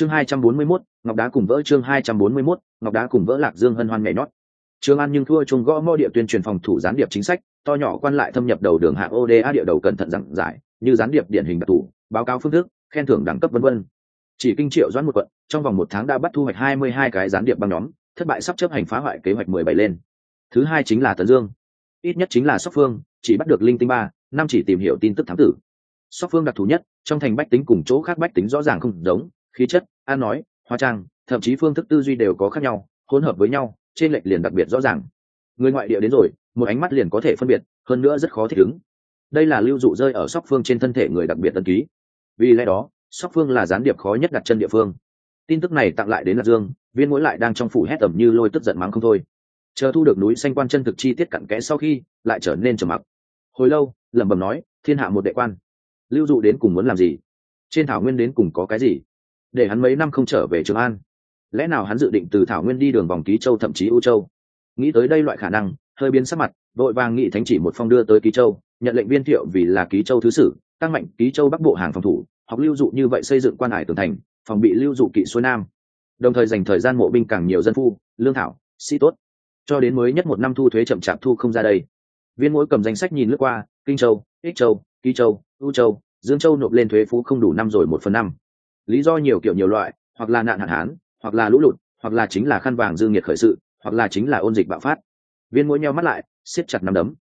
chương hai trăm bốn mươi 241, ngọc đá cùng vỡ chương hai trăm bốn mươi 241, ngọc đá cùng vỡ lạc dương hân hoan nhảy nhót Trương An nhưng thua chung gõ mõ địa tuyên truyền phòng thủ gián điệp chính sách, to nhỏ quan lại thâm nhập đầu đường hạng ODA địa đầu cẩn thận rằng giải, như gián điệp điển hình đặc thủ, báo cáo phương thức, khen thưởng đẳng cấp vân vân. Chỉ kinh triệu doãn một quận, trong vòng một tháng đã bắt thu hoạch hai mươi hai cái gián điệp băng nhóm, thất bại sắp chấp hành phá hoại kế hoạch mười bảy lên. Thứ hai chính là Tần Dương, ít nhất chính là Sóc Phương, chỉ bắt được linh tinh ba, năm chỉ tìm hiểu tin tức thám tử. Sóc Phương đặc thù nhất, trong thành bách tính cùng chỗ khác bách tính rõ ràng không giống, khí chất, an nói, hóa trang, thậm chí phương thức tư duy đều có khác nhau, hỗn hợp với nhau, trên lệch liền đặc biệt rõ ràng. Người ngoại địa đến rồi một ánh mắt liền có thể phân biệt hơn nữa rất khó thích ứng. Đây là lưu dụ rơi ở sóc phương trên thân thể người đặc biệt tân ký. Vì lẽ đó sóc phương là gián điệp khó nhất đặt chân địa phương. Tin tức này tặng lại đến lạc dương viên mỗi lại đang trong phủ hét tầm như lôi tức giận mắng không thôi. Chờ thu được núi xanh quan chân thực chi tiết cặn kẽ sau khi lại trở nên trầm mặc. Hồi lâu lẩm bẩm nói thiên hạ một đệ quan. Lưu dụ đến cùng muốn làm gì? Trên thảo nguyên đến cùng có cái gì? Để hắn mấy năm không trở về trường an. Lẽ nào hắn dự định từ thảo nguyên đi đường vòng ký châu thậm chí U châu? Nghĩ tới đây loại khả năng, hơi biến sắc mặt, vội vàng nghị thánh chỉ một phong đưa tới ký châu, nhận lệnh viên thiệu vì là ký châu thứ sử, tăng mạnh ký châu bắc bộ hàng phòng thủ, học lưu dụ như vậy xây dựng quan hải tường thành, phòng bị lưu dụ kỵ xuôi nam. Đồng thời dành thời gian mộ binh càng nhiều dân phu, lương thảo, sĩ tốt. Cho đến mới nhất một năm thu thuế chậm chạp thu không ra đây. Viên mỗi cầm danh sách nhìn lướt qua, kinh châu, ích châu, ký châu, u châu, dương châu nộp lên thuế phú không đủ năm rồi một phần năm lý do nhiều kiểu nhiều loại, hoặc là nạn hạn hán, hoặc là lũ lụt, hoặc là chính là khăn vàng dương nhiệt khởi sự, hoặc là chính là ôn dịch bạo phát. Viên mũi nheo mắt lại, siết chặt nắm đấm.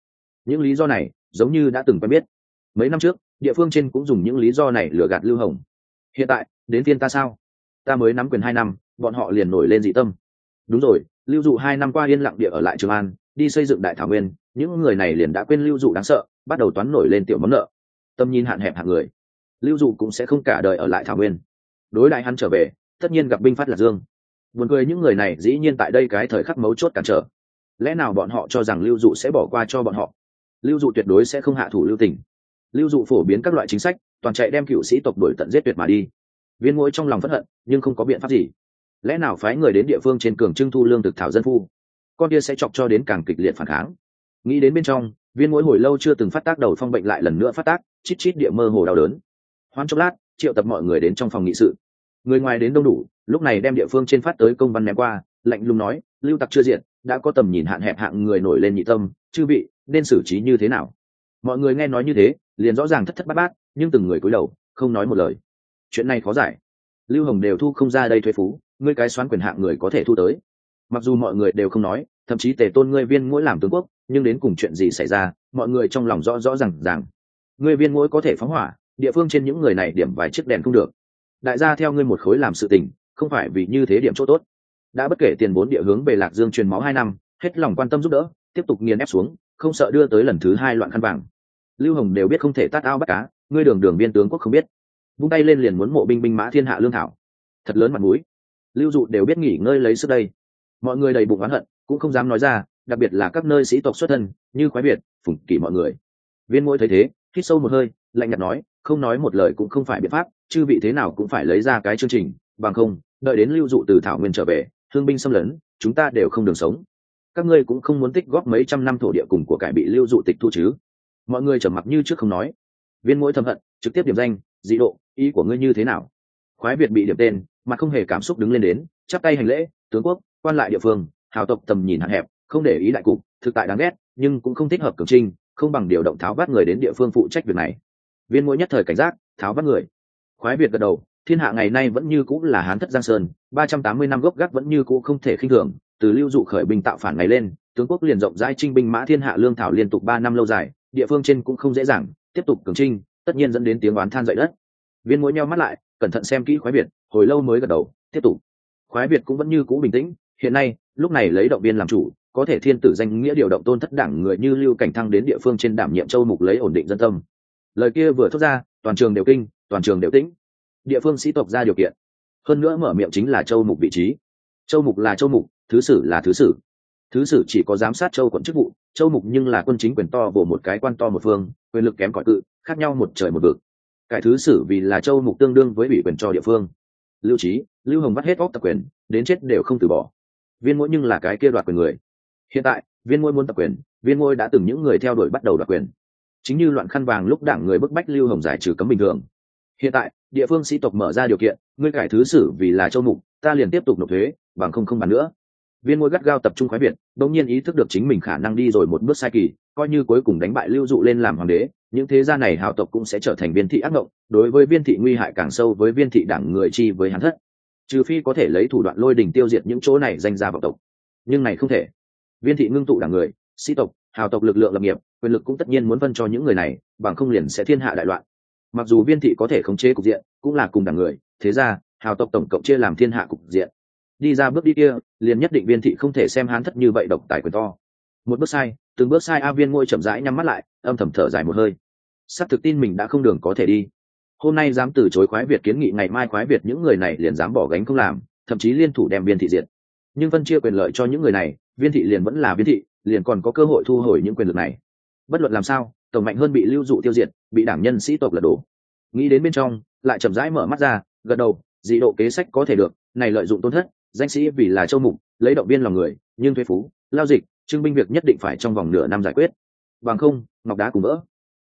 Những lý do này, giống như đã từng quen biết. Mấy năm trước, địa phương trên cũng dùng những lý do này lừa gạt lưu hồng. Hiện tại, đến phiên ta sao? Ta mới nắm quyền hai năm, bọn họ liền nổi lên dị tâm. Đúng rồi, lưu dụ hai năm qua yên lặng địa ở lại trường an, đi xây dựng đại thảo nguyên. Những người này liền đã quên lưu dụ đáng sợ, bắt đầu toán nổi lên tiểu món nợ. Tâm nhìn hạn hẹp hạng người. Lưu dụ cũng sẽ không cả đời ở lại thảo nguyên đối đại hắn trở về, tất nhiên gặp binh phát lạc dương. Buồn cười những người này dĩ nhiên tại đây cái thời khắc mấu chốt cản trở. Lẽ nào bọn họ cho rằng lưu dụ sẽ bỏ qua cho bọn họ? Lưu dụ tuyệt đối sẽ không hạ thủ lưu tình. Lưu dụ phổ biến các loại chính sách, toàn chạy đem cựu sĩ tộc đổi tận giết tuyệt mà đi. Viên mũi trong lòng phất hận, nhưng không có biện pháp gì. Lẽ nào phái người đến địa phương trên cường trưng thu lương thực thảo dân phu? Con kia sẽ chọc cho đến càng kịch liệt phản kháng. Nghĩ đến bên trong, viên mũi hồi lâu chưa từng phát tác đầu phong bệnh lại lần nữa phát tác, chít chít địa mơ hồ đau đớn. Hoan chốc lát, triệu tập mọi người đến trong phòng nghị sự người ngoài đến đông đủ, lúc này đem địa phương trên phát tới công văn ném qua, lạnh lùng nói, lưu tặc chưa diện đã có tầm nhìn hạn hẹp hạng người nổi lên nhị tâm, chư vị, nên xử trí như thế nào? Mọi người nghe nói như thế, liền rõ ràng thất thất bát bát, nhưng từng người cúi đầu, không nói một lời. Chuyện này khó giải. Lưu hồng đều thu không ra đây thuế phú, ngươi cái xoán quyền hạng người có thể thu tới. Mặc dù mọi người đều không nói, thậm chí tề tôn ngươi viên mỗi làm tướng quốc, nhưng đến cùng chuyện gì xảy ra, mọi người trong lòng rõ rõ rằng rằng ngươi viên mỗi có thể phóng hỏa, địa phương trên những người này điểm vài chiếc đèn không được đại gia theo ngươi một khối làm sự tình không phải vì như thế điểm chỗ tốt. Đã bất kể tiền bốn địa hướng về lạc dương truyền máu hai năm hết lòng quan tâm giúp đỡ tiếp tục nghiền ép xuống không sợ đưa tới lần thứ hai loạn khăn vàng. Lưu hồng đều biết không thể tát ao bắt cá ngươi đường đường viên tướng quốc không biết. Vung tay lên liền muốn mộ binh binh mã thiên hạ lương thảo. Thật lớn mặt mũi. Lưu dụ đều biết nghỉ ngơi lấy sức đây. Mọi người đầy bụng oán hận cũng không dám nói ra đặc biệt là các nơi sĩ tộc xuất thân như khoái biệt, phủng kỷ mọi người. Viên mỗi thấy thế hít sâu một hơi lạnh nhạt nói không nói một lời cũng không phải biện pháp chư vị thế nào cũng phải lấy ra cái chương trình, bằng không, đợi đến lưu dụ từ thảo nguyên trở về thương binh xâm lấn, chúng ta đều không đường sống. Các ngươi cũng không muốn tích góp mấy trăm năm thổ địa cùng của cải bị lưu dụ tịch thu chứ. Mọi người trở mặt như trước không nói. Viên mỗi thầm hận, trực tiếp điểm danh, dị độ, ý của ngươi như thế nào? Khoái việt bị điểm tên, mà không hề cảm xúc đứng lên đến, chắp tay hành lễ, tướng quốc, quan lại địa phương, hào tộc tầm nhìn hạn hẹp, không để ý đại cục, thực tại đáng ghét, nhưng cũng không thích hợp cường trinh, không bằng điều động tháo vát người đến địa phương phụ trách việc này. Viên mỗi nhất thời cảnh giác, tháo vát người khoái việt gật đầu, thiên hạ ngày nay vẫn như cũng là hán thất giang sơn, ba trăm tám mươi năm gốc gác vẫn như cũ không thể khinh thường, từ lưu dụ khởi binh tạo phản ngày lên, tướng quốc liền rộng rãi trinh binh mã thiên hạ lương thảo liên tục ba năm lâu dài, địa phương trên cũng không dễ dàng, tiếp tục cường trinh tất nhiên dẫn đến tiếng oán than dậy đất. Viên mũi nhau mắt lại, cẩn thận xem kỹ khoái việt, hồi lâu mới gật đầu, tiếp tục. Khoái việt cũng vẫn như cũ bình tĩnh, hiện nay, lúc này lấy động viên làm chủ, có thể thiên tử danh nghĩa điều động tôn thất đảng người như lưu cảnh thăng đến địa phương trên đảm nhiệm châu mục lấy ổn định dân tâm. Lời kia vừa thốt ra, toàn trường đều kinh toàn trường đều tĩnh. Địa phương sĩ tộc ra điều kiện. Hơn nữa mở miệng chính là châu mục vị trí. Châu mục là châu mục, thứ sử là thứ sử. Thứ sử chỉ có giám sát châu quận chức vụ, châu mục nhưng là quân chính quyền to bổ một cái quan to một phương, quyền lực kém cỏi cự, khác nhau một trời một vực. Cải thứ sử vì là châu mục tương đương với ủy quyền cho địa phương. Lưu trí lưu hồng bắt hết óc tập quyền, đến chết đều không từ bỏ. Viên mỗi nhưng là cái kia đoạt quyền người. Hiện tại, viên ngôi muốn tập quyền, viên ngôi đã từng những người theo đuổi bắt đầu đoạt quyền. Chính như loạn khăn vàng lúc đảng người bức bách lưu hồng giải trừ cấm bình thường hiện tại, địa phương sĩ tộc mở ra điều kiện, ngươi cải thứ sử vì là châu mục, ta liền tiếp tục nộp thuế, bằng không không bàn nữa. Viên ngôi gắt gao tập trung khoái việt đống nhiên ý thức được chính mình khả năng đi rồi một bước sai kỳ, coi như cuối cùng đánh bại lưu dụ lên làm hoàng đế, những thế gia này hào tộc cũng sẽ trở thành viên thị ác mộng đối với viên thị nguy hại càng sâu với viên thị đảng người chi với hắn thất. Trừ phi có thể lấy thủ đoạn lôi đình tiêu diệt những chỗ này danh gia vọng tộc. Nhưng này không thể. Viên thị ngưng tụ đảng người, sĩ tộc, hào tộc lực lượng lập nghiệp, quyền lực cũng tất nhiên muốn phân cho những người này, bằng không liền sẽ thiên hạ đại loạn mặc dù viên thị có thể khống chế cục diện, cũng là cùng đảng người, thế ra, hào tộc tổng cộng chia làm thiên hạ cục diện. Đi ra bước đi kia, liền nhất định viên thị không thể xem hán thất như vậy độc tài quyền to. Một bước sai, từng bước sai a viên ngôi chậm rãi nhắm mắt lại, âm thầm thở dài một hơi. Sắp thực tin mình đã không đường có thể đi. Hôm nay dám từ chối khoái việt kiến nghị ngày mai khoái việt những người này liền dám bỏ gánh không làm, thậm chí liên thủ đem viên thị diệt. Nhưng phân chia quyền lợi cho những người này, viên thị liền vẫn là viên thị, liền còn có cơ hội thu hồi những quyền lực này. Bất luận làm sao tổng mạnh hơn bị lưu dụ tiêu diệt, bị đảng nhân sĩ tộc lật đổ. Nghĩ đến bên trong, lại chậm rãi mở mắt ra, gật đầu, dị độ kế sách có thể được, này lợi dụng tôn thất, danh sĩ vì là châu mục, lấy động viên lòng người, nhưng thuế phú, lao dịch trưng binh việc nhất định phải trong vòng nửa năm giải quyết. Bằng không, ngọc đá cùng vỡ.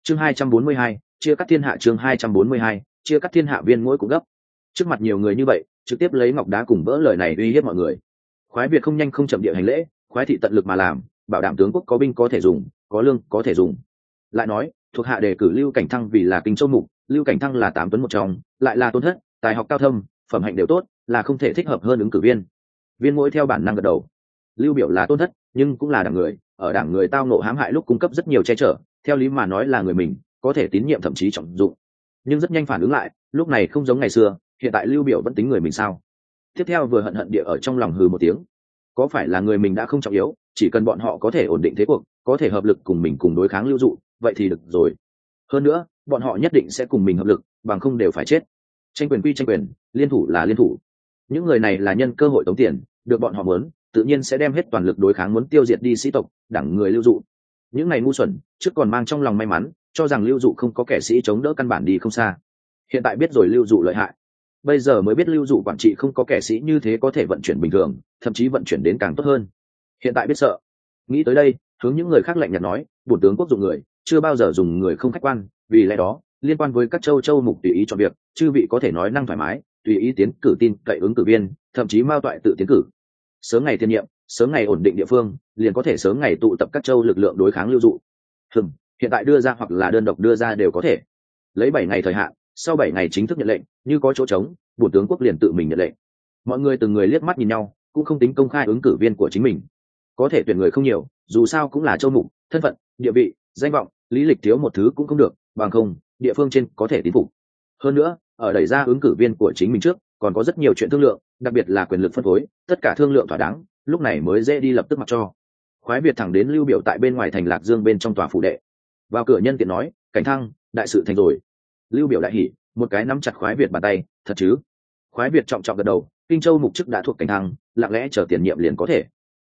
Chương hai trăm bốn mươi hai, chia cắt thiên hạ chương hai trăm bốn mươi hai, chia cắt thiên hạ viên mỗi cũng gấp. Trước mặt nhiều người như vậy, trực tiếp lấy ngọc đá cùng vỡ lời này uy hiếp mọi người. Khoái việt không nhanh không chậm địa hành lễ, khoái thị tận lực mà làm, bảo đảm tướng quốc có binh có thể dùng, có lương có thể dùng lại nói, thuộc hạ đề cử lưu cảnh thăng vì là kinh châu mục, lưu cảnh thăng là tám tuấn một trong, lại là tôn thất, tài học cao thâm, phẩm hạnh đều tốt, là không thể thích hợp hơn ứng cử viên. Viên mỗi theo bản năng gật đầu. Lưu biểu là tôn thất, nhưng cũng là đảng người, ở đảng người tao nộ hãm hại lúc cung cấp rất nhiều che chở, theo lý mà nói là người mình, có thể tín nhiệm thậm chí trọng dụng. Nhưng rất nhanh phản ứng lại, lúc này không giống ngày xưa, hiện tại lưu biểu vẫn tính người mình sao? Tiếp theo vừa hận hận địa ở trong lòng hừ một tiếng. Có phải là người mình đã không trọng yếu, chỉ cần bọn họ có thể ổn định thế cuộc, có thể hợp lực cùng mình cùng đối kháng lưu dụ vậy thì được rồi. Hơn nữa, bọn họ nhất định sẽ cùng mình hợp lực, bằng không đều phải chết. Tranh quyền quy tranh quyền, liên thủ là liên thủ. Những người này là nhân cơ hội tống tiền, được bọn họ muốn, tự nhiên sẽ đem hết toàn lực đối kháng muốn tiêu diệt đi sĩ tộc đẳng người lưu dụ. Những ngày ngu xuẩn, trước còn mang trong lòng may mắn, cho rằng lưu dụ không có kẻ sĩ chống đỡ căn bản đi không xa. Hiện tại biết rồi lưu dụ lợi hại. Bây giờ mới biết lưu dụ quản trị không có kẻ sĩ như thế có thể vận chuyển bình thường, thậm chí vận chuyển đến càng tốt hơn. Hiện tại biết sợ. Nghĩ tới đây, hướng những người khác lạnh nhạt nói, bổn tướng quốc dụng người chưa bao giờ dùng người không khách quan, vì lẽ đó, liên quan với các châu châu mục tùy ý cho việc, chư vị có thể nói năng thoải mái, tùy ý tiến cử tin, cậy ứng cử viên, thậm chí mao toại tự tiến cử. Sớm ngày tiên nhiệm sớm ngày ổn định địa phương, liền có thể sớm ngày tụ tập các châu lực lượng đối kháng lưu dụ. Hừng hiện tại đưa ra hoặc là đơn độc đưa ra đều có thể. Lấy bảy ngày thời hạn, sau bảy ngày chính thức nhận lệnh, như có chỗ trống bộ tướng quốc liền tự mình nhận lệnh. Mọi người từng người liếc mắt nhìn nhau, cũng không tính công khai ứng cử viên của chính mình. Có thể tuyển người không nhiều, dù sao cũng là châu mục, thân phận, địa vị danh vọng, lý lịch thiếu một thứ cũng không được, bằng không, địa phương trên có thể tín phục. Hơn nữa, ở đẩy ra ứng cử viên của chính mình trước, còn có rất nhiều chuyện thương lượng, đặc biệt là quyền lực phân phối, tất cả thương lượng thỏa đáng, lúc này mới dễ đi lập tức mặc cho. Khoái việt thẳng đến lưu biểu tại bên ngoài thành lạc dương bên trong tòa phủ đệ. Vào cửa nhân tiện nói, cảnh thăng, đại sự thành rồi. Lưu biểu đại hỉ, một cái nắm chặt khoái việt bàn tay, thật chứ? Khoái việt trọng trọng gật đầu, kinh châu mục chức đã thuộc cảnh thăng, lặng lẽ chờ tiền nhiệm liền có thể.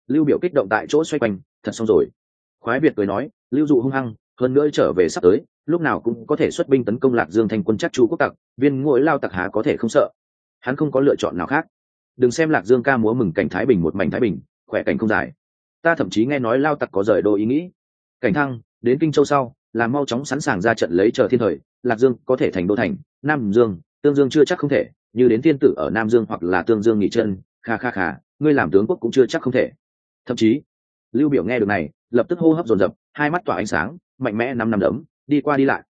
Lưu biểu kích động tại chỗ xoay quanh, thật xong rồi. Khoái việt cười nói lưu dụ hung hăng, hơn nữa trở về sắp tới, lúc nào cũng có thể xuất binh tấn công lạc dương thành quân chắc chu quốc tặc, viên ngỗi lao tặc há có thể không sợ. Hắn không có lựa chọn nào khác. Đừng xem lạc dương ca múa mừng cảnh thái bình một mảnh thái bình, khỏe cảnh không dài. Ta thậm chí nghe nói lao tặc có rời đô ý nghĩ. Cảnh thăng, đến kinh châu sau, là mau chóng sẵn sàng ra trận lấy chờ thiên thời, lạc dương có thể thành đô thành, nam dương, tương dương chưa chắc không thể, như đến thiên tử ở nam dương hoặc là tương dương nghỉ chân, kha kha kha, ngươi làm tướng quốc cũng chưa chắc không thể. Thậm chí lưu biểu nghe được này, lập tức hô hấp dồn dập, hai mắt tỏa ánh sáng, mạnh mẽ năm năm đấm, đi qua đi lại.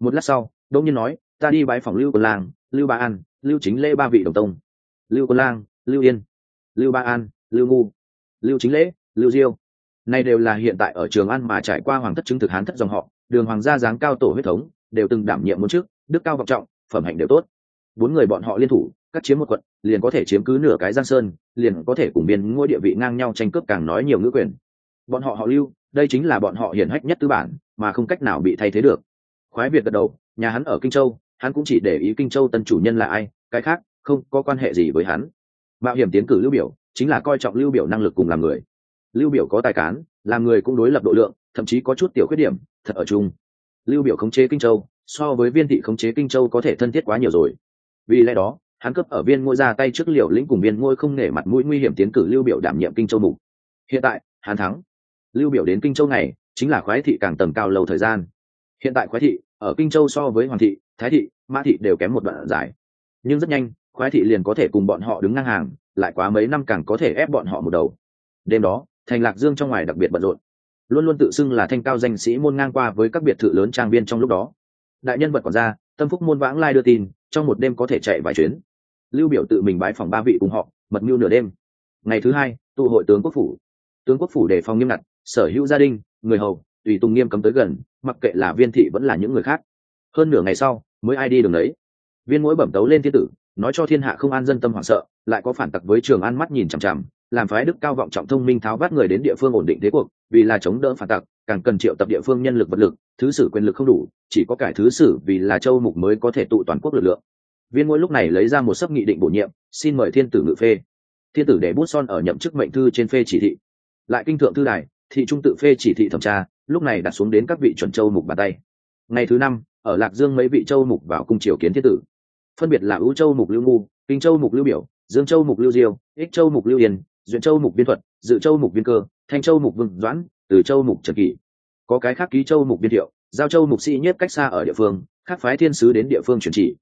Một lát sau đông nhiên nói, ta đi bái phòng lưu quân lang, lưu ba an, lưu chính lễ ba vị đồng tông. Lưu quân lang, lưu yên, lưu ba an, lưu ngu, lưu chính lễ, lưu diêu. Này đều là hiện tại ở trường an mà trải qua hoàng thất chứng thực hán thất dòng họ, đường hoàng gia dáng cao tổ huyết thống, đều từng đảm nhiệm một chức, đức cao vọng trọng, phẩm hạnh đều tốt. Bốn người bọn họ liên thủ, cắt chiếm một quận, liền có thể chiếm cứ nửa cái giang sơn, liền có thể cùng biên ngôi địa vị ngang nhau tranh cướp càng nói nhiều ngữ quyền bọn họ họ lưu, đây chính là bọn họ hiển hách nhất tư bản, mà không cách nào bị thay thế được. Khoái việt gật đầu, nhà hắn ở kinh châu, hắn cũng chỉ để ý kinh châu tân chủ nhân là ai, cái khác, không có quan hệ gì với hắn. Mạo hiểm tiến cử lưu biểu, chính là coi trọng lưu biểu năng lực cùng làm người. Lưu biểu có tài cán, làm người cũng đối lập độ lượng, thậm chí có chút tiểu khuyết điểm, thật ở chung. Lưu biểu khống chế kinh châu, so với viên thị khống chế kinh châu có thể thân thiết quá nhiều rồi. Vì lẽ đó, hắn cấp ở viên ngôi ra tay trước liều lĩnh cùng viên ngôi không nể mặt mũi nguy hiểm tiến cử lưu biểu đảm nhiệm kinh châu mục. Hiện tại, hắn thắng lưu biểu đến kinh châu này chính là khoái thị càng tầng cao lâu thời gian. Hiện tại khoái thị, ở kinh châu so với hoàng thị, thái thị, mã thị đều kém một đoạn dài. Nhưng rất nhanh, khoái thị liền có thể cùng bọn họ đứng ngang hàng, lại quá mấy năm càng có thể ép bọn họ một đầu. Đêm đó, thành lạc dương trong ngoài đặc biệt bận rộn. Luôn luôn tự xưng là thanh cao danh sĩ môn ngang qua với các biệt thự lớn trang viên trong lúc đó. Đại nhân vật còn ra, tâm phúc môn vãng lai đưa tin, trong một đêm có thể chạy vài chuyến. Lưu biểu tự mình bái phòng ba vị cùng họ, mật mưu nửa đêm. Ngày thứ hai, tụ hội tướng quốc phủ. Tướng quốc phủ đề phòng nghiêm ngặt sở hữu gia đình, người hầu, tùy tùng nghiêm cấm tới gần, mặc kệ là viên thị vẫn là những người khác. Hơn nửa ngày sau, mới ai đi đường đấy viên mỗi bẩm tấu lên thiên tử, nói cho thiên hạ không an dân tâm hoảng sợ, lại có phản tặc với trường an mắt nhìn chằm chằm, làm phái đức cao vọng trọng thông minh tháo vát người đến địa phương ổn định thế cuộc, vì là chống đỡ phản tặc, càng cần triệu tập địa phương nhân lực vật lực, thứ sử quyền lực không đủ, chỉ có cải thứ sử vì là châu mục mới có thể tụ toàn quốc lực lượng. Viên mỗi lúc này lấy ra một sấp nghị định bổ nhiệm, xin mời thiên tử ngự phê. Thiên tử để bút son ở nhậm chức mệnh thư trên phê chỉ thị. Lại kinh thượng thư đài thị trung tự phê chỉ thị thẩm tra lúc này đặt xuống đến các vị chuẩn châu mục bàn tay ngày thứ năm ở lạc dương mấy vị châu mục vào cung triều kiến thiết tử phân biệt là ưu châu mục lưu ngu kinh châu mục lưu biểu dương châu mục lưu diêu ích châu mục lưu yên duyện châu mục biên thuật dự châu mục biên cơ thanh châu mục vương doãn từ châu mục trần kỷ có cái khác ký châu mục biên thiệu giao châu mục sĩ nhất cách xa ở địa phương khác phái thiên sứ đến địa phương chuyển chỉ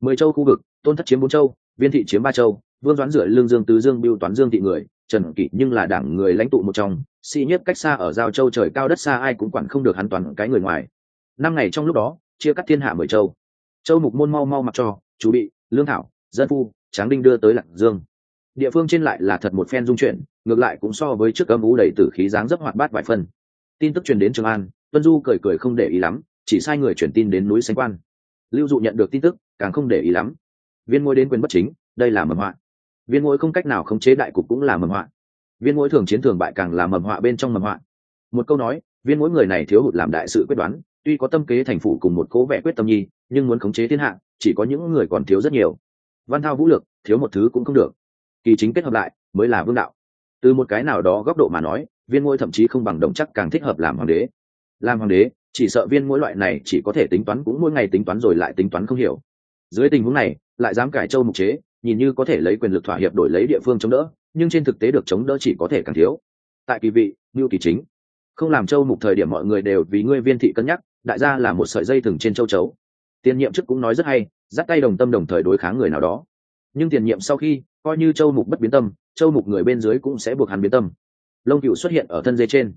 mười châu khu vực tôn thất chiếm bốn châu viên thị chiếm ba châu vương doãn rửa lương dương tứ dương biêu toán dương thị người trần kỷ nhưng là đảng người lãnh tụ một trong sĩ nhất cách xa ở giao châu trời cao đất xa, ai cũng quản không được hắn toàn cái người ngoài. Năm ngày trong lúc đó, chia cắt thiên hạ mười châu. Châu mục môn mau mau mặc cho, chú bị, lương thảo, dân phu, tráng đinh đưa tới lạc dương. Địa phương trên lại là thật một phen dung chuyển, ngược lại cũng so với trước âm ú đầy tử khí dáng dấp hoạt bát vài phân tin tức truyền đến trường an, tuân du cười cười không để ý lắm, chỉ sai người chuyển tin đến núi xanh quan. Lưu dụ nhận được tin tức, càng không để ý lắm. Viên ngôi đến quyền bất chính, đây là mầm họa. Viên ngôi không cách nào khống chế đại cục cũng là mầm họa viên mỗi thường chiến thường bại càng là mầm họa bên trong mầm họa. Một câu nói, viên mỗi người này thiếu hụt làm đại sự quyết đoán, tuy có tâm kế thành phụ cùng một cố vẻ quyết tâm nhi, nhưng muốn khống chế thiên hạ, chỉ có những người còn thiếu rất nhiều. Văn thao vũ lực thiếu một thứ cũng không được. Kỳ chính kết hợp lại, mới là vương đạo. Từ một cái nào đó góc độ mà nói, viên ngôi thậm chí không bằng đồng chắc càng thích hợp làm hoàng đế. Làm hoàng đế, chỉ sợ viên mỗi loại này chỉ có thể tính toán cũng mỗi ngày tính toán rồi lại tính toán không hiểu. Dưới tình huống này, lại dám cải châu mục chế, nhìn như có thể lấy quyền lực thỏa hiệp đổi lấy địa phương chống đỡ nhưng trên thực tế được chống đỡ chỉ có thể càng thiếu. Tại kỳ vị ngưu kỳ chính, không làm châu mục thời điểm mọi người đều vì ngươi viên thị cân nhắc, đại gia là một sợi dây thừng trên châu chấu. Tiền nhiệm trước cũng nói rất hay, dắt tay đồng tâm đồng thời đối kháng người nào đó. Nhưng tiền nhiệm sau khi, coi như châu mục bất biến tâm, châu mục người bên dưới cũng sẽ buộc hắn biến tâm. Lông cựu xuất hiện ở thân dây trên.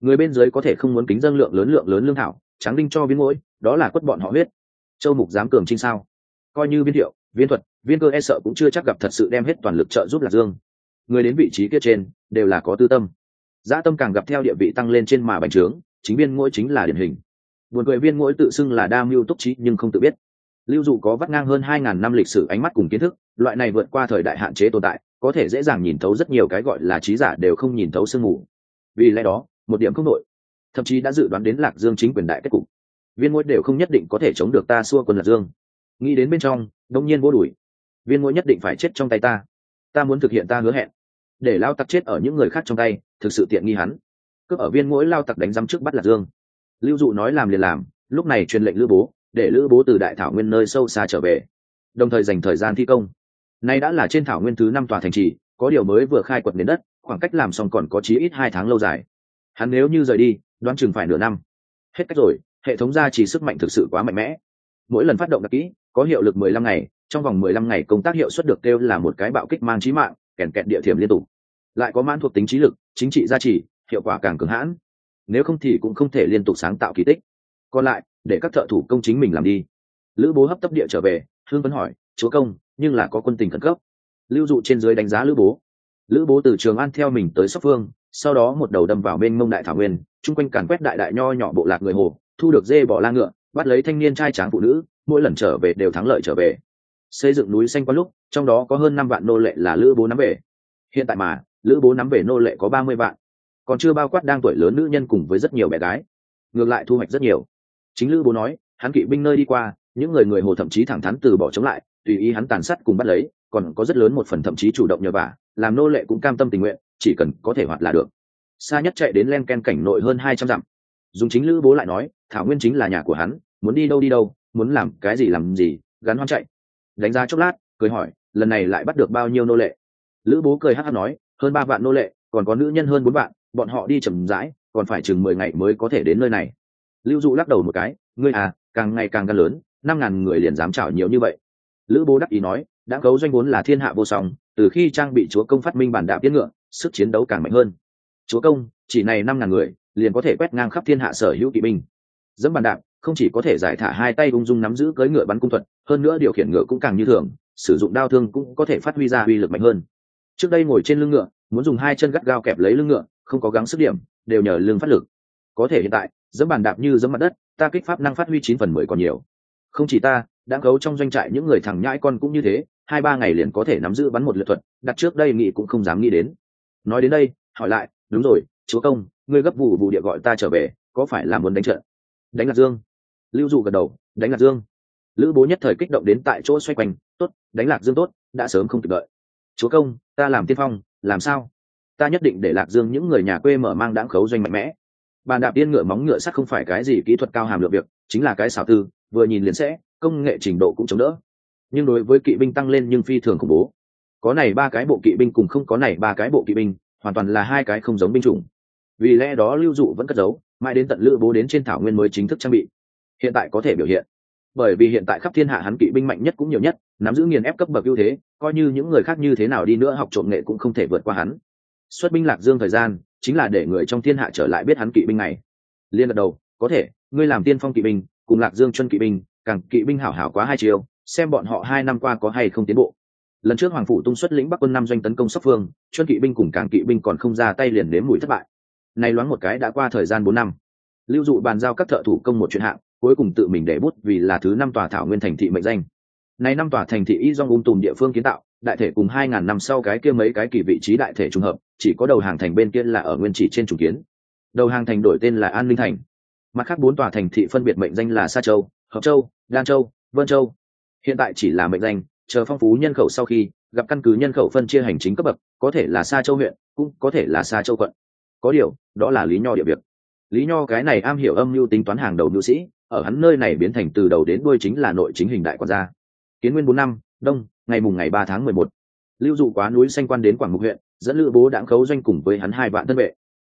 Người bên dưới có thể không muốn kính dân lượng lớn lượng lớn lương thảo, tráng đinh cho biến mũi đó là quất bọn họ huyết. Châu mục dám cường trinh sao? Coi như viên thiệu viên thuật, viên cơ e sợ cũng chưa chắc gặp thật sự đem hết toàn lực trợ giúp lạc dương người đến vị trí kia trên, đều là có tư tâm. Dã tâm càng gặp theo địa vị tăng lên trên mà bành trướng, chính viên mỗi chính là điển hình. Buồn cười viên mỗi tự xưng là đa mưu túc trí nhưng không tự biết. Lưu dụ có vắt ngang hơn hai ngàn năm lịch sử ánh mắt cùng kiến thức, loại này vượt qua thời đại hạn chế tồn tại, có thể dễ dàng nhìn thấu rất nhiều cái gọi là trí giả đều không nhìn thấu sương mù. Vì lẽ đó, một điểm không nội thậm chí đã dự đoán đến lạc dương chính quyền đại kết cục. Viên mỗi đều không nhất định có thể chống được ta xua quân lạc dương. Nghĩ đến bên trong, đông nhiên vô đuổi. Viên mỗi nhất định phải chết trong tay ta. Ta muốn thực hiện ta hứa hẹn để lao tặc chết ở những người khác trong tay, thực sự tiện nghi hắn. Cướp ở viên mỗi lao tặc đánh giam trước bắt lạc dương. Lưu dụ nói làm liền làm, lúc này truyền lệnh lữ bố, để lữ bố từ đại thảo nguyên nơi sâu xa trở về. Đồng thời dành thời gian thi công. Nay đã là trên thảo nguyên thứ năm tòa thành trì, có điều mới vừa khai quật nền đất, khoảng cách làm xong còn có chí ít hai tháng lâu dài. Hắn nếu như rời đi, đoán chừng phải nửa năm. Hết cách rồi, hệ thống gia trì sức mạnh thực sự quá mạnh mẽ. Mỗi lần phát động đặc kỹ, có hiệu lực mười lăm ngày, trong vòng mười lăm ngày công tác hiệu suất được kêu là một cái bạo kích mang trí mạng kèn kẹt địa thiểm liên tục. Lại có mãn thuộc tính trí lực, chính trị gia trì, hiệu quả càng cứng hãn. Nếu không thì cũng không thể liên tục sáng tạo kỳ tích. Còn lại, để các thợ thủ công chính mình làm đi. Lữ bố hấp tấp địa trở về, hương vấn hỏi, chúa công, nhưng là có quân tình khẩn cấp? Lưu dụ trên dưới đánh giá lữ bố. Lữ bố từ trường an theo mình tới sóc phương, sau đó một đầu đâm vào bên mông đại thảo nguyên, chung quanh càn quét đại đại nho nhỏ bộ lạc người hồ, thu được dê bỏ la ngựa, bắt lấy thanh niên trai tráng phụ nữ, mỗi lần trở về đều thắng lợi trở về. Xây dựng núi xanh qua lúc trong đó có hơn năm vạn nô lệ là lữ bố nắm về. Hiện tại mà, lữ bố nắm về nô lệ có ba mươi vạn. Còn chưa bao quát đang tuổi lớn nữ nhân cùng với rất nhiều bé gái. Ngược lại thu hoạch rất nhiều. Chính lữ bố nói, hắn kỵ binh nơi đi qua, những người người hồ thậm chí thẳng thắn từ bỏ chống lại, tùy ý hắn tàn sát cùng bắt lấy, còn có rất lớn một phần thậm chí chủ động nhờ vả, làm nô lệ cũng cam tâm tình nguyện, chỉ cần có thể hoạt là được. Xa nhất chạy đến len ken cảnh nội hơn hai trăm dặm. Dùng chính lữ bố lại nói, thảo nguyên chính là nhà của hắn, muốn đi đâu đi đâu, muốn làm cái gì làm gì, gắn hoang chạy. Đánh giá chốc lát, cười hỏi lần này lại bắt được bao nhiêu nô lệ? Lữ bố cười hát hát nói, hơn ba vạn nô lệ, còn có nữ nhân hơn bốn vạn, bọn họ đi chầm rãi, còn phải chừng mười ngày mới có thể đến nơi này. Lưu dụ lắc đầu một cái, ngươi à càng ngày càng gan lớn, năm ngàn người liền dám chảo nhiều như vậy. Lữ bố đắc ý nói, đã cấu doanh vốn là thiên hạ vô song, từ khi trang bị chúa công phát minh bản đạp tiến ngựa, sức chiến đấu càng mạnh hơn. Chúa công, chỉ này năm ngàn người, liền có thể quét ngang khắp thiên hạ sở hữu kỵ binh. Dẫm bàn đạp không chỉ có thể giải thả hai tay ung dung nắm giữ cưỡi ngựa bắn cung thuật, hơn nữa điều khiển ngựa cũng càng như thường, sử dụng đao thương cũng có thể phát huy ra uy lực mạnh hơn. Trước đây ngồi trên lưng ngựa, muốn dùng hai chân gắt gao kẹp lấy lưng ngựa, không có gắng sức điểm, đều nhờ lưng phát lực. Có thể hiện tại dẫm bàn đạp như dẫm mặt đất, ta kích pháp năng phát huy chín phần mười còn nhiều. Không chỉ ta đã cấu trong doanh trại những người thằng nhãi con cũng như thế, hai ba ngày liền có thể nắm giữ bắn một lượt thuật, đặt trước đây nghị cũng không dám nghĩ đến. Nói đến đây, hỏi lại, đúng rồi, chúa công, ngươi gấp vụ vụ địa gọi ta trở về, có phải là muốn đánh trận? Đánh lạc dương lưu dụ gật đầu, đánh lạc dương. Lữ bố nhất thời kích động đến tại chỗ xoay quanh, tốt, đánh lạc dương tốt, đã sớm không kịp đợi. Chúa công, ta làm tiên phong, làm sao? Ta nhất định để lạc dương những người nhà quê mở mang đáng khấu doanh mạnh mẽ. Bàn đạp tiên ngựa móng ngựa sắt không phải cái gì kỹ thuật cao hàm lượng việc, chính là cái xảo tư, vừa nhìn liền sẽ, công nghệ trình độ cũng chống đỡ. Nhưng đối với kỵ binh tăng lên nhưng phi thường khủng bố. Có này ba cái bộ kỵ binh cùng không có này ba cái bộ kỵ binh, hoàn toàn là hai cái không giống binh chủng. Vì lẽ đó lưu dụ vẫn cất giấu, mãi đến tận lữ bố đến trên thảo nguyên mới chính thức trang bị hiện tại có thể biểu hiện. Bởi vì hiện tại khắp thiên hạ hắn kỵ binh mạnh nhất cũng nhiều nhất, nắm giữ nghiền ép cấp bậc ưu thế, coi như những người khác như thế nào đi nữa học trộm nghệ cũng không thể vượt qua hắn. Xuất binh lạc dương thời gian, chính là để người trong thiên hạ trở lại biết hắn kỵ binh này. Liên gật đầu, có thể, ngươi làm tiên phong kỵ binh, cùng lạc dương chân kỵ binh, càng kỵ binh hảo hảo quá hai chiều, xem bọn họ hai năm qua có hay không tiến bộ. Lần trước hoàng phủ tung xuất lĩnh bắc quân năm doanh tấn công sóc phương, chân kỵ binh cùng càng kỵ binh còn không ra tay liền nếm mùi thất bại. Nay loáng một cái đã qua thời gian bốn năm. Lưu dụ bàn giao các thợ thủ công một chuyện hạng cuối cùng tự mình để bút vì là thứ năm tòa thảo nguyên thành thị mệnh danh. Này năm tòa thành thị y do ung tùm địa phương kiến tạo, đại thể cùng hai ngàn năm sau cái kia mấy cái kỳ vị trí đại thể trùng hợp, chỉ có đầu hàng thành bên kia là ở nguyên chỉ trên chủ kiến. Đầu hàng thành đổi tên là an ninh thành. Mặt khác bốn tòa thành thị phân biệt mệnh danh là sa châu, hợp châu, đan châu, vân châu. Hiện tại chỉ là mệnh danh, chờ phong phú nhân khẩu sau khi, gặp căn cứ nhân khẩu phân chia hành chính cấp bậc, có thể là sa châu huyện, cũng có thể là sa châu quận. Có điều, đó là lý nho địa việc. Lý nho cái này am hiểu âm mưu tính toán hàng đầu nữ sĩ ở hắn nơi này biến thành từ đầu đến đuôi chính là nội chính hình đại quan gia. Kiến nguyên bốn năm, đông, ngày mùng ngày ba tháng mười một. Lưu dụ quá núi xanh quan đến quảng mục huyện, dẫn lữ bố đảng khấu doanh cùng với hắn hai vạn thân vệ.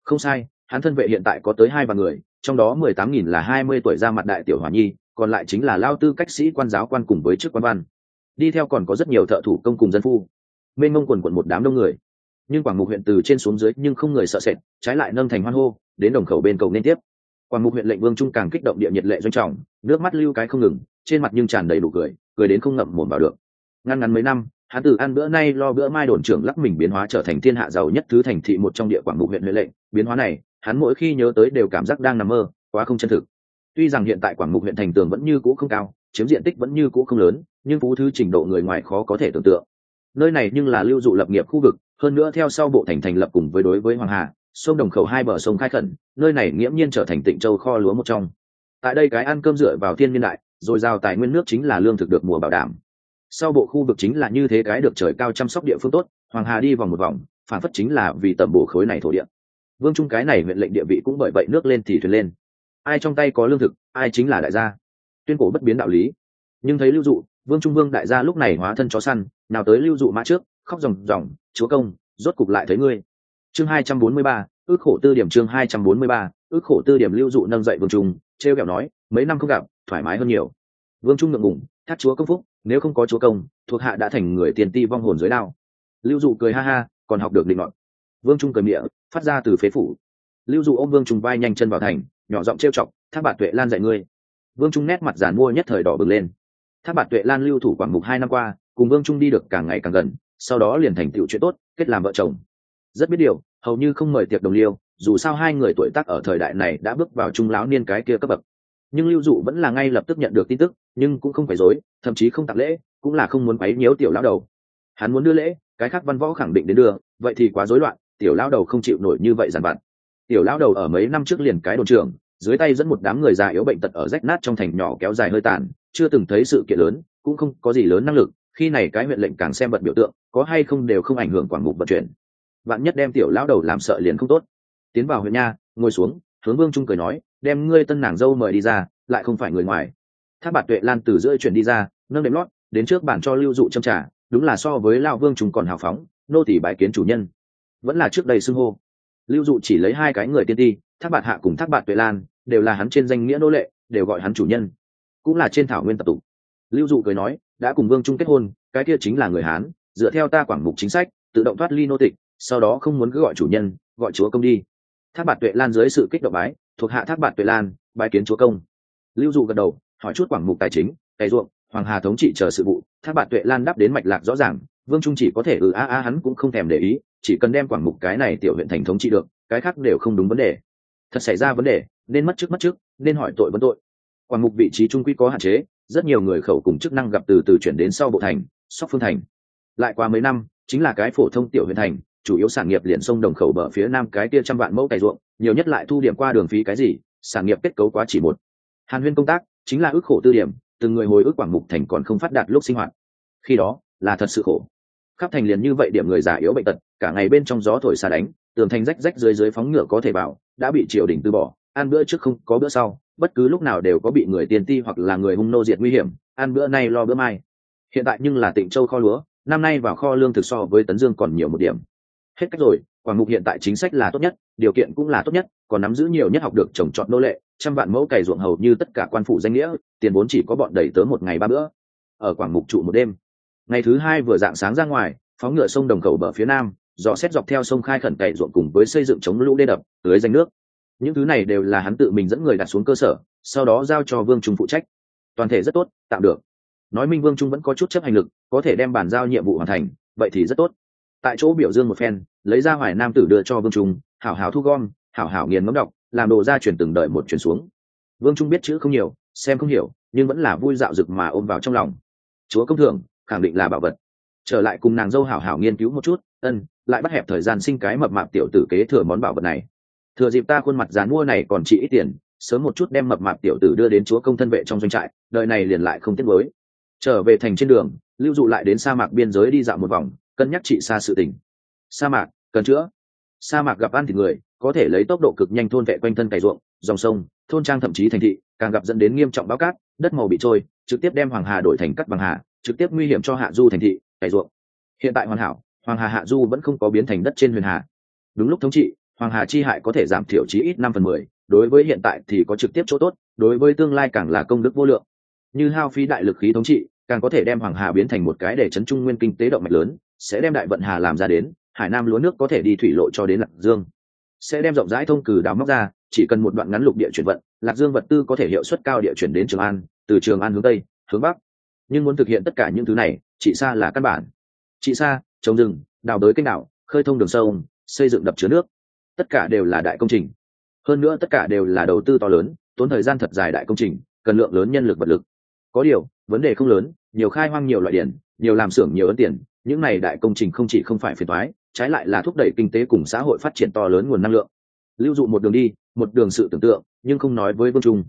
Không sai, hắn thân vệ hiện tại có tới hai vạn người, trong đó mười tám nghìn là hai mươi tuổi ra mặt đại tiểu hòa nhi, còn lại chính là lao tư cách sĩ quan giáo quan cùng với chức quan văn. Đi theo còn có rất nhiều thợ thủ công cùng dân phu. Mênh mông quần quận một đám đông người. Nhưng quảng mục huyện từ trên xuống dưới nhưng không người sợ sệt, trái lại nâng thành hoan hô, đến đồng khẩu bên cầu nên tiếp quảng mục huyện lệnh vương trung càng kích động địa nhiệt lệ doanh trọng, nước mắt lưu cái không ngừng, trên mặt nhưng tràn đầy đủ cười cười đến không ngậm mồm vào được. Ngăn ngắn mấy năm, hắn từ ăn bữa nay lo bữa mai đồn trưởng lắc mình biến hóa trở thành thiên hạ giàu nhất thứ thành thị một trong địa quảng mục huyện huệ lệnh. Biến hóa này, hắn mỗi khi nhớ tới đều cảm giác đang nằm mơ, quá không chân thực. Tuy rằng hiện tại quảng mục huyện thành tường vẫn như cũ không cao, chiếm diện tích vẫn như cũ không lớn, nhưng phú thứ trình độ người ngoài khó có thể tưởng tượng. Nơi này nhưng là lưu dụ lập nghiệp khu vực, hơn nữa theo sau bộ thành thành lập cùng với đối với hoàng hà sông đồng khẩu hai bờ sông khai khẩn, nơi này nghiễm nhiên trở thành tịnh châu kho lúa một trong. Tại đây cái ăn cơm dựa vào thiên niên đại, rồi giao tài nguyên nước chính là lương thực được mùa bảo đảm. Sau bộ khu vực chính là như thế cái được trời cao chăm sóc địa phương tốt, hoàng hà đi vòng một vòng, phản phất chính là vì tầm bổ khối này thổ địa. Vương trung cái này huyện lệnh địa vị cũng bởi vậy nước lên thì thuyền lên. Ai trong tay có lương thực, ai chính là đại gia. Tuyên cổ bất biến đạo lý. Nhưng thấy lưu dụ, vương trung vương đại gia lúc này hóa thân chó săn, nào tới lưu dụ mã trước, khóc ròng ròng, chúa công, rốt cục lại thấy ngươi chương hai trăm bốn mươi ba, ước khổ tư điểm chương hai trăm bốn mươi ba, ước khổ tư điểm lưu dụ nâng dậy vương trung treo kẹo nói, mấy năm không gặp, thoải mái hơn nhiều. Vương trung ngượng ngủng thắt chúa công phúc, nếu không có chúa công, thuộc hạ đã thành người tiền ti vong hồn dưới đao. Lưu dụ cười ha ha, còn học được định luận. Vương trung cười miệng, phát ra từ phế phủ. Lưu dụ ôm vương trung vai nhanh chân vào thành, nhỏ giọng trêu chọc, thác bạt tuệ lan dạy ngươi. Vương trung nét mặt giàn mua nhất thời đỏ bừng lên. Thác bạt tuệ lan lưu thủ quảng mục hai năm qua, cùng vương trung đi được càng ngày càng gần, sau đó liền thành tựu chuyện tốt, kết làm vợ chồng rất biết điều, hầu như không mời tiệc đồng liêu, dù sao hai người tuổi tác ở thời đại này đã bước vào trung lão niên cái kia cấp bậc. Nhưng lưu dụ vẫn là ngay lập tức nhận được tin tức, nhưng cũng không phải dối, thậm chí không tặng lễ, cũng là không muốn quấy nhiễu tiểu lão đầu. Hắn muốn đưa lễ, cái khác văn võ khẳng định đến đưa, vậy thì quá rối loạn, tiểu lão đầu không chịu nổi như vậy dằn vặt. Tiểu lão đầu ở mấy năm trước liền cái đồn trưởng, dưới tay dẫn một đám người già yếu bệnh tật ở rách nát trong thành nhỏ kéo dài hơi tàn, chưa từng thấy sự kiện lớn, cũng không có gì lớn năng lực, khi này cái huyện lệnh càng xem bật biểu tượng, có hay không đều không ảnh hưởng quảng mục vận chuyển bạn nhất đem tiểu lão đầu làm sợ liền không tốt. Tiến vào huyện nha, ngồi xuống, hướng vương trung cười nói, đem ngươi tân nàng dâu mời đi ra, lại không phải người ngoài. Tháp bạt tuệ lan từ giữa chuyển đi ra, nâng đệm lót, đến trước bản cho lưu dụ châm trả đúng là so với lao vương chúng còn hào phóng, nô tỷ bái kiến chủ nhân. Vẫn là trước đây xưng hô. Lưu dụ chỉ lấy hai cái người tiên ti, thác bạt hạ cùng thác bạt tuệ lan, đều là hắn trên danh nghĩa nô lệ, đều gọi hắn chủ nhân. Cũng là trên thảo nguyên tập tục lưu dụ cười nói, đã cùng vương trung kết hôn, cái kia chính là người hán, dựa theo ta quảng mục chính sách, tự động thoát ly nô tịch sau đó không muốn cứ gọi chủ nhân, gọi chúa công đi. Thác bạt tuệ lan dưới sự kích động bái, thuộc hạ thác bạt tuệ lan, bái kiến chúa công. Lưu dụ gật đầu, hỏi chút quảng mục tài chính tài ruộng, hoàng hà thống trị chờ sự vụ. Thác bạt tuệ lan đáp đến mạch lạc rõ ràng, vương trung chỉ có thể ừ a a hắn cũng không thèm để ý, chỉ cần đem quảng mục cái này tiểu huyện thành thống trị được, cái khác đều không đúng vấn đề. Thật xảy ra vấn đề, nên mất trước mất trước nên hỏi tội vấn tội. Quảng mục vị trí trung quy có hạn chế, rất nhiều người khẩu cùng chức năng gặp từ từ chuyển đến sau bộ thành sóc phương thành. Lại qua mấy năm, chính là cái phổ thông tiểu huyện thành chủ yếu sản nghiệp liền sông đồng khẩu bờ phía nam cái kia trăm vạn mẫu cày ruộng, nhiều nhất lại thu điểm qua đường phí cái gì, sản nghiệp kết cấu quá chỉ một. Hàn huyên công tác chính là ước khổ tư điểm, từng người hồi ức quảng mục thành còn không phát đạt lúc sinh hoạt. Khi đó, là thật sự khổ. Khắp thành liền như vậy điểm người già yếu bệnh tật, cả ngày bên trong gió thổi xa đánh, tường thành rách rách dưới dưới phóng ngựa có thể vào đã bị triều đình từ bỏ, ăn bữa trước không có bữa sau, bất cứ lúc nào đều có bị người tiền ti hoặc là người hung nô diệt nguy hiểm, ăn bữa nay lo bữa mai. Hiện tại nhưng là tịnh châu kho lúa, năm nay vào kho lương thực so với tấn dương còn nhiều một điểm hết cách rồi, quảng mục hiện tại chính sách là tốt nhất, điều kiện cũng là tốt nhất, còn nắm giữ nhiều nhất học được trồng trọt nô lệ, trăm vạn mẫu cày ruộng hầu như tất cả quan phụ danh nghĩa, tiền vốn chỉ có bọn đầy tớ một ngày ba bữa. Ở quảng mục trụ một đêm, ngày thứ hai vừa dạng sáng ra ngoài, phóng ngựa sông đồng cầu bờ phía nam, dò xét dọc theo sông khai khẩn cày ruộng cùng với xây dựng chống lũ đê đập, tưới danh nước. Những thứ này đều là hắn tự mình dẫn người đặt xuống cơ sở, sau đó giao cho vương trung phụ trách. Toàn thể rất tốt, tạm được. Nói minh vương trung vẫn có chút chấp hành lực, có thể đem bàn giao nhiệm vụ hoàn thành, vậy thì rất tốt tại chỗ biểu dương một phen, lấy ra hoài nam tử đưa cho vương trung, hảo hảo thu gom, hảo hảo nghiền ngấm đọc, làm đồ ra chuyển từng đợi một chuyển xuống. Vương trung biết chữ không nhiều, xem không hiểu, nhưng vẫn là vui dạo rực mà ôm vào trong lòng. Chúa công thường khẳng định là bảo vật. Trở lại cùng nàng dâu hảo hảo nghiên cứu một chút, ân, lại bắt hẹp thời gian sinh cái mập mạp tiểu tử kế thừa món bảo vật này. Thừa dịp ta khuôn mặt dán mua này còn chỉ ít tiền, sớm một chút đem mập mạp tiểu tử đưa đến chúa công thân vệ trong doanh trại đợi này liền lại không tiếc với trở về thành trên đường, lưu dụ lại đến sa mạc biên giới đi dạo một vòng cân nhắc trị xa sự tình. Sa mạc, cần chữa. Sa mạc gặp ăn thịt người, có thể lấy tốc độ cực nhanh thôn vệ quanh thân cày ruộng, dòng sông, thôn trang thậm chí thành thị, càng gặp dẫn đến nghiêm trọng báo cát, đất màu bị trôi, trực tiếp đem hoàng hà đổi thành cắt bằng hà, trực tiếp nguy hiểm cho hạ du thành thị, cày ruộng. Hiện tại hoàn hảo, hoàng hà hạ du vẫn không có biến thành đất trên huyền hà. Đúng lúc thống trị, hoàng hà chi hại có thể giảm thiểu chí ít năm phần mười, đối với hiện tại thì có trực tiếp chỗ tốt, đối với tương lai càng là công đức vô lượng. Như hao phí đại lực khí thống trị, càng có thể đem hoàng hà biến thành một cái để chấn trung nguyên kinh tế động mạch lớn sẽ đem đại vận hà làm ra đến hải nam lúa nước có thể đi thủy lộ cho đến lạc dương. Sẽ đem rộng rãi thông cử đào móc ra chỉ cần một đoạn ngắn lục địa chuyển vận lạc dương vật tư có thể hiệu suất cao địa chuyển đến trường an từ trường an hướng tây hướng bắc. Nhưng muốn thực hiện tất cả những thứ này chị sa là căn bản. Chị sa trồng rừng đào đới kênh đảo khơi thông đường sông xây dựng đập chứa nước. Tất cả đều là đại công trình. Hơn nữa tất cả đều là đầu tư to lớn tốn thời gian thật dài đại công trình cần lượng lớn nhân lực vật lực. Có điều vấn đề không lớn nhiều khai hoang nhiều loại điện, nhiều làm xưởng nhiều ấn tiền những này đại công trình không chỉ không phải phiền toái, trái lại là thúc đẩy kinh tế cùng xã hội phát triển to lớn nguồn năng lượng. Lưu dụ một đường đi, một đường sự tưởng tượng, nhưng không nói với vương trung.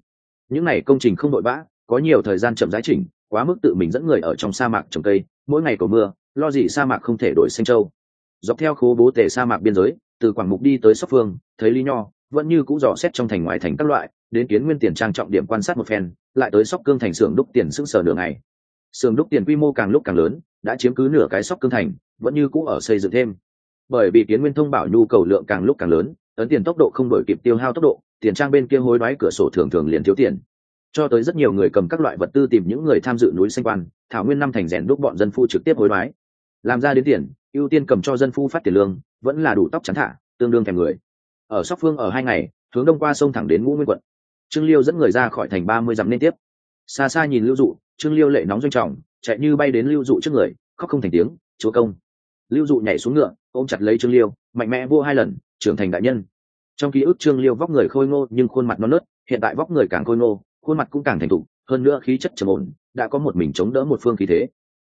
Những này công trình không đội vã có nhiều thời gian chậm giải chỉnh, quá mức tự mình dẫn người ở trong sa mạc trồng cây, mỗi ngày cầu mưa, lo gì sa mạc không thể đổi xanh châu. Dọc theo khố bố tề sa mạc biên giới, từ quảng mục đi tới sóc phương, thấy lý nho, vẫn như cũ dò xét trong thành ngoại thành các loại, đến kiến nguyên tiền trang trọng điểm quan sát một phen, lại tới sóc cương thành xưởng đúc tiền sững sờ nửa ngày. Xưởng đúc tiền quy mô càng lúc càng lớn đã chiếm cứ nửa cái sóc cương thành, vẫn như cũ ở xây dựng thêm. Bởi vì kiến nguyên thông bảo nhu cầu lượng càng lúc càng lớn ấn tiền tốc độ không đổi kịp tiêu hao tốc độ, tiền trang bên kia hối đoái cửa sổ thường thường liền thiếu tiền. Cho tới rất nhiều người cầm các loại vật tư tìm những người tham dự núi xanh quan, thảo nguyên năm thành rèn đúc bọn dân phu trực tiếp hối đoái. Làm ra đến tiền, ưu tiên cầm cho dân phu phát tiền lương, vẫn là đủ tóc chắn thả, tương đương thèm người. Ở sóc phương ở hai ngày, hướng đông qua sông thẳng đến ngũ nguyên quận. Trương liêu dẫn người ra khỏi thành ba mươi dặm liên tiếp. Xa xa nhìn lưu dụ, trương liêu lệ nóng doanh trọng chạy như bay đến lưu dụ trước người, khóc không thành tiếng, chúa công. Lưu dụ nhảy xuống ngựa, ôm chặt lấy trương liêu, mạnh mẽ vua hai lần, trưởng thành đại nhân. Trong ký ức trương liêu vóc người khôi ngô nhưng khuôn mặt non nớt, hiện tại vóc người càng khôi ngô, khuôn mặt cũng càng thành thục, hơn nữa khí chất trầm ổn, đã có một mình chống đỡ một phương khí thế.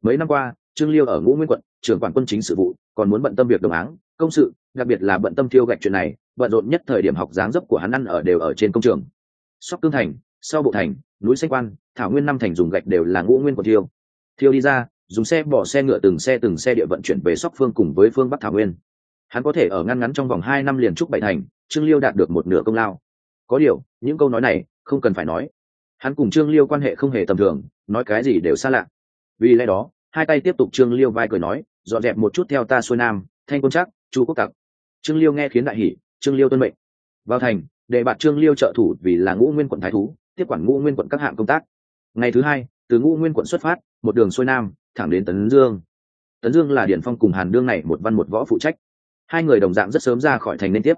Mấy năm qua, trương liêu ở ngũ nguyên quận, trưởng quản quân chính sự vụ, còn muốn bận tâm việc đồng áng, công sự, đặc biệt là bận tâm thiêu gạch chuyện này, bận rộn nhất thời điểm học dáng dấp của hắn ăn ở đều ở trên công trường. Sóc cương thành, sau bộ thành, núi xanh quan, thảo nguyên năm thành dùng gạch đều là ngũ nguyên của thiêu thiêu đi ra, dùng xe bỏ xe ngựa từng xe từng xe địa vận chuyển về sóc phương cùng với phương bắc thảo nguyên. Hắn có thể ở ngăn ngắn trong vòng hai năm liền trúc bảy thành, trương liêu đạt được một nửa công lao. Có điều, những câu nói này không cần phải nói. Hắn cùng trương liêu quan hệ không hề tầm thường, nói cái gì đều xa lạ. Vì lẽ đó, hai tay tiếp tục trương liêu vai cười nói, dọn dẹp một chút theo ta xuôi nam, thanh quân chắc chu quốc tặc. Trương liêu nghe khiến đại hỷ trương liêu tuân mệnh. Vào thành, để bạt trương liêu trợ thủ vì là ngũ nguyên quận thái thú, tiếp quản ngũ nguyên quận các hạng công tác. Ngày thứ hai, từ ngũ nguyên quận xuất phát một đường xuôi nam, thẳng đến tấn dương. Tấn dương là điển phong cùng hàn đương này một văn một võ phụ trách. Hai người đồng dạng rất sớm ra khỏi thành liên tiếp.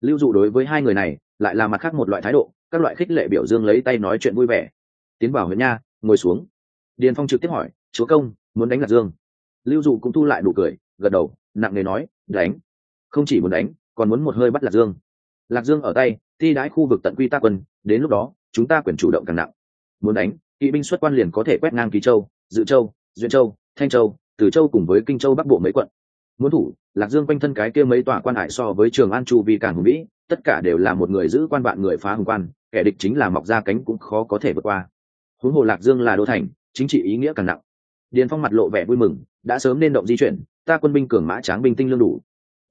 Lưu dụ đối với hai người này lại là mặt khác một loại thái độ, các loại khích lệ biểu dương lấy tay nói chuyện vui vẻ. Tiến vào huyện nha, ngồi xuống. Điền phong trực tiếp hỏi, chúa công, muốn đánh lạc dương? Lưu dụ cũng thu lại nụ cười, gật đầu, nặng nề nói, đánh. Không chỉ muốn đánh, còn muốn một hơi bắt lạc dương. Lạc dương ở tay, thi đãi khu vực tận quy ta quân, đến lúc đó, chúng ta quyền chủ động càng nặng. Muốn đánh, kỵ binh xuất quan liền có thể quét ngang ký châu dự châu, duyên châu, thanh châu, từ châu cùng với kinh châu bắc bộ mấy quận. Muốn thủ, lạc dương quanh thân cái kia mấy tòa quan hải so với trường an, chu vì càng hùng vĩ, tất cả đều là một người giữ quan bạn người phá hùng quan, kẻ địch chính là mọc ra cánh cũng khó có thể vượt qua. Huống hồ lạc dương là đô thành, chính trị ý nghĩa càng nặng. Điền phong mặt lộ vẻ vui mừng, đã sớm nên động di chuyển, ta quân binh cường mã tráng binh tinh lương đủ.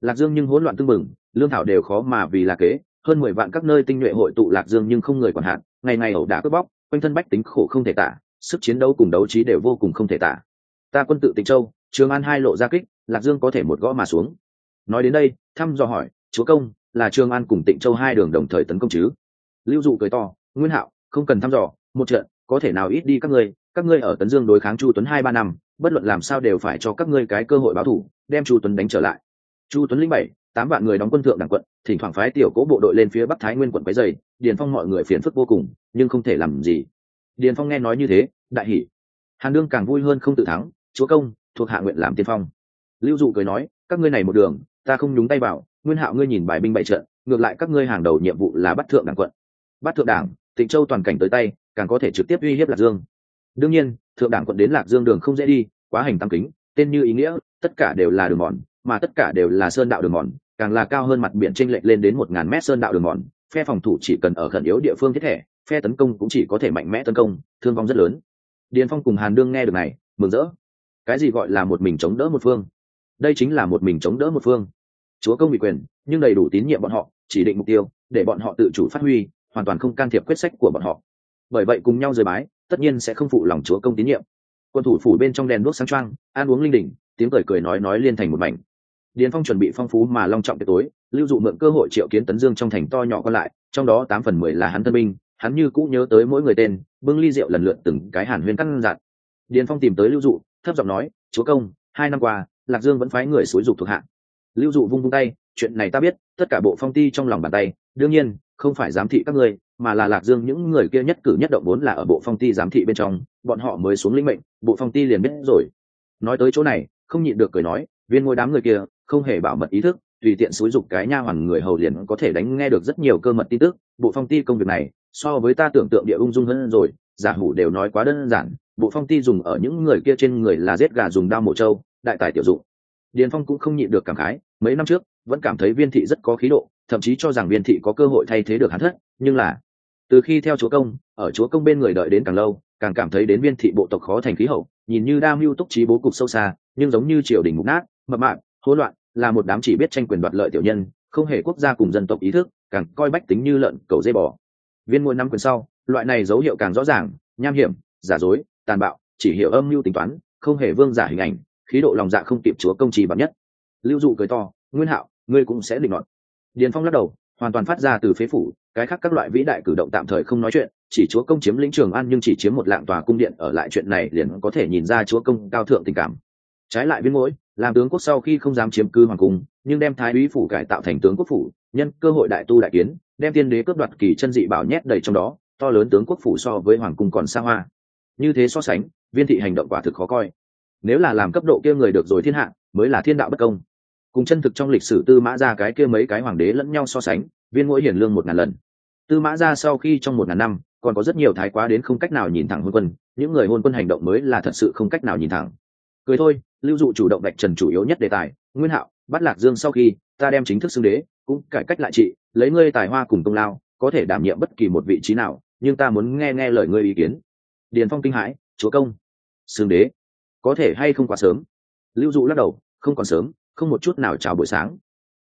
Lạc dương nhưng hỗn loạn tương mừng lương thảo đều khó mà vì là kế, hơn mười vạn các nơi tinh nhuệ hội tụ lạc dương nhưng không người quản hạn ngày ngày ẩu đả cướp bóc, quanh thân bách tính khổ không thể tả sức chiến đấu cùng đấu trí đều vô cùng không thể tả. Ta quân tự tịnh châu, trường an hai lộ ra kích, lạc dương có thể một gõ mà xuống. Nói đến đây, thăm dò hỏi, chúa công, là trường an cùng tịnh châu hai đường đồng thời tấn công chứ? Lưu dụ cười to, nguyên hạo, không cần thăm dò, một trận, có thể nào ít đi các ngươi các ngươi ở tấn dương đối kháng chu tuấn hai ba năm, bất luận làm sao đều phải cho các ngươi cái cơ hội báo thủ, đem chu tuấn đánh trở lại. Chu tuấn linh bảy, tám vạn người đóng quân thượng đẳng quận, thỉnh thoảng phái tiểu cố bộ đội lên phía bắc thái nguyên quận quấy dày điền phong mọi người phiền phức vô cùng, nhưng không thể làm gì điền phong nghe nói như thế, đại hỷ hàn đương càng vui hơn không tự thắng, chúa công, thuộc hạ nguyện làm tiên phong. Lưu dụ cười nói, các ngươi này một đường, ta không nhúng tay vào, nguyên hạo ngươi nhìn bài binh bại trận, ngược lại các ngươi hàng đầu nhiệm vụ là bắt thượng đảng quận. Bắt thượng đảng, tịnh châu toàn cảnh tới tay, càng có thể trực tiếp uy hiếp lạc dương. Đương nhiên, thượng đảng quận đến lạc dương đường không dễ đi, quá hành tăng kính, tên như ý nghĩa, tất cả đều là đường mòn, mà tất cả đều là sơn đạo đường mòn, càng là cao hơn mặt biển tranh lệch lên đến một ngàn mét sơn đạo đường mòn, phe phòng thủ chỉ cần ở khẩn yếu địa phương thiết thể phe tấn công cũng chỉ có thể mạnh mẽ tấn công thương vong rất lớn. Điền phong cùng hàn đương nghe được này mừng rỡ. Cái gì gọi là một mình chống đỡ một phương? Đây chính là một mình chống đỡ một phương. Chúa công bị quyền nhưng đầy đủ tín nhiệm bọn họ chỉ định mục tiêu để bọn họ tự chủ phát huy hoàn toàn không can thiệp quyết sách của bọn họ. Bởi vậy cùng nhau rời bái tất nhiên sẽ không phụ lòng chúa công tín nhiệm. Quân thủ phủ bên trong đèn đuốc sáng trăng ăn uống linh đình, tiếng cười cười nói nói liên thành một mảnh. Điền phong chuẩn bị phong phú mà long trọng tiệc tối lưu dụ mượn cơ hội triệu kiến tấn dương trong thành to nhỏ còn lại trong đó tám phần mười là hắn tân binh hắn như cũ nhớ tới mỗi người tên, bưng ly rượu lần lượt từng cái hàn huyên căn dặn. Điền phong tìm tới lưu dụ, thấp giọng nói, chúa công, hai năm qua, lạc dương vẫn phái người xúi dục thuộc hạ. Lưu dụ vung vung tay, chuyện này ta biết, tất cả bộ phong ti trong lòng bàn tay. Đương nhiên, không phải giám thị các ngươi, mà là lạc dương những người kia nhất cử nhất động vốn là ở bộ phong ti giám thị bên trong, bọn họ mới xuống lĩnh mệnh, bộ phong ti liền biết rồi. Nói tới chỗ này, không nhịn được cười nói, viên ngôi đám người kia, không hề bảo mật ý thức, tùy tiện xúi dục cái nha hoàn người hầu liền có thể đánh nghe được rất nhiều cơ mật tin tức. Bộ phong ti công việc này so với ta tưởng tượng địa ung dung hơn rồi, giả hủ đều nói quá đơn giản, bộ phong ti dùng ở những người kia trên người là giết gà dùng đao mổ trâu, đại tài tiểu dụng. Điền phong cũng không nhịn được cảm khái, mấy năm trước, vẫn cảm thấy viên thị rất có khí độ, thậm chí cho rằng viên thị có cơ hội thay thế được hắn thất, nhưng là, từ khi theo chúa công, ở chúa công bên người đợi đến càng lâu, càng cảm thấy đến viên thị bộ tộc khó thành khí hậu, nhìn như đa mưu túc trí bố cục sâu xa, nhưng giống như triều đình mục nát, mập mạng hỗn loạn, là một đám chỉ biết tranh quyền đoạt lợi tiểu nhân, không hề quốc gia cùng dân tộc ý thức, càng coi bách tính như lợn, cầu dây bò viên ngôi năm quyền sau, loại này dấu hiệu càng rõ ràng, nham hiểm, giả dối, tàn bạo, chỉ hiểu âm mưu tính toán, không hề vương giả hình ảnh, khí độ lòng dạ không kịp chúa công trì bậc nhất. Lưu dụ cười to, nguyên hạo, ngươi cũng sẽ định luận điền phong lắc đầu, hoàn toàn phát ra từ phế phủ, cái khác các loại vĩ đại cử động tạm thời không nói chuyện, chỉ chúa công chiếm lĩnh trường an nhưng chỉ chiếm một lạng tòa cung điện, ở lại chuyện này liền có thể nhìn ra chúa công cao thượng tình cảm. Trái lại viên mỗi làm tướng quốc sau khi không dám chiếm cư hoàng cung, nhưng đem thái úy phủ cải tạo thành tướng quốc phủ, nhân cơ hội đại tu đại kiến đem tiên đế cướp đoạt kỳ chân dị bảo nhét đầy trong đó, to lớn tướng quốc phủ so với hoàng cung còn xa hoa. Như thế so sánh, viên thị hành động quả thực khó coi. Nếu là làm cấp độ kia người được rồi thiên hạ, mới là thiên đạo bất công. Cùng chân thực trong lịch sử tư mã ra cái kia mấy cái hoàng đế lẫn nhau so sánh, viên mỗi hiển lương một ngàn lần. Tư mã ra sau khi trong một ngàn năm, còn có rất nhiều thái quá đến không cách nào nhìn thẳng hôn quân, những người hôn quân hành động mới là thật sự không cách nào nhìn thẳng. Cười thôi, lưu dụ chủ động đạch trần chủ yếu nhất đề tài, nguyên hạo bắt lạc dương sau khi, ta đem chính thức xưng đế, cũng cải cách lại trị lấy ngươi tài hoa cùng công lao, có thể đảm nhiệm bất kỳ một vị trí nào, nhưng ta muốn nghe nghe lời ngươi ý kiến. Điền phong kinh hãi, chúa công xương đế, có thể hay không quá sớm? Lưu dụ lắc đầu, không còn sớm, không một chút nào chào buổi sáng.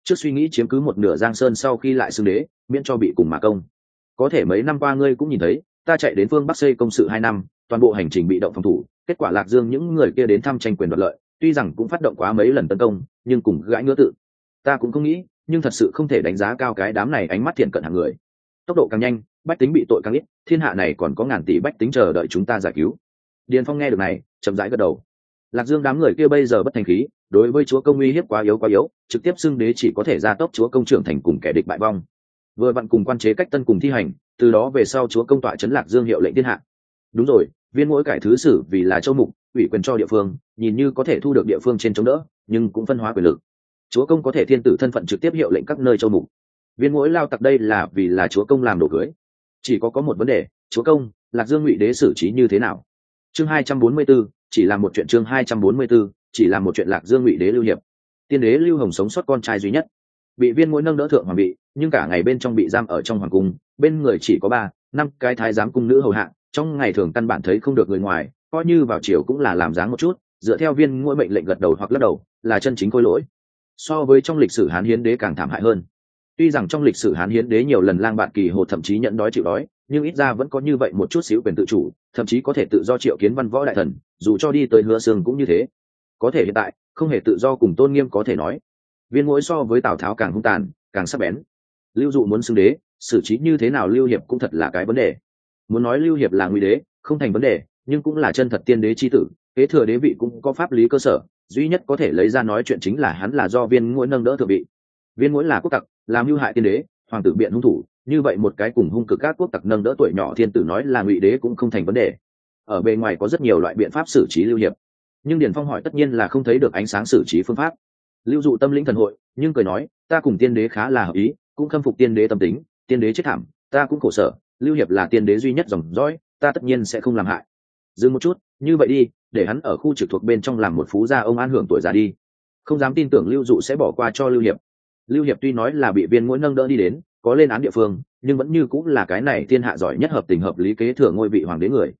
Trước suy nghĩ chiếm cứ một nửa giang sơn sau khi lại xương đế, miễn cho bị cùng mà công. Có thể mấy năm qua ngươi cũng nhìn thấy, ta chạy đến phương bắc xây công sự hai năm, toàn bộ hành trình bị động phòng thủ, kết quả lạc dương những người kia đến thăm tranh quyền đoạt lợi, tuy rằng cũng phát động quá mấy lần tấn công, nhưng cùng gãi ngứa tự. Ta cũng không nghĩ nhưng thật sự không thể đánh giá cao cái đám này ánh mắt thiện cận hàng người. Tốc độ càng nhanh, bách tính bị tội càng ít, thiên hạ này còn có ngàn tỷ bách tính chờ đợi chúng ta giải cứu. Điền phong nghe được này, chậm rãi gật đầu. Lạc dương đám người kia bây giờ bất thành khí, đối với chúa công uy hiếp quá yếu quá yếu, trực tiếp xưng đế chỉ có thể gia tốc chúa công trưởng thành cùng kẻ địch bại vong. Vừa vặn cùng quan chế cách tân cùng thi hành, từ đó về sau chúa công tọa trấn lạc dương hiệu lệnh thiên hạ. Đúng rồi, viên mỗi cải thứ sử vì là châu mục, ủy quyền cho địa phương, nhìn như có thể thu được địa phương trên chống đỡ, nhưng cũng phân hóa quyền lực chúa công có thể thiên tử thân phận trực tiếp hiệu lệnh các nơi châu mục. Viên mỗi lao tặc đây là vì là chúa công làm đồ cưới. Chỉ có có một vấn đề chúa công lạc dương ngụy đế xử trí như thế nào? Chương hai trăm bốn mươi 244, chỉ là một chuyện chương hai trăm bốn mươi 244, chỉ là một chuyện lạc dương ngụy đế lưu hiệp. Tiên đế lưu hồng sống sót con trai duy nhất. Bị viên mỗi nâng đỡ thượng hoàng bị nhưng cả ngày bên trong bị giam ở trong hoàng cung bên người chỉ có ba năm cái thái giám cung nữ hầu hạ trong ngày thường căn bản thấy không được người ngoài coi như vào chiều cũng là làm dáng một chút dựa theo viên mỗi mệnh lệnh gật đầu hoặc lắc đầu là chân chính khôi lỗi so với trong lịch sử hán hiến đế càng thảm hại hơn. Tuy rằng trong lịch sử hán hiến đế nhiều lần lang bạn kỳ hồ thậm chí nhận đói chịu đói, nhưng ít ra vẫn có như vậy một chút xíu quyền tự chủ, thậm chí có thể tự do triệu kiến văn võ đại thần, dù cho đi tới hứa sương cũng như thế. Có thể hiện tại, không hề tự do cùng tôn nghiêm có thể nói. Viên mũi so với tào tháo càng hung tàn, càng sắc bén. Lưu dụ muốn xưng đế, xử trí như thế nào lưu hiệp cũng thật là cái vấn đề. Muốn nói lưu hiệp là nguy đế, không thành vấn đề, nhưng cũng là chân thật tiên đế c h i tử, kế thừa đế vị cũng có pháp lý cơ sở duy nhất có thể lấy ra nói chuyện chính là hắn là do viên mũi nâng đỡ thượng vị. Viên mũi là quốc tặc, làm hư hại tiên đế, hoàng tử biện hung thủ, như vậy một cái cùng hung cực các quốc tặc nâng đỡ tuổi nhỏ thiên tử nói là ngụy đế cũng không thành vấn đề. Ở bề ngoài có rất nhiều loại biện pháp xử trí lưu hiệp, nhưng điền phong hỏi tất nhiên là không thấy được ánh sáng xử trí phương pháp. Lưu dụ tâm lĩnh thần hội, nhưng cười nói, ta cùng tiên đế khá là hợp ý, cũng khâm phục tiên đế tâm tính, tiên đế chết thảm, ta cũng khổ sở, lưu hiệp là tiên đế duy nhất dòng dõi, ta tất nhiên sẽ không làm hại. Dừng một chút, như vậy đi để hắn ở khu trực thuộc bên trong làm một phú gia ông an hưởng tuổi già đi. Không dám tin tưởng lưu dụ sẽ bỏ qua cho lưu hiệp. Lưu hiệp tuy nói là bị viên mũi nâng đỡ đi đến, có lên án địa phương, nhưng vẫn như cũng là cái này thiên hạ giỏi nhất hợp tình hợp lý kế thừa ngôi vị hoàng đế người.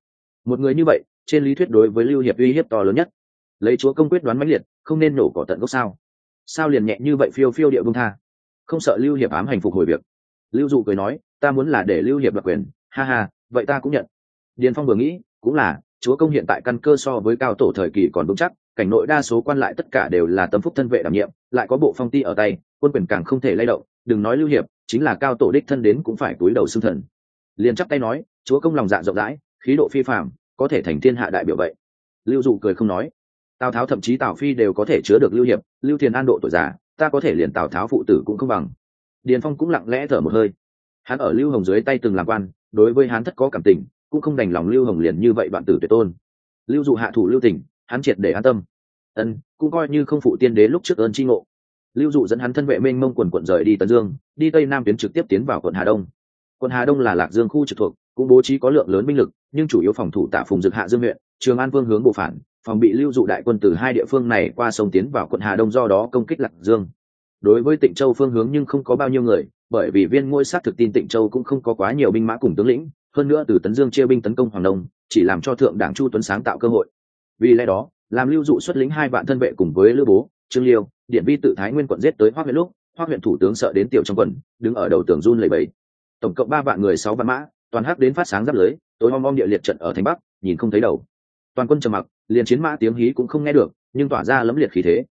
Một người như vậy, trên lý thuyết đối với lưu hiệp uy hiếp to lớn nhất. Lấy chúa công quyết đoán mãnh liệt, không nên nổ cỏ tận gốc sao. Sao liền nhẹ như vậy phiêu phiêu địa vương tha? Không sợ lưu hiệp ám hành phục hồi việc. Lưu dụ cười nói, ta muốn là để lưu hiệp đặc quyền. Ha ha, vậy ta cũng nhận. Điền phong vừa nghĩ, cũng là chúa công hiện tại căn cơ so với cao tổ thời kỳ còn vững chắc, cảnh nội đa số quan lại tất cả đều là tâm phúc thân vệ đảm nhiệm, lại có bộ phong ti ở tay, quân quyền càng không thể lay động, đừng nói lưu hiệp, chính là cao tổ đích thân đến cũng phải túi đầu xương thần. Liền chắp tay nói, chúa công lòng dạ rộng rãi, khí độ phi phạm có thể thành thiên hạ đại biểu vậy. Lưu dụ cười không nói. Tào tháo thậm chí tào phi đều có thể chứa được lưu hiệp, lưu thiền an độ tuổi già, ta có thể liền tào tháo phụ tử cũng không bằng. Điền phong cũng lặng lẽ thở một hơi. Hắn ở lưu hồng dưới tay từng làm quan, đối với hắn thất có cảm tình cũng không đành lòng lưu hồng liền như vậy đoạn tử tuyệt tôn. Lưu dụ hạ thủ lưu tình hắn triệt để an tâm. Ân, cũng coi như không phụ tiên đế lúc trước ơn tri ngộ. Lưu dụ dẫn hắn thân vệ mênh mông quần quận rời đi tấn dương, đi tây nam tuyến trực tiếp tiến vào quận hà đông. Quận hà đông là lạc dương khu trực thuộc, cũng bố trí có lượng lớn binh lực, nhưng chủ yếu phòng thủ tả phùng dực hạ dương huyện, trường an vương hướng bộ phản, phòng bị lưu dụ đại quân từ hai địa phương này qua sông tiến vào quận hà đông do đó công kích lạc dương. Đối với tịnh châu phương hướng nhưng không có bao nhiêu người, bởi vì viên ngôi sát thực tin tịnh châu cũng không có quá nhiều binh mã cùng tướng lĩnh hơn nữa từ tấn dương chia binh tấn công hoàng đông chỉ làm cho thượng đảng chu tuấn sáng tạo cơ hội. Vì lẽ đó, làm lưu dụ xuất lĩnh hai vạn thân vệ cùng với lữ bố, trương liêu, điện vi tự thái nguyên quận giết tới hoa huyện lúc hoa huyện thủ tướng sợ đến tiểu trong quận, đứng ở đầu tường run lầy bẫy tổng cộng ba vạn người sáu vạn mã, toàn hắc đến phát sáng giáp lưới, tối om om địa liệt trận ở thành bắc, nhìn không thấy đầu. Toàn quân trầm mặc, liền chiến mã tiếng hí cũng không nghe được, nhưng tỏa ra lấm liệt khí thế.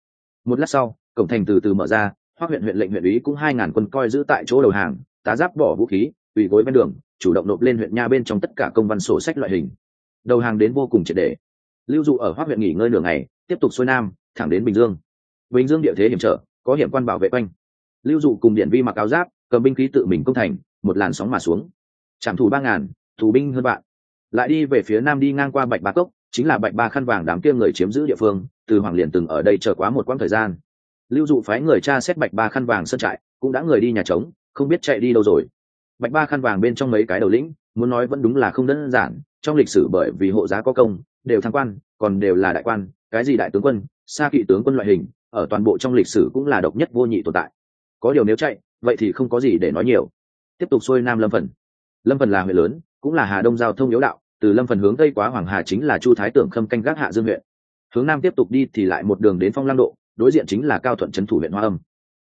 Một lát sau, cổng thành từ từ mở ra hoa huyện huyện lệnh huyện ý cũng hai ngàn quân coi giữ tại chỗ đầu hàng, tá giáp bỏ vũ khí ủy gối ven đường chủ động nộp lên huyện nha bên trong tất cả công văn sổ sách loại hình. Đầu hàng đến vô cùng triệt đề lưu dụ ở hoa huyện nghỉ ngơi nửa ngày, tiếp tục xuôi nam, thẳng đến bình dương. Bình dương địa thế hiểm trở, có hiểm quan bảo vệ quanh. Lưu dụ cùng điện vi mặc áo giáp, cầm binh khí tự mình công thành, một làn sóng mà xuống. Trảm thủ ba ngàn, thủ binh hơn bạn lại đi về phía nam đi ngang qua bạch ba cốc, chính là bạch ba khăn vàng đám kia người chiếm giữ địa phương, từ hoàng liền từng ở đây chờ quá một quãng thời gian. Lưu dụ phái người cha xét bạch ba khăn vàng sân trại, cũng đã người đi nhà trống, không biết chạy đi đâu rồi bạch ba khăn vàng bên trong mấy cái đầu lĩnh, muốn nói vẫn đúng là không đơn giản, trong lịch sử bởi vì hộ giá có công, đều thăng quan, còn đều là đại quan, cái gì đại tướng quân xa kỵ tướng quân loại hình, ở toàn bộ trong lịch sử cũng là độc nhất vô nhị tồn tại. Có điều nếu chạy, vậy thì không có gì để nói nhiều. Tiếp tục xuôi nam lâm phần. Lâm phần là huyện lớn, cũng là hà đông giao thông yếu đạo, từ lâm phần hướng tây quá hoàng hà chính là chu thái tưởng khâm canh gác hạ dương huyện. Hướng nam tiếp tục đi thì lại một đường đến phong lang độ, đối diện chính là cao thuận trấn thủ huyện hoa âm.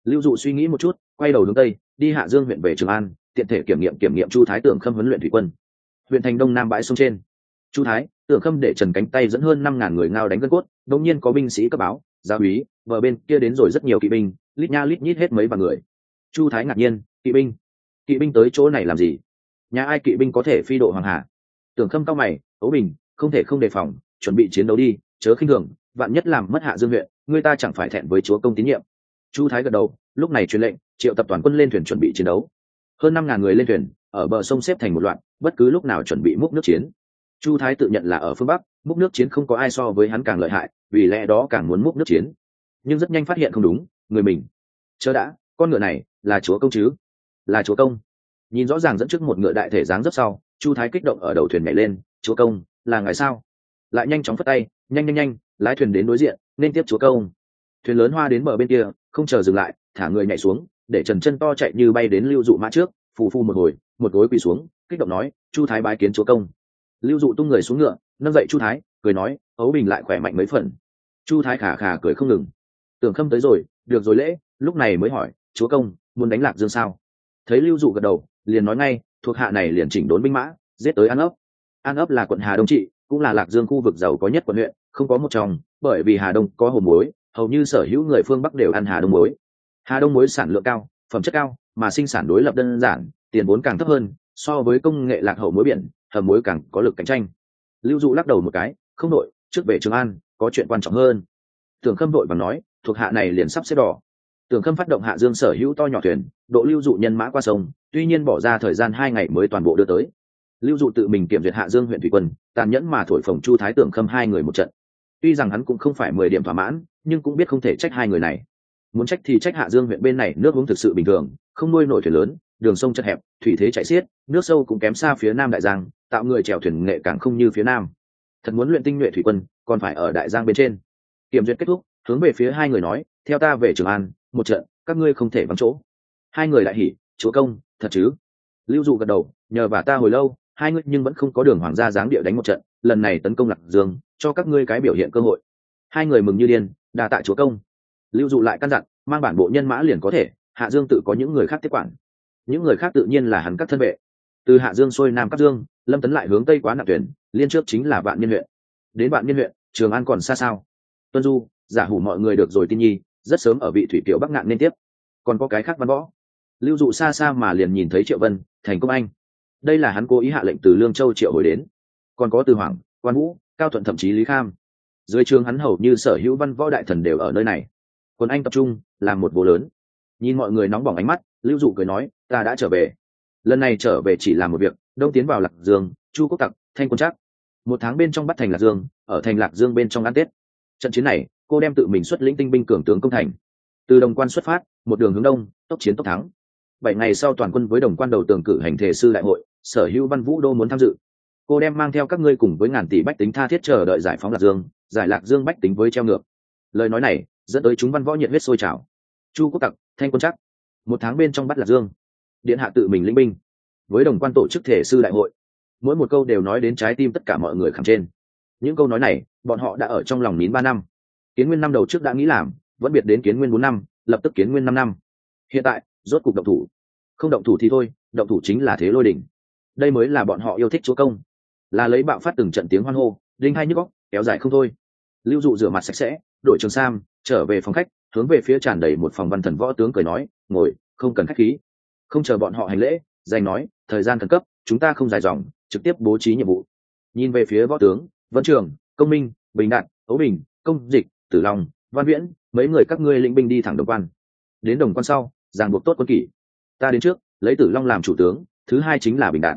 Lưu dụ suy nghĩ một chút, quay đầu hướng tây, đi hạ dương huyện về trường an tiện thể kiểm nghiệm kiểm nghiệm chu thái tưởng khâm huấn luyện thủy quân. Huyện thành đông nam bãi sông trên. Chu thái, tưởng khâm để trần cánh tay dẫn hơn năm ngàn người ngao đánh gân cốt đống nhiên có binh sĩ cấp báo, gia úy vợ bên kia đến rồi rất nhiều kỵ binh, lít nha lít nhít hết mấy vài người. Chu thái ngạc nhiên, kỵ binh? Kỵ binh tới chỗ này làm gì? Nhà ai kỵ binh có thể phi độ hoàng hà? Tưởng khâm cao mày ấu bình, không thể không đề phòng, chuẩn bị chiến đấu đi, chớ khinh thường, vạn nhất làm mất hạ dương huyện, người ta chẳng phải thẹn với chúa công tín nhiệm. Chu thái gật đầu, lúc này truyền lệnh, triệu tập toàn quân lên thuyền chuẩn bị chiến đấu hơn năm ngàn người lên thuyền, ở bờ sông xếp thành một loạt, bất cứ lúc nào chuẩn bị múc nước chiến. Chu thái tự nhận là ở phương bắc, múc nước chiến không có ai so với hắn càng lợi hại, vì lẽ đó càng muốn múc nước chiến. Nhưng rất nhanh phát hiện không đúng, người mình. Chớ đã, con ngựa này là chúa công chứ? Là chúa công. Nhìn rõ ràng dẫn trước một ngựa đại thể dáng rất sau, chu thái kích động ở đầu thuyền nhảy lên, chúa công, là ngài sao? Lại nhanh chóng phất tay, nhanh nhanh nhanh, lái thuyền đến đối diện, nên tiếp chúa công. Thuyền lớn hoa đến bờ bên kia, không chờ dừng lại, thả người nhảy xuống để trần chân to chạy như bay đến lưu dụ mã trước, phù phu một hồi, một gối quỳ xuống, kích động nói, chu thái bái kiến chúa công. Lưu dụ tung người xuống ngựa, nâng dậy chu thái, cười nói, ấu bình lại khỏe mạnh mấy phần. Chu thái khả khả cười không ngừng. Tưởng khâm tới rồi, được rồi lễ, lúc này mới hỏi, chúa công, muốn đánh lạc dương sao? Thấy lưu dụ gật đầu, liền nói ngay, thuộc hạ này liền chỉnh đốn binh mã, giết tới an ấp. An ấp là quận hà đông trị, cũng là lạc dương khu vực giàu có nhất quận huyện, không có một chồng, bởi vì hà đông có hồ muối, hầu như sở hữu người phương bắc đều ăn hà đông muối hà đông muối sản lượng cao, phẩm chất cao, mà sinh sản đối lập đơn giản, tiền vốn càng thấp hơn, so với công nghệ lạc hậu muối biển, hầm muối càng có lực cạnh tranh. Lưu dụ lắc đầu một cái, không đội, trước về trường an, có chuyện quan trọng hơn. Tưởng khâm đội và nói, thuộc hạ này liền sắp xếp đỏ. Tưởng khâm phát động hạ dương sở hữu to nhỏ thuyền, độ lưu dụ nhân mã qua sông, tuy nhiên bỏ ra thời gian hai ngày mới toàn bộ đưa tới. Lưu dụ tự mình kiểm duyệt hạ dương huyện thủy quân, tàn nhẫn mà thổi phồng chu thái tưởng khâm hai người một trận. Tuy rằng hắn cũng không phải mười điểm thỏa mãn, nhưng cũng biết không thể trách hai người này muốn trách thì trách hạ dương huyện bên này, nước uống thực sự bình thường, không nuôi nổi thuyền lớn, đường sông chật hẹp, thủy thế chạy xiết, nước sâu cũng kém xa phía nam đại giang, tạo người chèo thuyền nghệ càng không như phía nam. Thật muốn luyện tinh nhuệ thủy quân, còn phải ở đại giang bên trên. Kiểm duyệt kết thúc, hướng về phía hai người nói, theo ta về trường an, một trận, các ngươi không thể vắng chỗ. Hai người lại hỉ, chúa công, thật chứ? Lưu dụ gật đầu, nhờ vả ta hồi lâu, hai ngươi nhưng vẫn không có đường hoàng gia giáng địa đánh một trận, lần này tấn công lạc dương, cho các ngươi cái biểu hiện cơ hội. Hai người mừng như điên đà tạ chúa công lưu dụ lại căn dặn, mang bản bộ nhân mã liền có thể, hạ dương tự có những người khác tiếp quản. Những người khác tự nhiên là hắn các thân vệ. Từ hạ dương xuôi nam các dương, lâm tấn lại hướng tây quá nạp tuyển, liên trước chính là vạn niên huyện. Đến vạn niên huyện, trường an còn xa sao? Tuân du, giả hủ mọi người được rồi tin nhi, rất sớm ở vị thủy tiểu bắc ngạn nên tiếp. Còn có cái khác văn võ. Lưu dụ xa xa mà liền nhìn thấy triệu vân, thành công anh. Đây là hắn cố ý hạ lệnh từ lương châu triệu hồi đến. Còn có từ hoàng, quan vũ, cao thuận thậm chí lý kham. Dưới trường hắn hầu như sở hữu văn võ đại thần đều ở nơi này còn anh tập trung, làm một bộ lớn. Nhìn mọi người nóng bỏng ánh mắt, lưu dụ cười nói, ta đã trở về. Lần này trở về chỉ làm một việc, đông tiến vào lạc dương, chu quốc tặc, thanh quân trác. Một tháng bên trong bắt thành lạc dương, ở thành lạc dương bên trong ăn tết. Trận chiến này, cô đem tự mình xuất lĩnh tinh binh cường tướng công thành. Từ đồng quan xuất phát, một đường hướng đông, tốc chiến tốc thắng. Bảy ngày sau toàn quân với đồng quan đầu tường cử hành thể sư đại hội, sở hữu văn vũ đô muốn tham dự. Cô đem mang theo các ngươi cùng với ngàn tỷ bách tính tha thiết chờ đợi giải phóng lạc dương, giải lạc dương bách tính với treo ngược. Lời nói này dẫn tới chúng văn võ nhiệt huyết sôi trào. Chu quốc tặc, thanh quân chắc một tháng bên trong bắt lạc dương. Điện hạ tự mình linh binh. Với đồng quan tổ chức thể sư đại hội, mỗi một câu đều nói đến trái tim tất cả mọi người khẳng trên. Những câu nói này, bọn họ đã ở trong lòng nín ba năm. Kiến nguyên năm đầu trước đã nghĩ làm, vẫn biệt đến kiến nguyên bốn năm, lập tức kiến nguyên năm năm. Hiện tại, rốt cục động thủ. Không động thủ thì thôi, động thủ chính là thế lôi đỉnh. Đây mới là bọn họ yêu thích chúa công. Là lấy bạo phát từng trận tiếng hoan hô, đinh hai nhức góc kéo dài không thôi. Lưu dụ rửa mặt sạch sẽ đội trường sam, trở về phòng khách, hướng về phía tràn đầy một phòng văn thần võ tướng cười nói, ngồi, không cần khách khí. Không chờ bọn họ hành lễ, danh nói, thời gian khẩn cấp, chúng ta không dài dòng, trực tiếp bố trí nhiệm vụ. Nhìn về phía võ tướng, vân trường, công minh, bình đạn, ấu bình, công dịch, tử long, văn viễn, mấy người các ngươi lĩnh binh đi thẳng đồng quan. Đến đồng quan sau, ràng buộc tốt quân kỷ. Ta đến trước, lấy tử long làm chủ tướng, thứ hai chính là bình đạn.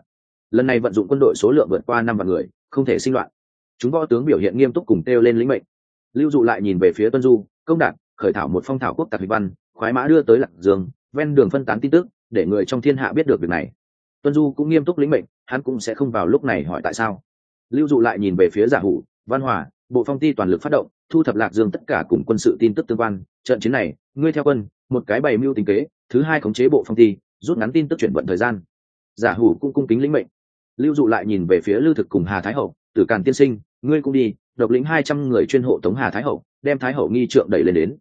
Lần này vận dụng quân đội số lượng vượt qua năm vạn người, không thể sinh loạn. Chúng võ tướng biểu hiện nghiêm túc cùng kêu lên lĩnh mệnh lưu dụ lại nhìn về phía tuân du, công đạt khởi thảo một phong thảo quốc tạc văn, khoái mã đưa tới lạc dương, ven đường phân tán tin tức, để người trong thiên hạ biết được việc này. Tuân du cũng nghiêm túc lĩnh mệnh, hắn cũng sẽ không vào lúc này hỏi tại sao. Lưu dụ lại nhìn về phía giả hủ, văn hòa, bộ phong ti toàn lực phát động, thu thập lạc dương tất cả cùng quân sự tin tức tương quan, trận chiến này, ngươi theo quân, một cái bày mưu tính kế, thứ hai khống chế bộ phong ti, rút ngắn tin tức chuyển vận thời gian. Giả hủ cũng cung kính lĩnh mệnh. Lưu dụ lại nhìn về phía lưu thực cùng hà thái hậu, tử càn tiên sinh, ngươi cũng đi độc lĩnh hai trăm người chuyên hộ tống hà thái hậu, đem thái hậu nghi trượng đẩy lên đến.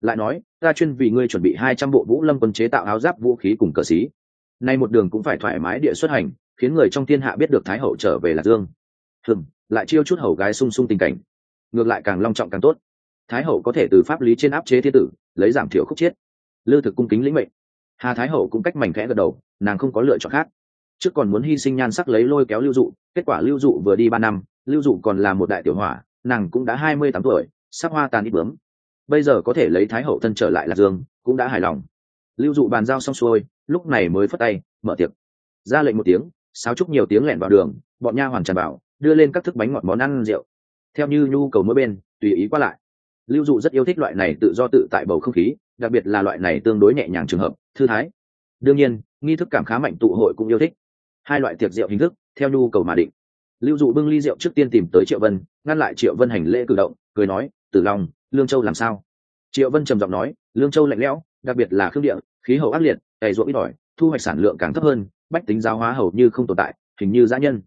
Lại nói, ta chuyên vì ngươi chuẩn bị hai trăm bộ vũ lâm quân chế tạo áo giáp vũ khí cùng cờ xí. Nay một đường cũng phải thoải mái địa xuất hành, khiến người trong thiên hạ biết được thái hậu trở về lạc dương. Hừng lại chiêu chút hầu gái sung sung tình cảnh. Ngược lại càng long trọng càng tốt. Thái hậu có thể từ pháp lý trên áp chế thiên tử, lấy giảm thiểu khúc chiết lư thực cung kính lĩnh mệnh. Hà thái hậu cũng cách mảnh khẽ gật đầu, nàng không có lựa chọn khác. Trước còn muốn hy sinh nhan sắc lấy lôi kéo lưu dụ, kết quả lưu dụ vừa đi ba năm lưu dụ còn là một đại tiểu hỏa, nàng cũng đã hai mươi tám tuổi, sắc hoa tàn ít bướm. Bây giờ có thể lấy thái hậu thân trở lại lạc dương, cũng đã hài lòng. Lưu dụ bàn giao xong xuôi, lúc này mới phất tay, mở tiệc. Ra lệnh một tiếng, sáo trúc nhiều tiếng lẹn vào đường, bọn nha hoàn tràn bảo đưa lên các thức bánh ngọt món ăn rượu. Theo như nhu cầu mỗi bên, tùy ý qua lại. Lưu dụ rất yêu thích loại này tự do tự tại bầu không khí, đặc biệt là loại này tương đối nhẹ nhàng trường hợp, thư thái. Đương nhiên, nghi thức cảm khá mạnh tụ hội cũng yêu thích. Hai loại tiệc rượu hình thức, theo nhu cầu mà định lưu dụ bưng ly rượu trước tiên tìm tới triệu vân, ngăn lại triệu vân hành lễ cử động, cười nói, tử long, lương châu làm sao? Triệu vân trầm giọng nói, lương châu lạnh lẽo, đặc biệt là khương địa, khí hậu ác liệt, cày ruộng ít ỏi, thu hoạch sản lượng càng thấp hơn, bách tính giáo hóa hầu như không tồn tại, hình như giã nhân.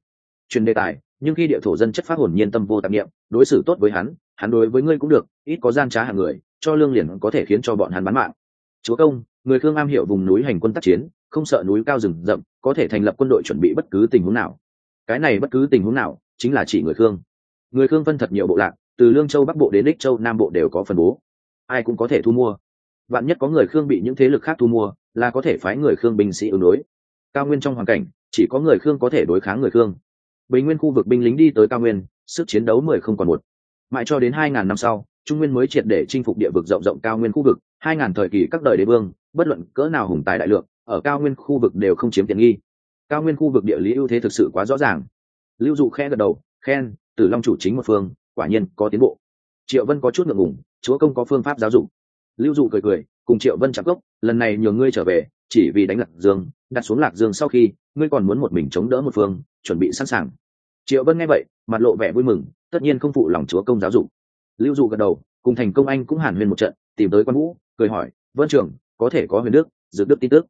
Truyền đề tài, nhưng khi địa thổ dân chất phát hồn nhiên tâm vô tạp nghiệm đối xử tốt với hắn hắn đối với ngươi cũng được, ít có gian trá hàng người, cho lương liền có thể khiến cho bọn hắn bán mạng. Chúa công, người khương am hiểu vùng núi hành quân tác chiến, không sợ núi cao rừng rậm, có thể thành lập quân đội chuẩn bị bất cứ tình huống nào cái này bất cứ tình huống nào chính là chỉ người khương người khương phân thật nhiều bộ lạc từ lương châu bắc bộ đến đích châu nam bộ đều có phân bố ai cũng có thể thu mua bạn nhất có người khương bị những thế lực khác thu mua là có thể phái người khương binh sĩ ứng đối cao nguyên trong hoàn cảnh chỉ có người khương có thể đối kháng người khương bình nguyên khu vực binh lính đi tới cao nguyên sức chiến đấu mười không còn một mãi cho đến hai ngàn năm sau trung nguyên mới triệt để chinh phục địa vực rộng rộng cao nguyên khu vực hai ngàn thời kỳ các đời đế vương bất luận cỡ nào hùng tài đại lượng ở cao nguyên khu vực đều không chiếm tiện nghi cao nguyên khu vực địa lý ưu thế thực sự quá rõ ràng. Lưu dụ khe gật đầu, khen, tử long chủ chính một phương, quả nhiên có tiến bộ. Triệu vân có chút ngượng ngùng, chúa công có phương pháp giáo dục. Lưu dụ cười cười, cùng triệu vân chạm gốc lần này nhường ngươi trở về, chỉ vì đánh lạc dương, đặt xuống lạc dương sau khi, ngươi còn muốn một mình chống đỡ một phương, chuẩn bị sẵn sàng. Triệu vân nghe vậy, mặt lộ vẻ vui mừng, tất nhiên không phụ lòng chúa công giáo dục. Lưu dụ gật đầu, cùng thành công anh cũng hàn huyên một trận, tìm tới quan vũ, cười hỏi, vân trưởng, có thể có huyền đức dự đức tin tức?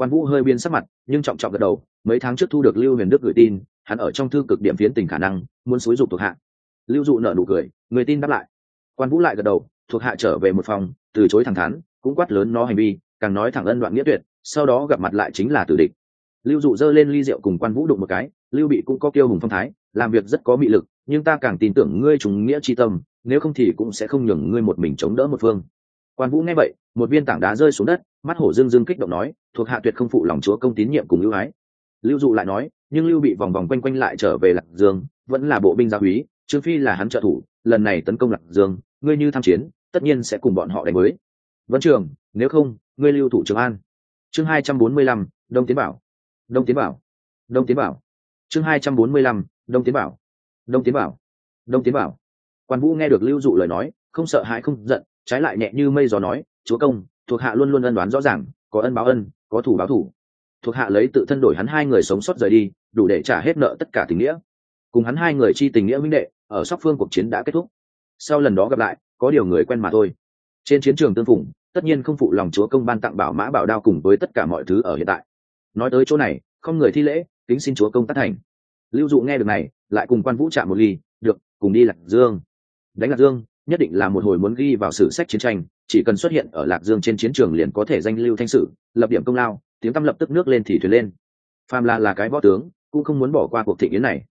Quan vũ hơi biên sắc mặt, nhưng trọng trọng gật đầu, mấy tháng trước thu được lưu huyền đức gửi tin, hắn ở trong thư cực điểm phiến tình khả năng, muốn xúi dục thuộc hạ. Lưu dụ nợ nụ cười, người tin đáp lại. Quan vũ lại gật đầu, thuộc hạ trở về một phòng, từ chối thẳng thắn, cũng quát lớn nó hành vi, càng nói thẳng ân đoạn nghĩa tuyệt, sau đó gặp mặt lại chính là tử địch. Lưu dụ giơ lên ly rượu cùng quan vũ đụng một cái, lưu bị cũng có kiêu hùng phong thái, làm việc rất có mị lực, nhưng ta càng tin tưởng ngươi trùng nghĩa tri tâm, nếu không thì cũng sẽ không nhường ngươi một mình chống đỡ một phương quan vũ nghe vậy, một viên tảng đá rơi xuống đất, mắt hổ dương dương kích động nói, thuộc hạ tuyệt không phụ lòng chúa công tín nhiệm cùng ưu ái. Lưu dụ lại nói, nhưng lưu bị vòng vòng quanh quanh lại trở về lạc dương, vẫn là bộ binh gia úy trương phi là hắn trợ thủ, lần này tấn công lạc dương, ngươi như tham chiến, tất nhiên sẽ cùng bọn họ đánh mới vẫn trường, nếu không, ngươi lưu thủ trường an. Chương hai trăm bốn mươi lăm, đông tiến bảo. Đông tiến bảo. Đông tiến bảo. Chương hai trăm bốn mươi lăm, đông tiến bảo. Đông tiến bảo. Đông tiến bảo. Quan vũ nghe được lưu dụ lời nói, không sợ hãi không giận trái lại nhẹ như mây gió nói, chúa công, thuộc hạ luôn luôn ân đoán rõ ràng, có ân báo ân, có thủ báo thủ. Thuộc hạ lấy tự thân đổi hắn hai người sống sót rời đi, đủ để trả hết nợ tất cả tình nghĩa. Cùng hắn hai người chi tình nghĩa minh đệ, ở sóc phương cuộc chiến đã kết thúc. Sau lần đó gặp lại, có điều người quen mà thôi. Trên chiến trường tương phùng, tất nhiên không phụ lòng chúa công ban tặng bảo mã bảo đao cùng với tất cả mọi thứ ở hiện tại. Nói tới chỗ này, không người thi lễ, kính xin chúa công tác thành. Lưu dụ nghe được này, lại cùng quan vũ chạm một ly, được, cùng đi lạc dương. Đánh lạc dương nhất định là một hồi muốn ghi vào sử sách chiến tranh, chỉ cần xuất hiện ở lạc dương trên chiến trường liền có thể danh lưu thanh sử, lập điểm công lao, tiếng tăm lập tức nước lên thì thuyền lên. Phàm là là cái võ tướng, cũng không muốn bỏ qua cuộc thị yến này.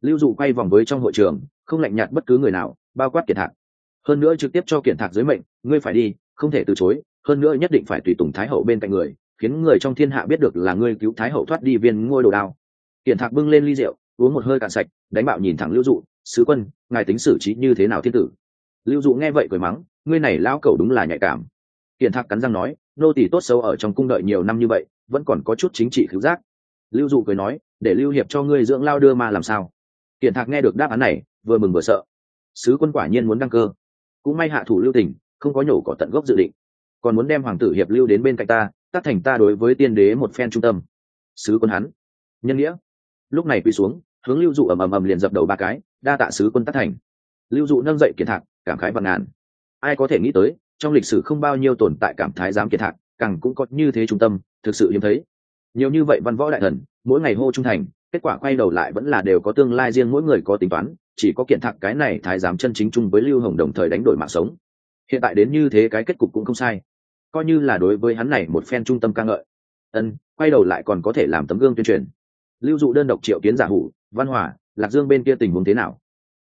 Lưu dụ quay vòng với trong hội trường, không lạnh nhạt bất cứ người nào, bao quát kiệt thạc. Hơn nữa trực tiếp cho kiệt thạc dưới mệnh, ngươi phải đi, không thể từ chối, hơn nữa nhất định phải tùy tùng thái hậu bên cạnh người, khiến người trong thiên hạ biết được là ngươi cứu thái hậu thoát đi viên ngôi đồ đao. Kiệt thạc bưng lên ly rượu, uống một hơi cạn sạch, đánh bạo nhìn thẳng lưu dụ, sứ quân, ngài tính xử trí như thế nào thiên tử? Lưu dụ nghe vậy cười mắng, ngươi này lao cầu đúng là nhạy cảm. Hiện thạc cắn răng nói, nô tỳ tốt xấu ở trong cung đợi nhiều năm như vậy, vẫn còn có chút chính trị khứu giác. Lưu dụ cười nói, để lưu hiệp cho ngươi dưỡng lao đưa ma làm sao? Hiện thạc nghe được đáp án này, vừa mừng vừa sợ. Sứ quân quả nhiên muốn đăng cơ. Cũng may hạ thủ lưu tình không có nhổ cỏ tận gốc dự định. Còn muốn đem hoàng tử hiệp lưu đến bên cạnh ta tác thành ta đối với tiên đế một phen trung tâm. Sứ quân hắn. Nhân nghĩa. Lúc này quỳ xuống, hướng lưu dụ ầm ầm ầm liền dập đầu ba cái, đa tạ sứ quân tác thành. Lưu dụ nâng dậy kiệt thạc cảm khái vạn ngàn. Ai có thể nghĩ tới, trong lịch sử không bao nhiêu tồn tại cảm thái giám kiệt thạc càng cũng có như thế trung tâm, thực sự hiếm thấy. Nhiều như vậy văn võ đại thần, mỗi ngày hô trung thành, kết quả quay đầu lại vẫn là đều có tương lai riêng mỗi người có tính toán, chỉ có kiện thạc cái này thái giám chân chính chung với lưu hồng đồng thời đánh đổi mạng sống. Hiện tại đến như thế cái kết cục cũng không sai. Coi như là đối với hắn này một phen trung tâm ca ngợi. Ân, quay đầu lại còn có thể làm tấm gương tuyên truyền. Lưu dụ đơn độc triệu kiến giả hủ, văn hòa, lạc dương bên kia tình huống thế nào?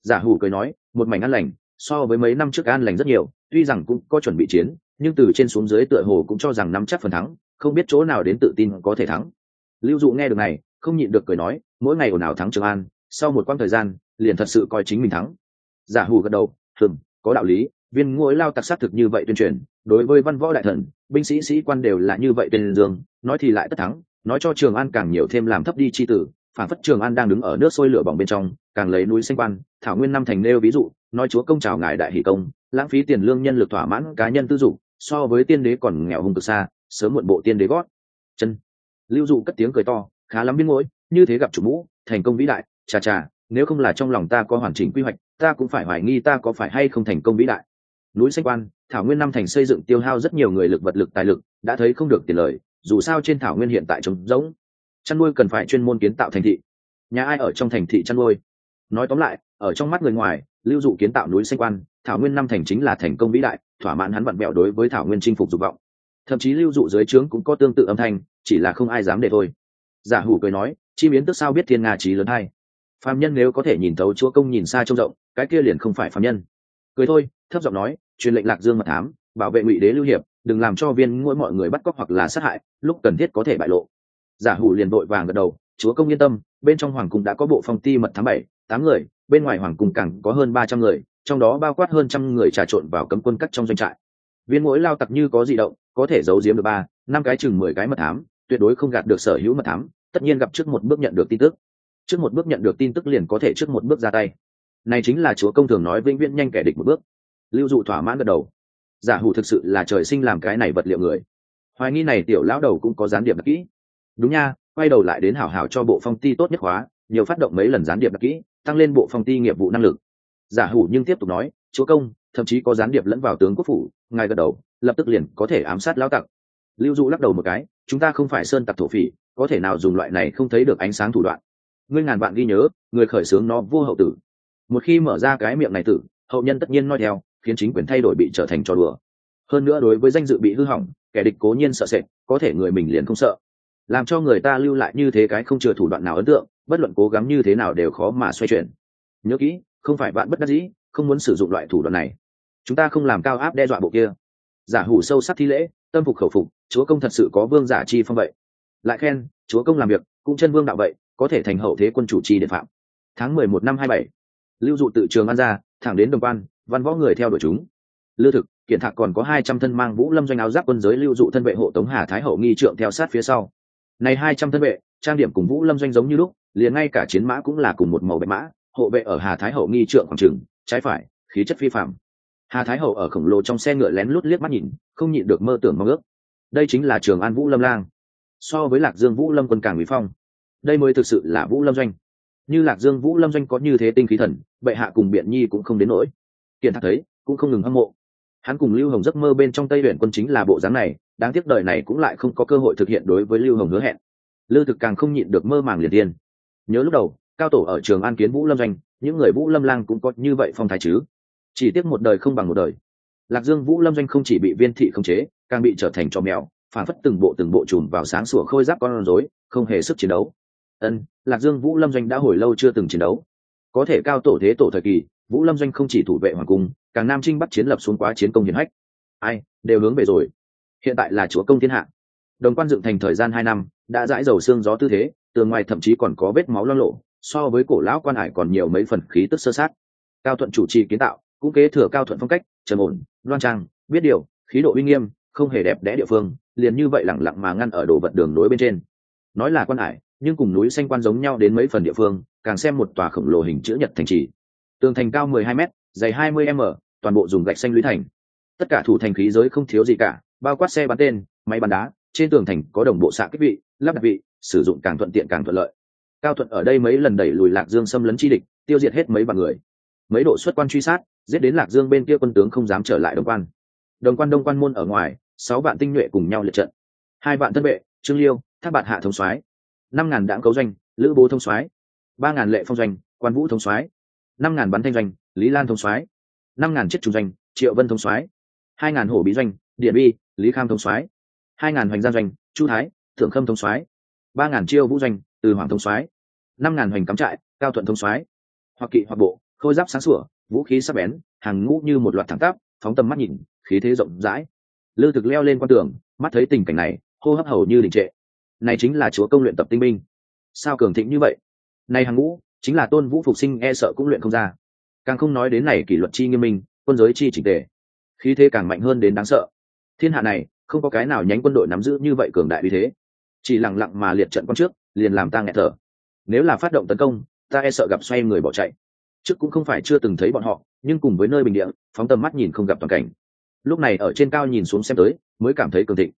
Giả hủ cười nói, một mảnh an lành so với mấy năm trước an lành rất nhiều, tuy rằng cũng có chuẩn bị chiến, nhưng từ trên xuống dưới tựa hồ cũng cho rằng nắm chắc phần thắng, không biết chỗ nào đến tự tin có thể thắng. Lưu dụ nghe được này, không nhịn được cười nói, mỗi ngày ồn ào thắng trường an, sau một quãng thời gian, liền thật sự coi chính mình thắng. Giả hù gật đầu hừng có đạo lý, viên ngôi lao tặc sát thực như vậy tuyên truyền, đối với văn võ đại thần, binh sĩ sĩ quan đều là như vậy tên dương, nói thì lại tất thắng, nói cho trường an càng nhiều thêm làm thấp đi chi tử, phản phất trường an đang đứng ở nước sôi lửa bỏng bên trong, càng lấy núi xanh quan, thảo nguyên năm thành nêu ví dụ nói chúa công chào ngài đại hỷ công, lãng phí tiền lương nhân lực thỏa mãn cá nhân tư dụng so với tiên đế còn nghèo hùng cực xa, sớm muộn bộ tiên đế gót. Chân. Lưu dụ cất tiếng cười to, khá lắm biến ngỗi, như thế gặp chủ mũ, thành công vĩ đại, chà chà, nếu không là trong lòng ta có hoàn chỉnh quy hoạch, ta cũng phải hoài nghi ta có phải hay không thành công vĩ đại. Núi xanh quan, thảo nguyên năm thành xây dựng tiêu hao rất nhiều người lực vật lực tài lực, đã thấy không được tiền lời, dù sao trên thảo nguyên hiện tại trống rỗng. Chăn nuôi cần phải chuyên môn kiến tạo thành thị. Nhà ai ở trong thành thị chăn nuôi? Nói tóm lại ở trong mắt người ngoài, lưu dụ kiến tạo núi xanh quan, thảo nguyên năm thành chính là thành công vĩ đại, thỏa mãn hắn vặn bẹo đối với thảo nguyên chinh phục dục vọng. Thậm chí lưu dụ dưới trướng cũng có tương tự âm thanh, chỉ là không ai dám để thôi. Giả hủ cười nói chi miến tức sao biết thiên nga trí lớn hay? Phạm nhân nếu có thể nhìn thấu chúa công nhìn xa trông rộng, cái kia liền không phải phạm nhân. Cười thôi, thấp giọng nói, truyền lệnh lạc dương mật thám, bảo vệ ngụy đế lưu hiệp, đừng làm cho viên mỗi mọi người bắt cóc hoặc là sát hại, lúc cần thiết có thể bại lộ. Giả hủ liền vội vàng gật đầu chúa công yên tâm, bên trong hoàng cung đã có bộ phong ti mật thám bảy, tám người, bên ngoài hoàng cung càng có hơn ba trăm người, trong đó bao quát hơn trăm người trà trộn vào cấm quân cắt trong doanh trại. Viên mỗi lao tặc như có di động, có thể giấu giếm được ba, năm cái chừng mười cái mật thám, tuyệt đối không gạt được sở hữu mật thám, tất nhiên gặp trước một bước nhận được tin tức. Trước một bước nhận được tin tức liền có thể trước một bước ra tay. Này chính là chúa công thường nói vĩnh viễn nhanh kẻ địch một bước. Lưu dụ thỏa mãn gật đầu. Giả hủ thực sự là trời sinh làm cái này vật liệu người. Hoài nghi này tiểu lão đầu cũng có gián điệp đặc kỹ. Đúng nha quay đầu lại đến hảo hảo cho bộ phong ti tốt nhất hóa, nhiều phát động mấy lần gián điệp đặc kỹ, tăng lên bộ phong ti nghiệp vụ năng lực. Giả hủ nhưng tiếp tục nói, chúa công, thậm chí có gián điệp lẫn vào tướng quốc phủ, ngài gật đầu, lập tức liền có thể ám sát lão tặc. Lưu dụ lắc đầu một cái, chúng ta không phải sơn tặc thổ phỉ, có thể nào dùng loại này không thấy được ánh sáng thủ đoạn? Ngươi ngàn bạn ghi nhớ, người khởi xướng nó vô hậu tử. Một khi mở ra cái miệng này tử, hậu nhân tất nhiên nói theo, khiến chính quyền thay đổi bị trở thành trò đùa. Hơn nữa đối với danh dự bị hư hỏng, kẻ địch cố nhiên sợ sệt, có thể người mình liền không sợ làm cho người ta lưu lại như thế cái không chừa thủ đoạn nào ấn tượng, bất luận cố gắng như thế nào đều khó mà xoay chuyển. Nhớ kỹ, không phải bạn bất đắc dĩ, không muốn sử dụng loại thủ đoạn này. Chúng ta không làm cao áp đe dọa bộ kia. Giả hủ sâu sắc thi lễ, tâm phục khẩu phục, chúa công thật sự có vương giả chi phong vậy. Lại khen, chúa công làm việc, cũng chân vương đạo vậy, có thể thành hậu thế quân chủ trì điện phạm. Tháng mười một năm hai bảy, lưu dụ tự trường an ra thẳng đến đồng quan, văn võ người theo đuổi chúng. Lưu thực, kiện thạc còn có hai trăm thân mang vũ lâm doanh áo giáp quân giới lưu dụ thân vệ hộ tống hà thái hậu nghi trượng theo sát phía sau này hai trăm thân vệ, trang điểm cùng vũ lâm doanh giống như lúc, liền ngay cả chiến mã cũng là cùng một màu bạch mã, hộ vệ ở hà thái hậu nghi trượng khoảng trừng trái phải, khí chất phi phạm hà thái hậu ở khổng lồ trong xe ngựa lén lút liếc mắt nhìn, không nhịn được mơ tưởng mong ước. Đây chính là trường an vũ lâm lang. So với lạc dương vũ lâm quân càng mỹ phong. Đây mới thực sự là vũ lâm doanh. Như lạc dương vũ lâm doanh có như thế tinh khí thần, bệ hạ cùng biện nhi cũng không đến nỗi. Kiện thạc thấy, cũng không ngừng hâm mộ. Hắn cùng lưu hồng giấc mơ bên trong tây huyện quân chính là bộ dáng này đáng tiếc đời này cũng lại không có cơ hội thực hiện đối với lưu hồng hứa hẹn. Lưu thực càng không nhịn được mơ màng liền tiên nhớ lúc đầu, cao tổ ở trường an kiến vũ lâm doanh, những người vũ lâm lang cũng có như vậy phong thái chứ. Chỉ tiếc một đời không bằng một đời. Lạc dương vũ lâm doanh không chỉ bị viên thị khống chế, càng bị trở thành trò mèo, phản phất từng bộ từng bộ chùm vào sáng sủa khôi giáp con rối, không hề sức chiến đấu. Ân, lạc dương vũ lâm doanh đã hồi lâu chưa từng chiến đấu. Có thể cao tổ thế tổ thời kỳ, vũ lâm doanh không chỉ thủ vệ hoàng cung, càng nam trinh bắt chiến lập xuống quá chiến công hiển hách. Ai, đều hướng về rồi hiện tại là chúa công thiên hạ. Đồng quan dựng thành thời gian hai năm, đã dãi dầu xương gió tư thế, tường ngoài thậm chí còn có vết máu lo lộ so với cổ lão quan hải còn nhiều mấy phần khí tức sơ sát. Cao thuận chủ trì kiến tạo, cũng kế thừa cao thuận phong cách, trầm ổn loan trang, biết điều, khí độ uy nghiêm, không hề đẹp đẽ địa phương, liền như vậy lẳng lặng mà ngăn ở đồ vật đường nối bên trên. Nói là quan hải, nhưng cùng núi xanh quan giống nhau đến mấy phần địa phương, càng xem một tòa khổng lồ hình chữ nhật thành trì. Tường thành cao 12 m dày 20 m, toàn bộ dùng gạch xanh lũy thành. Tất cả thủ thành khí giới không thiếu gì cả bao quát xe bắn tên, máy bắn đá, trên tường thành có đồng bộ xạ kích vị, lắp đặt vị, sử dụng càng thuận tiện càng thuận lợi. Cao thuận ở đây mấy lần đẩy lùi lạc dương xâm lấn chi địch, tiêu diệt hết mấy bằng người. Mấy độ xuất quan truy sát, giết đến lạc dương bên kia quân tướng không dám trở lại đồng quan. Đồng quan đông quan môn ở ngoài, sáu vạn tinh nhuệ cùng nhau lượt trận. Hai vạn thân vệ, trương liêu, thác bạt hạ thống soái. Năm ngàn đảng cấu doanh, lữ bố thông soái. Ba ngàn lệ phong doanh, quan vũ thông soái. Năm ngàn bắn thanh doanh, lý lan thông soái. Năm ngàn chiếc trung doanh, triệu vân thông soái. Hai ngàn hổ bí doanh điện bi, lý kham thông soái. Hai ngàn hoành gian doanh, chu thái, thượng khâm thông soái. Ba ngàn chiêu vũ doanh, từ hoàng thông soái. Năm ngàn hoành cắm trại, cao thuận thông soái. Hoặc kỵ hoặc bộ, khôi giáp sáng sủa, vũ khí sắc bén, hàng ngũ như một loạt thẳng tắp, phóng tầm mắt nhìn, khí thế rộng rãi. Lư thực leo lên quan tường, mắt thấy tình cảnh này, hô hấp hầu như đình trệ. Này chính là chúa công luyện tập tinh binh. Sao cường thịnh như vậy? Này hàng ngũ, chính là tôn vũ phục sinh e sợ cũng luyện không ra. Càng không nói đến này kỷ luật chi nghiêm minh, quân giới chi chỉnh tề. Khí thế càng mạnh hơn đến đáng sợ thiên hạ này, không có cái nào nhánh quân đội nắm giữ như vậy cường đại uy thế. Chỉ lặng lặng mà liệt trận con trước, liền làm ta nghẹt thở. Nếu là phát động tấn công, ta e sợ gặp xoay người bỏ chạy. Trước cũng không phải chưa từng thấy bọn họ, nhưng cùng với nơi bình địa, phóng tầm mắt nhìn không gặp toàn cảnh. Lúc này ở trên cao nhìn xuống xem tới, mới cảm thấy cường thịnh.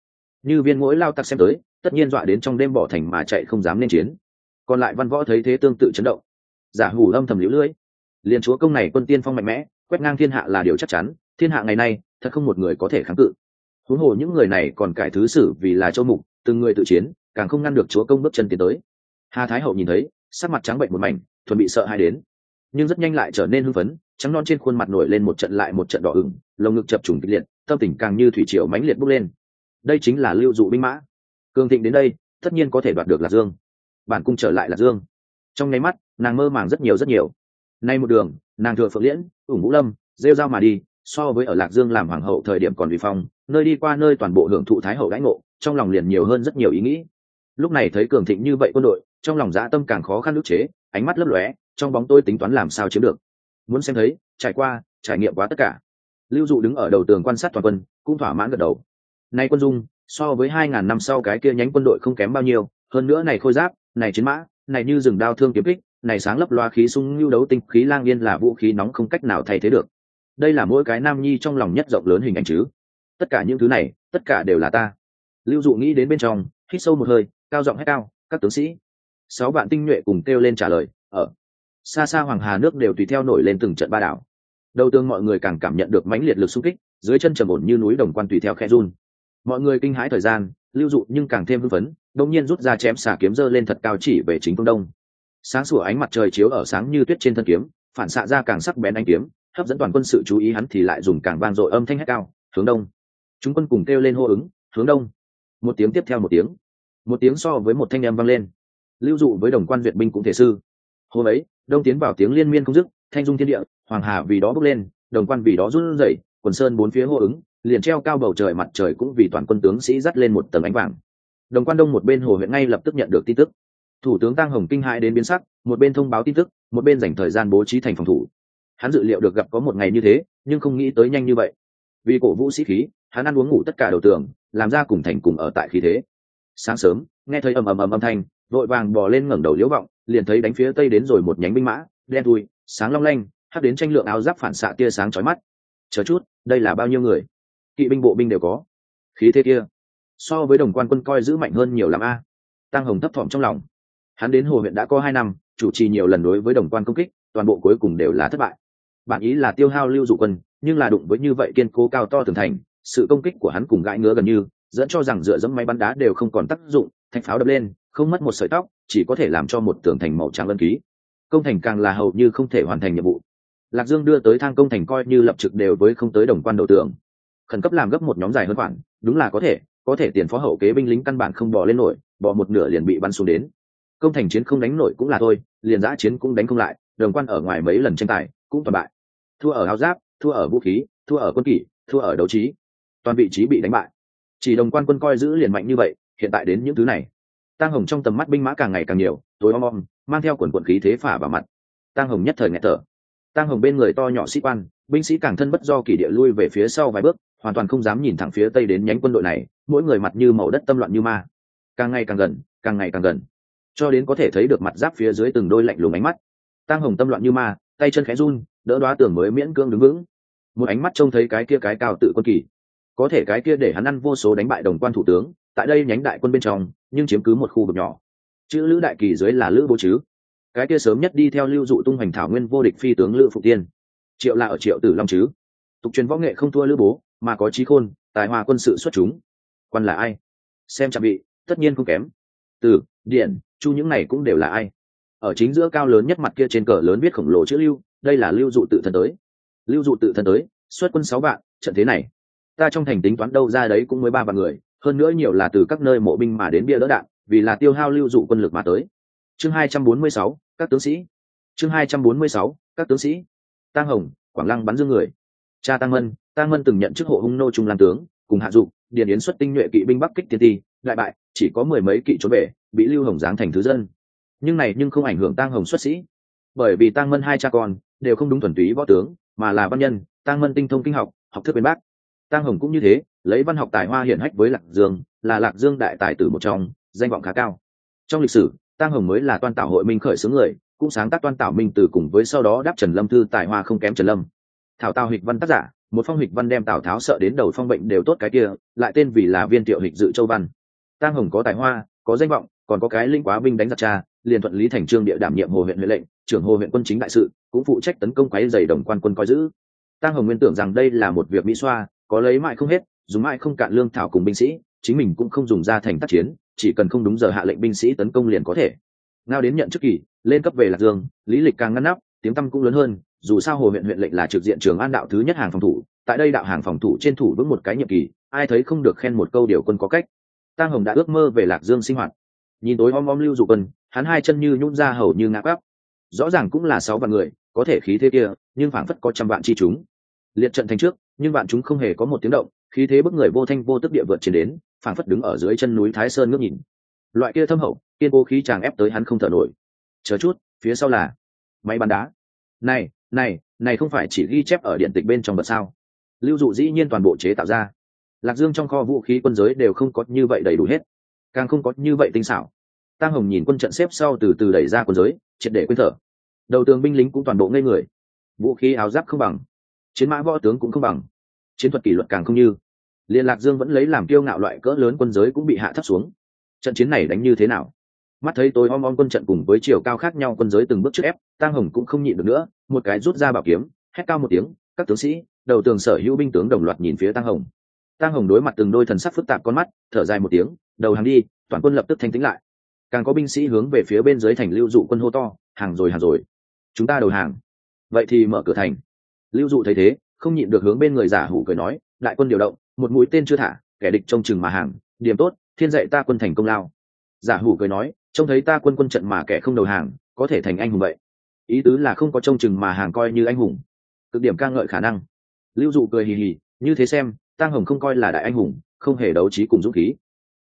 Như viên mỗi lao tặc xem tới, tất nhiên dọa đến trong đêm bỏ thành mà chạy không dám nên chiến. Còn lại văn võ thấy thế tương tự chấn động. Giả hủ âm thầm liễu lưỡi liền chúa công này quân tiên phong mạnh mẽ, quét ngang thiên hạ là điều chắc chắn. Thiên hạ ngày nay, thật không một người có thể kháng cự huống hồ những người này còn cải thứ sử vì là châu mục, từng người tự chiến, càng không ngăn được chúa công bước chân tiến tới. Hà thái hậu nhìn thấy, sắc mặt trắng bệnh một mảnh, thuần bị sợ hai đến. Nhưng rất nhanh lại trở nên hưng phấn, trắng non trên khuôn mặt nổi lên một trận lại một trận đỏ ửng, lồng ngực chập trùng kịch liệt, tâm tình càng như thủy triều mãnh liệt bốc lên. Đây chính là lưu dụ binh mã. Cường thịnh đến đây, tất nhiên có thể đoạt được lạc dương. Bản cung trở lại lạc dương. Trong nháy mắt, nàng mơ màng rất nhiều rất nhiều. Nay một đường, nàng thừa phượng liễn, ủng vũ lâm, rêu dao mà đi, so với ở lạc dương làm hoàng hậu thời điểm còn vi phong nơi đi qua nơi toàn bộ hưởng thụ thái hậu đãi ngộ, trong lòng liền nhiều hơn rất nhiều ý nghĩ. Lúc này thấy cường thịnh như vậy quân đội, trong lòng dã tâm càng khó khăn ức chế, ánh mắt lấp lóe, trong bóng tôi tính toán làm sao chiếm được. Muốn xem thấy, trải qua, trải nghiệm quá tất cả. Lưu dụ đứng ở đầu tường quan sát toàn quân, cũng thỏa mãn gật đầu. Nay quân dung, so với hai ngàn năm sau cái kia nhánh quân đội không kém bao nhiêu, hơn nữa này khôi giáp, này chiến mã, này như rừng đao thương kiếm kích, này sáng lấp loa khí sung lưu đấu tinh, khí lang yên là vũ khí nóng không cách nào thay thế được. Đây là mỗi cái nam nhi trong lòng nhất rộng lớn hình ảnh chứ tất cả những thứ này, tất cả đều là ta. Lưu dụ nghĩ đến bên trong, hít sâu một hơi, cao giọng hét cao, các tướng sĩ. Sáu bạn tinh nhuệ cùng kêu lên trả lời, ở. Xa xa hoàng hà nước đều tùy theo nổi lên từng trận ba đảo. Đầu tương mọi người càng cảm nhận được mãnh liệt lực xung kích, dưới chân trầm ổn như núi đồng quan tùy theo khe run. Mọi người kinh hãi thời gian, lưu dụ nhưng càng thêm hưng phấn đông nhiên rút ra chém xả kiếm dơ lên thật cao chỉ về chính phương đông. Sáng sủa ánh mặt trời chiếu ở sáng như tuyết trên thân kiếm, phản xạ ra càng sắc bén anh kiếm, hấp dẫn toàn quân sự chú ý hắn thì lại dùng càng vang dội âm thanh hét cao, hướng đông chúng quân cùng kêu lên hô ứng, hướng đông. Một tiếng tiếp theo một tiếng. Một tiếng so với một thanh em vang lên. Lưu dụ với đồng quan duyệt binh cũng thể sư. Hôm ấy, đông tiến vào tiếng liên miên không dứt, thanh dung thiên địa, hoàng hà vì đó bước lên, đồng quan vì đó run rẩy, quần sơn bốn phía hô ứng, liền treo cao bầu trời mặt trời cũng vì toàn quân tướng sĩ dắt lên một tầng ánh vàng. Đồng quan đông một bên hồ huyện ngay lập tức nhận được tin tức. Thủ tướng tăng hồng kinh hãi đến biến sắc, một bên thông báo tin tức, một bên dành thời gian bố trí thành phòng thủ. Hắn dự liệu được gặp có một ngày như thế, nhưng không nghĩ tới nhanh như vậy. Vì cổ vũ sĩ khí hắn ăn uống ngủ tất cả đầu tường, làm ra cùng thành cùng ở tại khí thế. Sáng sớm, nghe thấy ầm ầm ầm âm thanh, vội vàng bò lên ngẩng đầu liễu vọng, liền thấy đánh phía tây đến rồi một nhánh binh mã, đen thui, sáng long lanh, hắt đến tranh lượng áo giáp phản xạ tia sáng chói mắt. Chờ chút, đây là bao nhiêu người? Kỵ binh bộ binh đều có. Khí thế kia, so với đồng quan quân coi giữ mạnh hơn nhiều lắm a. Tăng hồng thấp thỏm trong lòng. Hắn đến hồ huyện đã có hai năm, chủ trì nhiều lần đối với đồng quan công kích, toàn bộ cuối cùng đều là thất bại. Bản ý là tiêu hao lưu dụ quân, nhưng là đụng với như vậy kiên cố cao to tường thành sự công kích của hắn cùng gãi ngứa gần như, dẫn cho rằng dựa dẫm máy bắn đá đều không còn tác dụng thạch pháo đập lên, không mất một sợi tóc, chỉ có thể làm cho một tường thành màu trắng lân ký. Công thành càng là hầu như không thể hoàn thành nhiệm vụ. Lạc dương đưa tới thang công thành coi như lập trực đều với không tới đồng quan đầu tường. Khẩn cấp làm gấp một nhóm dài hơn khoản, đúng là có thể có thể tiền phó hậu kế binh lính căn bản không bỏ lên nổi, bỏ một nửa liền bị bắn xuống đến. Công thành chiến không đánh nổi cũng là thôi, liền giã chiến cũng đánh không lại, đồng quan ở ngoài mấy lần tranh tài cũng toàn bại. Thua ở áo giáp, thua ở vũ khí, thua ở quân kỷ, thua ở đấu trí toàn vị trí bị đánh bại. Chỉ đồng quan quân coi giữ liền mạnh như vậy, hiện tại đến những thứ này. Tang hồng trong tầm mắt binh mã càng ngày càng nhiều, tối om om, mang theo quần quận khí thế phả vào mặt. Tang hồng nhất thời nghẹt thở. Tang hồng bên người to nhỏ sĩ quan, binh sĩ càng thân bất do kỷ địa lui về phía sau vài bước, hoàn toàn không dám nhìn thẳng phía tây đến nhánh quân đội này, mỗi người mặt như màu đất tâm loạn như ma. Càng ngày càng gần, càng ngày càng gần. Cho đến có thể thấy được mặt giáp phía dưới từng đôi lạnh lùng ánh mắt. Tang hồng tâm loạn như ma, tay chân khẽ run, đỡ đoá tường mới miễn cương đứng vững. Một ánh mắt trông thấy cái kia cái cao tự quân kỳ có thể cái kia để hắn ăn vô số đánh bại đồng quan thủ tướng, tại đây nhánh đại quân bên trong, nhưng chiếm cứ một khu vực nhỏ. Chữ lữ đại kỳ dưới là lữ bố chứ? Cái kia sớm nhất đi theo lưu dụ tung hoành thảo nguyên vô địch phi tướng lữ phụ tiên. Triệu là ở triệu tử long chứ? Tục truyền võ nghệ không thua lữ bố, mà có trí khôn, tài hoa quân sự xuất chúng. Quan là ai? Xem trang bị, tất nhiên không kém. Từ, điện, chu những này cũng đều là ai? Ở chính giữa cao lớn nhất mặt kia trên cờ lớn viết khổng lồ chữ lưu, đây là lưu dụ tự thân tới. Lưu dụ tự thân tới, xuất quân sáu vạn, trận thế này ta trong thành tính toán đâu ra đấy cũng mới ba vạn người, hơn nữa nhiều là từ các nơi mộ binh mà đến bia đỡ đạn, vì là tiêu hao lưu dụ quân lực mà tới. Chương hai trăm bốn mươi sáu, các tướng sĩ. Chương hai trăm bốn mươi sáu, các tướng sĩ. Tăng hồng, quảng lăng bắn dương người. Cha tăng mân tăng mân từng nhận chức hộ hung nô trung làm tướng, cùng hạ dụ điền yến xuất tinh nhuệ kỵ binh bắc kích tiên ti, đại bại, chỉ có mười mấy kỵ trốn về, bị lưu hồng giáng thành thứ dân. Nhưng này nhưng không ảnh hưởng tăng hồng xuất sĩ. Bởi vì tăng mân hai cha con, đều không đúng thuần túy võ tướng, mà là văn nhân tăng mân tinh thông kinh học học thức bên bác tăng hồng cũng như thế, lấy văn học tài hoa hiển hách với lạc dương, là lạc dương đại tài tử một trong, danh vọng khá cao. Trong lịch sử tăng hồng mới là toan tạo hội minh khởi xướng người, cũng sáng tác toan tạo minh từ cùng với sau đó đáp trần lâm thư tài hoa không kém trần lâm. Thảo tào hịch văn tác giả, một phong hịch văn đem tào tháo sợ đến đầu phong bệnh đều tốt cái kia, lại tên vì là viên tiểu hịch dự châu văn. Tăng hồng có tài hoa, có danh vọng, còn có cái linh quá binh đánh giặc cha, liền thuận lý thành trương địa đảm nhiệm hồ huyện huệ lệnh, trưởng hồ huyện quân chính đại sự, cũng phụ trách tấn công quái dày đồng quan quân coi giữ. Tăng hồng nguyên tưởng rằng đây là một việc mỹ xoa có lấy mãi không hết, dùng mãi không cạn lương thảo cùng binh sĩ, chính mình cũng không dùng ra thành tác chiến, chỉ cần không đúng giờ hạ lệnh binh sĩ tấn công liền có thể. Ngao đến nhận chức kỳ, lên cấp về lạc dương, lý lịch càng ngăn nắp, tiếng tăm cũng lớn hơn, dù sao hồ huyện huyện lệnh là trực diện trường an đạo thứ nhất hàng phòng thủ, tại đây đạo hàng phòng thủ trên thủ vững một cái nhiệm kỳ, ai thấy không được khen một câu điều quân có cách. Tang hồng đã ước mơ về lạc dương sinh hoạt. Nhìn tối om om lưu dụ quân, hắn hai chân như nhún ra hầu như ngã bắp rõ ràng cũng là sáu vạn người, có thể khí thế kia, nhưng phảng phất có trăm vạn chi chúng. Liệt trận thành trước nhưng bạn chúng không hề có một tiếng động, khí thế bức người vô thanh vô tức địa vượt trên đến, phảng phất đứng ở dưới chân núi thái sơn ngước nhìn. Loại kia thâm hậu, kiên cố khí chàng ép tới hắn không thở nổi. Chờ chút, phía sau là máy bắn đá. Này này này không phải chỉ ghi chép ở điện tịch bên trong bật sao? Lưu dụ dĩ nhiên toàn bộ chế tạo ra. Lạc dương trong kho vũ khí quân giới đều không có như vậy đầy đủ hết. Càng không có như vậy tinh xảo. Tăng hồng nhìn quân trận xếp sau từ từ đẩy ra quân giới, triệt để quên thở. Đầu tường binh lính cũng toàn bộ ngây người. Vũ khí áo giáp không bằng. Chiến mã võ tướng cũng không bằng chiến thuật kỷ luật càng không như. Liên lạc dương vẫn lấy làm kiêu ngạo loại cỡ lớn quân giới cũng bị hạ thấp xuống. Trận chiến này đánh như thế nào? Mắt thấy tôi om om quân trận cùng với chiều cao khác nhau quân giới từng bước trước ép, tang hồng cũng không nhịn được nữa, một cái rút ra bảo kiếm, hét cao một tiếng, các tướng sĩ, đầu tường sở hữu binh tướng đồng loạt nhìn phía tang hồng. Tang hồng đối mặt từng đôi thần sắc phức tạp con mắt, thở dài một tiếng, đầu hàng đi, toàn quân lập tức thanh tĩnh lại. Càng có binh sĩ hướng về phía bên dưới thành lưu dụ quân hô to, hàng rồi hàng rồi. Chúng ta đầu hàng. Vậy thì mở cửa thành. Lưu dụ thấy thế không nhịn được hướng bên người giả hủ cười nói, đại quân điều động, một mũi tên chưa thả, kẻ địch trông chừng mà hàng, điểm tốt, thiên dạy ta quân thành công lao. Giả hủ cười nói, trông thấy ta quân quân trận mà kẻ không đầu hàng, có thể thành anh hùng vậy. Ý tứ là không có trông chừng mà hàng coi như anh hùng. Cực điểm ca ngợi khả năng. Lưu dụ cười hì hì, như thế xem tăng hồng không coi là đại anh hùng, không hề đấu trí cùng dũng khí.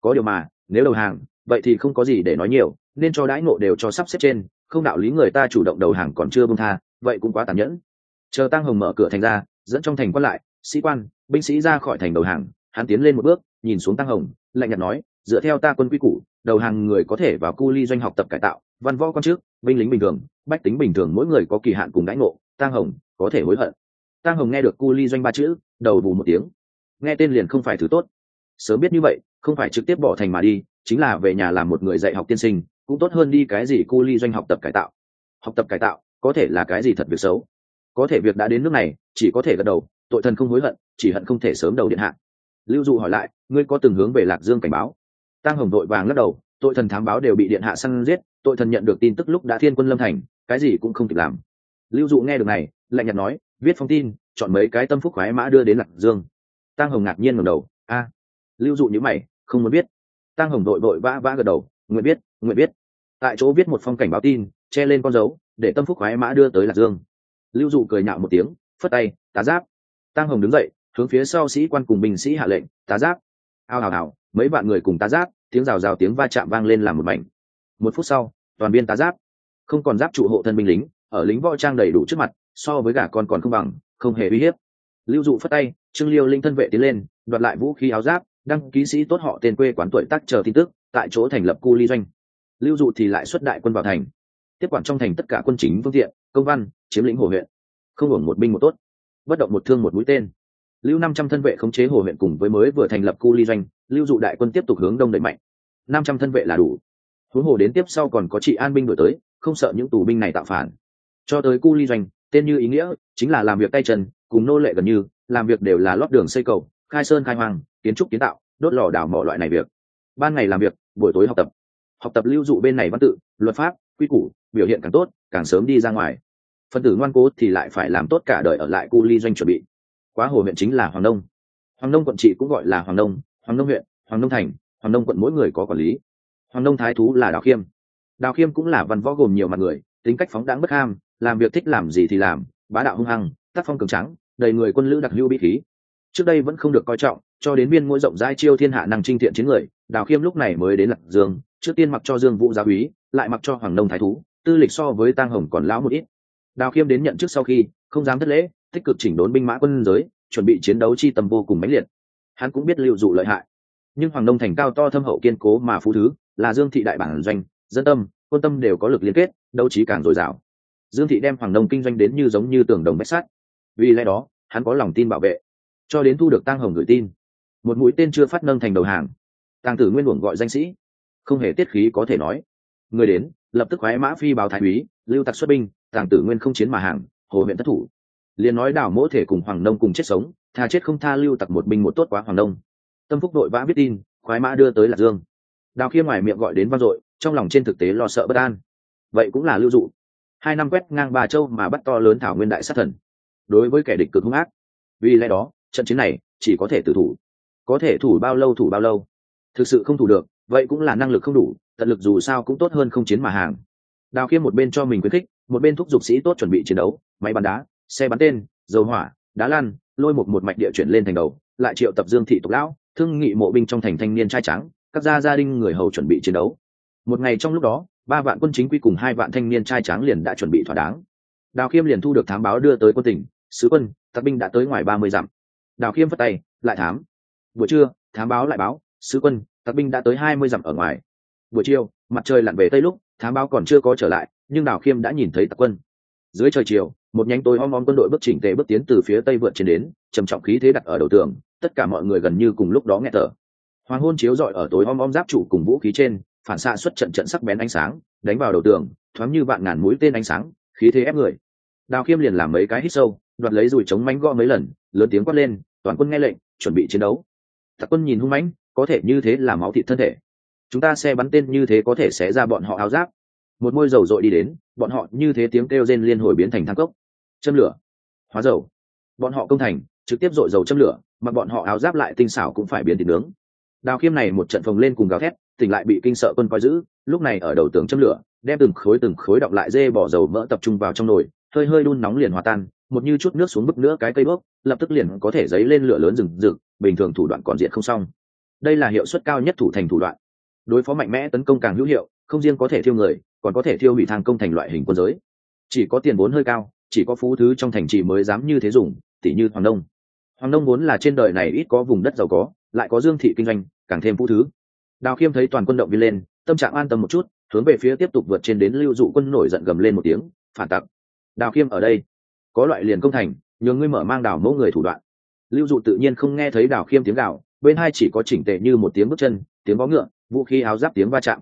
Có điều mà, nếu đầu hàng, vậy thì không có gì để nói nhiều, nên cho đãi ngộ đều cho sắp xếp trên, không đạo lý người ta chủ động đầu hàng còn chưa bông tha, vậy cũng quá tàn nhẫn. Chờ tăng hồng mở cửa thành ra dẫn trong thành quan lại, sĩ quan, binh sĩ ra khỏi thành đầu hàng, hắn tiến lên một bước, nhìn xuống tăng hồng, lạnh nhạt nói, dựa theo ta quân quy củ, đầu hàng người có thể vào cu ly doanh học tập cải tạo, văn võ quan trước, binh lính bình thường, bách tính bình thường mỗi người có kỳ hạn cùng đãi ngộ, tăng hồng có thể hối hận. Tăng hồng nghe được cu ly doanh ba chữ, đầu bù một tiếng. Nghe tên liền không phải thứ tốt. Sớm biết như vậy, không phải trực tiếp bỏ thành mà đi, chính là về nhà làm một người dạy học tiên sinh, cũng tốt hơn đi cái gì cu ly doanh học tập cải tạo. Học tập cải tạo, có thể là cái gì thật việc xấu có thể việc đã đến nước này, chỉ có thể gật đầu, tội thần không hối hận, chỉ hận không thể sớm đầu điện hạ. Lưu dụ hỏi lại, ngươi có từng hướng về lạc dương cảnh báo? Tăng hồng đội vàng lắc đầu, tội thần thám báo đều bị điện hạ săn giết, tội thần nhận được tin tức lúc đã thiên quân lâm thành, cái gì cũng không kịp làm. Lưu dụ nghe được này, lạnh nhạt nói, viết phong tin, chọn mấy cái tâm phúc khoái mã đưa đến lạc dương. Tăng hồng ngạc nhiên ngầm đầu, a. Lưu dụ nhữ mày, không muốn biết. Tăng hồng đội vội vã vã gật đầu, nguyện biết nguyện biết. Tại chỗ viết một phong cảnh báo tin, che lên con dấu, để tâm phúc khoái mã đưa tới lạc dương lưu dụ cười nhạo một tiếng, phất tay, tá giáp. Tăng hồng đứng dậy, hướng phía sau sĩ quan cùng binh sĩ hạ lệnh, tá giáp. Ao hào hào, mấy bạn người cùng tá giáp, tiếng rào rào tiếng va chạm vang lên làm một mảnh. Một phút sau, toàn biên tá giáp, không còn giáp trụ hộ thân binh lính, ở lính võ trang đầy đủ trước mặt, so với gà con còn không bằng, không hề uy hiếp. Lưu dụ phất tay, trương liêu linh thân vệ tiến lên, đoạt lại vũ khí áo giáp, đăng ký sĩ tốt họ tên quê quán tuổi tác chờ tin tức, tại chỗ thành lập cu ly doanh. Lưu dụ thì lại xuất đại quân vào thành tiếp quản trong thành tất cả quân chính phương tiện, công văn, chiếm lĩnh hồ huyện. Không hưởng một binh một tốt, bất động một thương một mũi tên. Lưu năm trăm thân vệ khống chế hồ huyện cùng với mới vừa thành lập cu ly doanh, lưu dụ đại quân tiếp tục hướng đông đẩy mạnh. Năm trăm thân vệ là đủ. Huống hồ đến tiếp sau còn có trị an binh đổi tới, không sợ những tù binh này tạo phản. Cho tới cu ly doanh, tên như ý nghĩa, chính là làm việc tay chân, cùng nô lệ gần như, làm việc đều là lót đường xây cầu, khai sơn khai hoang, kiến trúc kiến tạo, đốt lò đảo mỏ loại này việc. Ban ngày làm việc, buổi tối học tập. Học tập lưu dụ bên này văn tự, luật pháp quy củ, biểu hiện càng tốt, càng sớm đi ra ngoài. Phần tử ngoan cố thì lại phải làm tốt cả đời ở lại cu ly doanh chuẩn bị. Quá hồ huyện chính là hoàng đông hoàng đông quận trị cũng gọi là hoàng đông hoàng đông huyện, hoàng đông thành, hoàng đông quận mỗi người có quản lý. Hoàng đông thái thú là đào khiêm. Đào khiêm cũng là văn võ gồm nhiều mặt người, tính cách phóng đáng bất ham, làm việc thích làm gì thì làm, bá đạo hung hăng, tác phong cường trắng đầy người quân lữ đặc hữu bí khí. Trước đây vẫn không được coi trọng, cho đến biên mỗi rộng giai chiêu thiên hạ năng trinh thiện chiến người, đào khiêm lúc này mới đến lạc dương, trước tiên mặc cho dương vũ gia úy lại mặc cho hoàng nông thái thú, tư lịch so với tang hồng còn lão một ít. Đào khiêm đến nhận trước sau khi, không dám thất lễ, tích cực chỉnh đốn binh mã quân giới, chuẩn bị chiến đấu chi tầm vô cùng mãnh liệt. Hắn cũng biết lưu dụ lợi hại. Nhưng hoàng nông thành cao to thâm hậu kiên cố mà phú thứ, là dương thị đại bản doanh, dân tâm, quân tâm đều có lực liên kết, đấu trí càng dồi dào. Dương thị đem hoàng nông kinh doanh đến như giống như tường đồng bách sát vì lẽ đó, hắn có lòng tin bảo vệ. Cho đến thu được tang hồng gửi tin, một mũi tên chưa phát nâng thành đầu hàng. Tàng tử nguyên luồng gọi danh sĩ. Không hề tiết khí có thể nói người đến, lập tức khoái mã phi báo thái úy, lưu tặc xuất binh, tàng tử nguyên không chiến mà hàng, hồ huyện thất thủ. Liền nói đảo mỗ thể cùng hoàng nông cùng chết sống thà chết không tha lưu tặc một binh một tốt quá hoàng nông. Tâm phúc đội vã biết tin, khoái mã đưa tới lạc dương. Đào khiêm ngoài miệng gọi đến vang dội, trong lòng trên thực tế lo sợ bất an. Vậy cũng là lưu dụ. Hai năm quét ngang ba châu mà bắt to lớn thảo nguyên đại sát thần. Đối với kẻ địch cực hung ác, vì lẽ đó, trận chiến này chỉ có thể tự thủ. Có thể thủ bao lâu thủ bao lâu. Thực sự không thủ được, vậy cũng là năng lực không đủ tận lực dù sao cũng tốt hơn không chiến mà hàng. Đào khiêm một bên cho mình khuyến khích, một bên thúc giục sĩ tốt chuẩn bị chiến đấu, máy bắn đá, xe bắn tên, dầu hỏa, đá lăn, lôi một một mạch địa chuyển lên thành đầu, lại triệu tập dương thị tộc lão, thương nghị mộ binh trong thành thanh niên trai trắng, các gia gia đình người hầu chuẩn bị chiến đấu. Một ngày trong lúc đó, ba vạn quân chính quy cùng hai vạn thanh niên trai trắng liền đã chuẩn bị thỏa đáng. Đào khiêm liền thu được thám báo đưa tới quân tỉnh, sứ quân, tặc binh đã tới ngoài ba mươi dặm. Đào khiêm phất tay, lại thám. Buổi trưa, thám báo lại báo, sứ quân, tặc binh đã tới hai mươi dặm ở ngoài buổi chiều, mặt trời lặn về tây lúc, thám báo còn chưa có trở lại, nhưng đào khiêm đã nhìn thấy tặc quân. Dưới trời chiều, một nhánh tối om om quân đội bước chỉnh tề bước tiến từ phía tây vượt trên đến, trầm trọng khí thế đặt ở đầu tường, tất cả mọi người gần như cùng lúc đó nghe thở. Hoàng hôn chiếu rọi ở tối om om giáp trụ cùng vũ khí trên, phản xạ xuất trận trận sắc bén ánh sáng, đánh vào đầu tường, thoáng như vạn ngàn mũi tên ánh sáng, khí thế ép người. Đào khiêm liền làm mấy cái hít sâu, đoạt lấy dùi chống mánh gõ mấy lần, lớn tiếng quát lên, toàn quân nghe lệnh, chuẩn bị chiến đấu. Tặc quân nhìn hung mãnh, có thể như thế là máu thịt thân thể chúng ta xe bắn tên như thế có thể xé ra bọn họ áo giáp. Một môi dầu dội đi đến bọn họ như thế tiếng kêu rên liên hồi biến thành thang cốc. Châm lửa. Hóa dầu. Bọn họ công thành trực tiếp dội dầu châm lửa mà bọn họ áo giáp lại tinh xảo cũng phải biến thịt nướng. Đào khiêm này một trận phồng lên cùng gào thét tỉnh lại bị kinh sợ quân coi giữ lúc này ở đầu tường châm lửa đem từng khối từng khối đọc lại dê bỏ dầu mỡ tập trung vào trong nồi hơi hơi đun nóng liền hòa tan một như chút nước xuống bức nữa cái cây bốc, lập tức liền có thể dấy lên lửa lớn rừng rực bình thường thủ đoạn còn diện không xong. Đây là hiệu suất cao nhất thủ thành thủ đoạn đối phó mạnh mẽ tấn công càng hữu hiệu, không riêng có thể thiêu người, còn có thể thiêu hủy thang công thành loại hình quân giới. Chỉ có tiền vốn hơi cao, chỉ có phú thứ trong thành trì mới dám như thế dùng, tỉ như hoàng đông hoàng đông vốn là trên đời này ít có vùng đất giàu có, lại có dương thị kinh doanh, càng thêm phú thứ. Đào khiêm thấy toàn quân động viên lên, tâm trạng an tâm một chút, hướng về phía tiếp tục vượt trên đến lưu dụ quân nổi giận gầm lên một tiếng, phản tặc. Đào khiêm ở đây, có loại liền công thành, nhường ngươi mở mang đào mẫu người thủ đoạn. Lưu dụ tự nhiên không nghe thấy đào khiêm tiếng gạo bên hai chỉ có chỉnh tệ như một tiếng bước chân, tiếng vó ngựa vũ khí áo giáp tiếng va chạm.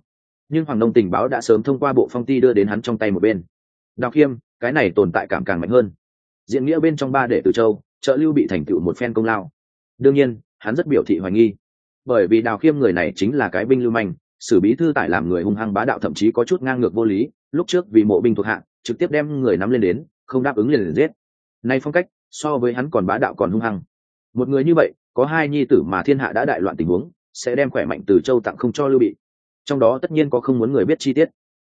Nhưng hoàng đông tình báo đã sớm thông qua bộ phong ti đưa đến hắn trong tay một bên. Đào khiêm, cái này tồn tại cảm càng mạnh hơn. Diện nghĩa bên trong ba đệ từ châu, trợ lưu bị thành tựu một phen công lao. Đương nhiên, hắn rất biểu thị hoài nghi. Bởi vì đào khiêm người này chính là cái binh lưu manh, xử bí thư tại làm người hung hăng bá đạo thậm chí có chút ngang ngược vô lý, lúc trước vì mộ binh thuộc hạng trực tiếp đem người nắm lên đến, không đáp ứng liền liền giết. Nay phong cách, so với hắn còn bá đạo còn hung hăng. Một người như vậy, có hai nhi tử mà thiên hạ đã đại loạn tình huống sẽ đem khỏe mạnh từ châu tặng không cho lưu bị. Trong đó tất nhiên có không muốn người biết chi tiết.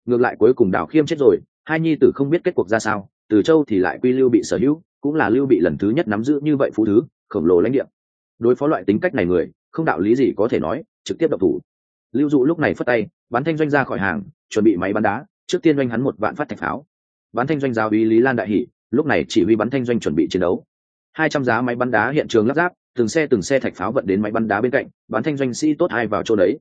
Ngược lại cuối cùng đào khiêm chết rồi, hai nhi tử không biết kết cuộc ra sao, từ châu thì lại quy lưu bị sở hữu, cũng là lưu bị lần thứ nhất nắm giữ như vậy phú thứ, khổng lồ lãnh địa. Đối phó loại tính cách này người, không đạo lý gì có thể nói, trực tiếp độc thủ. Lưu dụ lúc này phất tay Bán thanh doanh ra khỏi hàng, chuẩn bị máy bắn đá, trước tiên doanh hắn một vạn phát thạch pháo. Bán thanh doanh giáo uy lý lan đại hỷ, lúc này chỉ huy bắn thanh doanh chuẩn bị chiến đấu. Hai trăm giá máy bắn đá hiện trường lắp ráp từng xe từng xe thạch pháo vận đến máy bắn đá bên cạnh, bắn thanh doanh sĩ tốt hai vào chỗ đấy.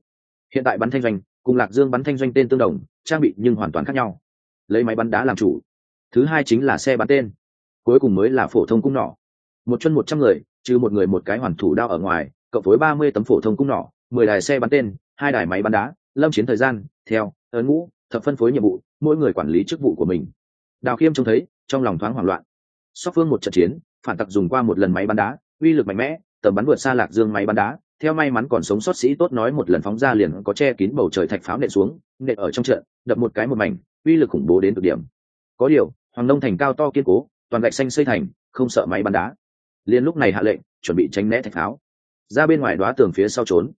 Hiện tại bắn thanh doanh, cùng lạc dương bắn thanh doanh tên tương đồng, trang bị nhưng hoàn toàn khác nhau. Lấy máy bắn đá làm chủ. Thứ hai chính là xe bắn tên. Cuối cùng mới là phổ thông cung nỏ. Một chân một trăm người, trừ một người một cái hoàn thủ đao ở ngoài, cộng với ba mươi tấm phổ thông cung nỏ, mười đài xe bắn tên, hai đài máy bắn đá, lâm chiến thời gian, theo, ấn ngũ, thập phân phối nhiệm vụ, mỗi người quản lý chức vụ của mình. Đào khiêm trông thấy, trong lòng thoáng hoảng loạn. Sóc phương một trận chiến, phản tặc dùng qua một lần máy bắn đá uy lực mạnh mẽ, tầm bắn vượt xa lạc dương máy bắn đá. Theo may mắn còn sống sót sĩ tốt nói một lần phóng ra liền có che kín bầu trời thạch pháo nện xuống, nện ở trong trận, đập một cái một mảnh, uy lực khủng bố đến cực điểm. Có điều, hoàng đông thành cao to kiên cố, toàn gạch xanh xây thành, không sợ máy bắn đá. Liền lúc này hạ lệnh, chuẩn bị tránh né thạch pháo. Ra bên ngoài đoá tường phía sau trốn.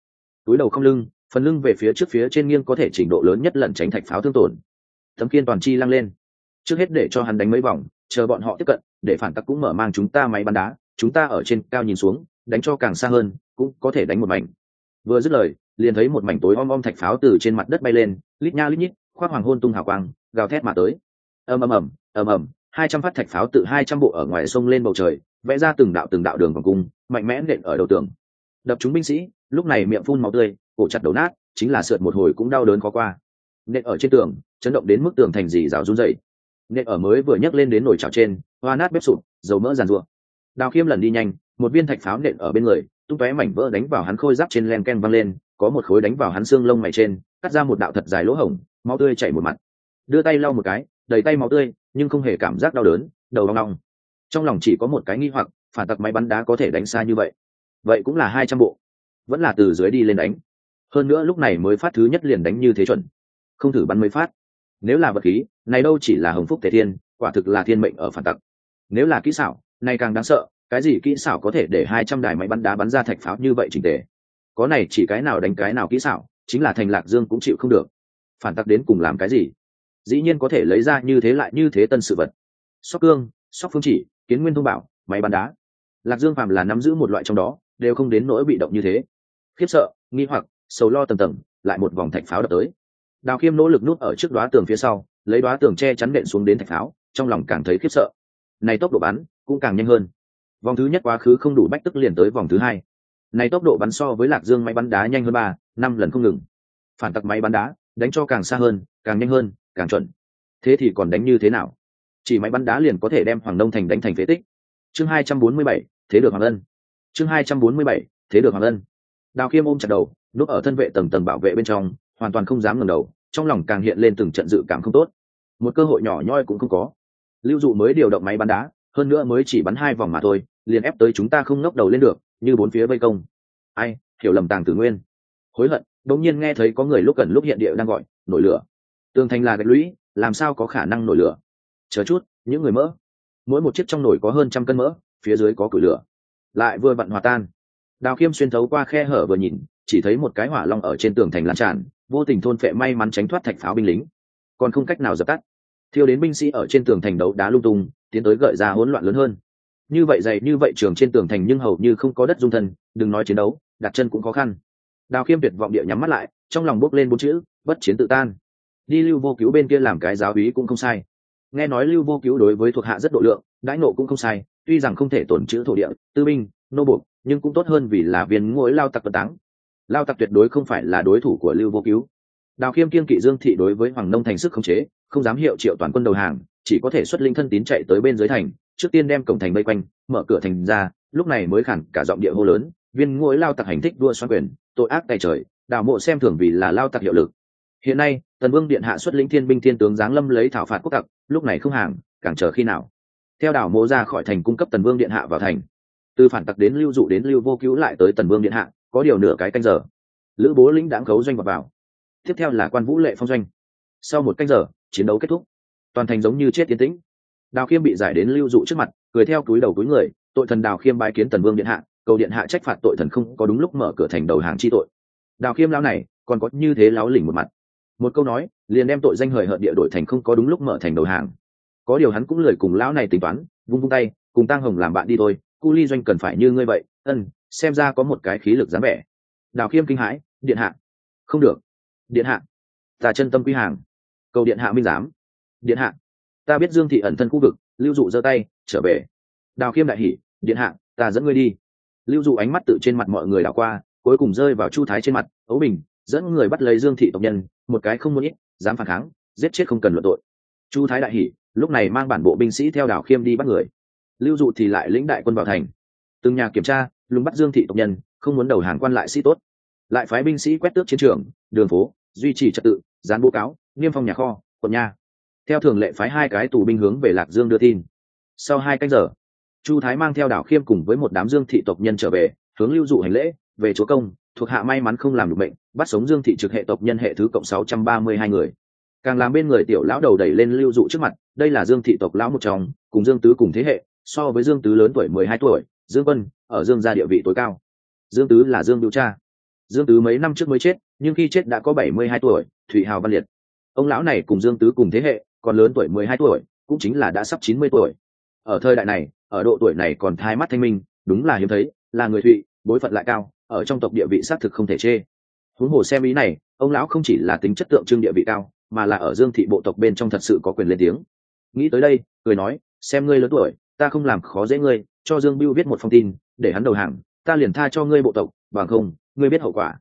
Túi đầu không lưng, phần lưng về phía trước phía trên nghiêng có thể trình độ lớn nhất lẩn tránh thạch pháo thương tổn. Tấm kiên toàn chi lăng lên. Trước hết để cho hắn đánh mấy vòng, chờ bọn họ tiếp cận, để phản tắc cũng mở mang chúng ta máy bắn đá chúng ta ở trên cao nhìn xuống, đánh cho càng xa hơn, cũng có thể đánh một mảnh. Vừa dứt lời, liền thấy một mảnh tối om om thạch pháo từ trên mặt đất bay lên, lít nha lít nhít, khoác hoàng hôn tung hào quang, gào thét mà tới. Ầm ầm ầm ầm ầm, hai trăm phát thạch pháo tự hai trăm bộ ở ngoài sông lên bầu trời, vẽ ra từng đạo từng đạo đường vòng cung, mạnh mẽ nện ở đầu tường. Đập chúng binh sĩ, lúc này miệng phun máu tươi, cổ chặt đầu nát, chính là sượt một hồi cũng đau đớn khó qua. Nện ở trên tường, chấn động đến mức tường thành dì rào run dậy nện ở mới vừa nhấc lên đến nồi chảo trên, hoa nát bếp sụp, dầu mỡ giàn ruộng đào khiêm lần đi nhanh, một viên thạch pháo nện ở bên người, tung tóe mảnh vỡ đánh vào hắn khôi giáp trên len ken văng lên, có một khối đánh vào hắn xương lông mày trên, cắt ra một đạo thật dài lỗ hổng, máu tươi chảy một mặt. Đưa tay lau một cái, đầy tay máu tươi, nhưng không hề cảm giác đau đớn, đầu đau ngong trong lòng chỉ có một cái nghi hoặc, phản tặc máy bắn đá có thể đánh xa như vậy. Vậy cũng là hai trăm bộ. Vẫn là từ dưới đi lên đánh. Hơn nữa lúc này mới phát thứ nhất liền đánh như thế chuẩn. Không thử bắn mới phát. Nếu là vật khí, này đâu chỉ là hồng phúc thể thiên, quả thực là thiên mệnh ở phản tặc. Nếu là kỹ xảo này càng đáng sợ, cái gì kỹ xảo có thể để hai trăm đài máy bắn đá bắn ra thạch pháo như vậy trình tề? Có này chỉ cái nào đánh cái nào kỹ xảo, chính là thành lạc dương cũng chịu không được. Phản tắc đến cùng làm cái gì? Dĩ nhiên có thể lấy ra như thế lại như thế tân sự vật. Sóc cương, sóc phương chỉ, kiến nguyên thông bảo, máy bắn đá. Lạc dương phàm là nắm giữ một loại trong đó, đều không đến nỗi bị động như thế. Khiếp sợ, nghi hoặc, sầu lo tầm tầng, lại một vòng thạch pháo đập tới. Đào khiêm nỗ lực nút ở trước đoá tường phía sau, lấy đoá tường che chắn đệm xuống đến thạch pháo, trong lòng càng thấy khiếp sợ. Này tốc độ bắn cũng càng nhanh hơn. Vòng thứ nhất quá khứ không đủ bách tức liền tới vòng thứ hai. Này tốc độ bắn so với lạc dương máy bắn đá nhanh hơn ba, năm lần không ngừng. Phản tặc máy bắn đá, đánh cho càng xa hơn, càng nhanh hơn, càng chuẩn. Thế thì còn đánh như thế nào? Chỉ máy bắn đá liền có thể đem hoàng đông thành đánh thành phế tích. Chương hai trăm bốn mươi bảy, thế được hoàng ân. Chương hai trăm bốn mươi bảy, thế được hoàng ân. Đào khiêm ôm chặt đầu, núp ở thân vệ tầng tầng bảo vệ bên trong, hoàn toàn không dám ngẩng đầu, trong lòng càng hiện lên từng trận dự cảm không tốt. Một cơ hội nhỏ nhoi cũng không có. Lưu dụ mới điều động máy bắn đá hơn nữa mới chỉ bắn hai vòng mà thôi, liền ép tới chúng ta không ngóc đầu lên được, như bốn phía vây công. Ai, hiểu lầm tàng tử nguyên. Hối hận đống nhiên nghe thấy có người lúc cần lúc hiện địa đang gọi, nổi lửa. Tường thành là gạch lũy, làm sao có khả năng nổi lửa? Chờ chút, những người mỡ. Mỗi một chiếc trong nồi có hơn trăm cân mỡ, phía dưới có củi lửa. Lại vừa vặn hòa tan. Đào khiêm xuyên thấu qua khe hở vừa nhìn, chỉ thấy một cái hỏa long ở trên tường thành lan tràn, vô tình thôn phệ may mắn tránh thoát thạch pháo binh lính. Còn không cách nào dập tắt. Thiêu đến binh sĩ ở trên tường thành đấu đá lung tung tiến tới gợi ra hỗn loạn lớn hơn. Như vậy dày, như vậy trường trên tường thành nhưng hầu như không có đất dung thân, đừng nói chiến đấu, đặt chân cũng khó khăn. Đào khiêm tuyệt vọng địa nhắm mắt lại, trong lòng bốc lên bốn chữ, bất chiến tự tan. Đi lưu vô cứu bên kia làm cái giáo úy cũng không sai. Nghe nói lưu vô cứu đối với thuộc hạ rất độ lượng, đãi nộ cũng không sai, tuy rằng không thể tổn chữ thổ địa, tư binh, nô buộc, nhưng cũng tốt hơn vì là viên ngỗi lao tặc vật táng. Lao tặc tuyệt đối không phải là đối thủ của lưu vô cứu. Đào khiêm kiên kỵ dương thị đối với hoàng nông thành sức khống chế, không dám hiệu triệu toàn quân đầu hàng chỉ có thể xuất linh thân tín chạy tới bên dưới thành trước tiên đem cổng thành vây quanh mở cửa thành ra lúc này mới khẳng cả giọng địa hô lớn viên ngỗi lao tặc hành thích đua xoan quyền tội ác tay trời đào mộ xem thường vì là lao tặc hiệu lực. Hiện nay tần vương điện hạ xuất lĩnh thiên binh thiên tướng giáng lâm lấy thảo phạt quốc tặc lúc này không hàng càng chờ khi nào? Theo đảo mộ ra khỏi thành cung cấp tần vương điện hạ vào thành. Từ phản tặc đến lưu dụ đến lưu vô cứu lại tới tần vương điện hạ có điều nửa cái canh giờ. Lữ bố lĩnh đãng khấu doanh vào, vào. Tiếp theo là quan vũ lệ phong doanh. Sau một canh giờ chiến đấu kết thúc toàn thành giống như chết tiến tĩnh. Đào khiêm bị giải đến lưu dụ trước mặt, cười theo túi đầu túi người, tội thần đào khiêm bái kiến tần vương điện hạ, cầu điện hạ trách phạt tội thần không có đúng lúc mở cửa thành đầu hàng chi tội. Đào khiêm lão này, còn có như thế láo lỉnh một mặt. Một câu nói, liền đem tội danh hời hợt địa đổi thành không có đúng lúc mở thành đầu hàng. Có điều hắn cũng lời cùng lão này tính toán, vung vung tay, cùng Tang hồng làm bạn đi thôi, cu ly doanh cần phải như ngươi vậy, ân, xem ra có một cái khí lực dáng vẻ. Đào khiêm kinh hãi, điện hạ. Không được. Điện hạ, ta chân tâm quy hàng. Cầu điện hạ minh giám điện hạ. Ta biết dương thị ẩn thân khu vực, lưu dụ giơ tay, trở về. Đào khiêm đại hỉ, điện hạ, ta dẫn ngươi đi. Lưu dụ ánh mắt tự trên mặt mọi người đảo qua, cuối cùng rơi vào chu thái trên mặt, ấu bình, dẫn người bắt lấy dương thị tộc nhân, một cái không muốn ít, dám phản kháng, giết chết không cần luận tội. Chu thái đại hỉ, lúc này mang bản bộ binh sĩ theo đảo khiêm đi bắt người. Lưu dụ thì lại lĩnh đại quân vào thành. Từng nhà kiểm tra, lùng bắt dương thị tộc nhân, không muốn đầu hàng quan lại sĩ tốt. Lại phái binh sĩ quét tước chiến trường, đường phố, duy trì trật tự, dán bố cáo, niêm phong nhà kho, quận nha theo thường lệ phái hai cái tù binh hướng về lạc dương đưa tin. Sau hai canh giờ chu thái mang theo đảo khiêm cùng với một đám dương thị tộc nhân trở về hướng lưu dụ hành lễ về chúa công thuộc hạ may mắn không làm được bệnh bắt sống dương thị trực hệ tộc nhân hệ thứ cộng sáu trăm ba mươi hai người. Càng làm bên người tiểu lão đầu đẩy lên lưu dụ trước mặt đây là dương thị tộc lão một chồng, cùng dương tứ cùng thế hệ so với dương tứ lớn tuổi mười hai tuổi dương vân ở dương gia địa vị tối cao. Dương tứ là dương điều cha. Dương tứ mấy năm trước mới chết nhưng khi chết đã có bảy mươi hai tuổi thụy hào văn liệt. Ông lão này cùng dương tứ cùng thế hệ còn lớn tuổi mười hai tuổi, cũng chính là đã sắp chín mươi tuổi. Ở thời đại này, ở độ tuổi này còn thai mắt thanh minh, đúng là hiếm thấy, là người thụy, bối phận lại cao, ở trong tộc địa vị xác thực không thể chê. Huống hồ xem ý này, ông lão không chỉ là tính chất tượng trưng địa vị cao, mà là ở dương thị bộ tộc bên trong thật sự có quyền lên tiếng. Nghĩ tới đây, cười nói, xem ngươi lớn tuổi, ta không làm khó dễ ngươi, cho dương biêu viết một phong tin, để hắn đầu hàng, ta liền tha cho ngươi bộ tộc, bằng không, ngươi biết hậu quả.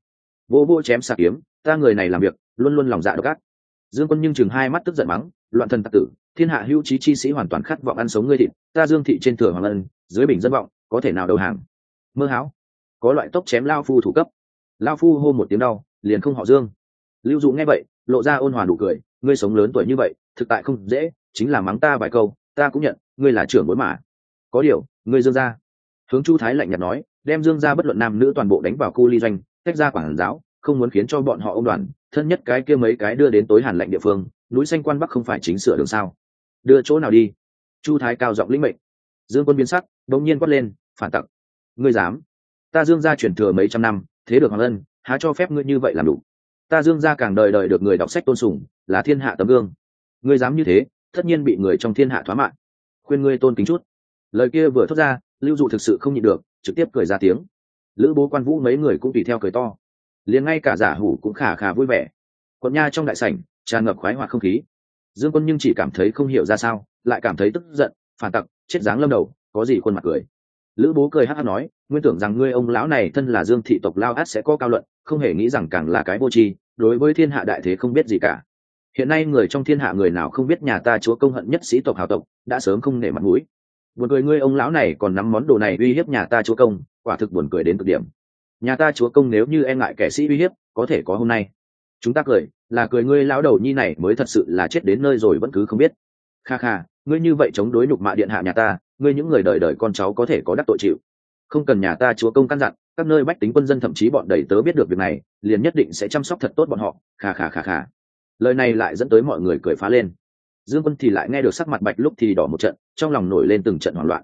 Vô vô chém xà kiếm, ta người này làm việc, luôn luôn lòng dạ độc ác dương quân nhưng chừng hai mắt tức giận mắng, loạn thần tặc tử, thiên hạ hữu trí chi sĩ hoàn toàn khát vọng ăn sống ngươi thịt, ta dương thị trên thừa hoàng ân, dưới bình dân vọng, có thể nào đầu hàng? Mơ háo. Có loại tốc chém lao phu thủ cấp. Lao phu hô một tiếng đau, liền không họ dương. Lưu dụ nghe vậy, lộ ra ôn hòa đủ cười, ngươi sống lớn tuổi như vậy, thực tại không dễ, chính là mắng ta vài câu, ta cũng nhận, ngươi là trưởng bối mà. Có điều, ngươi dương gia. Hướng chu thái lạnh nhạt nói, đem dương gia bất luận nam nữ toàn bộ đánh vào khu ly doanh, tách ra quảng giáo, không muốn khiến cho bọn họ ông đoàn thân nhất cái kia mấy cái đưa đến tối hàn lạnh địa phương, núi xanh quan bắc không phải chính sửa đường sao? Đưa chỗ nào đi? Chu thái cao giọng lĩnh mệnh. Dương quân biến sắc, bỗng nhiên quát lên, phản tặc! Ngươi dám? Ta dương gia truyền thừa mấy trăm năm, thế được hoàng ân, há cho phép ngươi như vậy làm đủ? Ta dương gia càng đời đời được người đọc sách tôn sùng, là thiên hạ tấm gương. Ngươi dám như thế, tất nhiên bị người trong thiên hạ thoá mạng. Khuyên ngươi tôn kính chút. Lời kia vừa thốt ra, lưu dụ thực sự không nhịn được, trực tiếp cười ra tiếng. Lữ bố quan vũ mấy người cũng tùy theo cười to liền ngay cả giả hủ cũng khả khả vui vẻ. Quận nha trong đại sảnh, tràn ngập khoái hoạt không khí. Dương quân nhưng chỉ cảm thấy không hiểu ra sao, lại cảm thấy tức giận, phản tặc, chết dáng lâm đầu, có gì khuôn mặt cười. Lữ bố cười hát hát nói, nguyên tưởng rằng ngươi ông lão này thân là dương thị tộc lao át sẽ có cao luận, không hề nghĩ rằng càng là cái vô tri, đối với thiên hạ đại thế không biết gì cả. Hiện nay người trong thiên hạ người nào không biết nhà ta chúa công hận nhất sĩ tộc hào tộc, đã sớm không nể mặt mũi. Buồn cười ngươi ông lão này còn nắm món đồ này uy hiếp nhà ta chúa công, quả thực buồn cười đến cực điểm nhà ta chúa công nếu như e ngại kẻ sĩ uy hiếp, có thể có hôm nay. Chúng ta cười, là cười ngươi lão đầu nhi này mới thật sự là chết đến nơi rồi vẫn cứ không biết. Kha kha, ngươi như vậy chống đối nhục mạ điện hạ nhà ta, ngươi những người đời đời con cháu có thể có đắc tội chịu. Không cần nhà ta chúa công căn dặn, các nơi bách tính quân dân thậm chí bọn đầy tớ biết được việc này, liền nhất định sẽ chăm sóc thật tốt bọn họ. Kha kha kha kha. Lời này lại dẫn tới mọi người cười phá lên. Dương quân thì lại nghe được sắc mặt bạch lúc thì đỏ một trận, trong lòng nổi lên từng trận hoảng loạn.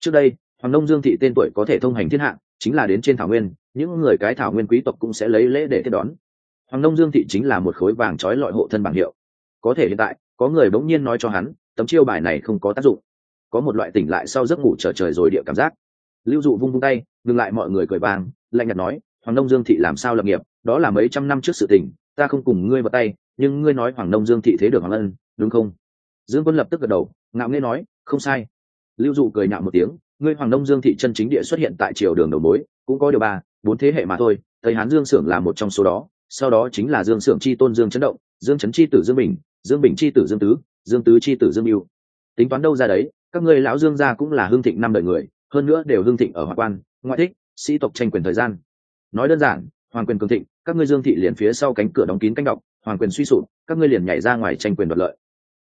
Trước đây, hoàng nông dương thị tên tuổi có thể thông hành thiên hạ, chính là đến trên thảo nguyên những người cái thảo nguyên quý tộc cũng sẽ lấy lễ để tiếp đón. Hoàng nông dương thị chính là một khối vàng trói lọi hộ thân bảng hiệu. Có thể hiện tại, có người bỗng nhiên nói cho hắn, tấm chiêu bài này không có tác dụng. Có một loại tỉnh lại sau giấc ngủ trở trời rồi địa cảm giác. Lưu dụ vung vung tay, ngừng lại mọi người cười vàng, lạnh nhạt nói, hoàng nông dương thị làm sao lập nghiệp? Đó là mấy trăm năm trước sự tình, ta không cùng ngươi vào tay, nhưng ngươi nói hoàng nông dương thị thế được hoàng ân, đúng không? Dương quân lập tức gật đầu, ngạo nghễ nói, không sai. Lưu dụ cười nhạo một tiếng, ngươi hoàng nông dương thị chân chính địa xuất hiện tại triều đường đầu mối, cũng có điều ba bốn thế hệ mà thôi thầy hán dương xưởng là một trong số đó, sau đó chính là dương xưởng chi tôn dương chấn động, dương chấn chi tử dương bình dương bình chi tử dương tứ dương tứ chi tử dương mưu tính toán đâu ra đấy, các ngươi lão dương gia cũng là hương thịnh năm đời người, hơn nữa đều hương thịnh ở hoa quan, ngoại thích, sĩ tộc tranh quyền thời gian. Nói đơn giản, hoàng quyền cường thịnh, các ngươi dương thị liền phía sau cánh cửa đóng kín canh đọc, hoàng quyền suy sụp, các ngươi liền nhảy ra ngoài tranh quyền đoạt lợi.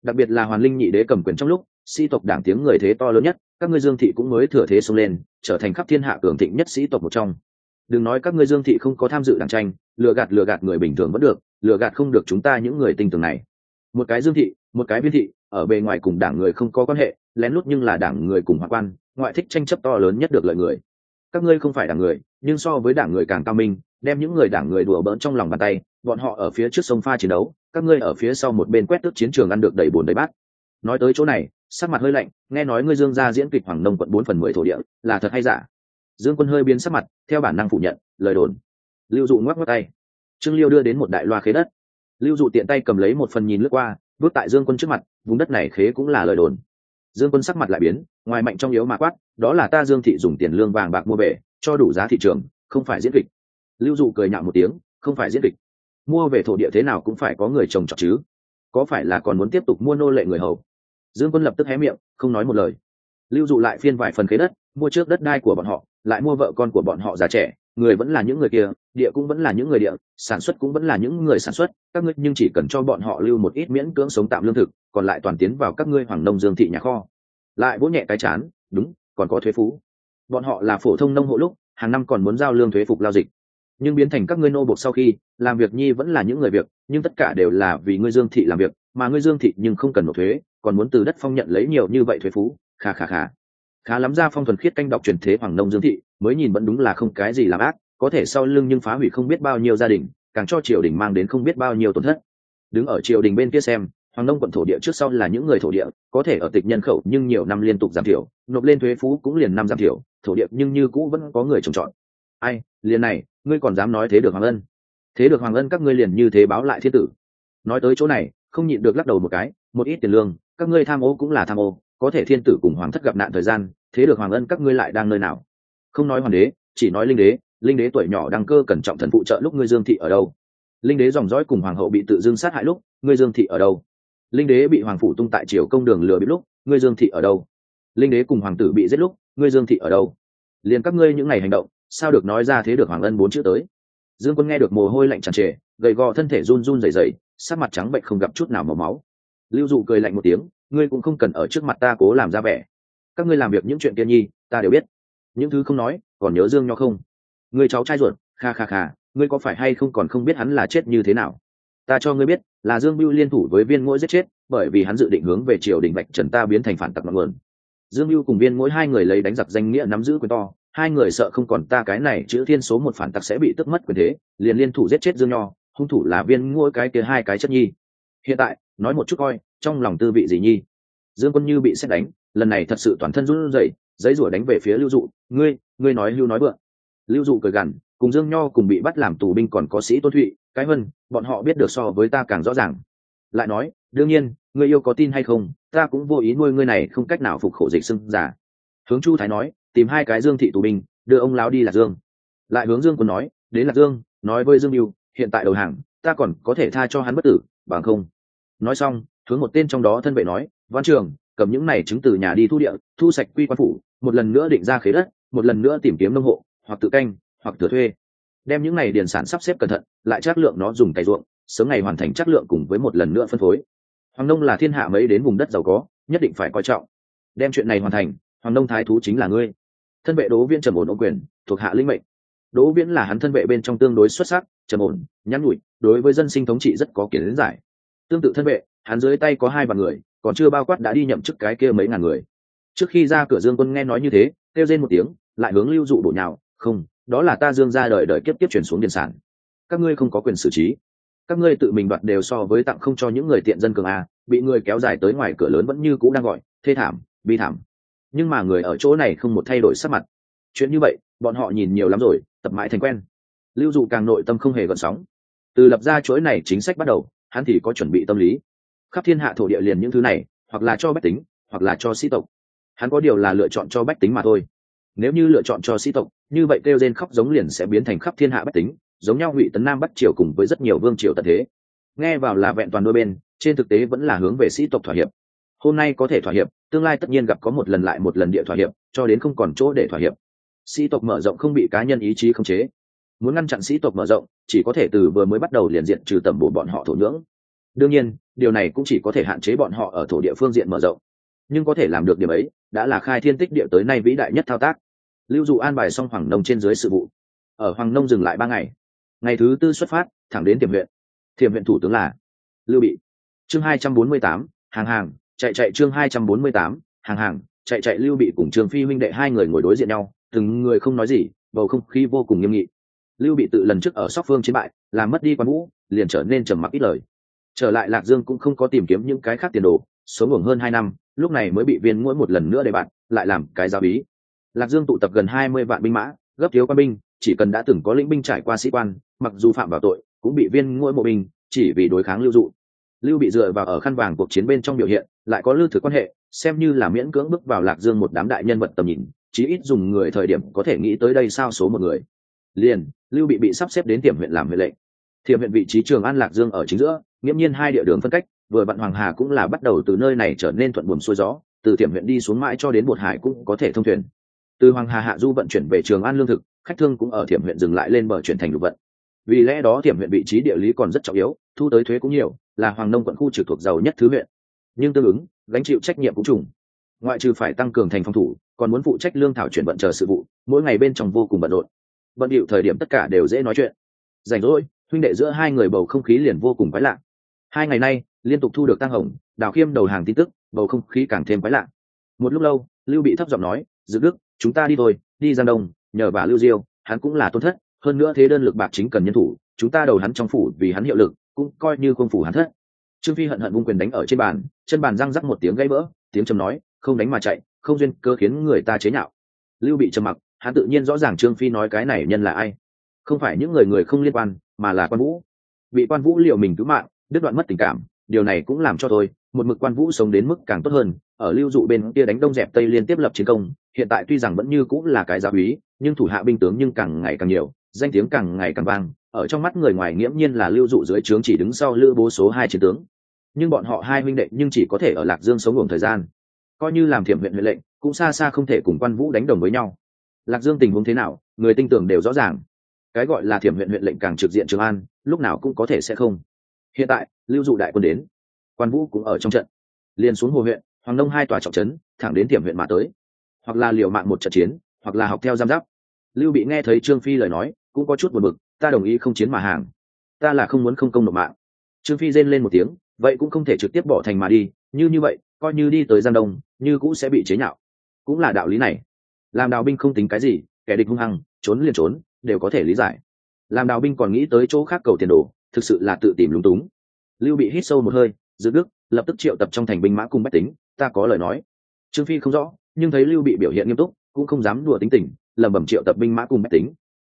Đặc biệt là hoàn linh nhị đế cầm quyền trong lúc, sĩ tộc đảng tiếng người thế to lớn nhất, các ngươi dương thị cũng mới thừa thế xông lên, trở thành khắp thiên hạ cường thịnh nhất sĩ tộc một trong đừng nói các ngươi dương thị không có tham dự đảng tranh, lừa gạt lừa gạt người bình thường vẫn được, lừa gạt không được chúng ta những người tinh tường này. Một cái dương thị, một cái biên thị, ở bề ngoài cùng đảng người không có quan hệ, lén lút nhưng là đảng người cùng hòa quan, ngoại thích tranh chấp to lớn nhất được lợi người. Các ngươi không phải đảng người, nhưng so với đảng người càng cao minh, đem những người đảng người đùa bỡn trong lòng bàn tay, bọn họ ở phía trước sông pha chiến đấu, các ngươi ở phía sau một bên quét tước chiến trường ăn được đầy bồn đầy bát. Nói tới chỗ này, sắc mặt hơi lạnh, nghe nói ngươi dương gia diễn kịch hoàng nông quận bốn phần mười thổ địa, là thật hay giả? Dương quân hơi biến sắc mặt, theo bản năng phủ nhận, lời đồn. Lưu dụ ngoắc ngoắc tay. Trương liêu đưa đến một đại loa khế đất. Lưu dụ tiện tay cầm lấy một phần nhìn lướt qua, bước tại dương quân trước mặt, vùng đất này khế cũng là lời đồn. Dương quân sắc mặt lại biến, ngoài mạnh trong yếu mà quát, đó là ta dương thị dùng tiền lương vàng bạc mua về cho đủ giá thị trường, không phải diễn kịch. Lưu dụ cười nhạo một tiếng, không phải diễn kịch. Mua về thổ địa thế nào cũng phải có người trồng trọt chứ. Có phải là còn muốn tiếp tục mua nô lệ người hầu? Dương quân lập tức hé miệng, không nói một lời. Lưu dụ lại phiên vài phần khế đất, mua trước đất đai của bọn họ lại mua vợ con của bọn họ già trẻ, người vẫn là những người kia, địa cũng vẫn là những người địa, sản xuất cũng vẫn là những người sản xuất, các ngươi nhưng chỉ cần cho bọn họ lưu một ít miễn cưỡng sống tạm lương thực, còn lại toàn tiến vào các ngươi hoàng nông dương thị nhà kho. Lại vỗ nhẹ cái chán, đúng, còn có thuế phú. Bọn họ là phổ thông nông hộ lúc, hàng năm còn muốn giao lương thuế phục lao dịch. Nhưng biến thành các ngươi nô bộc sau khi, làm việc nhi vẫn là những người việc, nhưng tất cả đều là vì ngươi dương thị làm việc, mà ngươi dương thị nhưng không cần nộp thuế, còn muốn từ đất phong nhận lấy nhiều như vậy thuế phú. Khà khà khà khá lắm ra phong thuần khiết canh đọc truyền thế hoàng nông dương thị, mới nhìn vẫn đúng là không cái gì làm ác, có thể sau lưng nhưng phá hủy không biết bao nhiêu gia đình, càng cho triều đình mang đến không biết bao nhiêu tổn thất. Đứng ở triều đình bên kia xem, hoàng nông quận thổ địa trước sau là những người thổ địa, có thể ở tịch nhân khẩu nhưng nhiều năm liên tục giảm thiểu, nộp lên thuế phú cũng liền năm giảm thiểu, thổ địa nhưng như cũ vẫn có người trồng trọt. Ai, liền này, ngươi còn dám nói thế được hoàng ân? Thế được hoàng ân các ngươi liền như thế báo lại thiên tử. Nói tới chỗ này, không nhịn được lắc đầu một cái, một ít tiền lương, các ngươi tham ô cũng là tham ô có thể thiên tử cùng hoàng thất gặp nạn thời gian, thế được hoàng ân các ngươi lại đang nơi nào? Không nói hoàng đế, chỉ nói linh đế linh đế tuổi nhỏ đăng cơ cẩn trọng thần phụ trợ lúc ngươi dương thị ở đâu? Linh đế dòng dõi cùng hoàng hậu bị tự dưng sát hại lúc, ngươi dương thị ở đâu? Linh đế bị hoàng phủ tung tại triều công đường lừa bị lúc, ngươi dương thị ở đâu? Linh đế cùng hoàng tử bị giết lúc, ngươi dương thị ở đâu? Liền các ngươi những ngày hành động, sao được nói ra thế được hoàng ân bốn chữ tới? Dương quân nghe được mồ hôi lạnh tràn trề, gầy gò thân thể run run rẩy rẩy, sắc mặt trắng bệnh không gặp chút nào màu máu. Lưu dụ cười lạnh một tiếng ngươi cũng không cần ở trước mặt ta cố làm ra vẻ. Các ngươi làm việc những chuyện kia nhi, ta đều biết. Những thứ không nói, còn nhớ dương nho không? Người cháu trai ruột, kha kha kha, ngươi có phải hay không còn không biết hắn là chết như thế nào? Ta cho ngươi biết, là dương biêu liên thủ với viên mỗi giết chết, bởi vì hắn dự định hướng về triều đình bạch trần ta biến thành phản tặc ngọn nguồn. Dương biêu cùng viên mỗi hai người lấy đánh giặc danh nghĩa nắm giữ quyền to, hai người sợ không còn ta cái này chữ thiên số một phản tặc sẽ bị tức mất quyền thế, liền liên thủ giết chết dương nho, hung thủ là viên mỗi cái kia hai cái chất nhi hiện tại, nói một chút coi, trong lòng tư vị gì nhi? Dương quân như bị xét đánh, lần này thật sự toàn thân run rẩy, giấy rủa đánh về phía lưu dụ. Ngươi ngươi nói lưu nói vượng lưu dụ cười gằn, cùng dương nho cùng bị bắt làm tù binh còn có sĩ tôn thụy, cái vân, bọn họ biết được so với ta càng rõ ràng. Lại nói, đương nhiên, ngươi yêu có tin hay không, ta cũng vô ý nuôi ngươi này không cách nào phục khổ dịch xưng giả. Hướng chu thái nói, tìm hai cái dương thị tù binh, đưa ông lao đi lạc dương. Lại hướng dương quân nói, đến lạc dương, nói với dương mưu, hiện tại đầu hàng, ta còn có thể tha cho hắn bất tử bằng không. Nói xong, hướng một tên trong đó thân vệ nói, văn trường, cầm những này chứng từ nhà đi thu địa, thu sạch quy quan phủ, một lần nữa định ra khế đất, một lần nữa tìm kiếm nông hộ, hoặc tự canh, hoặc thừa thuê. Đem những này điền sản sắp xếp cẩn thận, lại chắc lượng nó dùng cày ruộng, sớm ngày hoàn thành chắc lượng cùng với một lần nữa phân phối. Hoàng nông là thiên hạ mấy đến vùng đất giàu có, nhất định phải coi trọng. Đem chuyện này hoàn thành, hoàng nông thái thú chính là ngươi. Thân vệ đỗ viễn trầm ổn ô quyền, thuộc hạ linh mệnh. Đỗ viễn là hắn thân vệ bên trong tương đối xuất sắc trầm ổn, nhắn nhủi, đối với dân sinh thống trị rất có kiến giải. Tương tự thân vệ, hắn dưới tay có hai vạn người, còn chưa bao quát đã đi nhậm chức cái kia mấy ngàn người. Trước khi ra cửa dương quân nghe nói như thế, kêu lên một tiếng, lại hướng lưu dụ đổ nhào, không, đó là ta dương ra đời đời kiếp kiếp chuyển xuống điện sản. Các ngươi không có quyền xử trí. Các ngươi tự mình đoạt đều so với tặng không cho những người tiện dân cường a, bị người kéo dài tới ngoài cửa lớn vẫn như cũ đang gọi, thê thảm, bi thảm. Nhưng mà người ở chỗ này không một thay đổi sắc mặt. Chuyện như vậy, bọn họ nhìn nhiều lắm rồi, tập mãi thành quen lưu dụ càng nội tâm không hề gợn sóng. Từ lập ra chuỗi này chính sách bắt đầu, hắn thì có chuẩn bị tâm lý. Khắp thiên hạ thổ địa liền những thứ này, hoặc là cho bách tính, hoặc là cho sĩ tộc. Hắn có điều là lựa chọn cho bách tính mà thôi. Nếu như lựa chọn cho sĩ tộc, như vậy kêu gen khóc giống liền sẽ biến thành khắp thiên hạ bách tính, giống nhau ngụy tấn nam bắt triều cùng với rất nhiều vương triều tận thế. Nghe vào là vẹn toàn đôi bên, trên thực tế vẫn là hướng về sĩ tộc thỏa hiệp. Hôm nay có thể thỏa hiệp, tương lai tất nhiên gặp có một lần lại một lần địa thỏa hiệp, cho đến không còn chỗ để thỏa hiệp. Sĩ tộc mở rộng không bị cá nhân ý chí khống chế muốn ngăn chặn sĩ tộc mở rộng, chỉ có thể từ vừa mới bắt đầu liền diện trừ tầm bổ bọn họ thổ nhưỡng. Đương nhiên, điều này cũng chỉ có thể hạn chế bọn họ ở thổ địa phương diện mở rộng. Nhưng có thể làm được điểm ấy, đã là khai thiên tích địa tới nay vĩ đại nhất thao tác. Lưu dụ an bài xong hoàng nông trên dưới sự vụ. Ở hoàng nông dừng lại ba ngày. Ngày thứ tư xuất phát, thẳng đến tiềm huyện. Tiềm huyện thủ tướng là lưu bị. Chương hai trăm bốn mươi tám, hàng hàng, chạy chạy chương hai trăm bốn mươi tám, hàng hàng, chạy chạy lưu bị cùng trường phi huynh đệ hai người ngồi đối diện nhau, từng người không nói gì, bầu không khí vô cùng nghiêm nghị lưu bị tự lần trước ở sóc phương chiến bại, làm mất đi quan vũ, liền trở nên trầm mặc ít lời. Trở lại lạc dương cũng không có tìm kiếm những cái khác tiền đồ số ngủng hơn hai năm, lúc này mới bị viên mỗi một lần nữa để bạn, lại làm cái giáo bí. Lạc dương tụ tập gần hai mươi vạn binh mã, gấp thiếu quan binh, chỉ cần đã từng có lĩnh binh trải qua sĩ quan, mặc dù phạm vào tội, cũng bị viên mỗi một binh, chỉ vì đối kháng lưu dụ. Lưu bị dựa vào ở khăn vàng cuộc chiến bên trong biểu hiện, lại có lưu thực quan hệ, xem như là miễn cưỡng bước vào lạc dương một đám đại nhân vật tầm nhìn, chí ít dùng người thời điểm có thể nghĩ tới đây sao số một người liền, lưu bị bị sắp xếp đến tiềm huyện làm huyện lệnh. Thiểm huyện vị trí trường an lạc dương ở chính giữa, nghiễm nhiên hai địa đường phân cách, vừa vạn hoàng hà cũng là bắt đầu từ nơi này trở nên thuận buồm xuôi gió, từ tiệm huyện đi xuống mãi cho đến bột hải cũng có thể thông thuyền. Từ hoàng hà hạ du vận chuyển về trường an lương thực, khách thương cũng ở thiểm huyện dừng lại lên bờ chuyển thành lục vận. Vì lẽ đó thiểm huyện vị trí địa lý còn rất trọng yếu, thu tới thuế cũng nhiều, là hoàng nông quận khu trực thuộc giàu nhất thứ huyện. Nhưng tương ứng, gánh chịu trách nhiệm cũng trùng. Ngoại trừ phải tăng cường thành phòng thủ, còn muốn phụ trách lương thảo chuyển vận chờ sự vụ, mỗi ngày bên trong vô cùng bận rộn bận điệu thời điểm tất cả đều dễ nói chuyện. Rảnh rỗi, huynh đệ giữa hai người bầu không khí liền vô cùng quái lạ. Hai ngày nay, liên tục thu được tăng hồng, đào khiêm đầu hàng tin tức, bầu không khí càng thêm quái lạ. Một lúc lâu, lưu bị thấp giọng nói, dự đức, chúng ta đi thôi, đi giang đông, nhờ bà lưu diêu, hắn cũng là tôn thất, hơn nữa thế đơn lực bạc chính cần nhân thủ, chúng ta đầu hắn trong phủ vì hắn hiệu lực, cũng coi như không phủ hắn thất. Trương phi hận hận vung quyền đánh ở trên bàn, chân bàn răng rắc một tiếng gãy vỡ, tiếng trầm nói, không đánh mà chạy, không duyên cơ khiến người ta chế nhạo. Lưu bị trầm mặc hắn tự nhiên rõ ràng trương phi nói cái này nhân là ai. Không phải những người người không liên quan, mà là quan vũ. Bị quan vũ liệu mình cứu mạng, đứt đoạn mất tình cảm, điều này cũng làm cho tôi, một mực quan vũ sống đến mức càng tốt hơn, ở lưu dụ bên kia đánh đông dẹp tây liên tiếp lập chiến công, hiện tại tuy rằng vẫn như cũng là cái gia úy, nhưng thủ hạ binh tướng nhưng càng ngày càng nhiều, danh tiếng càng ngày càng vang, ở trong mắt người ngoài nghiễm nhiên là lưu dụ dưới trướng chỉ đứng sau lữ bố số hai chiến tướng. Nhưng bọn họ hai huynh đệ nhưng chỉ có thể ở lạc dương sống ngủ thời gian. Coi như làm thiểm huyện huyện lệnh, cũng xa xa không thể cùng quan vũ đánh đồng với nhau lạc dương tình huống thế nào, người tin tưởng đều rõ ràng. Cái gọi là thiểm huyện huyện lệnh càng trực diện trường an, lúc nào cũng có thể sẽ không. Hiện tại, lưu dụ đại quân đến. Quan vũ cũng ở trong trận. Liền xuống hồ huyện, hoàng đông hai tòa trọng trấn, thẳng đến thiểm huyện mà tới. Hoặc là liều mạng một trận chiến, hoặc là học theo giam giáp. Lưu bị nghe thấy trương phi lời nói, cũng có chút buồn bực, ta đồng ý không chiến mà hàng. Ta là không muốn không công nộp mạng. Trương phi rên lên một tiếng, vậy cũng không thể trực tiếp bỏ thành mà đi, như như vậy, coi như đi tới giang đông, như cũng sẽ bị chế nhạo. Cũng là đạo lý này làm đào binh không tính cái gì, kẻ địch hung hăng, trốn liền trốn, đều có thể lý giải. Làm đào binh còn nghĩ tới chỗ khác cầu tiền đồ, thực sự là tự tìm lúng túng. Lưu bị hít sâu một hơi, giữ đức, lập tức triệu tập trong thành binh mã cung bách tính, ta có lời nói. Trương phi không rõ, nhưng thấy lưu bị biểu hiện nghiêm túc, cũng không dám đùa tính tình, lẩm bẩm triệu tập binh mã cung bách tính.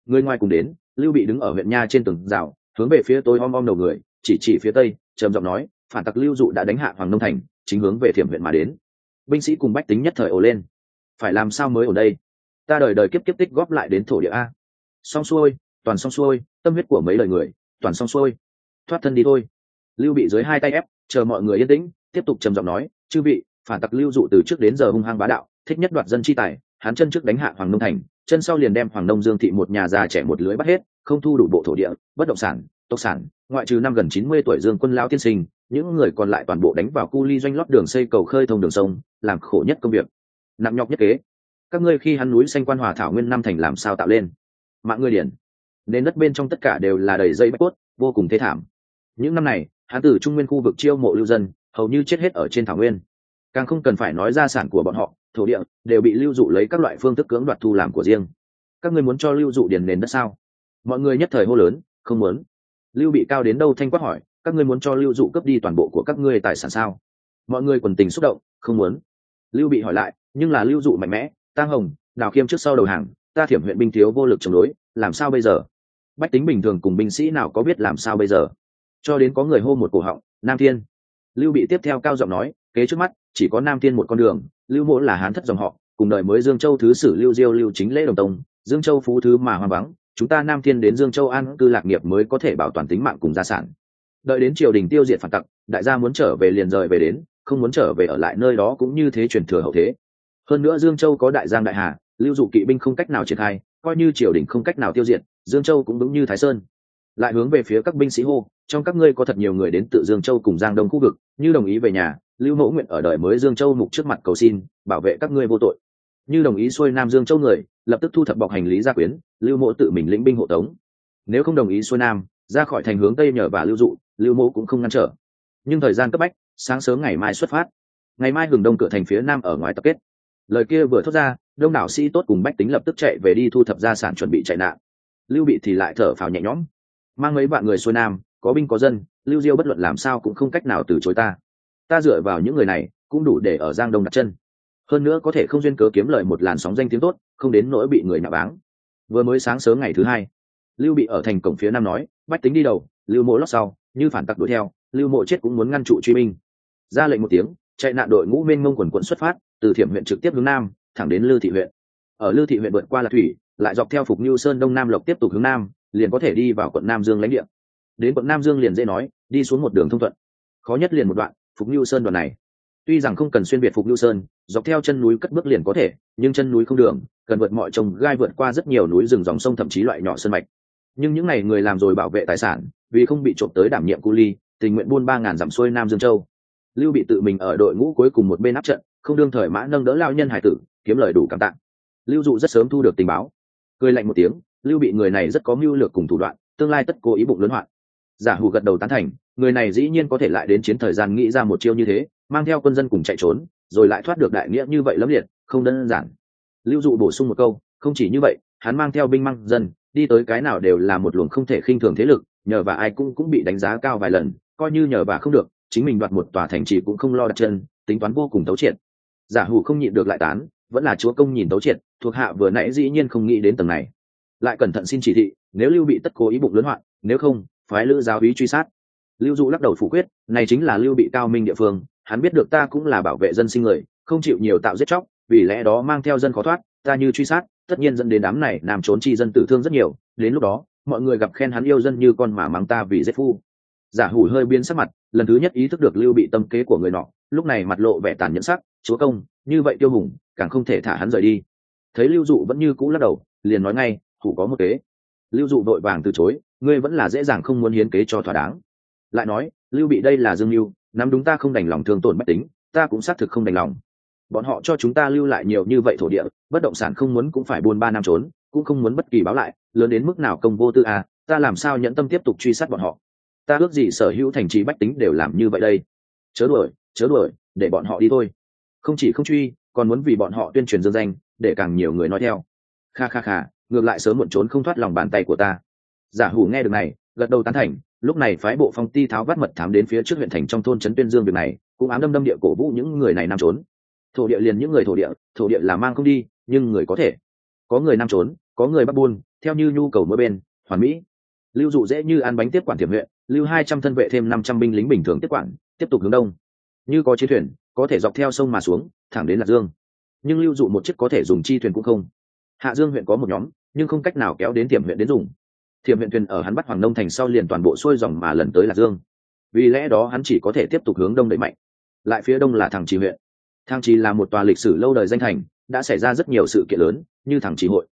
Người ngoài cùng đến, lưu bị đứng ở huyện nha trên tường rào, hướng về phía tôi om om đầu người, chỉ chỉ phía tây, trầm giọng nói, phản tặc lưu dụ đã đánh hạ hoàng nông thành, chính hướng về thiểm huyện mà đến. Binh sĩ cùng bách tính nhất thời ồ lên phải làm sao mới ở đây? Ta đời đời kiếp kiếp tích góp lại đến thổ địa a. Xong xuôi, toàn xong xuôi, tâm huyết của mấy lời người, toàn xong xuôi. Thoát thân đi thôi. Lưu bị dưới hai tay ép, chờ mọi người yên tĩnh, tiếp tục trầm giọng nói, chư vị, phản tặc lưu dụ từ trước đến giờ hung hăng bá đạo, thích nhất đoạt dân chi tài, hắn chân trước đánh hạ hoàng nông thành, chân sau liền đem hoàng nông dương thị một nhà già trẻ một lưới bắt hết, không thu đủ bộ thổ địa, bất động sản, tộc sản, ngoại trừ năm gần chín mươi tuổi dương quân lão tiên sinh, những người còn lại toàn bộ đánh vào cu ly doanh lót đường xây cầu khơi thông đường sông, làm khổ nhất công việc nặng nhọc nhất kế. Các ngươi khi hắn núi xanh quan hòa thảo nguyên năm thành làm sao tạo lên? Mạng ngươi điển. Nên đất bên trong tất cả đều là đầy dây bách cốt, vô cùng thế thảm. Những năm này, hắn từ trung nguyên khu vực chiêu mộ lưu dân, hầu như chết hết ở trên thảo nguyên. Càng không cần phải nói gia sản của bọn họ, thổ địa, đều bị lưu dụ lấy các loại phương thức cưỡng đoạt thu làm của riêng. Các ngươi muốn cho lưu dụ điền nền đất sao? Mọi người nhất thời hô lớn, không muốn. Lưu bị cao đến đâu thanh quát hỏi, các ngươi muốn cho lưu dụ cướp đi toàn bộ của các ngươi tài sản sao? Mọi người quần tình xúc động, không muốn. Lưu bị hỏi lại nhưng là lưu dụ mạnh mẽ tăng hồng, đào khiêm trước sau đầu hàng, ta thiểm huyện binh thiếu vô lực chống đối, làm sao bây giờ? Bách tính bình thường cùng binh sĩ nào có biết làm sao bây giờ? Cho đến có người hô một cổ họng, nam thiên. Lưu bị tiếp theo cao giọng nói, kế trước mắt, chỉ có nam thiên một con đường, lưu mỗ là hán thất dòng họ, cùng đời mới dương châu thứ sử lưu diêu, lưu chính lễ đồng tông, dương châu phú thứ mà hoang vắng, chúng ta nam thiên đến dương châu an cư lạc nghiệp mới có thể bảo toàn tính mạng cùng gia sản. Đợi đến triều đình tiêu diệt phản tặc, đại gia muốn trở về liền rời về đến, không muốn trở về ở lại nơi đó cũng như thế truyền thừa hậu thế hơn nữa dương châu có đại giang đại hà, lưu dụ kỵ binh không cách nào triển khai, coi như triều đình không cách nào tiêu diệt, dương châu cũng đúng như thái sơn. Lại hướng về phía các binh sĩ hô, trong các ngươi có thật nhiều người đến tự dương châu cùng giang đông khu vực, như đồng ý về nhà, lưu mẫu nguyện ở đời mới dương châu mục trước mặt cầu xin, bảo vệ các ngươi vô tội. Như đồng ý xuôi nam dương châu người, lập tức thu thập bọc hành lý gia quyến, lưu mẫu tự mình lĩnh binh hộ tống. Nếu không đồng ý xuôi nam, ra khỏi thành hướng tây nhờ và lưu dụ, lưu mẫu cũng không ngăn trở. Nhưng thời gian cấp bách, sáng sớm ngày mai xuất phát. Ngày mai hừng đông cửa thành phía nam ở ngoài tập kết lời kia vừa thốt ra, đông đảo sĩ tốt cùng bách tính lập tức chạy về đi thu thập gia sản chuẩn bị chạy nạn. Lưu bị thì lại thở phào nhẹ nhõm. Mang mấy bạn người xuôi nam, có binh có dân, lưu diêu bất luận làm sao cũng không cách nào từ chối ta. Ta dựa vào những người này, cũng đủ để ở giang đông đặt chân. Hơn nữa có thể không duyên cớ kiếm lời một làn sóng danh tiếng tốt, không đến nỗi bị người nạ báng. Vừa mới sáng sớm ngày thứ hai, lưu bị ở thành cổng phía nam nói, bách tính đi đầu, lưu mộ lót sau, như phản tặc đuổi theo, lưu mộ chết cũng muốn ngăn trụ truy binh. Ra lệnh một tiếng chạy nạn đội ngũ mênh mông quần quận xuất phát, từ thiểm huyện trực tiếp hướng nam, thẳng đến lư thị huyện. Ở lư thị huyện vượt qua Lạc thủy, lại dọc theo phục như sơn đông nam lộc tiếp tục hướng nam, liền có thể đi vào quận nam dương lãnh địa. Đến quận nam dương liền dễ nói, đi xuống một đường thông thuận. Khó nhất liền một đoạn, phục như sơn đoạn này. Tuy rằng không cần xuyên biệt phục như sơn, dọc theo chân núi cất bước liền có thể, nhưng chân núi không đường, cần vượt mọi trồng gai vượt qua rất nhiều núi rừng dòng sông thậm chí loại nhỏ sơn mạch. Nhưng những ngày người làm rồi bảo vệ tài sản, vì không bị trộm tới đảm nhiệm cu ly, tình nguyện buôn ba ngàn dặm xuôi nam dương châu lưu bị tự mình ở đội ngũ cuối cùng một bên áp trận, không đương thời mã nâng đỡ lao nhân hải tử, kiếm lời đủ cảm tạng lưu dụ rất sớm thu được tình báo. Cười lạnh một tiếng, lưu bị người này rất có mưu lược cùng thủ đoạn, tương lai tất cố ý bụng lớn hoạn. Giả hù gật đầu tán thành, người này dĩ nhiên có thể lại đến chiến thời gian nghĩ ra một chiêu như thế, mang theo quân dân cùng chạy trốn, rồi lại thoát được đại nghĩa như vậy lắm liệt, không đơn giản. Lưu dụ bổ sung một câu, không chỉ như vậy, hắn mang theo binh măng dân, đi tới cái nào đều là một luồng không thể khinh thường thế lực, nhờ và ai cũng cũng bị đánh giá cao vài lần, coi như nhờ và không được chính mình đoạt một tòa thành trì cũng không lo đặt chân, tính toán vô cùng tấu triệt. Giả hủ không nhịn được lại tán, vẫn là chúa công nhìn tấu triệt, thuộc hạ vừa nãy dĩ nhiên không nghĩ đến tầng này. Lại cẩn thận xin chỉ thị, nếu lưu bị tất cố ý bụng lớn hoạn, nếu không, phái lữ giáo úy truy sát. Lưu dụ lắc đầu phủ quyết, này chính là lưu bị cao minh địa phương, hắn biết được ta cũng là bảo vệ dân sinh người, không chịu nhiều tạo giết chóc, vì lẽ đó mang theo dân khó thoát, ta như truy sát, tất nhiên dẫn đến đám này làm trốn chi dân tử thương rất nhiều, đến lúc đó, mọi người gặp khen hắn yêu dân như con mà mắng ta vì giết phu. Giả hủ hơi biến sắc mặt lần thứ nhất ý thức được lưu bị tâm kế của người nọ, lúc này mặt lộ vẻ tàn nhẫn sắc, chúa công, như vậy tiêu hùng, càng không thể thả hắn rời đi. Thấy lưu dụ vẫn như cũ lắc đầu, liền nói ngay thủ có một kế. Lưu dụ vội vàng từ chối, ngươi vẫn là dễ dàng không muốn hiến kế cho thỏa đáng. Lại nói, lưu bị đây là dương lưu nắm đúng ta không đành lòng thương tổn bách tính, ta cũng xác thực không đành lòng. Bọn họ cho chúng ta lưu lại nhiều như vậy thổ địa, bất động sản không muốn cũng phải buôn ba năm trốn, cũng không muốn bất kỳ báo lại, lớn đến mức nào công vô tư à ta làm sao nhẫn tâm tiếp tục truy sát bọn họ? Ta ước gì sở hữu thành trì bách tính đều làm như vậy đây. Chớ đuổi chớ đuổi, để bọn họ đi thôi. Không chỉ không truy, còn muốn vì bọn họ tuyên truyền dân danh, để càng nhiều người nói theo. Kha kha kha, ngược lại sớm muộn trốn không thoát lòng bàn tay của ta. Giả hủ nghe được này, gật đầu tán thành, lúc này phái bộ phong ti tháo vắt mật thám đến phía trước huyện thành trong thôn trấn tuyên dương việc này, cũng ám đâm đâm địa cổ vũ những người này nam trốn. Thổ địa liền những người thổ địa thổ địa là mang không đi, nhưng người có thể. Có người nam trốn, có người bắt buôn, theo như nhu cầu mỗi bên, hoàn mỹ. Lưu dụ dễ như ăn bánh tiếp quản thiểm huyện lưu hai trăm thân vệ thêm năm trăm binh lính bình thường tiếp quản, tiếp tục hướng đông. Như có chiến thuyền, có thể dọc theo sông mà xuống, thẳng đến lạc dương. Nhưng lưu dụ một chiếc có thể dùng chi thuyền cũng không. Hạ dương huyện có một nhóm, nhưng không cách nào kéo đến tiềm huyện đến dùng. Thiểm huyện thuyền ở hắn bắt hoàng nông thành sau liền toàn bộ xuôi dòng mà lần tới lạc dương. Vì lẽ đó hắn chỉ có thể tiếp tục hướng đông đẩy mạnh. Lại phía đông là thằng trì huyện. Thằng trì là một tòa lịch sử lâu đời danh thành, đã xảy ra rất nhiều sự kiện lớn, như thằng trì hội.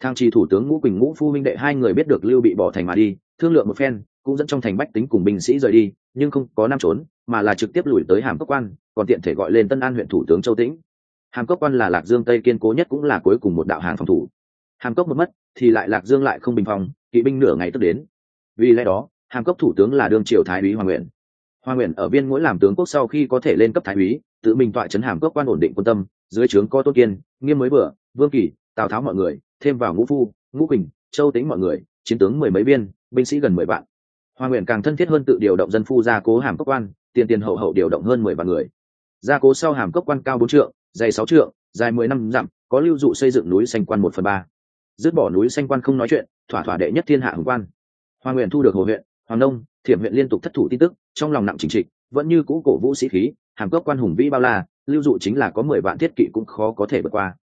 Thang trì thủ tướng ngũ quỳnh, ngũ phu minh đệ hai người biết được lưu bị bỏ thành mà đi, thương lượng một phen, cũng dẫn trong thành bách tính cùng binh sĩ rời đi, nhưng không có năm trốn, mà là trực tiếp lùi tới hàm cốc quan, còn tiện thể gọi lên tân an huyện thủ tướng châu tĩnh. Hàm cốc quan là lạc dương tây kiên cố nhất, cũng là cuối cùng một đạo hàng phòng thủ. Hàm cốc một mất, thì lại lạc dương lại không bình phòng, kỵ binh nửa ngày tức đến. Vì lẽ đó, hàm cốc thủ tướng là đương triều thái úy hoàng nguyện. Hoàng nguyện ở viên mỗi làm tướng quốc sau khi có thể lên cấp thái úy, tự mình tọa chấn hàm cốc quan ổn định quân tâm, dưới trướng có tôn kiên, nghiêm mới vừa vương kỳ, tào tháo mọi người thêm vào ngũ phu, ngũ quỳnh, châu tính mọi người, chiến tướng mười mấy viên, binh sĩ gần mười vạn. Hoa nguyện càng thân thiết hơn tự điều động dân phu gia cố hàm cốc quan, tiền tiền hậu hậu điều động hơn mười vạn người. Gia cố sau hàm cốc quan cao bốn trượng, dày sáu trượng, dài mười năm dặm, có lưu dụ xây dựng núi xanh quan một phần ba. Dứt bỏ núi xanh quan không nói chuyện, thỏa thỏa đệ nhất thiên hạ hùng quan. Hoa nguyện thu được hồ huyện, hoàng nông, thiểm huyện liên tục thất thủ tin tức, trong lòng nặng chính trịch, vẫn như cũ cổ vũ sĩ khí, hàm cốc quan hùng vĩ bao la, lưu dụ chính là có mười vạn thiết kỵ cũng khó có thể vượt qua.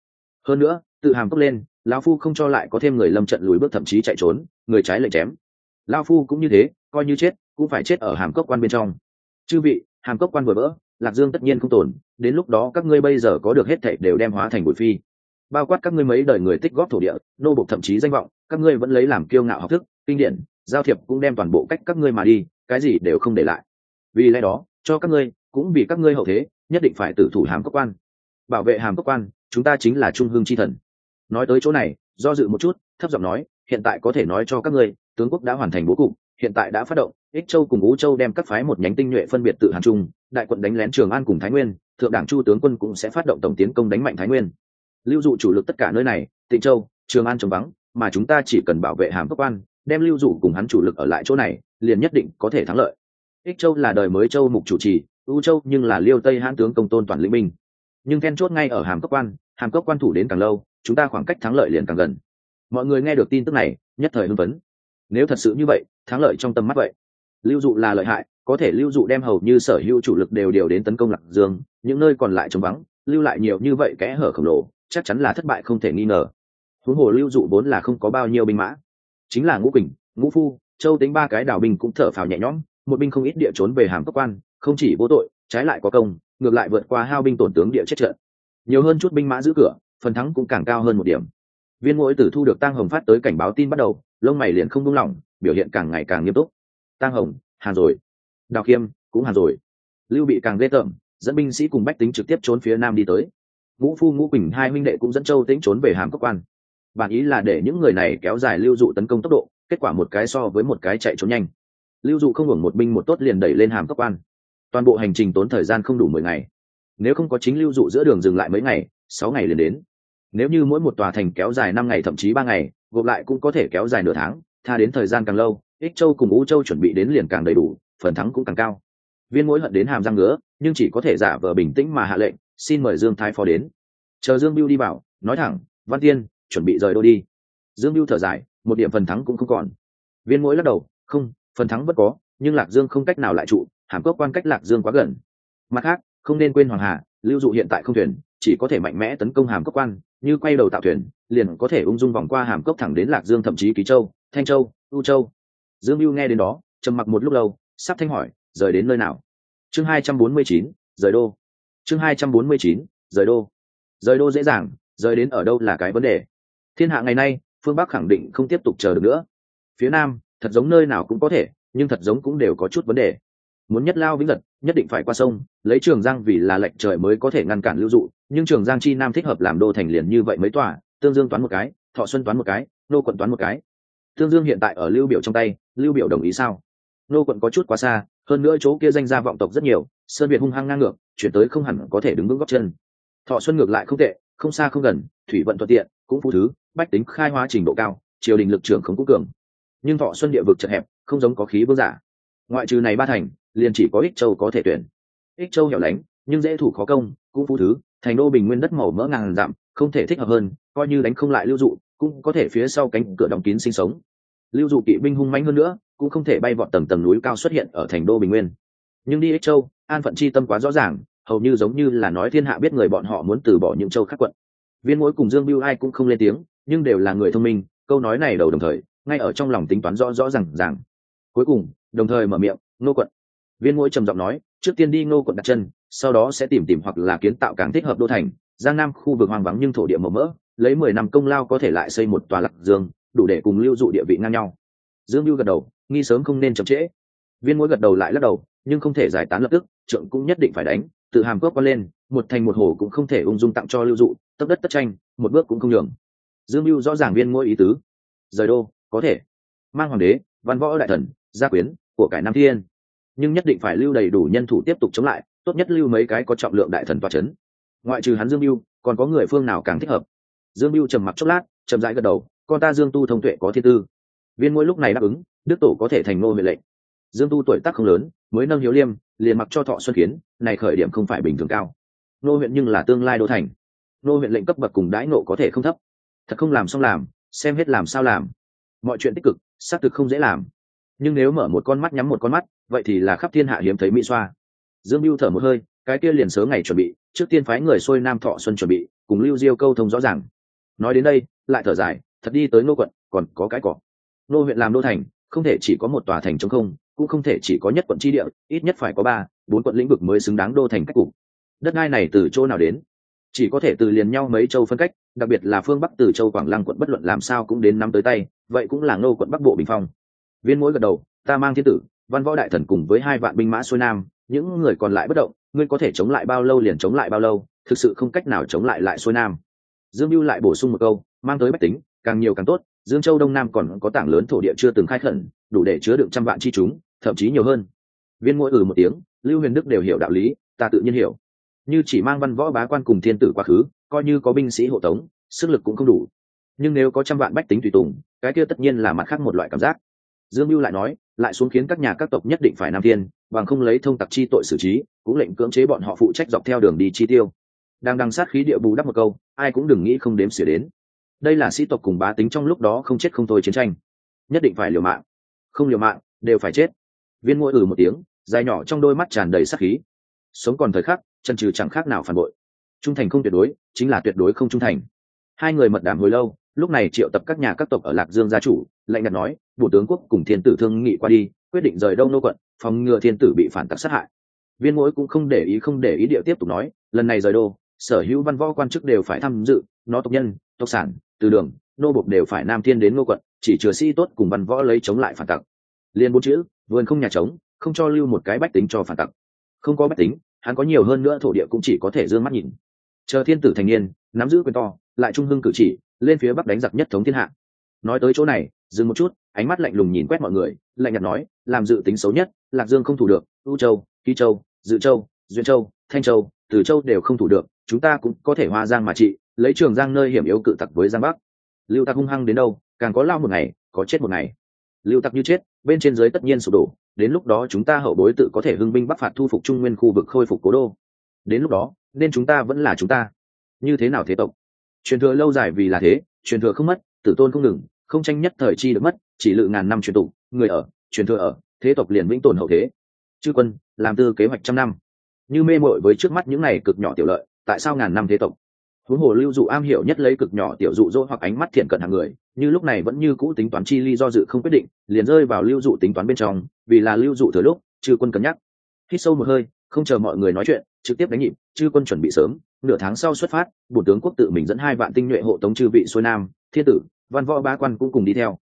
Hơn nữa, tự hàm cốc lên lão phu không cho lại có thêm người lâm trận lùi bước thậm chí chạy trốn, người trái lệnh chém. Lão phu cũng như thế, coi như chết, cũng phải chết ở hàm cốc quan bên trong. Chư vị, hàm cốc quan vừa vỡ, lạc dương tất nhiên không tồn, đến lúc đó các ngươi bây giờ có được hết thảy đều đem hóa thành bụi phi. Bao quát các ngươi mấy đời người tích góp thổ địa, nô bộc thậm chí danh vọng, các ngươi vẫn lấy làm kiêu ngạo học thức, kinh điển, giao thiệp cũng đem toàn bộ cách các ngươi mà đi, cái gì đều không để lại. Vì lẽ đó, cho các ngươi, cũng vì các ngươi hậu thế, nhất định phải tử thủ hàm cốc quan. Bảo vệ hàm cốc quan, chúng ta chính là trung hương chi thần nói tới chỗ này, do dự một chút, thấp giọng nói, hiện tại có thể nói cho các ngươi, tướng quốc đã hoàn thành bố cục, hiện tại đã phát động, ích châu cùng ú châu đem các phái một nhánh tinh nhuệ phân biệt tự hàn trung, đại quận đánh lén trường an cùng thái nguyên, thượng đảng chu tướng quân cũng sẽ phát động tổng tiến công đánh mạnh thái nguyên. Lưu dụ chủ lực tất cả nơi này, tịnh châu, trường an trống vắng, mà chúng ta chỉ cần bảo vệ hàm cấp quan, đem lưu dụ cùng hắn chủ lực ở lại chỗ này, liền nhất định có thể thắng lợi. Ích châu là đời mới châu mục chủ trì ưu châu nhưng là liêu tây hãn tướng công tôn toàn lĩnh minh nhưng then chốt ngay ở hàm cấp quan hàm Cốc quan thủ đến càng lâu, chúng ta khoảng cách thắng lợi liền càng gần. Mọi người nghe được tin tức này, nhất thời hưng phấn. Nếu thật sự như vậy, thắng lợi trong tầm mắt vậy. Lưu dụ là lợi hại, có thể lưu dụ đem hầu như sở hữu chủ lực đều điều đến tấn công lạc dương, những nơi còn lại trống vắng, lưu lại nhiều như vậy kẽ hở khổng lồ, chắc chắn là thất bại không thể nghi ngờ. Huống hồ lưu dụ vốn là không có bao nhiêu binh mã. Chính là ngũ quỳnh, ngũ phu, châu tính ba cái đảo binh cũng thở phào nhẹ nhõm, một binh không ít địa trốn về hàm cấp quan, không chỉ vô tội, trái lại có công, ngược lại vượt qua hao binh tổn tướng địa chết trận nhiều hơn chút binh mã giữ cửa, phần thắng cũng càng cao hơn một điểm. Viên mỗi tử thu được tăng hồng phát tới cảnh báo tin bắt đầu, lông mày liền không buông lỏng, biểu hiện càng ngày càng nghiêm túc. Tăng hồng, hàn rồi. Đào khiêm cũng hàn rồi. Lưu bị càng ghê tởm, dẫn binh sĩ cùng bách tính trực tiếp trốn phía nam đi tới. Ngũ phu, ngũ quỳnh hai huynh đệ cũng dẫn châu tĩnh trốn về hàm Cốc quan. Bản ý là để những người này kéo dài lưu dụ tấn công tốc độ, kết quả một cái so với một cái chạy trốn nhanh. Lưu dụ không hưởng một binh một tốt liền đẩy lên hàm Cốc quan. Toàn bộ hành trình tốn thời gian không đủ mười ngày nếu không có chính lưu dụ giữa đường dừng lại mấy ngày sáu ngày liền đến. Nếu như mỗi một tòa thành kéo dài năm ngày thậm chí ba ngày gộp lại cũng có thể kéo dài nửa tháng tha đến thời gian càng lâu ích châu cùng ú châu chuẩn bị đến liền càng đầy đủ phần thắng cũng càng cao. Viên mỗi hận đến hàm răng ngứa nhưng chỉ có thể giả vờ bình tĩnh mà hạ lệnh xin mời dương thái phó đến. Chờ dương biêu đi bảo, nói thẳng văn tiên chuẩn bị rời đô đi. Dương biêu thở dài một điểm phần thắng cũng không còn. Viên mỗi lắc đầu không phần thắng vẫn có nhưng lạc dương không cách nào lại trụ hàm cốc quan cách lạc dương quá gần. Mặt khác không nên quên hoàng hà, lưu dụ hiện tại không thuyền, chỉ có thể mạnh mẽ tấn công hàm cốc quan, như quay đầu tạo thuyền, liền có thể ung dung vòng qua hàm cốc thẳng đến lạc dương thậm chí ký châu, thanh châu, u châu. Dương mưu nghe đến đó, trầm mặc một lúc lâu, sắp thanh hỏi, rời đến nơi nào? Chương hai trăm bốn mươi chín, rời đô. Chương hai trăm bốn mươi chín, rời đô. Rời đô dễ dàng, rời đến ở đâu là cái vấn đề. Thiên hạ ngày nay, phương bắc khẳng định không tiếp tục chờ được nữa. Phía nam, thật giống nơi nào cũng có thể, nhưng thật giống cũng đều có chút vấn đề muốn nhất lao vĩnh giật, nhất định phải qua sông, lấy trường giang vì là lệnh trời mới có thể ngăn cản lưu dụ, nhưng trường giang chi nam thích hợp làm đô thành liền như vậy mới tỏa tương dương toán một cái, thọ xuân toán một cái, nô quận toán một cái. Tương dương hiện tại ở lưu biểu trong tay, lưu biểu đồng ý sao? Nô quận có chút quá xa, hơn nữa chỗ kia danh gia vọng tộc rất nhiều, sơn việt hung hăng ngang ngược, chuyển tới không hẳn có thể đứng vững góc chân. Thọ xuân ngược lại không tệ, không xa không gần, thủy vận thuận tiện, cũng phú thứ, bách tính khai hóa trình độ cao, triều đình lực trưởng không cũng cường. Nhưng thọ xuân địa vực chật hẹp, không giống có khí vương giả. Ngoại trừ này ba thành liền chỉ có ích châu có thể tuyển. Ích châu hẻo lánh, nhưng dễ thủ khó công, cũng phú thứ, thành đô bình nguyên đất màu mỡ ngàn dặm, không thể thích hợp hơn, coi như đánh không lại lưu dụ, cũng có thể phía sau cánh cửa đóng kín sinh sống. Lưu dụ kỵ binh hung mãnh hơn nữa, cũng không thể bay vọt tầng tầng núi cao xuất hiện ở thành đô bình nguyên. Nhưng đi ích châu, an phận chi tâm quá rõ ràng, hầu như giống như là nói thiên hạ biết người bọn họ muốn từ bỏ những châu khác quận. Viên mối cùng dương biêu ai cũng không lên tiếng, nhưng đều là người thông minh, câu nói này đầu đồng thời, ngay ở trong lòng tính toán rõ rõ rằng ràng. cuối cùng, đồng thời mở miệng, nô quận viên Mũi trầm giọng nói, trước tiên đi ngô quận đặt chân, sau đó sẽ tìm tìm hoặc là kiến tạo càng thích hợp đô thành. Giang nam khu vực hoang vắng nhưng thổ địa màu mỡ, lấy mười năm công lao có thể lại xây một tòa lạc dương, đủ để cùng lưu dụ địa vị ngang nhau. Dương lưu gật đầu, nghi sớm không nên chậm trễ. Viên Mũi gật đầu lại lắc đầu, nhưng không thể giải tán lập tức, trượng cũng nhất định phải đánh, tự hàm cốc quan lên, một thành một hồ cũng không thể ung dung tặng cho lưu dụ, tấp đất tất tranh, một bước cũng không nhường. Dương lưu rõ ràng viên mỗi ý tứ. Rời đô, có thể. Mang hoàng đế, văn võ đại thần, gia quyến của cải nam thiên nhưng nhất định phải lưu đầy đủ nhân thủ tiếp tục chống lại, tốt nhất lưu mấy cái có trọng lượng đại thần toa c h ấ n ngoại trừ hắn dương mưu còn có người phương nào càng thích hợp? Dương mưu trầm mặc chốc lát, chậm rãi gật đầu, con ta dương tu thông tuệ có thiên tư. Viên mỗi lúc này đáp ứng, đức tổ có thể thành nô huệ lệnh. Dương tu tuổi tác không lớn, mới nâng hiếu liêm, liền mặc cho thọ xuân kiến, này khởi điểm không phải bình thường cao. Nô huyện nhưng là tương lai đô thành. Nô huyện lệnh cấp bậc cùng đãi nộ có thể không thấp. Thật không làm xong làm, xem hết làm sao làm. Mọi chuyện tích cực, xác thực không dễ làm. Nhưng nếu mở một con mắt nhắm một con mắt vậy thì là khắp thiên hạ hiếm thấy mỹ xoa. Dương mưu thở một hơi, cái kia liền sớm ngày chuẩn bị, trước tiên phái người xuôi nam thọ xuân chuẩn bị, cùng lưu diêu câu thông rõ ràng. Nói đến đây, lại thở dài, thật đi tới nô quận, còn có cái cỏ. Nô huyện làm nô thành, không thể chỉ có một tòa thành chống không, cũng không thể chỉ có nhất quận tri địa, ít nhất phải có ba, bốn quận lĩnh vực mới xứng đáng đô thành cách cục. Đất đai này từ chỗ nào đến? Chỉ có thể từ liền nhau mấy châu phân cách, đặc biệt là phương bắc từ châu quảng lăng quận bất luận làm sao cũng đến năm tới tay, vậy cũng là nô quận bắc bộ bình phong. Viên mỗi gật đầu ta mang thiên tử, văn võ đại thần cùng với hai vạn binh mã xuôi nam, những người còn lại bất động, ngươi có thể chống lại bao lâu liền chống lại bao lâu, thực sự không cách nào chống lại lại xuôi nam. Dương mưu lại bổ sung một câu, mang tới bách tính, càng nhiều càng tốt, dương châu đông nam còn có tảng lớn thổ địa chưa từng khai khẩn, đủ để chứa đựng trăm vạn chi chúng, thậm chí nhiều hơn. Viên mỗi ừ một tiếng, lưu huyền đức đều hiểu đạo lý, ta tự nhiên hiểu. Như chỉ mang văn võ bá quan cùng thiên tử quá khứ, coi như có binh sĩ hộ tống, sức lực cũng không đủ. Nhưng nếu có trăm vạn bách tính tùy tùng, cái kia tất nhiên là mặt khác một loại cảm giác dương mưu lại nói, lại xuống khiến các nhà các tộc nhất định phải nam thiên, bằng không lấy thông tặc chi tội xử trí, cũng lệnh cưỡng chế bọn họ phụ trách dọc theo đường đi chi tiêu. Đang đằng sát khí địa bù đắp một câu, ai cũng đừng nghĩ không đếm xỉa đến. Đây là sĩ tộc cùng bá tính trong lúc đó không chết không thôi chiến tranh. Nhất định phải liều mạng. Không liều mạng, đều phải chết. Viên mỗi ừ một tiếng, dài nhỏ trong đôi mắt tràn đầy sát khí. Sống còn thời khắc, chân trừ chẳng khác nào phản bội. Trung thành không tuyệt đối, chính là tuyệt đối không trung thành. Hai người mật đàm hồi lâu lúc này triệu tập các nhà các tộc ở lạc dương gia chủ, lạnh nhạt nói, bộ tướng quốc cùng thiên tử thương nghị qua đi, quyết định rời đông nô quận, phòng ngừa thiên tử bị phản tặc sát hại. Viên mỗi cũng không để ý, không để ý địa tiếp tục nói, lần này rời đô, sở hữu văn võ quan chức đều phải tham dự, nó tộc nhân, tộc sản, từ đường, nô bộc đều phải nam thiên đến nô quận, chỉ chừa sĩ tốt cùng văn võ lấy chống lại phản tặc. Liên bốn chữ, vườn không nhà trống, không cho lưu một cái bách tính cho phản tặc. Không có bách tính, hắn có nhiều hơn nữa thổ địa cũng chỉ có thể d ư ơ n g mắt nhìn. Chờ thiên tử thành niên, nắm giữ quyền to, lại trung hưng cử chỉ lên phía bắc đánh giặc nhất thống thiên hạ. Nói tới chỗ này, dừng một chút, ánh mắt lạnh lùng nhìn quét mọi người, lạnh nhạt nói, làm dự tính xấu nhất, lạc dương không thủ được, u châu, ký châu, dự châu, duyên châu, thanh châu, từ châu đều không thủ được, chúng ta cũng có thể hoa giang mà trị, lấy trường giang nơi hiểm yếu cự tặc với giang bắc. Lưu tặc hung hăng đến đâu, càng có lao một ngày, có chết một ngày. Lưu tặc như chết, bên trên dưới tất nhiên sụp đổ, đến lúc đó chúng ta hậu bối tự có thể hưng binh bắc phạt thu phục trung nguyên khu vực khôi phục cố đô. Đến lúc đó, nên chúng ta vẫn là chúng ta. Như thế nào thế tộc? Truyền thừa lâu dài vì là thế, truyền thừa không mất, tử tôn không ngừng, không tranh nhất thời chi được mất, chỉ lự ngàn năm truyền tụ, người ở, truyền thừa ở, thế tộc liền vĩnh tồn hậu thế. Chư quân, làm tư kế hoạch trăm năm. Như mê mội với trước mắt những này cực nhỏ tiểu lợi, tại sao ngàn năm thế tộc? Huống hồ lưu dụ am hiểu nhất lấy cực nhỏ tiểu dụ dỗ hoặc ánh mắt thiện cận hàng người, như lúc này vẫn như cũ tính toán chi ly do dự không quyết định, liền rơi vào lưu dụ tính toán bên trong, vì là lưu dụ thừa lúc, chư quân cân nhắc. Hít sâu một hơi, không chờ mọi người nói chuyện, trực tiếp đánh nhịp, chư quân chuẩn bị sớm nửa tháng sau xuất phát, bổ tướng quốc tự mình dẫn hai vạn tinh nhuệ hộ tống chư vị xuôi nam, thiên tử, văn võ ba quan cũng cùng đi theo.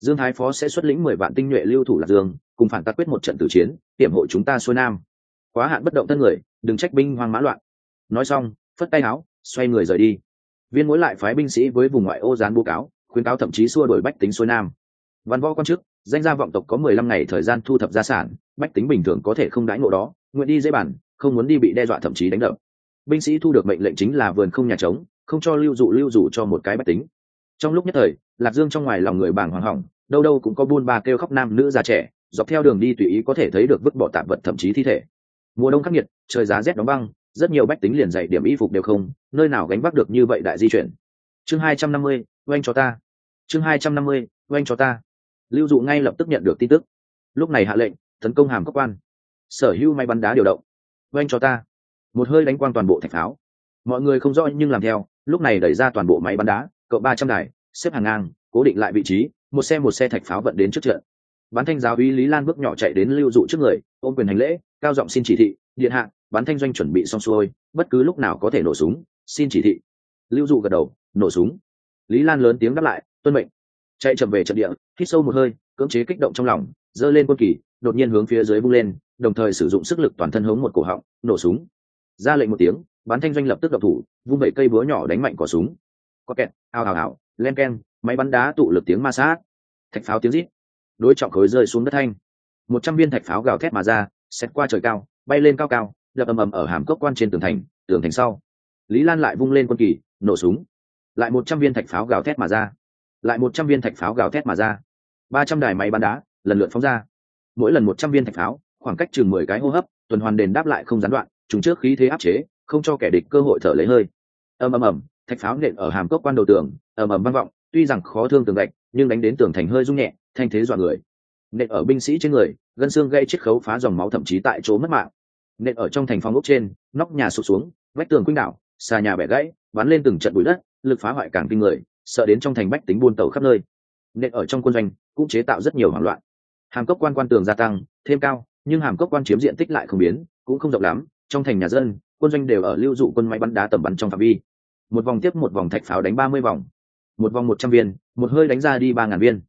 Dương thái phó sẽ xuất lĩnh mười vạn tinh nhuệ lưu thủ lạc dương, cùng phản tác quyết một trận tử chiến, hiểm hộ chúng ta xuôi nam. Quá hạn bất động thân người, đừng trách binh hoang mã loạn. Nói xong, phất tay áo, xoay người rời đi. Viên mối lại phái binh sĩ với vùng ngoại ô gián bố cáo, khuyến cáo thậm chí xua đổi bách tính xuôi nam. Văn võ quan chức, danh gia vọng tộc có mười lăm ngày thời gian thu thập gia sản, bách tính bình thường có thể không đãi ngộ đó, nguyện đi dễ bản, không muốn đi bị đe dọa thậm chí đánh đập binh sĩ thu được mệnh lệnh chính là vườn không nhà trống, không cho lưu dụ lưu dụ cho một cái bách tính. Trong lúc nhất thời, lạc dương trong ngoài lòng người bàng hoàng hỏng, đâu đâu cũng có buôn ba kêu khóc nam nữ già trẻ, dọc theo đường đi tùy ý có thể thấy được vứt bỏ tạp vật thậm chí thi thể. Mùa đông khắc nghiệt, trời giá rét đóng băng, rất nhiều bách tính liền dạy điểm y phục đều không, nơi nào gánh vác được như vậy đại di chuyển. Chương hai trăm năm mươi, oanh cho ta. Chương hai trăm năm mươi, oanh cho ta. Lưu dụ ngay lập tức nhận được tin tức. Lúc này hạ lệnh, tấn công hàm cấp quan. Sở hữu may bắn đá điều động. Oanh cho ta một hơi đánh quang toàn bộ thạch pháo. Mọi người không rõ nhưng làm theo, lúc này đẩy ra toàn bộ máy bắn đá, cậu ba trăm đài, xếp hàng ngang, cố định lại vị trí, một xe một xe thạch pháo vận đến trước trận. Bán thanh giáo uy lý lan bước nhỏ chạy đến lưu dụ trước người, ôm quyền hành lễ, cao giọng xin chỉ thị, điện hạ, bán thanh doanh chuẩn bị xong xuôi, bất cứ lúc nào có thể nổ súng, xin chỉ thị. Lưu dụ gật đầu, nổ súng. Lý lan lớn tiếng đáp lại, tuân mệnh. Chạy chậm về trận địa, hít sâu một hơi, cưỡng chế kích động trong lòng, giơ lên quân kỳ, đột nhiên hướng phía dưới vung lên, đồng thời sử dụng sức lực toàn thân hướng một cổ họng, nổ súng ra lệnh một tiếng, bán thanh doanh lập tức đập thủ, vung vẩy cây búa nhỏ đánh mạnh cỏ súng. Có kẹt ào ào ào len keng máy bắn đá tụ lực tiếng ma sát. Thạch pháo tiếng rít. Đối trọng khối rơi xuống đất thanh. Một trăm viên thạch pháo gào thét mà ra xét qua trời cao, bay lên cao cao, đập ầm ầm ở hàm cốc quan trên tường thành tường thành sau. Lý lan lại vung lên quân kỳ, nổ súng. Lại một trăm viên thạch pháo gào thét mà ra. Lại một trăm viên thạch pháo gào thét mà ra. Ba trăm đài máy bắn đá, lần lượt phóng ra. Mỗi lần một trăm viên thạch pháo, khoảng cách chừng mười cái hô hấp, tuần hoàn đền đáp lại không gián đoạn chúng trước khí thế áp chế, không cho kẻ địch cơ hội thở lấy hơi. Ầm ầm ầm, thạch pháo nện ở hàm cốc quan đầu tường, ầm ầm vang vọng, tuy rằng khó thương tường gạch, nhưng đánh đến tường thành hơi rung nhẹ, thanh thế dọa người. Nện ở binh sĩ trên người, gân xương gây chiết khấu phá dòng máu thậm chí tại chỗ mất mạng. Nện ở trong thành phòng ốc trên, nóc nhà sụt xuống, vách tường quýnh đảo, xà nhà bẻ gãy, bắn lên từng trận bụi đất, lực phá hoại càng kinh người, sợ đến trong thành bách tính buôn tàu khắp nơi. Nện ở trong quân doanh, cũng chế tạo rất nhiều hoảng loạn. Hàm cốc quan quan tường gia tăng, thêm cao, nhưng hàm cốc quan chiếm diện tích lại không biến, cũng không rộng lắm trong thành nhà dân, quân doanh đều ở lưu dụ quân máy bắn đá tầm bắn trong phạm vi. Một vòng tiếp một vòng thạch pháo đánh ba mươi vòng. Một vòng một trăm viên, một hơi đánh ra đi ba ngàn viên.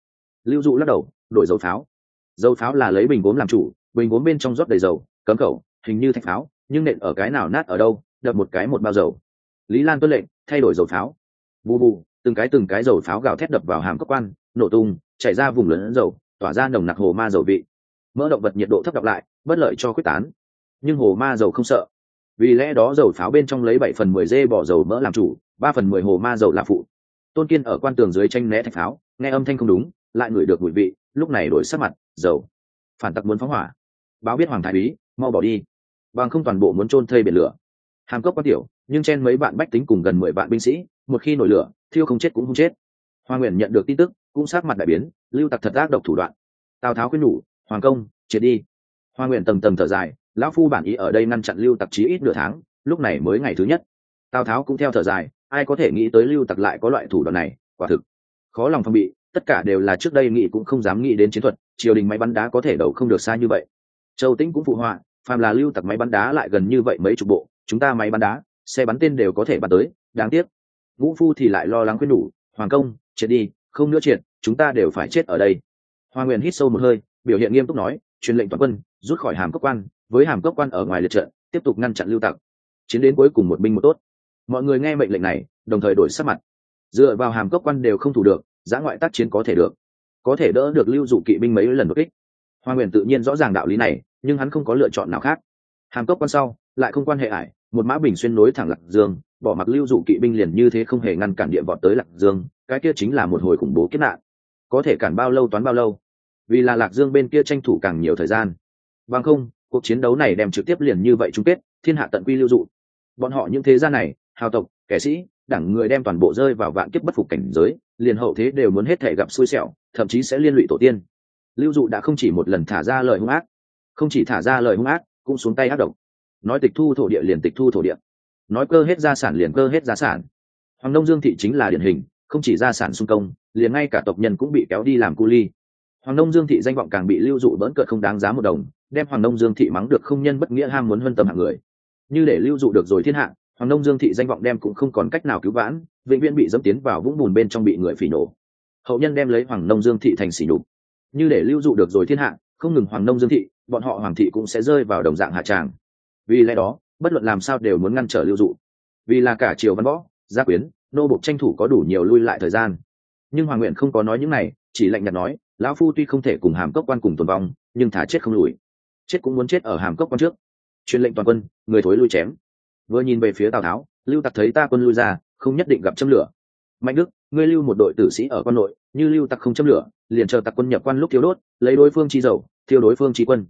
Lưu dụ lắc đầu, đổi dấu pháo. Dấu pháo là lấy bình gốm làm chủ, bình gốm bên trong rót đầy dầu, cấm khẩu, hình như thạch pháo, nhưng nện ở cái nào nát ở đâu, đập một cái một bao dầu. Lý lan tuân lệnh, thay đổi dầu pháo. Bù bù, từng cái từng cái dầu pháo gào thét đập vào hàm cấp quan, nổ tung, chảy ra vùng lớn dầu, tỏa ra nồng nặc hồ ma dầu vị. Mỡ động vật nhiệt độ thấp đọc lại, bất lợi cho quyết tán nhưng hồ ma dầu không sợ. Vì lẽ đó dầu pháo bên trong lấy bảy phần mười dê bỏ dầu mỡ làm chủ, ba phần mười hồ ma dầu là phụ. Tôn kiên ở quan tường dưới tranh né thạch pháo, nghe âm thanh không đúng, lại ngửi được mùi vị, lúc này đổi sắc mặt, dầu. Phản tặc muốn phóng hỏa. Báo biết hoàng thái bí mau bỏ đi. Bằng không toàn bộ muốn trôn thây biển lửa. Hàm cốc quan tiểu, nhưng chen mấy bạn bách tính cùng gần mười bạn binh sĩ, một khi nổi lửa, thiêu không chết cũng không chết. Hoa nguyện nhận được tin tức, cũng sát mặt đại biến, lưu tặc thật ác độc thủ đoạn. Tào tháo khuyên nhủ, hoàng công, triệt đi. Hoa nguyện tầng tầng thở dài lão phu bản ý ở đây ngăn chặn lưu tặc chí ít nửa tháng lúc này mới ngày thứ nhất. Tào tháo cũng theo thở dài ai có thể nghĩ tới lưu tặc lại có loại thủ đoạn này quả thực khó lòng phong bị tất cả đều là trước đây nghĩ cũng không dám nghĩ đến chiến thuật triều đình máy bắn đá có thể đầu không được xa như vậy. Châu tĩnh cũng phụ họa phàm là lưu tặc máy bắn đá lại gần như vậy mấy chục bộ chúng ta máy bắn đá xe bắn tên đều có thể bắn tới đáng tiếc. Vũ phu thì lại lo lắng khuyên đủ, hoàng công triệt đi không nữa triệt chúng ta đều phải chết ở đây. Hoa nguyện hít sâu một hơi biểu hiện nghiêm túc nói truyền lệnh toàn quân rút khỏi hàm cấp quan với hàm cấp quan ở ngoài liệt trận, tiếp tục ngăn chặn lưu tặc. Chiến đến cuối cùng một binh một tốt. Mọi người nghe mệnh lệnh này, đồng thời đổi sắc mặt. Dựa vào hàm cấp quan đều không thủ được, giã ngoại tác chiến có thể được. Có thể đỡ được lưu dụ kỵ binh mấy lần đột kích. Hoa nguyện tự nhiên rõ ràng đạo lý này, nhưng hắn không có lựa chọn nào khác. Hàm cấp quan sau, lại không quan hệ ải, một mã bình xuyên nối thẳng lạc dương, bỏ mặc lưu dụ kỵ binh liền như thế không hề ngăn cản địa vọt tới lạc dương, cái kia chính là một hồi khủng bố kết nạn. Có thể cản bao lâu toán bao lâu. Vì là lạc dương bên kia tranh thủ càng nhiều thời gian. Bằng không cuộc chiến đấu này đem trực tiếp liền như vậy chung kết, thiên hạ tận quy lưu dụ. Bọn họ những thế gia này, hào tộc, kẻ sĩ đẳng người đem toàn bộ rơi vào vạn kiếp bất phục cảnh giới, liền hậu thế đều muốn hết thể gặp xui xẻo, thậm chí sẽ liên lụy tổ tiên. Lưu dụ đã không chỉ một lần thả ra lời hung ác, không chỉ thả ra lời hung ác, cũng xuống tay ác độc. Nói tịch thu thổ địa liền tịch thu thổ địa. Nói cơ hết gia sản liền cơ hết gia sản. Hoàng đông dương thị chính là điển hình, không chỉ gia sản xung công, liền ngay cả tộc nhân cũng bị kéo đi làm cu ly hoàng Nông dương thị danh vọng càng bị lưu dụ bỡn cợt không đáng giá một đồng, đem hoàng Nông dương thị mắng được không nhân bất nghĩa ham muốn hơn tâm hạng người. Như để lưu dụ được rồi thiên hạ, hoàng Nông dương thị danh vọng đem cũng không còn cách nào cứu vãn, vĩnh viễn bị dẫm tiến vào vũng bùn bên trong bị người phỉ nổ. Hậu nhân đem lấy hoàng nông dương thị thành sỉ nhục. Như để lưu dụ được rồi thiên hạ, không ngừng hoàng nông dương thị, bọn họ hoàng thị cũng sẽ rơi vào đồng dạng hạ tràng. Vì lẽ đó, bất luận làm sao đều muốn ngăn trở lưu dụ. Vì là cả triều văn võ, gia quyến, nô bộc tranh thủ có đủ nhiều lui lại thời gian. Nhưng hoàng nguyện không có nói những này, chỉ lạnh nhạt nói lão phu tuy không thể cùng hàm cốc quan cùng tồn vong, nhưng thả chết không lùi. Chết cũng muốn chết ở hàm cốc quan trước. Truyền lệnh toàn quân, người thối lui chém. Vừa nhìn về phía tào tháo, lưu tặc thấy ta quân lui ra, không nhất định gặp châm lửa. Mạnh đức, ngươi lưu một đội tử sĩ ở quan nội, như lưu tặc không châm lửa, liền chờ tặc quân nhập quan lúc thiếu đốt, lấy đối phương chi dầu, thiêu đối phương chi quân.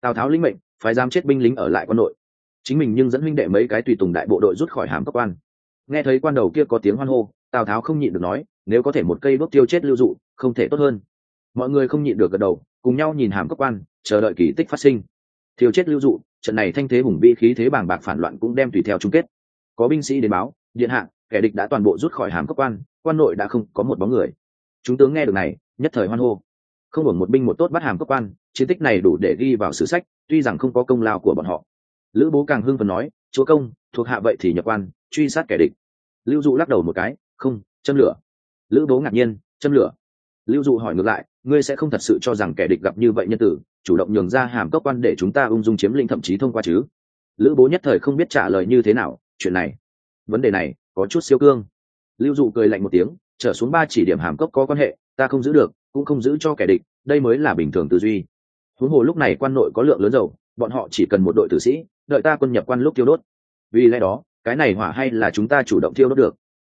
Tào tháo linh mệnh phải giam chết binh lính ở lại quan nội. Chính mình nhưng dẫn huynh đệ mấy cái tùy tùng đại bộ đội rút khỏi hàm cấp quan. Nghe thấy quan đầu kia có tiếng hoan hô, tào tháo không nhịn được nói, nếu có thể một cây đốt tiêu chết lưu dụ, không thể tốt hơn mọi người không nhịn được gật đầu, cùng nhau nhìn hàm cấp quan, chờ đợi kỳ tích phát sinh. Thiêu chết lưu dụ, trận này thanh thế hùng vĩ khí thế bàng bạc phản loạn cũng đem tùy theo chung kết. Có binh sĩ đến báo, điện hạ, kẻ địch đã toàn bộ rút khỏi hàm cấp quan quan nội đã không có một bóng người. Chúng tướng nghe được này, nhất thời hoan hô. Không hưởng một binh một tốt bắt hàm cấp quan, chiến tích này đủ để ghi vào sử sách, tuy rằng không có công lao của bọn họ. Lữ bố càng hưng phần nói, chúa công, thuộc hạ vậy thì nhập quan, truy sát kẻ địch. Lưu dụ lắc đầu một cái, không, châm lửa. Lữ bố ngạc nhiên, châm lửa? Lưu dụ hỏi ngược lại ngươi sẽ không thật sự cho rằng kẻ địch gặp như vậy nhân tử, chủ động nhường ra hàm cấp quan để chúng ta ung dung chiếm lĩnh thậm chí thông qua chứ? Lữ bố nhất thời không biết trả lời như thế nào, chuyện này, vấn đề này có chút siêu cương. Lưu dụ cười lạnh một tiếng, trở xuống ba chỉ điểm hàm cốc có quan hệ, ta không giữ được, cũng không giữ cho kẻ địch, đây mới là bình thường tư duy. Huống hồ lúc này quan nội có lượng lớn dầu, bọn họ chỉ cần một đội tử sĩ, đợi ta quân nhập quan lúc tiêu đốt. Vì lẽ đó, cái này hỏa hay là chúng ta chủ động tiêu đốt được?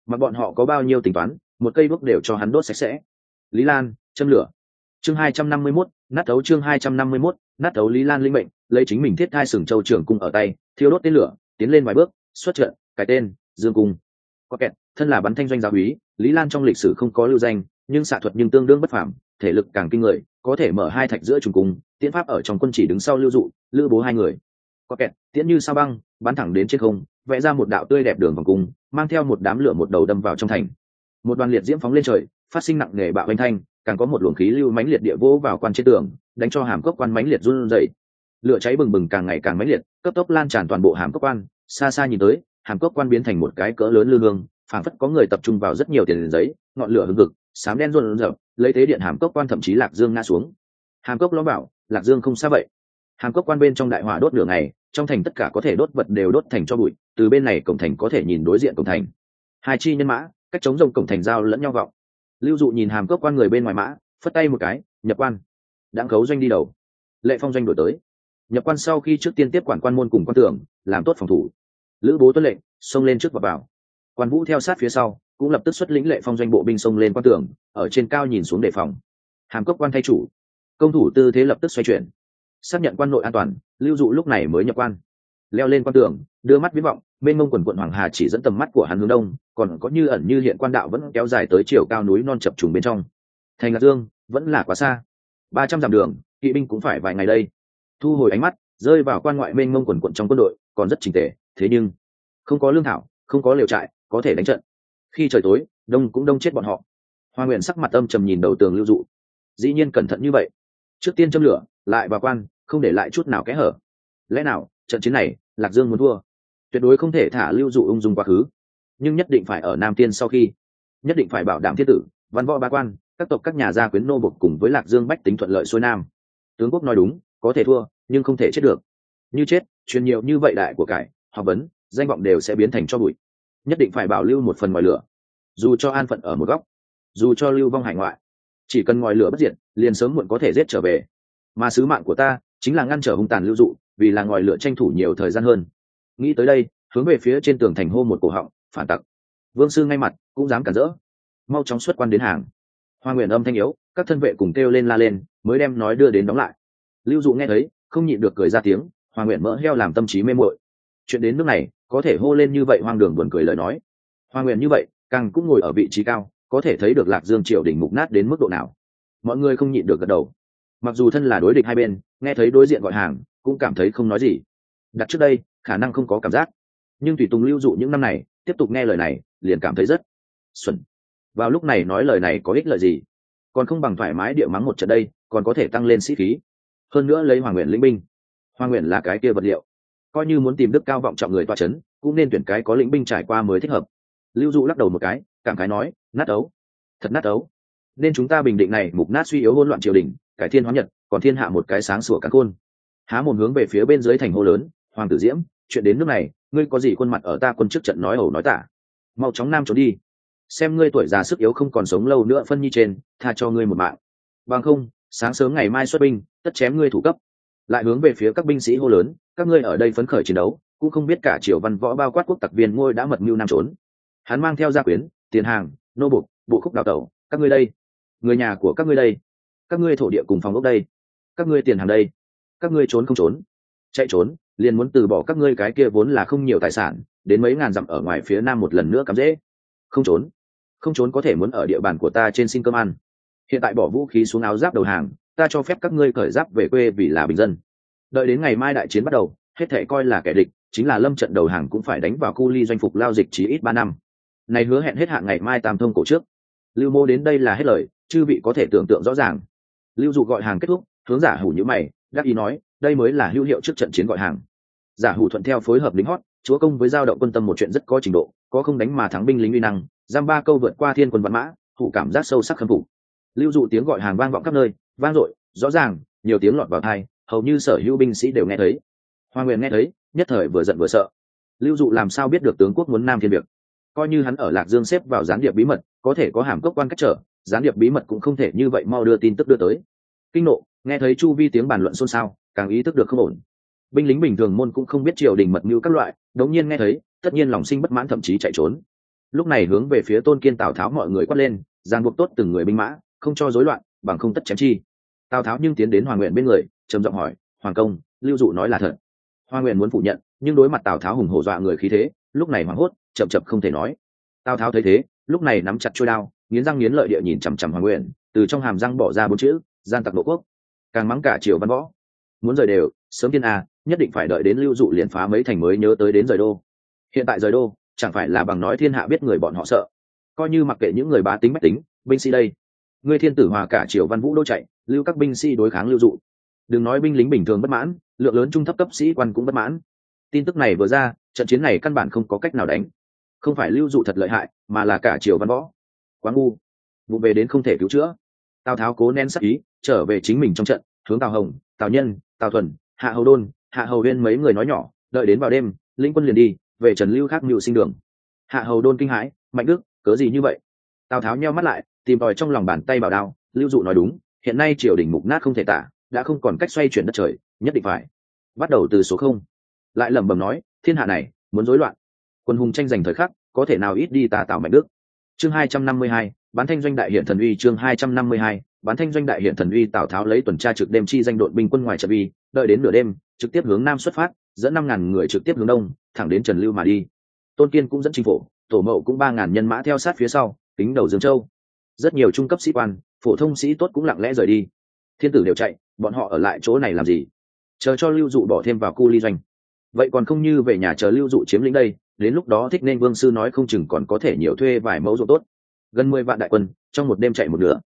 Mà bọn họ có bao nhiêu tính toán, một cây bước đều cho hắn đốt sạch sẽ. Lý lan, châm lửa chương hai trăm năm mươi 251, nát thấu chương hai trăm năm mươi 251, nát thấu lý lan linh mệnh lấy chính mình thiết thai sừng châu trưởng cung ở tay thiêu đốt tên lửa tiến lên vài bước xuất trận cái tên dương cung. Có kẹt thân là bắn thanh doanh giáo úy lý lan trong lịch sử không có lưu danh nhưng xạ thuật nhưng tương đương bất phàm thể lực càng kinh người có thể mở hai thạch giữa trùng cung tiễn pháp ở trong quân chỉ đứng sau lưu dụ lưu bố hai người. Có kẹt tiễn như sao băng bắn thẳng đến trên không vẽ ra một đạo tươi đẹp đường vòng cung mang theo một đám lửa một đầu đâm vào trong thành. Một đoàn liệt diễm phóng lên trời phát sinh nặng nề bạo anh thanh, càng có một luồng khí lưu mãnh liệt địa vỗ vào quan trên tường, đánh cho hàm cốc quan mãnh liệt run rẩy. Lửa cháy bừng bừng càng ngày càng mãnh liệt, cấp tốc lan tràn toàn bộ hàm cốc quan. Xa xa nhìn tới, hàm cốc quan biến thành một cái cỡ lớn lư hương, phảng phất có người tập trung vào rất nhiều tiền giấy, ngọn lửa hừng hực, sám đen run rợp lấy thế điện hàm cốc quan thậm chí lạc dương ngã xuống. Hàm cốc lo bảo, lạc dương không xa vậy. Hàm cốc quan bên trong đại hỏa đốt lửa này trong thành tất cả có thể đốt vật đều đốt thành cho bụi, từ bên này cổng thành có thể nhìn đối diện cổng thành. Hai chi nhân mã, cách chống rồng cổng thành giao lẫn nhau vọng lưu dụ nhìn hàm cốc quan người bên ngoài mã, phất tay một cái, nhập quan. Đáng khấu doanh đi đầu. Lệ phong doanh đổi tới. Nhập quan sau khi trước tiên tiếp quản quan môn cùng quan tưởng làm tốt phòng thủ. Lữ bố tuân lệnh, xông lên trước và vào. Quan vũ theo sát phía sau, cũng lập tức xuất lĩnh lệ phong doanh bộ binh xông lên quan tường, ở trên cao nhìn xuống đề phòng. Hàm cốc quan thay chủ. Công thủ tư thế lập tức xoay chuyển. Xác nhận quan nội an toàn, lưu dụ lúc này mới nhập quan. Leo lên quan tường, đưa mắt viễn vọng bên mông quần quận hoàng hà chỉ dẫn tầm mắt của hắn hướng đông, còn có như ẩn như hiện quan đạo vẫn kéo dài tới chiều cao núi non chập trùng bên trong. Thành lạc dương vẫn là quá xa. Ba trăm dặm đường, kỵ binh cũng phải vài ngày đây. Thu hồi ánh mắt, rơi vào quan ngoại mênh mông quần quận trong quân đội, còn rất trình tề, thế nhưng không có lương thảo, không có liều trại, có thể đánh trận. Khi trời tối, đông cũng đông chết bọn họ. Hoa nguyện sắc mặt âm trầm nhìn đầu tường lưu dụ. Dĩ nhiên cẩn thận như vậy. Trước tiên châm lửa, lại vào quan, không để lại chút nào kẽ hở. Lẽ nào, trận chiến này, lạc dương muốn thua? Tuyệt đối không thể thả lưu dụ ung dung quá khứ. Nhưng nhất định phải ở nam tiên sau khi, nhất định phải bảo đảm thiết tử, văn võ ba quan, các tộc các nhà gia quyến nô bộc cùng với lạc dương bách tính thuận lợi xuôi nam. Tướng quốc nói đúng, có thể thua, nhưng không thể chết được. Như chết, truyền nhiều như vậy đại của cải, học vấn, danh vọng đều sẽ biến thành cho bụi. Nhất định phải bảo lưu một phần ngoài lửa. Dù cho an phận ở một góc, dù cho lưu vong hải ngoại, chỉ cần ngòi lửa bất diệt, liền sớm muộn có thể giết trở về. Mà sứ mạng của ta chính là ngăn trở hung tàn lưu dụ, vì là ngòi lửa tranh thủ nhiều thời gian hơn nghĩ tới đây, hướng về phía trên tường thành hô một cổ họng, phản tặc. Vương sư ngay mặt, cũng dám cản rỡ. Mau chóng xuất quan đến hàng. Hoa nguyện âm thanh yếu, các thân vệ cùng kêu lên la lên, mới đem nói đưa đến đóng lại. Lưu dụ nghe thấy, không nhịn được cười ra tiếng, hoa nguyện mỡ heo làm tâm trí mê mội chuyện đến nước này, có thể hô lên như vậy hoang đường buồn cười lời nói. Hoa nguyện như vậy, càng cũng ngồi ở vị trí cao, có thể thấy được lạc dương triều đỉnh mục nát đến mức độ nào. Mọi người không nhịn được gật đầu. Mặc dù thân là đối địch hai bên, nghe thấy đối diện gọi hàng, cũng cảm thấy không nói gì. Đặt trước đây khả năng không có cảm giác. Nhưng tùy tùng lưu dụ những năm này, tiếp tục nghe lời này, liền cảm thấy rất xuẩn. Vào lúc này nói lời này có ích lợi gì? Còn không bằng thoải mái địa mắng một trận đây, còn có thể tăng lên sĩ khí. Hơn nữa lấy hoàng nguyện linh binh. Hoàng nguyện là cái kia vật liệu. Coi như muốn tìm đức cao vọng trọng người toa c h ấ n cũng nên tuyển cái có lĩnh binh trải qua mới thích hợp. Lưu dụ lắc đầu một cái, cảm khái nói, nát ấu, thật nát ấu. Nên chúng ta bình định này mục nát suy yếu hôn loạn triều đình, cải thiên hóa nhật, còn thiên hạ một cái sáng sủa cắn khôn. Há một hướng về phía bên dưới thành hô lớn hoàng tử diễm, chuyện đến nước này, ngươi có gì khuôn mặt ở ta quân trước trận nói ẩu nói tả? Mau chóng nam trốn đi. Xem ngươi tuổi già sức yếu không còn sống lâu nữa phân nhi trên, tha cho ngươi một mạng. Bằng không, sáng sớm ngày mai xuất binh, tất chém ngươi thủ cấp. Lại hướng về phía các binh sĩ hô lớn, các ngươi ở đây phấn khởi chiến đấu, cũng không biết cả triều văn võ bao quát quốc tặc viên ngôi đã mật mưu nam trốn. Hắn mang theo gia quyến, tiền hàng, nô bục, bộ khúc đào tẩu, các ngươi đây. Người nhà của các ngươi đây. Các ngươi thổ địa cùng phòng ốc đây. Các ngươi tiền hàng đây. Các ngươi trốn không trốn. Chạy trốn liền muốn từ bỏ các ngươi cái kia vốn là không nhiều tài sản, đến mấy ngàn dặm ở ngoài phía nam một lần nữa cắm dễ. Không trốn. Không trốn có thể muốn ở địa bàn của ta trên xin cơm ăn. Hiện tại bỏ vũ khí xuống áo giáp đầu hàng, ta cho phép các ngươi cởi giáp về quê vì là bình dân. Đợi đến ngày mai đại chiến bắt đầu, hết thể coi là kẻ địch, chính là lâm trận đầu hàng cũng phải đánh vào cu ly doanh phục lao dịch chí ít ba năm. Này hứa hẹn hết hạn ngày mai tam thông cổ trước. Lưu mô đến đây là hết lời, chư vị có thể tưởng tượng rõ ràng. Lưu dụ gọi hàng kết thúc, hướng giả hủ nhữ mày, đắc ý nói, đây mới là hữu hiệu trước trận chiến gọi hàng giả hủ thuận theo phối hợp lính hót, chúa công với giao động quân tâm một chuyện rất có trình độ, có không đánh mà thắng binh lính uy năng, giam ba câu vượt qua thiên quân văn mã thủ cảm giác sâu sắc khâm phục. Lưu dụ tiếng gọi hàng vang vọng khắp nơi, vang dội, rõ ràng, nhiều tiếng lọt vào thai hầu như sở hữu binh sĩ đều nghe thấy. Hoa nguyện nghe thấy, nhất thời vừa giận vừa sợ. Lưu dụ làm sao biết được tướng quốc muốn nam thiên việc? Coi như hắn ở lạc dương xếp vào gián điệp bí mật, có thể có hàm cốc quan cách trở, gián điệp bí mật cũng không thể như vậy mau đưa tin tức đưa tới. Kinh nộ, nghe thấy chu vi tiếng bàn luận xôn xao, càng ý thức được không ổn binh lính bình thường môn cũng không biết triều đình mật mưu các loại, đống nhiên nghe thấy, tất nhiên lòng sinh bất mãn thậm chí chạy trốn. Lúc này hướng về phía tôn kiên tào tháo mọi người quát lên giang buộc tốt từng người binh mã, không cho rối loạn, bằng không tất chém chi. Tào tháo nhưng tiến đến hoàng nguyện bên người, trầm giọng hỏi, hoàng công, lưu dụ nói là thật. Hoa nguyện muốn phủ nhận, nhưng đối mặt tào tháo hùng hổ dọa người khí thế, lúc này hoảng hốt, chậm chậm không thể nói. Tào tháo thấy thế, lúc này nắm chặt trôi đao, nghiến răng nghiến lợi địa nhìn chằm chằm hoàng nguyện, từ trong hàm răng bỏ ra bốn chữ, gian tặc độ quốc. Càng mắng cả triều văn võ. Muốn rời đều, sớm tiên a nhất định phải đợi đến lưu dụ liền phá mấy thành mới nhớ tới đến rời đô. Hiện tại rời đô, chẳng phải là bằng nói thiên hạ biết người bọn họ sợ. Coi như mặc kệ những người bá tính mách tính, binh sĩ đây. Ngươi thiên tử hòa cả triều văn vũ đô chạy, lưu các binh sĩ đối kháng lưu dụ. Đừng nói binh lính bình thường bất mãn, lượng lớn trung thấp cấp sĩ quan cũng bất mãn. Tin tức này vừa ra, trận chiến này căn bản không có cách nào đánh. Không phải lưu dụ thật lợi hại, mà là cả triều văn võ. Quá ngu vụ về đến không thể cứu chữa. Tào tháo cố nén sắc ý, trở về chính mình trong trận, hướng tào hồng, tào nhân, tào thuần, hạ hầu đôn hạ hầu huyên mấy người nói nhỏ, đợi đến vào đêm, linh quân liền đi, về trần lưu khác mưu sinh đường. Hạ hầu đôn kinh hãi, mạnh đức, cớ gì như vậy? Tào tháo nheo mắt lại, tìm tòi trong lòng bàn tay bảo đao, lưu dụ nói đúng, hiện nay triều đình mục nát không thể tả, đã không còn cách xoay chuyển đất trời, nhất định phải bắt đầu từ số không. Lại lẩm bẩm nói, thiên hạ này, muốn rối loạn. Quân hùng tranh giành thời khắc, có thể nào ít đi tà tạo mạnh đức? Chương hai trăm năm mươi hai, bán thanh doanh đại hiện thần uy chương hai trăm năm mươi hai bán thanh doanh đại hiện thần uy tào tháo lấy tuần tra trực đêm chi danh đội binh quân ngoài trận uy, đợi đến nửa đêm, trực tiếp hướng nam xuất phát, dẫn năm ngàn người trực tiếp hướng đông, thẳng đến trần lưu mà đi. Tôn kiên cũng dẫn chính phủ tổ mậu cũng ba ngàn nhân mã theo sát phía sau tính đầu dương châu. Rất nhiều trung cấp sĩ quan, phổ thông sĩ tốt cũng lặng lẽ rời đi. Thiên tử đều chạy, bọn họ ở lại chỗ này làm gì? Chờ cho lưu dụ bỏ thêm vào cu ly doanh. Vậy còn không như về nhà chờ lưu dụ chiếm lĩnh đây, đến lúc đó thích nên vương sư nói không chừng còn có thể nhiều thuê vài mẫu ruộng tốt. Gần mười vạn đại quân, trong một đêm chạy một nửa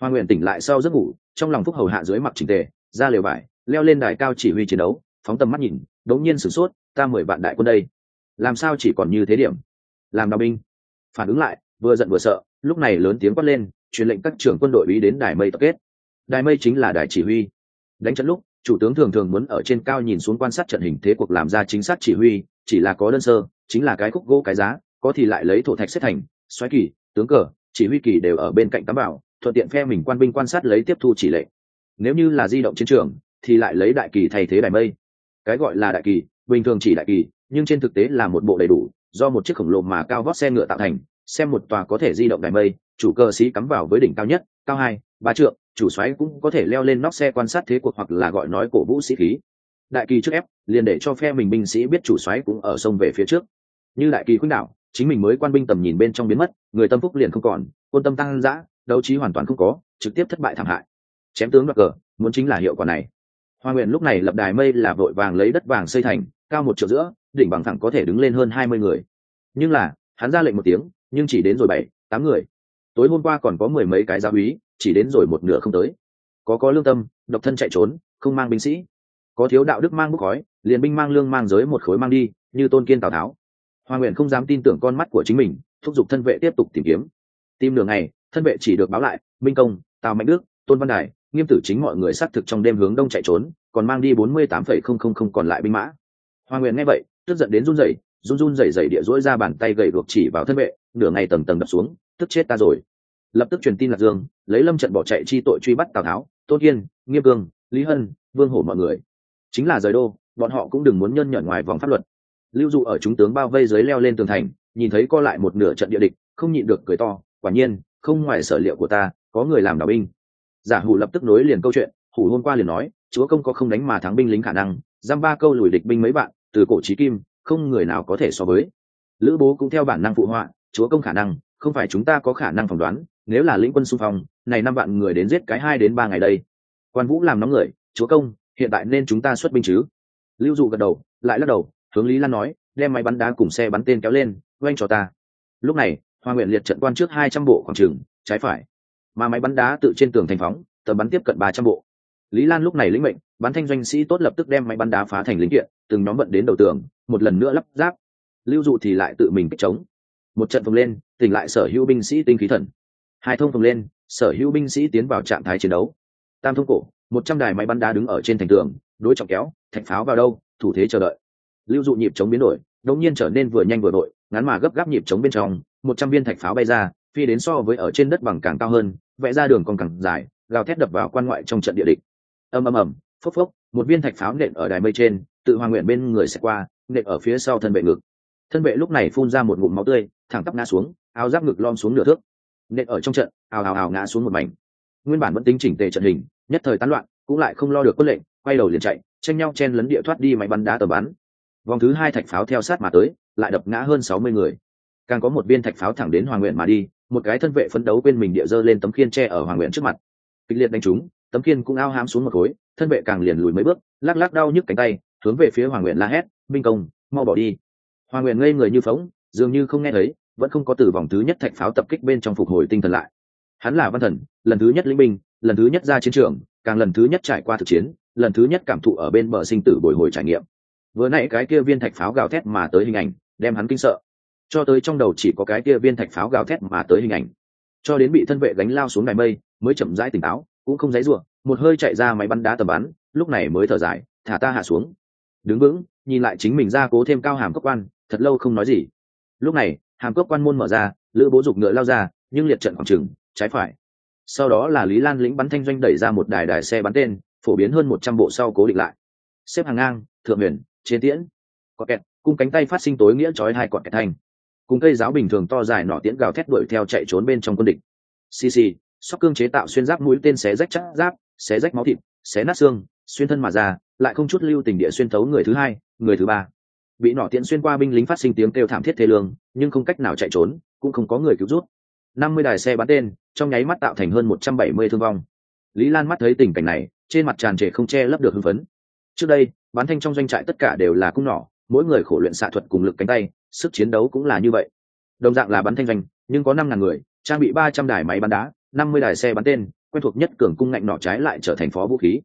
hoa nguyện tỉnh lại sau giấc ngủ, trong lòng phúc hầu hạ dưới mặt trình tề, ra lều vải, leo lên đài cao chỉ huy chiến đấu, phóng tầm mắt nhìn đống nhiên sửng sốt, ta mười vạn đại quân đây, làm sao chỉ còn như thế điểm? Làm đào binh, phản ứng lại, vừa giận vừa sợ, lúc này lớn tiếng quát lên, truyền lệnh các trưởng quân đội ý đến đài mây tập kết. Đài mây chính là đài chỉ huy. Đánh trận lúc, chủ tướng thường thường muốn ở trên cao nhìn xuống quan sát trận hình thế cuộc làm ra chính xác chỉ huy, chỉ là có đơn sơ, chính là cái khúc gỗ cái giá, có thì lại lấy thổ thạch xếp thành, xoáy kỳ, tướng cờ, chỉ huy kỳ đều ở bên cạnh tắm bảo thuận tiện phe mình quan binh quan sát lấy tiếp thu chỉ lệnh nếu như là di động chiến trường, thì lại lấy đại kỳ thay thế đài mây. Cái gọi là đại kỳ, bình thường chỉ đại kỳ, nhưng trên thực tế là một bộ đầy đủ, do một chiếc khổng lồ mà cao vót xe ngựa tạo thành, xem một tòa có thể di động đài mây, chủ cơ sĩ cắm vào với đỉnh cao nhất, cao hai, ba trượng, chủ xoáy cũng có thể leo lên nóc xe quan sát thế cuộc hoặc là gọi nói cổ vũ sĩ khí. Đại kỳ trước ép, liền để cho phe mình binh sĩ biết chủ xoáy cũng ở sông về phía trước. Như đại kỳ khuynh đảo, chính mình mới quan binh tầm nhìn bên trong biến mất, người tâm phúc liền không còn, quân tâm tăng dã đấu trí hoàn toàn không có, trực tiếp thất bại thảm hại. Chém tướng đoạt cờ, muốn chính là hiệu quả này. Hoa nguyện lúc này lập đài mây là vội vàng lấy đất vàng xây thành, cao một triệu giữa, đỉnh bằng thẳng có thể đứng lên hơn hai mươi người. Nhưng là, hắn ra lệnh một tiếng, nhưng chỉ đến rồi bảy, tám người. Tối hôm qua còn có mười mấy cái giáo úy, chỉ đến rồi một nửa không tới. Có có lương tâm, độc thân chạy trốn, không mang binh sĩ. Có thiếu đạo đức mang bốc khói, liền binh mang lương mang giới một khối mang đi, như tôn kiên tào tháo. Hoa nguyện không dám tin tưởng con mắt của chính mình, thúc giục thân vệ tiếp tục tìm kiếm. Tìm đường này thân vệ chỉ được báo lại, minh công, tào mạnh đức, tôn văn đài, nghiêm tử chính mọi người xác thực trong đêm hướng đông chạy trốn, còn mang đi bốn mươi tám phẩy không không không còn lại binh mã. Hoa nguyện nghe vậy, tức giận đến run rẩy, run run rẩy rẩy địa dỗi ra bàn tay gậy ruột chỉ vào thân vệ, nửa ngày tầng tầng đập xuống, tức chết ta rồi. Lập tức truyền tin lạc dương, lấy lâm trận bỏ chạy chi tội truy bắt tào tháo, tôn kiên nghiêm cương, lý hân, vương hổ mọi người. Chính là rời đô, bọn họ cũng đừng muốn nhân nhẫn ngoài vòng pháp luật. Lưu dụ ở chúng tướng bao vây dưới leo lên tường thành, nhìn thấy co lại một nửa trận địa địch, không nhịn được cười to, quả nhiên không ngoài sở liệu của ta, có người làm đảo binh. Giả hủ lập tức nối liền câu chuyện, hủ hôm qua liền nói, chúa công có không đánh mà thắng binh lính khả năng, giam ba câu lùi địch binh mấy bạn, từ cổ trí kim, không người nào có thể so với. Lữ bố cũng theo bản năng phụ họa, chúa công khả năng, không phải chúng ta có khả năng phỏng đoán, nếu là lĩnh quân xung phong, này năm vạn người đến giết cái hai đến ba ngày đây. Quan vũ làm nóng người, chúa công, hiện tại nên chúng ta xuất binh chứ? Lưu dụ gật đầu, lại lắc đầu, hướng lý lan nói, đem máy bắn đá cùng xe bắn tên kéo lên, oanh cho ta. Lúc này hoa nguyện liệt trận quan trước hai trăm bộ khoảng trường, trái phải. Mà máy bắn đá tự trên tường thành phóng, tờ bắn tiếp cận ba trăm bộ. Lý lan lúc này lĩnh mệnh, bắn thanh doanh sĩ tốt lập tức đem máy bắn đá phá thành lính kiện, từng nhóm vận đến đầu tường, một lần nữa lắp ráp. Lưu dụ thì lại tự mình kích chống. Một trận phồng lên, tỉnh lại sở hữu binh sĩ tinh khí thần. Hai thông phồng lên, sở hữu binh sĩ tiến vào trạng thái chiến đấu. Tam thông cổ, một trăm đài máy bắn đá đứng ở trên thành tường, đối trọng kéo, thạch pháo vào đâu, thủ thế chờ đợi. Lưu dụ nhịp chống biến đổi, đột nhiên trở nên vừa nhanh vừa đội, ngắn mà gấp gáp nhịp chống bên trong một trăm viên thạch pháo bay ra, phi đến so với ở trên đất bằng càng cao hơn, vẽ ra đường còn càng dài, gào thét đập vào quan ngoại trong trận địa địch. Ầm ầm ầm, phốc phốc, một viên thạch pháo nện ở đài mây trên, tự hoàng nguyện bên người sẽ qua, nện ở phía sau thân vệ ngực. Thân vệ lúc này phun ra một ngụm máu tươi, thẳng tắp ngã xuống, áo giáp ngực lom xuống nửa thước. Nện ở trong trận, ào ào ào ngã xuống một mảnh. Nguyên bản vẫn tính chỉnh tề trận hình, nhất thời tán loạn, cũng lại không lo được quân lệnh, quay đầu liền chạy, tranh nhau chen lấn địa thoát đi máy bắn đá tờ bắn. Vòng thứ hai thạch pháo theo sát mà tới, lại đập ngã hơn sáu mươi người càng có một viên thạch pháo thẳng đến hoàng nguyện mà đi, một cái thân vệ phấn đấu bên mình địa dơ lên tấm khiên tre ở hoàng nguyện trước mặt. Kịch liệt đánh trúng, tấm khiên cũng ao hám xuống một khối, thân vệ càng liền lùi mấy bước, lắc lắc đau nhức cánh tay, hướng về phía hoàng nguyện la hét, binh công, mau bỏ đi. Hoàng nguyện ngây người như phóng dường như không nghe thấy, vẫn không có từ vòng thứ nhất thạch pháo tập kích bên trong phục hồi tinh thần lại. Hắn là văn thần, lần thứ nhất linh binh, lần thứ nhất ra chiến trường, càng lần thứ nhất trải qua thực chiến, lần thứ nhất cảm thụ ở bên bờ sinh tử bồi hồi trải nghiệm. Vừa nãy cái kia viên thạch pháo gào thét mà tới hình ảnh, đem hắn kinh sợ cho tới trong đầu chỉ có cái kia viên thạch pháo gào thét mà tới hình ảnh. Cho đến bị thân vệ gánh lao xuống đài mây, mới chậm rãi tỉnh táo, cũng không dãy ruộng một hơi chạy ra máy bắn đá tầm bắn, lúc này mới thở dài, thả ta hạ xuống. Đứng vững, nhìn lại chính mình ra cố thêm cao hàm cốc quan, thật lâu không nói gì. Lúc này, hàm cốc quan môn mở ra, lữ bố dục ngựa lao ra, nhưng liệt trận khoảng trừng trái phải. Sau đó là lý lan lĩnh bắn thanh doanh đẩy ra một đài đài xe bắn tên, phổ biến hơn một trăm bộ sau cố định lại. Xếp hàng ngang, thượng huyền chế tiễn. Có kẹt, cung cánh tay phát sinh tối nghĩa trói hai cọt kẹt thành cùng cây giáo bình thường to dài nọ tiễn gào thét đuổi theo chạy trốn bên trong quân địch. Cc sóc cương chế tạo xuyên giáp mũi tên xé rách chắc giáp, xé rách máu thịt, xé nát xương, xuyên thân mà ra, lại không chút lưu tình địa xuyên thấu người thứ hai, người thứ ba. Bị nọ tiễn xuyên qua binh lính phát sinh tiếng kêu thảm thiết thế lương, nhưng không cách nào chạy trốn, cũng không có người cứu rút năm mươi đài xe bắn tên, trong nháy mắt tạo thành hơn một trăm bảy mươi thương vong. Lý lan mắt thấy tình cảnh này, trên mặt tràn trề không che lấp được hưng phấn. Trước đây, bán thanh trong doanh trại tất cả đều là cung nỏ mỗi người khổ luyện xạ thuật cùng lực cánh tay sức chiến đấu cũng là như vậy. Đồng dạng là bắn thanh danh, nhưng có năm ngàn người trang bị ba trăm đài máy bắn đá năm mươi đài xe bắn tên quen thuộc nhất cường cung ngạnh nỏ trái lại trở thành phó vũ khí.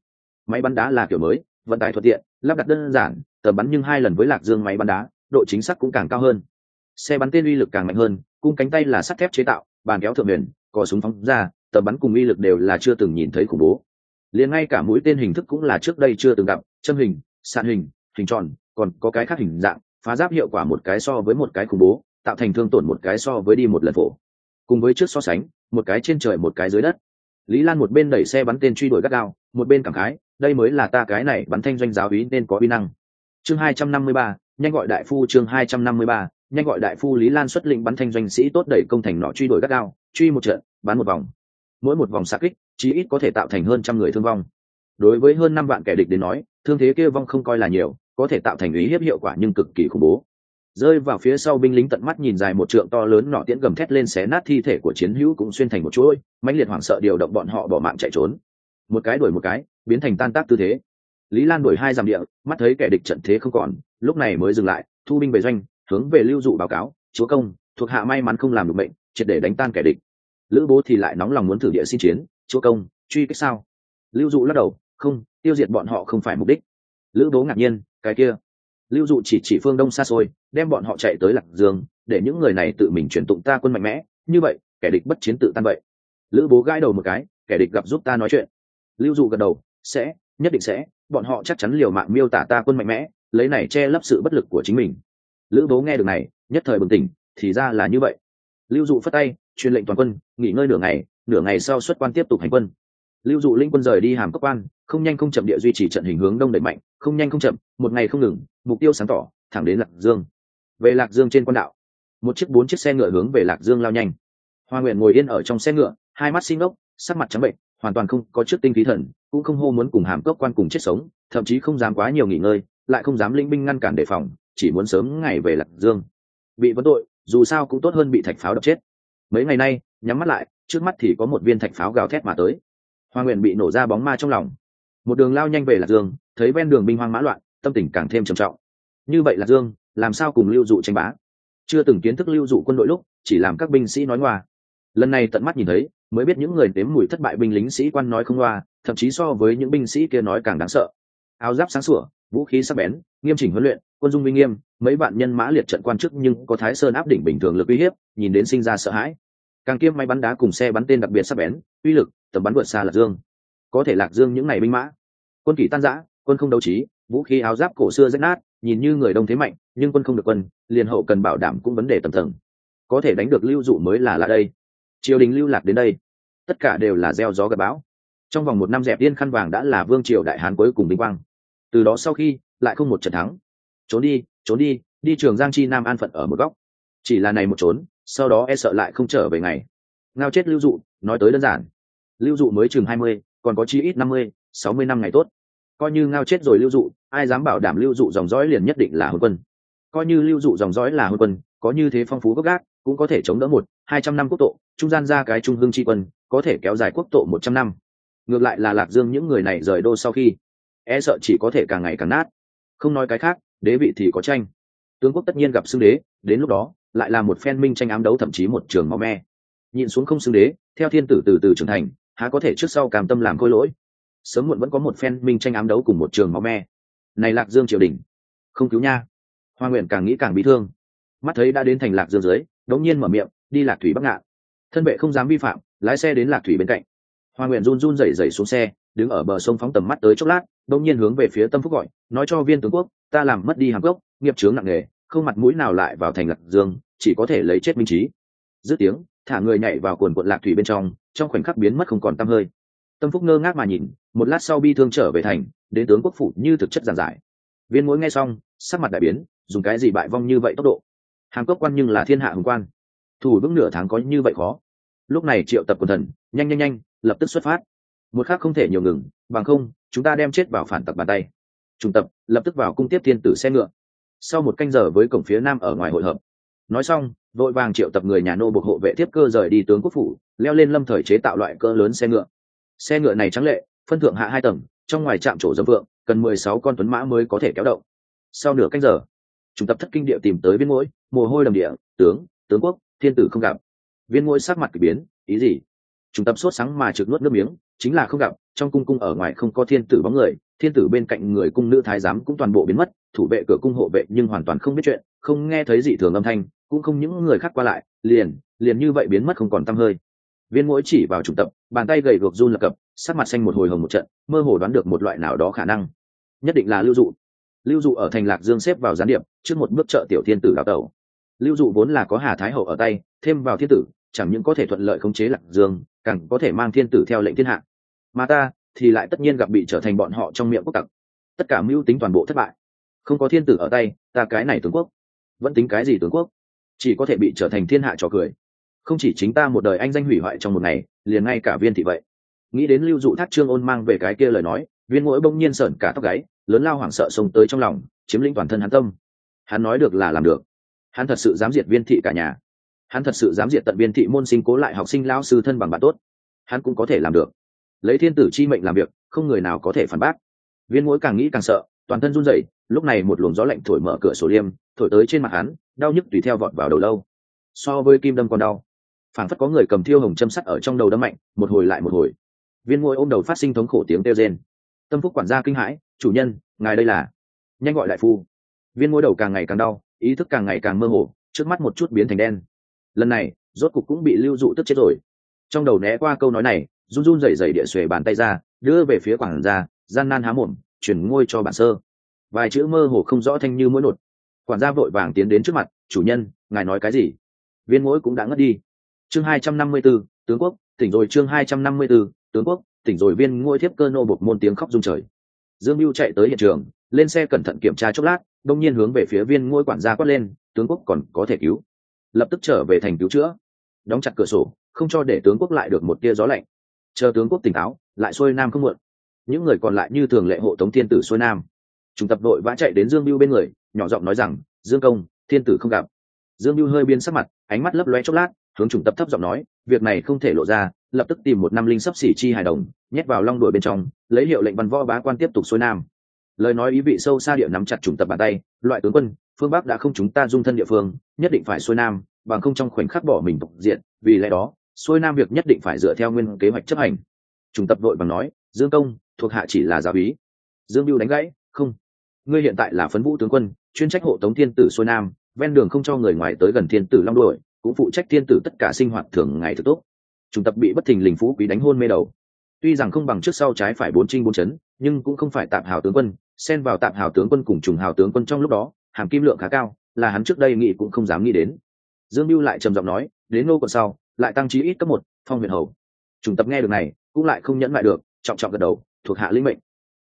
Máy bắn đá là kiểu mới vận tải thuận tiện lắp đặt đơn giản tầm bắn nhưng hai lần với lạc dương máy bắn đá độ chính xác cũng càng cao hơn. Xe bắn tên uy lực càng mạnh hơn cung cánh tay là sắt thép chế tạo bàn kéo thượng huyền cò súng phóng ra tầm bắn cùng uy lực đều là chưa từng nhìn thấy khủng bố. Liền ngay cả mũi tên hình thức cũng là trước đây chưa từng gặp châm hình sạn hình hình tròn còn có cái khác hình dạng, phá giáp hiệu quả một cái so với một cái khủng bố, tạo thành thương tổn một cái so với đi một lần phổ. Cùng với trước so sánh, một cái trên trời một cái dưới đất. Lý lan một bên đẩy xe bắn tên truy đuổi gắt gao, một bên cảm khái, đây mới là ta cái này bắn thanh doanh giáo ý nên có uy năng. Chương hai trăm năm mươi ba, nhanh gọi đại phu chương hai trăm năm mươi ba, nhanh gọi đại phu lý lan xuất lĩnh bắn thanh doanh sĩ tốt đẩy công thành nọ truy đuổi gắt gao, truy một trận, bắn một vòng. Mỗi một vòng xa kích, chí ít có thể tạo thành hơn trăm người thương vong. Đối với hơn năm vạn kẻ địch đến nói, thương thế kia vong không coi là nhiều có thể tạo thành ý hiếp hiệu quả nhưng cực kỳ khủng bố. Rơi vào phía sau binh lính tận mắt nhìn dài một trượng to lớn nọ tiễn gầm thét lên xé nát thi thể của chiến hữu cũng xuyên thành một chuỗi, mãnh liệt hoảng sợ điều động bọn họ bỏ mạng chạy trốn. Một cái đuổi một cái, biến thành tan tác tư thế. Lý lan đuổi hai dặm địa, mắt thấy kẻ địch trận thế không còn, lúc này mới dừng lại, thu binh về doanh, hướng về lưu dụ báo cáo, chúa công, thuộc hạ may mắn không làm được mệnh, triệt để đánh tan kẻ địch. Lữ bố thì lại nóng lòng muốn thử địa xin chiến, chúa công, truy kích sao? Lưu dụ lắc đầu, không, tiêu diệt bọn họ không phải mục đích. Lữ bố ngạc nhiên cái kia. Lưu dụ chỉ chỉ phương đông xa xôi, đem bọn họ chạy tới lạc dương, để những người này tự mình truyền tụng ta quân mạnh mẽ. Như vậy, kẻ địch bất chiến tự tan vậy. Lữ bố gãi đầu một cái, kẻ địch gặp giúp ta nói chuyện. Lưu dụ gật đầu, sẽ, nhất định sẽ, bọn họ chắc chắn liều mạng miêu tả ta quân mạnh mẽ, lấy này che lấp sự bất lực của chính mình. Lữ bố nghe được này, nhất thời bừng tỉnh, thì ra là như vậy. Lưu dụ phất tay, truyền lệnh toàn quân, nghỉ ngơi nửa ngày nửa ngày sau xuất quan tiếp tục hành quân lưu dụ linh quân rời đi hàm cấp quan, không nhanh không chậm địa duy trì trận hình hướng đông đẩy mạnh, không nhanh không chậm, một ngày không ngừng, mục tiêu sáng tỏ, thẳng đến lạc dương. Về lạc dương trên quan đạo, một chiếc bốn chiếc xe ngựa hướng về lạc dương lao nhanh. Hoa nguyện ngồi yên ở trong xe ngựa, hai mắt xinh ốc, sắc mặt trắng bệnh, hoàn toàn không có trước tinh khí thần, cũng không hô muốn cùng hàm cốc quan cùng chết sống, thậm chí không dám quá nhiều nghỉ ngơi, lại không dám linh binh ngăn cản đề phòng, chỉ muốn sớm ngày về lạc dương. Bị vấn tội, dù sao cũng tốt hơn bị thạch pháo đập chết. Mấy ngày nay, nhắm mắt lại, trước mắt thì có một viên thạch pháo gào thét mà tới hoa nguyện bị nổ ra bóng ma trong lòng. Một đường lao nhanh về lạc dương, thấy ven đường binh hoang mã loạn, tâm tình càng thêm trầm trọng. Như vậy lạc dương, làm sao cùng lưu dụ tranh bá? Chưa từng kiến thức lưu dụ quân đội lúc, chỉ làm các binh sĩ nói ngoa. Lần này tận mắt nhìn thấy, mới biết những người đếm mùi thất bại binh lính sĩ quan nói không ngoa, thậm chí so với những binh sĩ kia nói càng đáng sợ. Áo giáp sáng sủa, vũ khí sắc bén, nghiêm chỉnh huấn luyện, quân dung binh nghiêm, mấy bạn nhân mã liệt trận quan chức nhưng có thái sơn áp đỉnh bình thường lực uy hiếp, nhìn đến sinh ra sợ hãi. Càng kiêm máy bắn đá cùng xe bắn tên đặc biệt sắc bén, uy lực tầm bắn vượt xa lạc dương. Có thể lạc dương những ngày binh mã, quân kỷ tan giã quân không đấu trí, vũ khí áo giáp cổ xưa rách nát, nhìn như người đông thế mạnh, nhưng quân không được quân, liền hậu cần bảo đảm cũng vấn đề tầm tầng có thể đánh được lưu dụ mới là lạ đây. Triều đình lưu lạc đến đây, tất cả đều là gieo gió gặp bão. Trong vòng một năm dẹp yên khăn vàng đã là vương triều đại hán cuối cùng vinh quang. Từ đó sau khi, lại không một trận thắng. Trốn đi trốn đi đi trường giang chi nam an phận ở một góc. Chỉ là này một trốn, sau đó e sợ lại không trở về ngày. Ngao chết lưu dụ, nói tới đơn giản lưu dụ mới chừng hai mươi, còn có chi ít năm mươi, sáu mươi năm ngày tốt. Coi như ngao chết rồi lưu dụ, ai dám bảo đảm lưu dụ dòng dõi liền nhất định là hôn quân. Coi như lưu dụ dòng dõi là hôn quân, có như thế phong phú gốc gác, cũng có thể chống đỡ một, hai trăm năm quốc tộ, trung gian ra cái trung hương tri quân, có thể kéo dài quốc tộ một trăm năm. Ngược lại là lạc dương những người này rời đô sau khi e sợ chỉ có thể càng ngày càng nát. Không nói cái khác, đế vị thì có tranh. Tướng quốc tất nhiên gặp xưng đế, đến lúc đó, lại là một phen minh tranh ám đấu thậm chí một trường máu me. Nhìn xuống không xưng đế, theo thiên tử từ từ trưởng thành há có thể trước sau cảm tâm làm khôi lỗi. Sớm muộn vẫn có một phen minh tranh ám đấu cùng một trường máu me. Này lạc dương triều đình, không cứu nha. Hoa nguyện càng nghĩ càng bị thương. Mắt thấy đã đến thành lạc dương dưới, đống nhiên mở miệng, đi lạc thủy bắc ngạn. Thân vệ không dám vi phạm, lái xe đến lạc thủy bên cạnh. Hoa nguyện run run rẩy rẩy xuống xe, đứng ở bờ sông phóng tầm mắt tới chốc lát, đống nhiên hướng về phía tâm phúc gọi, nói cho viên tướng quốc, ta làm mất đi hàm gốc nghiệp chướng nặng nề, không mặt mũi nào lại vào thành lạc dương, chỉ có thể lấy chết minh trí. Dứt tiếng thả người nhảy vào cuồn cuộn lạc thủy bên trong trong khoảnh khắc biến mất không còn tăm hơi. Tâm phúc ngơ ngác mà nhìn, một lát sau bi thương trở về thành, đến tướng quốc phủ như thực chất giản giải. Viên mỗi nghe xong, sắc mặt đại biến, dùng cái gì bại vong như vậy tốc độ? Hàm cốc quan nhưng là thiên hạ hùng quan. Thủ vững nửa tháng có như vậy khó. Lúc này triệu tập quần thần, nhanh nhanh nhanh, lập tức xuất phát. Một khác không thể nhiều ngừng, bằng không, chúng ta đem chết vào phản tặc bàn tay. Trung tập, lập tức vào cung tiếp thiên tử xe ngựa. Sau một canh giờ với cổng phía nam ở ngoài hội hợp nói xong, vội vàng triệu tập người nhà nô buộc hộ vệ tiếp cơ rời đi tướng quốc phủ, leo lên lâm thời chế tạo loại cỡ lớn xe ngựa. Xe ngựa này trắng lệ, phân thượng hạ hai tầng, trong ngoài trạm chỗ dâm vượng, cần mười sáu con tuấn mã mới có thể kéo động. Sau nửa canh giờ chúng tập thất kinh địa tìm tới viên mũi mồ hôi đầm địa, tướng tướng quốc, thiên tử không gặp. Viên mũi sắc mặt k ỳ biến, ý gì? Chúng tập sốt sáng mà trực nuốt nước miếng, chính là không gặp, trong cung cung ở ngoài không có thiên tử bóng người, thiên tử bên cạnh người cung nữ thái giám cũng toàn bộ biến mất, thủ vệ cửa cung hộ vệ nhưng hoàn toàn không biết chuyện, không nghe thấy gì thường âm thanh cũng không những người khác qua lại, liền liền như vậy biến mất không còn t hơi. Viên mũi chỉ vào trung tập, bàn tay gầy gộc run lập cập, sắc mặt xanh một hồi hồng một trận, mơ hồ đoán được một loại nào đó khả năng. Nhất định là lưu dụ. Lưu dụ ở thành lạc dương xếp vào gián điệp, trước một bước trợ tiểu thiên tử đào tẩu. Lưu dụ vốn là có hà thái hậu ở tay, thêm vào thiên tử, chẳng những có thể thuận lợi khống chế lạc dương, càng có thể mang thiên tử theo lệnh thiên hạ. Mà ta, thì lại tất nhiên gặp bị trở thành bọn họ trong miệng quốc tặc. Tất cả mưu tính toàn bộ thất bại. Không có thiên tử ở tay, ta cái này tướng quốc. Vẫn tính cái gì tướng quốc? Chỉ có thể bị trở thành thiên hạ trò cười. Không chỉ chính ta một đời anh danh hủy hoại trong một ngày, liền ngay cả viên thị vậy. Nghĩ đến lưu dụ thác trương ôn mang về cái kia lời nói, viên mỗi bỗng nhiên sởn cả tóc gáy, lớn lao hoảng sợ xông tới trong lòng, chiếm lĩnh toàn thân hắn tâm. Hắn nói được là làm được. Hắn thật sự dám diệt viên thị cả nhà. Hắn thật sự dám diệt tận viên thị môn sinh cố lại học sinh lao sư thân bằng bạn tốt. Hắn cũng có thể làm được. Lấy thiên tử chi mệnh làm việc, không người nào có thể phản bác. Viên mũi càng nghĩ càng sợ toàn thân run rẩy, lúc này một luồng gió lạnh thổi mở cửa sổ liêm, thổi tới trên mặt hắn, đau nhức tùy theo vọt vào đầu lâu. So với kim đâm còn đau. Phản phất có người cầm thiêu hồng châm sắt ở trong đầu đâm mạnh, một hồi lại một hồi. Viên ngôi ôm đầu phát sinh thống khổ tiếng kêu rên. Tâm phúc quản gia kinh hãi, chủ nhân, ngài đây là nhanh gọi đại phu. Viên ngôi đầu càng ngày càng đau, ý thức càng ngày càng mơ hồ, trước mắt một chút biến thành đen. Lần này, rốt cục cũng bị lưu dụ tức chết rồi. Trong đầu né qua câu nói này, run run rẩy rẩy địa xuề bàn tay ra, đưa về phía quản gia, gian nan há mồm chuyển ngôi cho bản sơ. Vài chữ mơ hồ không rõ thanh như mỗi nột. Quản gia vội vàng tiến đến trước mặt chủ nhân ngài nói cái gì? Viên mỗi cũng đã ngất đi. Chương hai trăm năm mươi 254, tướng quốc tỉnh rồi chương hai trăm năm mươi 254, tướng quốc tỉnh rồi viên ngôi thiếp cơ nô bột môn tiếng khóc rung trời. Dương mưu chạy tới hiện trường lên xe cẩn thận kiểm tra chốc lát đông nhiên hướng về phía viên ngôi quản gia quát lên tướng quốc còn có thể cứu? Lập tức trở về thành cứu chữa. Đóng chặt cửa sổ không cho để tướng quốc lại được một tia gió lạnh. Chờ tướng quốc tỉnh táo lại xuôi nam không muộn những người còn lại như thường lệ hộ tống thiên tử xuôi nam. Chúng tập đội vã chạy đến dương biêu bên người, nhỏ giọng nói rằng, dương công, thiên tử không gặp. Dương biêu hơi biên sắc mặt, ánh mắt lấp loe chốc lát, hướng trùng tập thấp giọng nói, việc này không thể lộ ra, lập tức tìm một năm linh sắp xỉ chi hài đồng, nhét vào long đuổi bên trong, lấy hiệu lệnh văn võ bá quan tiếp tục xuôi nam. Lời nói ý vị sâu xa địa nắm chặt trùng tập bàn tay, loại tướng quân, phương bắc đã không chúng ta dung thân địa phương, nhất định phải xuôi nam, bằng không trong khoảnh khắc bỏ mình tục diện, vì lẽ đó, xuôi nam việc nhất định phải dựa theo nguyên kế hoạch chấp hành. Trùng tập đội bằng nói, dương công thuộc hạ chỉ là giáo ý dương biêu đánh gãy, không, ngươi hiện tại là phấn vũ tướng quân, chuyên trách hộ tống thiên tử xuôi nam, ven đường không cho người ngoài tới gần thiên tử long đuổi, cũng phụ trách thiên tử tất cả sinh hoạt thường ngày thực tốt. Trùng tập bị bất thình lình phú quý đánh hôn mê đầu. Tuy rằng không bằng trước sau trái phải bốn trinh bốn chấn, nhưng cũng không phải tạm hào tướng quân, xen vào tạm hào tướng quân cùng trùng hào tướng quân trong lúc đó, hàm kim lượng khá cao, là hắn trước đây nghĩ cũng không dám nghĩ đến. Dương mưu lại trầm giọng nói, đến nô còn sau, lại tăng trí ít cấp một, phong huyện hầu. Trùng tập nghe được này, cũng lại không nhẫn lại được, trọng trọng gật đầu thuộc hạ lĩnh mệnh.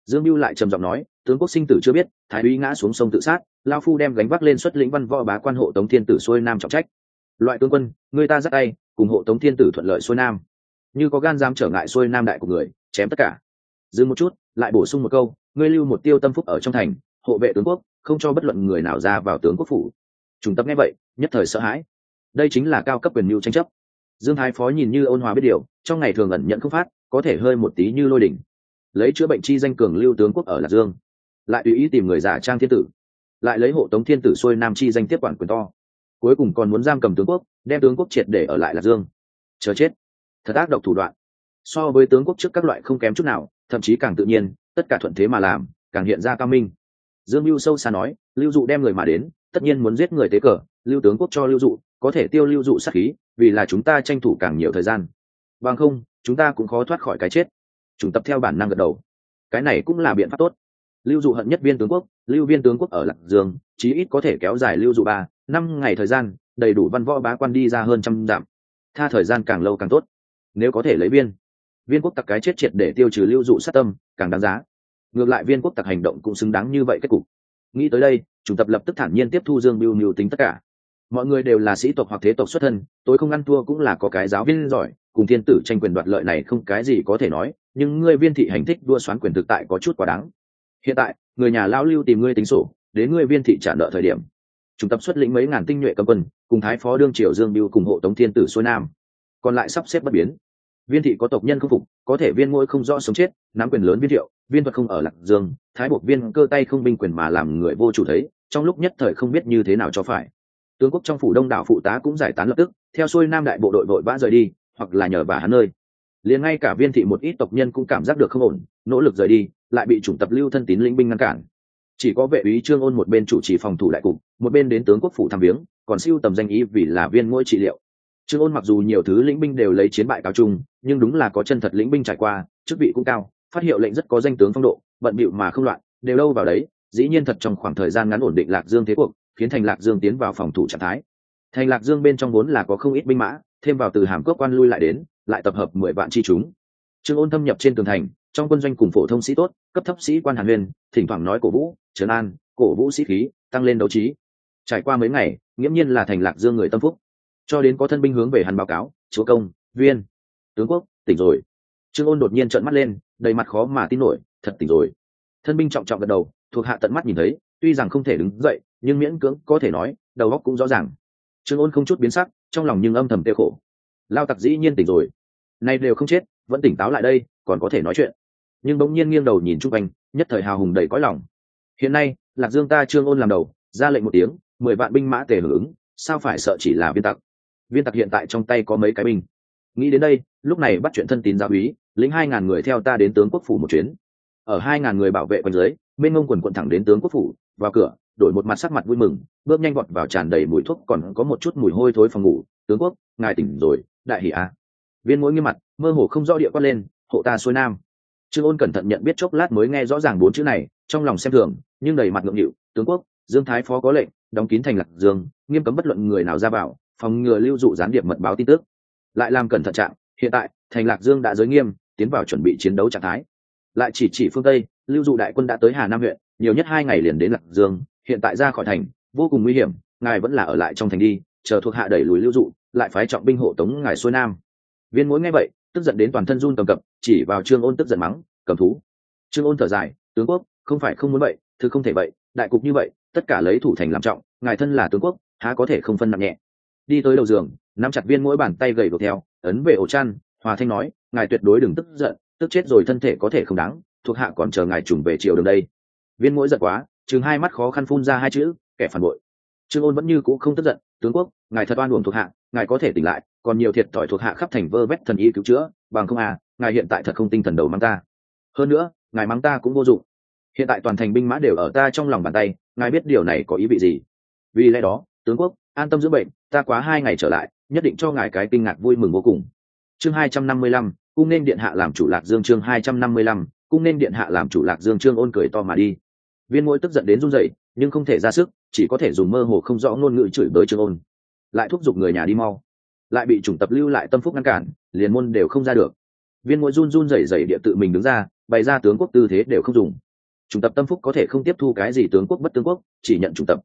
Dương mưu lại trầm giọng nói, tướng quốc sinh tử chưa biết, thái úy ngã xuống sông tự sát, lao phu đem gánh vác lên xuất lĩnh văn võ bá quan hộ tống thiên tử xuôi nam trọng trách. Loại tướng quân, người ta dắt tay, cùng hộ tống thiên tử thuận lợi xuôi nam. Như có gan dám trở ngại xuôi nam đại của người, chém tất cả. Dừng một chút, lại bổ sung một câu, ngươi lưu một tiêu tâm phúc ở trong thành, hộ vệ tướng quốc, không cho bất luận người nào ra vào tướng quốc phủ. Chúng tập nghe vậy, nhất thời sợ hãi. Đây chính là cao cấp quyền mưu tranh chấp. Dương thái phó nhìn như ôn hòa biết điều, trong ngày thường ẩn nhận không phát, có thể hơi một tí như lôi đỉnh lấy chữa bệnh chi danh cường lưu tướng quốc ở lạc dương, lại tùy ý tìm người giả trang thiên tử, lại lấy hộ tống thiên tử xuôi nam chi danh tiếp quản quyền to. Cuối cùng còn muốn giam cầm tướng quốc, đem tướng quốc triệt để ở lại lạc dương. Chờ chết. Thật ác độc thủ đoạn. So với tướng quốc trước các loại không kém chút nào, thậm chí càng tự nhiên, tất cả thuận thế mà làm, càng hiện ra cao minh. Dương mưu sâu xa nói, lưu dụ đem người mà đến, tất nhiên muốn giết người tế cờ, lưu tướng quốc cho lưu dụ, có thể tiêu lưu dụ sát khí, vì là chúng ta tranh thủ càng nhiều thời gian. Bằng không, chúng ta cũng khó thoát khỏi cái chết chủng tập theo bản năng gật đầu. Cái này cũng là biện pháp tốt. Lưu dụ hận nhất viên tướng quốc, lưu viên tướng quốc ở lạc dương, chí ít có thể kéo dài lưu dụ ba, năm ngày thời gian, đầy đủ văn võ bá quan đi ra hơn trăm dặm. Tha thời gian càng lâu càng tốt. Nếu có thể lấy viên viên quốc tặc cái chết triệt để tiêu trừ lưu dụ sát tâm, càng đáng giá. Ngược lại viên quốc tặc hành động cũng xứng đáng như vậy kết cục. Nghĩ tới đây chủ tập lập tức thản nhiên tiếp thu dương biêu mưu tính tất cả. Mọi người đều là sĩ tộc hoặc thế tộc xuất thân tôi không ăn thua cũng là có cái giáo viên giỏi, cùng thiên tử tranh quyền đoạt lợi này không cái gì có thể nói nhưng ngươi viên thị hành thích đua xoán quyền thực tại có chút quá đáng. Hiện tại, người nhà lao lưu tìm ngươi tính sổ, đến ngươi viên thị trả nợ thời điểm. Trung tập xuất lĩnh mấy ngàn tinh nhuệ cầm quân, cùng thái phó đương triều dương biêu cùng hộ tống thiên tử xuôi nam. Còn lại sắp xếp bất biến. Viên thị có tộc nhân không phục, có thể viên ngôi không rõ sống chết, nắm quyền lớn viên thiệu, viên thuật không ở lạc dương, thái buộc viên cơ tay không binh quyền mà làm người vô chủ thấy, trong lúc nhất thời không biết như thế nào cho phải. Tướng quốc trong phủ đông đảo phụ tá cũng giải tán lập tức, theo xuôi nam đại bộ đội vội vã rời đi, hoặc là nhờ bà hắn nơi liền ngay cả viên thị một ít tộc nhân cũng cảm giác được không ổn, nỗ lực rời đi, lại bị chủng tập lưu thân tín lĩnh binh ngăn cản. Chỉ có vệ úy trương ôn một bên chủ trì phòng thủ đại cục, một bên đến tướng quốc phủ thăm viếng, còn siêu tầm danh ý vì là viên ngôi trị liệu. Trương ôn mặc dù nhiều thứ lĩnh binh đều lấy chiến bại cao trung nhưng đúng là có chân thật lĩnh binh trải qua, chức vị cũng cao, phát hiệu lệnh rất có danh tướng phong độ, bận bịu mà không loạn, đều đâu vào đấy, dĩ nhiên thật trong khoảng thời gian ngắn ổn định lạc dương thế cuộc, khiến thành lạc dương tiến vào phòng thủ trạng thái. Thành lạc dương bên trong vốn là có không ít binh mã, thêm vào từ hàm cốc quan lui lại đến lại tập hợp mười vạn chi chúng. Trương ôn thâm nhập trên tường thành, trong quân doanh cùng phổ thông sĩ tốt, cấp thấp sĩ quan hàn huyền thỉnh thoảng nói cổ vũ, trấn an, cổ vũ sĩ khí, tăng lên đấu trí. Trải qua mấy ngày, nghiễm nhiên là thành lạc dương người tâm phúc. Cho đến có thân binh hướng về hắn báo cáo, chúa công, viên, tướng quốc, tỉnh rồi. Trương ôn đột nhiên trợn mắt lên, đầy mặt khó mà tin nổi, thật tỉnh rồi. Thân binh trọng trọng gật đầu, thuộc hạ tận mắt nhìn thấy, tuy rằng không thể đứng dậy, nhưng miễn cưỡng có thể nói, đầu óc cũng rõ ràng. Trương ôn không chút biến sắc, trong lòng nhưng âm thầm tiêu khổ lao tặc dĩ nhiên tỉnh rồi. Nay đều không chết, vẫn tỉnh táo lại đây, còn có thể nói chuyện. Nhưng bỗng nhiên nghiêng đầu nhìn chung quanh, nhất thời hào hùng đầy cõi lòng. Hiện nay, lạc dương ta trương ôn làm đầu, ra lệnh một tiếng, mười vạn binh mã tề hưởng ứng, sao phải sợ chỉ là viên tặc? Viên tặc hiện tại trong tay có mấy cái binh? Nghĩ đến đây, lúc này bắt chuyện thân tín gia úy, lĩnh hai ngàn người theo ta đến tướng quốc phủ một chuyến. Ở hai ngàn người bảo vệ quanh dưới, bên ngông quần quận thẳng đến tướng quốc phủ, vào cửa, đổi một mặt sắc mặt vui mừng, bước nhanh vọt vào tràn đầy mùi thuốc còn có một chút mùi hôi thối phòng ngủ. Tướng quốc, ngài tỉnh rồi đại hỷ a viên mỗi nghiêm mặt, mơ hồ không rõ địa quát lên, hộ ta xuôi nam. Trương ôn cẩn thận nhận biết chốc lát mới nghe rõ ràng bốn chữ này, trong lòng xem thường, nhưng đầy mặt ngượng nghịu, tướng quốc, dương thái phó có lệnh, đóng kín thành lạc dương, nghiêm cấm bất luận người nào ra vào, phòng ngừa lưu dụ gián điệp mật báo tin tức. Lại làm cẩn thận trạng, hiện tại, thành lạc dương đã giới nghiêm, tiến vào chuẩn bị chiến đấu trạng thái. Lại chỉ chỉ phương tây, lưu dụ đại quân đã tới hà nam huyện, nhiều nhất hai ngày liền đến lạc dương, hiện tại ra khỏi thành, vô cùng nguy hiểm, ngài vẫn là ở lại trong thành đi, chờ thuộc hạ đẩy lùi lưu dụ lại phái trọng binh hộ tống ngài xuôi nam. Viên mối nghe vậy, tức giận đến toàn thân run cầm cập, chỉ vào trương ôn tức giận mắng, cầm thú. Trương ôn thở dài, tướng quốc, không phải không muốn vậy thứ không thể vậy, đại cục như vậy, tất cả lấy thủ thành làm trọng, ngài thân là tướng quốc, há có thể không phân nặng nhẹ? Đi tới đầu giường, nắm chặt viên mỗi bàn tay gầy đột theo, ấn về ổ chăn, hòa thanh nói, ngài tuyệt đối đừng tức giận, tức chết rồi thân thể có thể không đáng, thuộc hạ còn chờ ngài trùng về chiều đường đây. Viên mỗi giận quá chừng hai mắt khó khăn phun ra hai chữ, kẻ phản bội. Trương ôn vẫn như cũ không tức giận tướng quốc, ngài thật oan uổng thuộc hạ, ngài có thể tỉnh lại, còn nhiều thiệt thòi thuộc hạ khắp thành vơ vét thần y cứu chữa, bằng không à ngài hiện tại thật không tinh thần đầu mắng ta. Hơn nữa, ngài mắng ta cũng vô dụng. Hiện tại toàn thành binh mã đều ở ta trong lòng bàn tay, ngài biết điều này có ý vị gì? Vì lẽ đó, tướng quốc, an tâm dưỡng bệnh, ta quá hai ngày trở lại, nhất định cho ngài cái kinh ngạc vui mừng vô cùng. Chương hai trăm năm mươi lăm, cung nên điện hạ làm chủ lạc dương chương hai trăm năm mươi lăm, cung nên điện hạ làm chủ lạc dương trương ôn cười to mà đi. Viên mỗi tức giận đến run rẩy, nhưng không thể ra sức chỉ có thể dùng mơ hồ không rõ ngôn ngữ chửi bới trương ôn. Lại thúc giục người nhà đi mau. Lại bị chủng tập lưu lại tâm phúc ngăn cản, liền môn đều không ra được. Viên mỗi run run rẩy rẩy địa tự mình đứng ra, bày ra tướng quốc tư thế đều không dùng. Chủng tập tâm phúc có thể không tiếp thu cái gì tướng quốc bất tướng quốc, chỉ nhận chủng tập.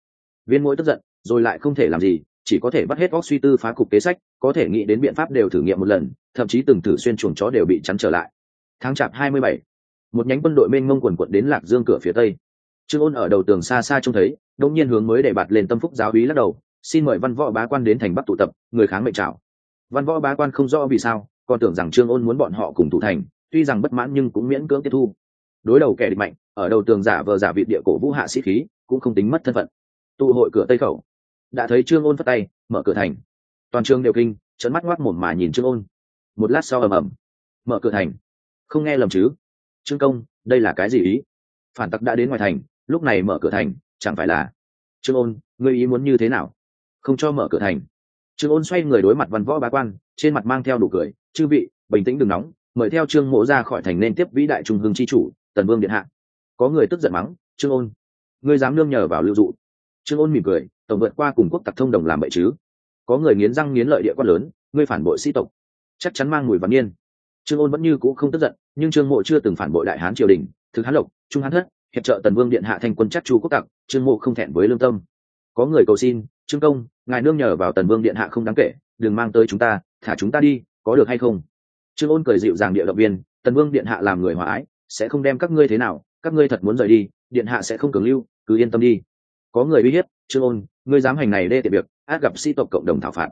Viên mỗi tức giận, rồi lại không thể làm gì, chỉ có thể bắt hết óc suy tư phá cục kế sách, có thể nghĩ đến biện pháp đều thử nghiệm một lần, thậm chí từng thử xuyên chuồng chó đều bị chắn trở lại. Tháng chạp hai mươi bảy, một nhánh quân đội mênh mông quần quận đến lạc dương cửa phía tây. Trương ôn ở đầu tường xa xa trông thấy đông nhiên hướng mới để bạt lên tâm phúc giáo úy lắc đầu, xin mời văn võ bá quan đến thành bắc tụ tập, người kháng mệnh trào văn võ bá quan không rõ vì sao, còn tưởng rằng trương ôn muốn bọn họ cùng thủ thành, tuy rằng bất mãn nhưng cũng miễn cưỡng tiếp thu. Đối đầu kẻ địch mạnh, ở đầu tường giả vờ giả vị địa cổ vũ hạ sĩ khí, cũng không tính mất thân phận. Tụ hội cửa tây khẩu. Đã thấy trương ôn phất tay, mở cửa thành. Toàn trường đều kinh trấn mắt ngoác mồm mà nhìn trương ôn. Một lát sau ầm ầm. Mở cửa thành. Không nghe lầm chứ? Trương công, đây là cái gì ý? Phản tặc đã đến ngoài thành, lúc này mở cửa thành chẳng phải là, trương ôn, ngươi ý muốn như thế nào? Không cho mở cửa thành. Trương ôn xoay người đối mặt văn võ bá quan, trên mặt mang theo đủ cười, chư vị, bình tĩnh đừng nóng, mời theo trương mộ ra khỏi thành nên tiếp vĩ đại trung hương chi chủ, tần vương điện hạ. Có người tức giận mắng, trương ôn, ngươi dám nương nhờ vào lưu dụ. Trương ôn mỉm cười, tổng vượt qua cùng quốc tặc thông đồng làm bậy chứ? Có người nghiến răng nghiến lợi địa quan lớn, ngươi phản bội sĩ tộc. Chắc chắn mang mùi văn niên. Trương ôn vẫn như cũ không tức giận, nhưng trương mộ chưa từng phản bội đại hán triều đình, thực hán lộc, trung hán thất hiệp trợ tần vương điện hạ thành quân chắc chu quốc tặc, trương mộ không thẹn với lương tâm. Có người cầu xin, trương công, ngài nương nhờ vào tần vương điện hạ không đáng kể, đừng mang tới chúng ta, thả chúng ta đi, có được hay không? Trương ôn cười dịu dàng địa động viên, tần vương điện hạ làm người hòa ái, sẽ không đem các ngươi thế nào, các ngươi thật muốn rời đi, điện hạ sẽ không cường lưu, cứ yên tâm đi. Có người uy hiếp, trương ôn, ngươi dám hành này đê tiện việc, át gặp sĩ tộc cộng đồng thảo phạt.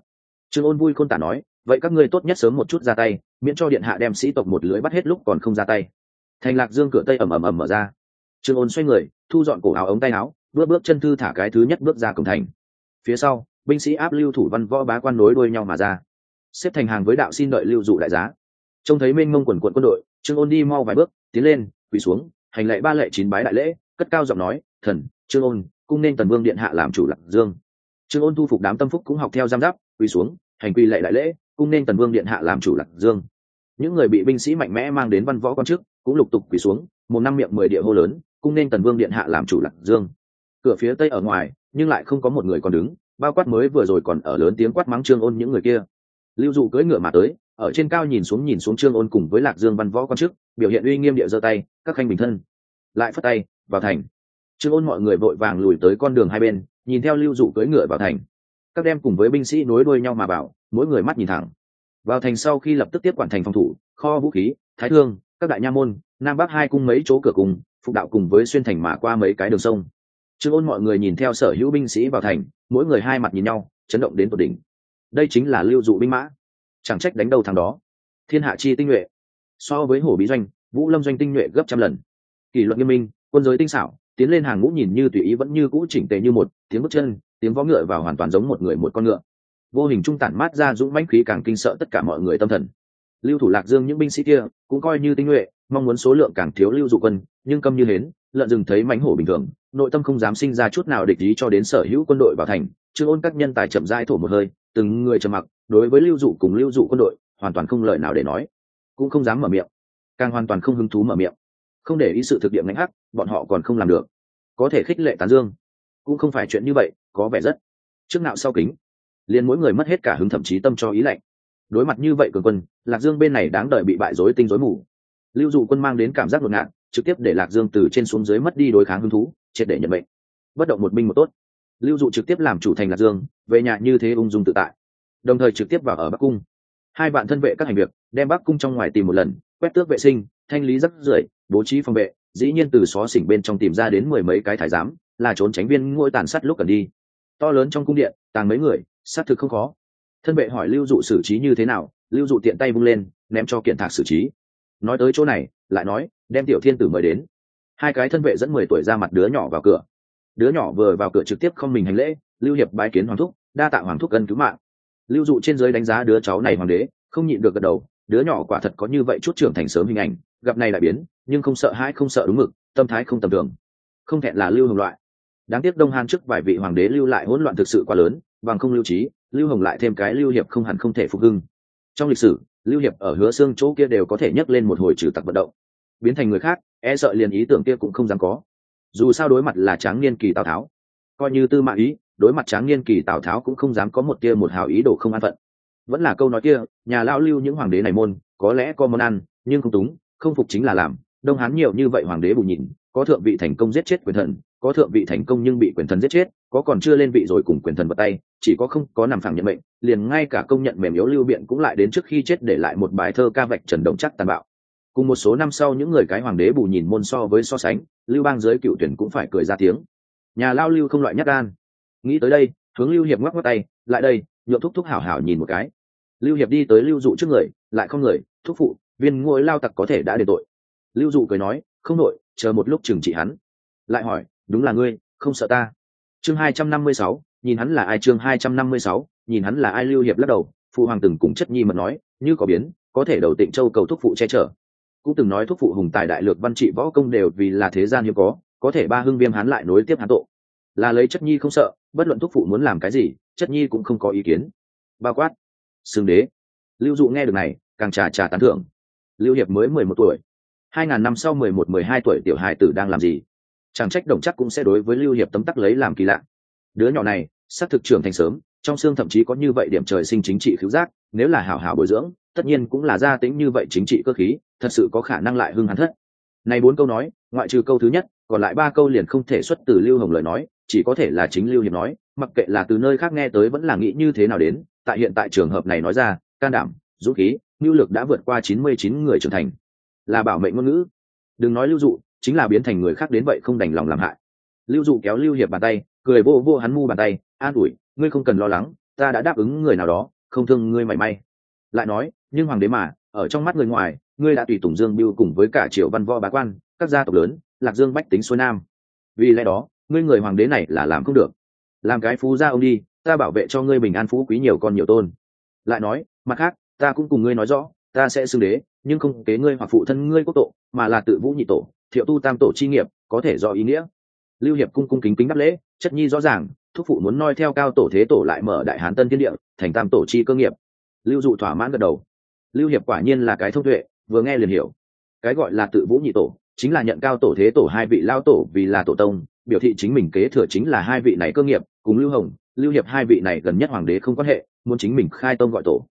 Trương ôn vui khôn tả nói, vậy các ngươi tốt nhất sớm một chút ra tay, miễn cho điện hạ đem sĩ tộc một lưới bắt hết lúc còn không ra tay. Thành lạc dương cửa tây ầm ầm ầm mở ra trương ôn xoay người, thu dọn cổ áo ống tay áo, bước bước chân thư thả cái thứ nhất bước ra cổng thành. Phía sau, binh sĩ áp lưu thủ văn võ bá quan nối đuôi nhau mà ra. Xếp thành hàng với đạo xin đợi lưu dụ đại giá. Trông thấy mênh mông quần quận quân đội, trương ôn đi mau vài bước, tiến lên, quỳ xuống, hành lệ ba lệ chín bái đại lễ, cất cao giọng nói, thần, trương ôn, cung nên tần vương điện hạ làm chủ lạc dương. Trương ôn thu phục đám tâm phúc cũng học theo giam giáp, quỳ xuống, hành quy lệ đại lễ, cung nên tần vương điện hạ làm chủ lạc dương. Những người bị binh sĩ mạnh mẽ mang đến văn võ quan chức, cũng lục tục quỳ xuống, một năm miệng mười địa hô lớn cung nên tần vương điện hạ làm chủ lạc dương. Cửa phía tây ở ngoài, nhưng lại không có một người còn đứng, bao quát mới vừa rồi còn ở lớn tiếng quát mắng trương ôn những người kia. Lưu dụ cưỡi ngựa mà tới, ở trên cao nhìn xuống nhìn xuống trương ôn cùng với lạc dương văn võ quan chức biểu hiện uy nghiêm địa giơ tay, các khanh bình thân. Lại phất tay, vào thành. Trương ôn mọi người vội vàng lùi tới con đường hai bên, nhìn theo lưu dụ cưỡi ngựa vào thành. Các đem cùng với binh sĩ nối đuôi nhau mà bảo, mỗi người mắt nhìn thẳng. Vào thành sau khi lập tức tiếp quản thành phòng thủ, kho vũ khí, thái thương, các đại nha môn, nam bắc hai cung mấy chỗ cửa cùng phục đạo cùng với xuyên thành mà qua mấy cái đường sông. Trương ôn mọi người nhìn theo sở hữu binh sĩ vào thành, mỗi người hai mặt nhìn nhau, chấn động đến tột đỉnh. Đây chính là lưu dụ binh mã. Chẳng trách đánh đầu thằng đó. Thiên hạ chi tinh nhuệ. So với hổ bí doanh, vũ lâm doanh tinh nhuệ gấp trăm lần. Kỷ luật nghiêm minh, quân giới tinh xảo, tiến lên hàng ngũ nhìn như tùy ý vẫn như cũ chỉnh tề như một, tiếng bước chân, tiếng vó ngựa vào hoàn toàn giống một người một con ngựa. Vô hình trung tản mát ra dũng mãnh khí càng kinh sợ tất cả mọi người tâm thần lưu thủ lạc dương những binh sĩ kia cũng coi như tinh nhuệ, mong muốn số lượng càng thiếu lưu dụ quân, nhưng câm như hến, lợn rừng thấy mánh hổ bình thường, nội tâm không dám sinh ra chút nào địch ý cho đến sở hữu quân đội vào thành, trương ôn các nhân tài chậm rãi thổ một hơi, từng người trầm mặc, đối với lưu dụ cùng lưu dụ quân đội, hoàn toàn không lời nào để nói, cũng không dám mở miệng, càng hoàn toàn không hứng thú mở miệng. Không để ý sự thực địa ngánh hắc, bọn họ còn không làm được. Có thể khích lệ tán dương, cũng không phải chuyện như vậy, có vẻ rất trước nạo sau kính. Liền mỗi người mất hết cả hứng thậm chí tâm cho ý lạnh đối mặt như vậy cường quân, lạc dương bên này đáng đợi bị bại rối tinh rối mù. Lưu dụ quân mang đến cảm giác ngột ngạt, trực tiếp để lạc dương từ trên xuống dưới mất đi đối kháng hứng thú, triệt để nhận bệnh. Bất động một binh một tốt. Lưu dụ trực tiếp làm chủ thành lạc dương, về nhà như thế ung dung tự tại. Đồng thời trực tiếp vào ở bắc cung. Hai bạn thân vệ các hành việc, đem bắc cung trong ngoài tìm một lần, quét tước vệ sinh, thanh lý rắc rưởi, bố trí phòng vệ, dĩ nhiên từ xó xỉnh bên trong tìm ra đến mười mấy cái thái giám, là trốn tránh viên ngôi tàn sắt lúc cần đi. To lớn trong cung điện, tàng mấy người, xác thực không khó thân vệ hỏi lưu dụ xử trí như thế nào, lưu dụ tiện tay vung lên, ném cho kiện thạc xử trí. Nói tới chỗ này, lại nói, đem tiểu thiên tử mời đến. Hai cái thân vệ dẫn mười tuổi ra mặt đứa nhỏ vào cửa. Đứa nhỏ vừa vào cửa trực tiếp không mình hành lễ, lưu hiệp bái kiến hoàng thúc, đa tạ hoàng thúc gần cứu mạng. Lưu dụ trên giới đánh giá đứa cháu này hoàng đế, không nhịn được gật đầu, đứa nhỏ quả thật có như vậy chút trưởng thành sớm hình ảnh, gặp này lại biến, nhưng không sợ hãi, không sợ đúng mực, tâm thái không tầm thường. Không thẹn là lưu hồng loại. Đáng tiếc đông han trước vài vị hoàng đế lưu lại hỗn loạn thực sự quá lớn, bằng không lưu trí lưu hồng lại thêm cái lưu hiệp không hẳn không thể phục hưng. Trong lịch sử, lưu hiệp ở hứa xương chỗ kia đều có thể nhấc lên một hồi trừ tặc vận động. Biến thành người khác e sợ liền ý tưởng kia cũng không dám có. Dù sao đối mặt là tráng niên kỳ tào tháo. Coi như tư mã ý, đối mặt tráng niên kỳ tào tháo cũng không dám có một tia một hào ý đồ không an phận. Vẫn là câu nói kia, nhà lao lưu những hoàng đế này môn, có lẽ có món ăn, nhưng không túng, không phục chính là làm. Đông hán nhiều như vậy hoàng đế bù nhìn có thượng vị thành công giết chết quyền thần, có thượng vị thành công nhưng bị quyền thần giết chết, có còn chưa lên vị rồi cùng quyền thần bật tay, chỉ có không có nằm phẳng nhận mệnh, liền ngay cả công nhận mềm yếu lưu biện cũng lại đến trước khi chết để lại một bài thơ ca vạch trần động chắc tàn bạo. Cùng một số năm sau những người cái hoàng đế bù nhìn môn so với so sánh, lưu bang giới cựu tuyển cũng phải cười ra tiếng. Nhà lao lưu không loại nhát gan. Nghĩ tới đây, hướng lưu hiệp ngoắc ngoắc tay, lại đây nhộn thúc thúc hảo hảo nhìn một cái. Lưu hiệp đi tới lưu dụ trước người, lại không người, thúc phụ, viên ngôi lao tặc có thể đã để tội. Lưu dụ cười nói không nội chờ một lúc trừng trị hắn. Lại hỏi, đúng là ngươi, không sợ ta? Chương hai trăm năm mươi sáu, nhìn hắn là ai? Chương hai trăm năm mươi sáu, nhìn hắn là ai? Lưu hiệp lắc đầu, phụ hoàng từng cùng chất nhi mật nói, như có biến, có thể đầu tịnh châu cầu thúc phụ che chở. Cũng từng nói thúc phụ hùng tài đại lược văn trị võ công đều vì là thế gian hiếm có có thể ba hưng viêm hắn lại nối tiếp hắn tội là lấy chất nhi không sợ, bất luận thúc phụ muốn làm cái gì, chất nhi cũng không có ý kiến. Bao quát xương đế. Lưu dụ nghe được này, càng trà trà tán thưởng. Lưu hiệp mới mười một tuổi hai ngàn năm sau mười một, mười hai tuổi tiểu hài tử đang làm gì? Chẳng trách đồng chắc cũng sẽ đối với lưu hiệp tấm tắc lấy làm kỳ lạ. Đứa nhỏ này, xác thực trưởng thành sớm, trong xương thậm chí có như vậy điểm trời sinh chính trị khiếu giác, nếu là hảo hảo bồi dưỡng, tất nhiên cũng là gia tính như vậy chính trị cơ khí, thật sự có khả năng lại hưng hắn thất. Này bốn câu nói, ngoại trừ câu thứ nhất, còn lại ba câu liền không thể xuất từ lưu hồng lời nói, chỉ có thể là chính lưu hiệp nói, mặc kệ là từ nơi khác nghe tới vẫn là nghĩ như thế nào đến, tại hiện tại trường hợp này nói ra, can đảm, dũng khí, nhu lực đã vượt qua chín mươi chín người trưởng thành là bảo mệnh ngôn ngữ. Đừng nói lưu dụ, chính là biến thành người khác đến vậy không đành lòng làm hại. Lưu dụ kéo lưu hiệp bàn tay, cười vô vô hắn mu bàn tay, an ủi, ngươi không cần lo lắng, ta đã đáp ứng người nào đó, không thương ngươi mảy may. Lại nói, nhưng hoàng đế mà, ở trong mắt người ngoài, ngươi đã tùy tùng dương biêu cùng với cả triều văn võ bá quan, các gia tộc lớn, lạc dương bách tính xuôi nam. Vì lẽ đó, ngươi người hoàng đế này là làm không được. Làm cái phú gia ông đi, ta bảo vệ cho ngươi bình an phú quý nhiều con nhiều tôn. Lại nói, mặt khác, ta cũng cùng ngươi nói rõ, ta sẽ xưng đế nhưng không kế ngươi hoặc phụ thân ngươi quốc tổ, mà là tự vũ nhị tổ, thiệu tu tam tổ chi nghiệp, có thể do ý nghĩa. Lưu hiệp cung cung kính kính đáp lễ, chất nhi rõ ràng, thúc phụ muốn noi theo cao tổ thế tổ lại mở đại hán tân thiên địa, thành tam tổ chi cơ nghiệp. Lưu dụ thỏa mãn gật đầu. Lưu hiệp quả nhiên là cái thông tuệ, vừa nghe liền hiểu. Cái gọi là tự vũ nhị tổ, chính là nhận cao tổ thế tổ hai vị lao tổ vì là tổ tông, biểu thị chính mình kế thừa chính là hai vị này cơ nghiệp, cùng lưu hồng, lưu hiệp hai vị này gần nhất hoàng đế không quan hệ, muốn chính mình khai tông gọi tổ.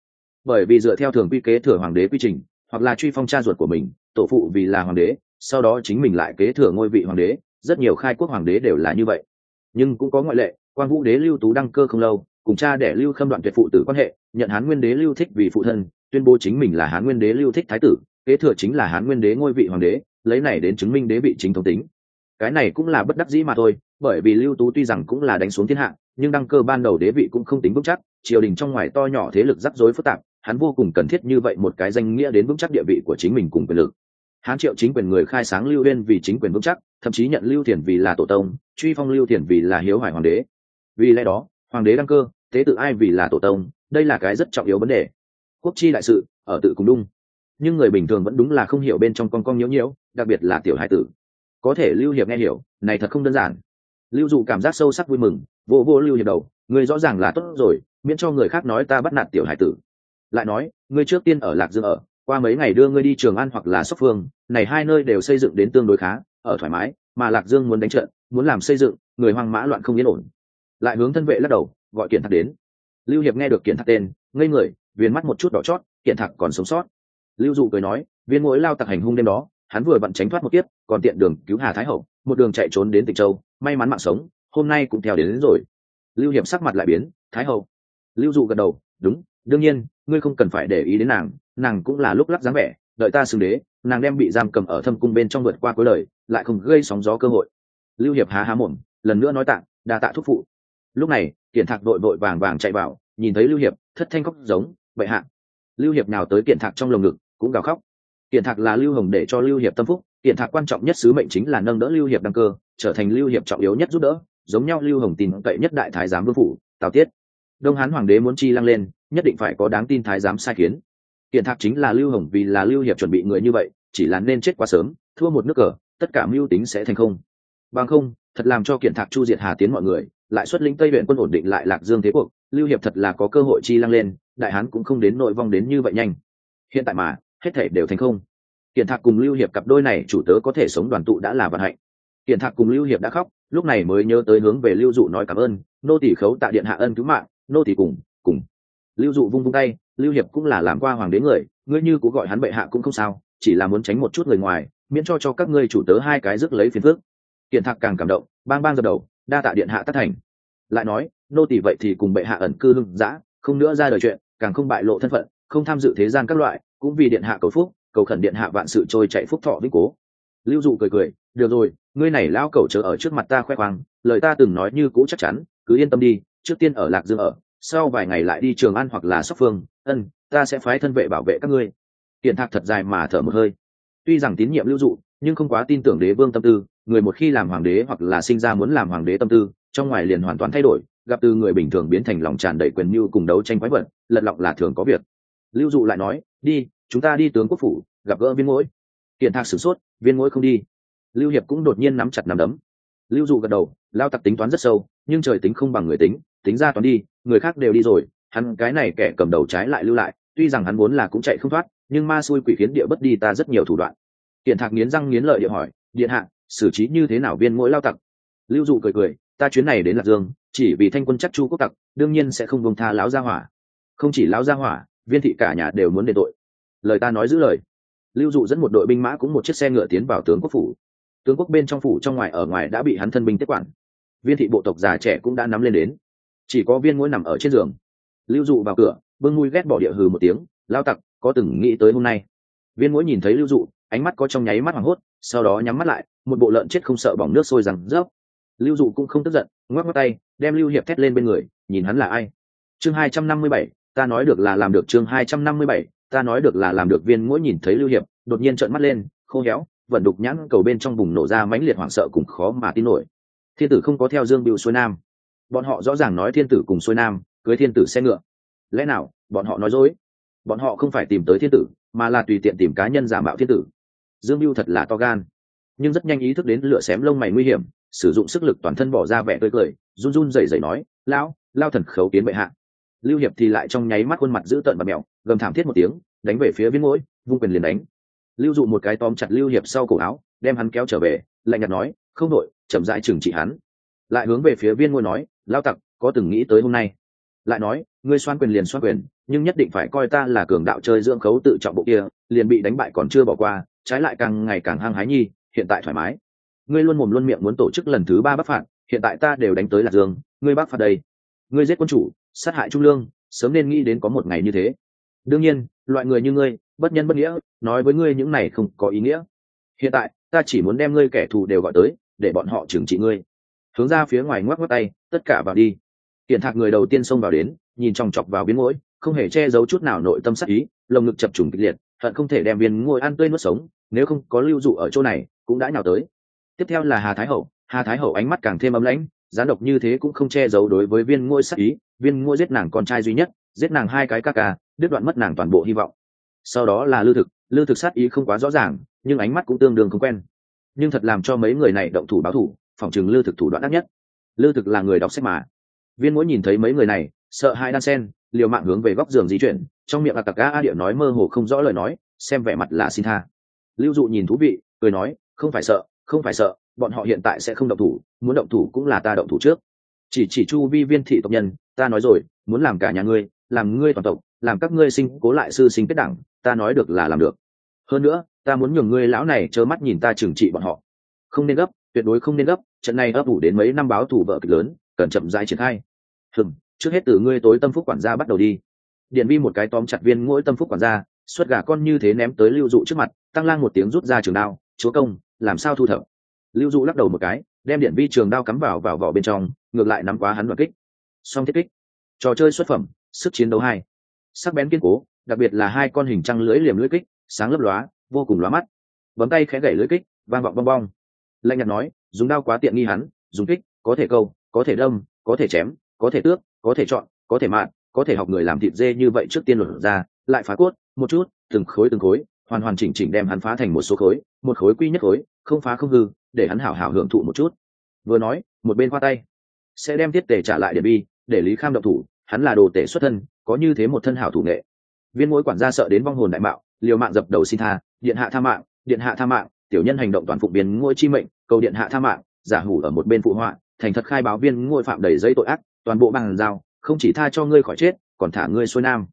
Bởi vì dựa theo thường quy kế thừa hoàng đế quy trình hoặc là truy phong cha ruột của mình, tổ phụ vì là hoàng đế, sau đó chính mình lại kế thừa ngôi vị hoàng đế. Rất nhiều khai quốc hoàng đế đều là như vậy. Nhưng cũng có ngoại lệ quan vũ đế lưu tú đăng cơ không lâu, cùng cha để lưu khâm đoạn tuyệt phụ tử quan hệ, nhận hán nguyên đế lưu thích vì phụ thân, tuyên bố chính mình là hán nguyên đế lưu thích thái tử, kế thừa chính là hán nguyên đế ngôi vị hoàng đế, lấy này đến chứng minh đế vị chính thống tính. Cái này cũng là bất đắc dĩ mà thôi, bởi vì lưu tú tuy rằng cũng là đánh xuống thiên hạ, nhưng đăng cơ ban đầu đế vị cũng không tính vững chắc, triều đình trong ngoài to nhỏ thế lực rắc rối phức tạp hắn vô cùng cần thiết như vậy một cái danh nghĩa đến vững chắc địa vị của chính mình cùng quyền lực. Hán triệu chính quyền người khai sáng lưu huyên vì chính quyền vững chắc, thậm chí nhận lưu thiền vì là tổ tông, truy phong lưu thiền vì là hiếu hải hoàng đế. Vì lẽ đó, hoàng đế đăng cơ, tế tự ai vì là tổ tông, đây là cái rất trọng yếu vấn đề. Quốc chi đại sự, ở tự cùng đung. Nhưng người bình thường vẫn đúng là không hiểu bên trong con con nhiễu nhiễu, đặc biệt là tiểu hải tử. Có thể lưu hiệp nghe hiểu, này thật không đơn giản. Lưu dụ cảm giác sâu sắc vui mừng vô vô lưu hiệp đầu, người rõ ràng là tốt rồi, miễn cho người khác nói ta bắt nạt tiểu hải tử lại nói ngươi trước tiên ở lạc dương ở qua mấy ngày đưa ngươi đi trường an hoặc là sóc phương này hai nơi đều xây dựng đến tương đối khá ở thoải mái mà lạc dương muốn đánh trận muốn làm xây dựng người hoang mã loạn không yên ổn. Lại hướng thân vệ lắc đầu gọi kiện thạc đến. Lưu hiệp nghe được kiện thạc tên ngây người viên mắt một chút đỏ chót kiện thạc còn sống sót. Lưu dụ cười nói viên mỗi lao tặc hành hung đêm đó hắn vừa bận tránh thoát một kiếp còn tiện đường cứu hà thái hậu một đường chạy trốn đến tịnh châu may mắn mạng sống hôm nay cũng theo đến, đến rồi. Lưu hiệp sắc mặt lại biến thái hậu. Lưu dụ gật đầu đúng đương nhiên ngươi không cần phải để ý đến nàng nàng cũng là lúc lắc dáng vẻ, đợi ta xưng đế, nàng đem bị giam cầm ở thâm cung bên trong vượt qua cuối lời lại không gây sóng gió cơ hội. Lưu hiệp há há mồm, lần nữa nói tạ, đa tạ thúc phụ. Lúc này kiện thạc đội đội vàng vàng chạy vào, nhìn thấy lưu hiệp, thất thanh khóc giống, bệ hạ. Lưu hiệp nào tới kiện thạc trong lồng ngực, cũng gào khóc. Kiện thạc là lưu hồng để cho lưu hiệp tâm phúc kiện thạc quan trọng nhất sứ mệnh chính là nâng đỡ lưu hiệp đăng cơ, trở thành lưu hiệp trọng yếu nhất giúp đỡ, giống nhau lưu hồng tin cậy nhất đại thái giám vương phủ, tào tiết. Đông hán hoàng đế muốn chi lăng lên nhất định phải có đáng tin thái giám sai khiến. Kiện thạc chính là lưu hồng vì là lưu hiệp chuẩn bị người như vậy, chỉ là nên chết quá sớm, thua một nước cờ, tất cả mưu tính sẽ thành không. Bằng không, thật làm cho kiện thạc chu diệt hà tiến mọi người, lại xuất lĩnh tây huyện quân ổn định lại lạc dương thế cuộc lưu hiệp thật là có cơ hội chi lăng lên, đại hán cũng không đến nội vong đến như vậy nhanh. Hiện tại mà, hết thể đều thành không. Kiện thạc cùng lưu hiệp cặp đôi này chủ tớ có thể sống đoàn tụ đã là vận hạnh. Kiện thạc cùng lưu hiệp đã khóc, lúc này mới nhớ tới hướng về lưu dụ nói cảm ơn, nô tỷ khấu tạ điện hạ ân cứu mạng, nô tỷ cùng cùng lưu dụ vung vung tay, lưu hiệp cũng là làm qua hoàng đế người, ngươi như cũng gọi hắn bệ hạ cũng không sao, chỉ là muốn tránh một chút người ngoài, miễn cho cho các ngươi chủ tớ hai cái rước lấy phiền phước kiện thạc càng cảm động, bang bang dập đầu, đa tạ điện hạ tất thành. Lại nói, nô tỷ vậy thì cùng bệ hạ ẩn cư hưng dã, không nữa ra đời chuyện, càng không bại lộ thân phận, không tham dự thế gian các loại, cũng vì điện hạ cầu phúc, cầu khẩn điện hạ vạn sự trôi chạy phúc thọ vĩnh cố. Lưu dụ cười cười, được rồi, ngươi này lão cầu chờ ở trước mặt ta khoe khoang, lời ta từng nói như cũ chắc chắn, cứ yên tâm đi, trước tiên ở lạc dương ở sau vài ngày lại đi trường an hoặc là sóc phương, ân, ta sẽ phái thân vệ bảo vệ các ngươi. Hiện thạc thật dài mà thở một hơi. Tuy rằng tín nhiệm lưu dụ, nhưng không quá tin tưởng đế vương tâm tư, người một khi làm hoàng đế hoặc là sinh ra muốn làm hoàng đế tâm tư, trong ngoài liền hoàn toàn thay đổi, gặp từ người bình thường biến thành lòng tràn đầy quyền mưu cùng đấu tranh quái vật, lật lọng là thường có việc. Lưu dụ lại nói, đi, chúng ta đi tướng quốc phủ, gặp gỡ viên mũi hiện thạc sửng sốt, viên mũi không đi. Lưu hiệp cũng đột nhiên nắm chặt nắm đấm. Lưu dụ gật đầu lao tặc tính toán rất sâu, nhưng trời tính không bằng người tính tính ra toán đi, người khác đều đi rồi, hắn cái này kẻ cầm đầu trái lại lưu lại, tuy rằng hắn vốn là cũng chạy không thoát, nhưng ma xui quỷ khiến địa bất đi ta rất nhiều thủ đoạn. Kiện thạc nghiến răng nghiến lợi địa hỏi, điện hạ, xử trí như thế nào viên mỗi lao tặc? Lưu dụ cười cười, ta chuyến này đến lạc dương, chỉ vì thanh quân chắc chu quốc tặc, đương nhiên sẽ không bông tha lão gia hỏa. Không chỉ lão gia hỏa, viên thị cả nhà đều muốn đền tội. Lời ta nói giữ lời. Lưu dụ dẫn một đội binh mã cũng một chiếc xe ngựa tiến vào tướng quốc phủ. Tướng quốc bên trong phủ trong ngoài ở ngoài đã bị hắn thân binh tiếp quản viên thị bộ tộc già trẻ cũng đã nắm lên đến. Chỉ có viên mũi nằm ở trên giường. Lưu dụ vào cửa, bưng mùi ghét bỏ địa hừ một tiếng, lao tặc, có từng nghĩ tới hôm nay? Viên mũi nhìn thấy lưu dụ, ánh mắt có trong nháy mắt hoảng hốt, sau đó nhắm mắt lại, một bộ lợn chết không sợ bỏng nước sôi rằng rớp. Lưu dụ cũng không tức giận, ngoắc ngoắc tay, đem lưu hiệp thét lên bên người, nhìn hắn là ai? Chương hai trăm năm mươi bảy, ta nói được là làm được chương hai trăm năm mươi bảy, ta nói được là làm được, viên mỗi nhìn thấy lưu hiệp, đột nhiên trợn mắt lên, khô héo, vận đục nhãn cầu bên trong bùng nổ ra mãnh liệt hoảng sợ cùng khó mà tin nổi thiên tử không có theo dương bưu xuôi nam. Bọn họ rõ ràng nói thiên tử cùng xuôi nam, cưới thiên tử xe ngựa. Lẽ nào, bọn họ nói dối? Bọn họ không phải tìm tới thiên tử, mà là tùy tiện tìm cá nhân giả mạo thiên tử. Dương mưu thật là to gan. Nhưng rất nhanh ý thức đến lửa xém lông mày nguy hiểm, sử dụng sức lực toàn thân bỏ ra vẻ tươi cười, run run rẩy rẩy nói, lão lao thần khấu kiến bệ hạ. Lưu hiệp thì lại trong nháy mắt khuôn mặt giữ tợn và mèo, gầm thảm thiết một tiếng, đánh về phía viên mũi, vung quyền liền đánh. Lưu dụ một cái tóm chặt lưu hiệp sau cổ áo, đem hắn kéo trở về, lạnh nhạt nói, không đội chậm rãi trừng trị hắn. Lại hướng về phía viên ngôi nói lao tặc, có từng nghĩ tới hôm nay? Lại nói, ngươi xoan quyền liền xoan quyền, nhưng nhất định phải coi ta là cường đạo chơi dưỡng khấu tự trọng bộ kia, liền bị đánh bại còn chưa bỏ qua, trái lại càng ngày càng hăng hái nhi, hiện tại thoải mái. Ngươi luôn mồm luôn miệng muốn tổ chức lần thứ ba bắc phạt, hiện tại ta đều đánh tới lạc dương, ngươi bắc phạt đây. Ngươi giết quân chủ, sát hại trung lương, sớm nên nghĩ đến có một ngày như thế. Đương nhiên, loại người như ngươi, bất nhân bất nghĩa, nói với ngươi những này không có ý nghĩa. Hiện tại, ta chỉ muốn đem ngươi kẻ thù đều gọi tới để bọn họ trừng trị ngươi. Hướng ra phía ngoài ngoắc ngoắc tay, tất cả vào đi. Hiện thạc người đầu tiên xông vào đến, nhìn chòng chọc vào biến mũi không hề che giấu chút nào nội tâm sắc ý, lồng ngực chập trùng kịch liệt, hận không thể đem viên ngôi ăn tươi nuốt sống, nếu không có lưu dụ ở chỗ này, cũng đã nhào tới. Tiếp theo là hà thái hậu, hà thái hậu ánh mắt càng thêm ấm lãnh, gián độc như thế cũng không che giấu đối với viên ngôi sắc ý viên ngôi giết nàng con trai duy nhất, giết nàng hai cái ca ca, đứt đoạn mất nàng toàn bộ hy vọng. Sau đó là lưu thực lưu thực sát ý không quá rõ ràng, nhưng ánh mắt cũng tương đương không quen nhưng thật làm cho mấy người này động thủ báo thủ phòng chừng lư thực thủ đoạn đắt nhất. Lư thực là người đọc sách mà. Viên mỗi nhìn thấy mấy người này, sợ hai đan sen, liều mạng hướng về góc giường di chuyển, trong miệng là tặc a điệu nói mơ hồ không rõ lời nói, xem vẻ mặt là xin tha. Lưu dụ nhìn thú vị, cười nói, không phải sợ, không phải sợ, bọn họ hiện tại sẽ không động thủ, muốn động thủ cũng là ta động thủ trước. Chỉ chỉ chu vi viên thị tộc nhân, ta nói rồi, muốn làm cả nhà ngươi, làm ngươi toàn tộc, làm các ngươi sinh cố lại sư sinh kết đẳng, ta nói được là làm được. Hơn nữa ta muốn nhường ngươi lão này trơ mắt nhìn ta trừng trị bọn họ. Không nên gấp, tuyệt đối không nên gấp, trận này ấp ủ đến mấy năm báo thủ vợ kịch lớn, cần chậm rãi triển khai. Hừng trước hết từ ngươi tối tâm phúc quản gia bắt đầu đi. Điện vi một cái tóm chặt viên mỗi tâm phúc quản gia, xuất gà con như thế ném tới lưu dụ trước mặt, tăng lang một tiếng rút ra trường đao, chúa công, làm sao thu thập? Lưu dụ lắc đầu một cái, đem điện vi trường đao cắm vào vào vỏ bên trong, ngược lại nắm quá hắn đoạn kích. Song thiết kích. Trò chơi xuất phẩm, sức chiến đấu hai. Sắc bén kiên cố, đặc biệt là hai con hình trăng lưỡi liềm lưỡi kích, sáng lấp lóa vô cùng lóa mắt. Bấm tay khẽ gậy lưới kích, vang vọng bong bong. Lạnh nhạt nói, dùng đao quá tiện nghi hắn, dùng kích, có thể câu, có thể đâm, có thể chém, có thể tước, có thể chọn, có thể mạn, có thể học người làm thịt dê như vậy trước tiên luật ra, lại phá cốt, một chút, từng khối từng khối, hoàn hoàn chỉnh chỉnh đem hắn phá thành một số khối, một khối quy nhất khối, không phá không hư, để hắn hảo hảo hưởng thụ một chút. Vừa nói, một bên khoa tay, sẽ đem tiết tề trả lại để bi, để lý kham động thủ, hắn là đồ tể xuất thân, có như thế một thân hảo thủ nghệ. Viên mỗi quản gia sợ đến vong hồn đại mạo, liều mạng dập đầu xin tha điện hạ tha mạng, điện hạ tha mạng, tiểu nhân hành động toàn phục biến ngôi chi mệnh, cầu điện hạ tha mạng, giả hủ ở một bên phụ họa, thành thật khai báo viên ngôi phạm đầy giấy tội ác, toàn bộ bằng dao không chỉ tha cho ngươi khỏi chết, còn thả ngươi xuôi nam.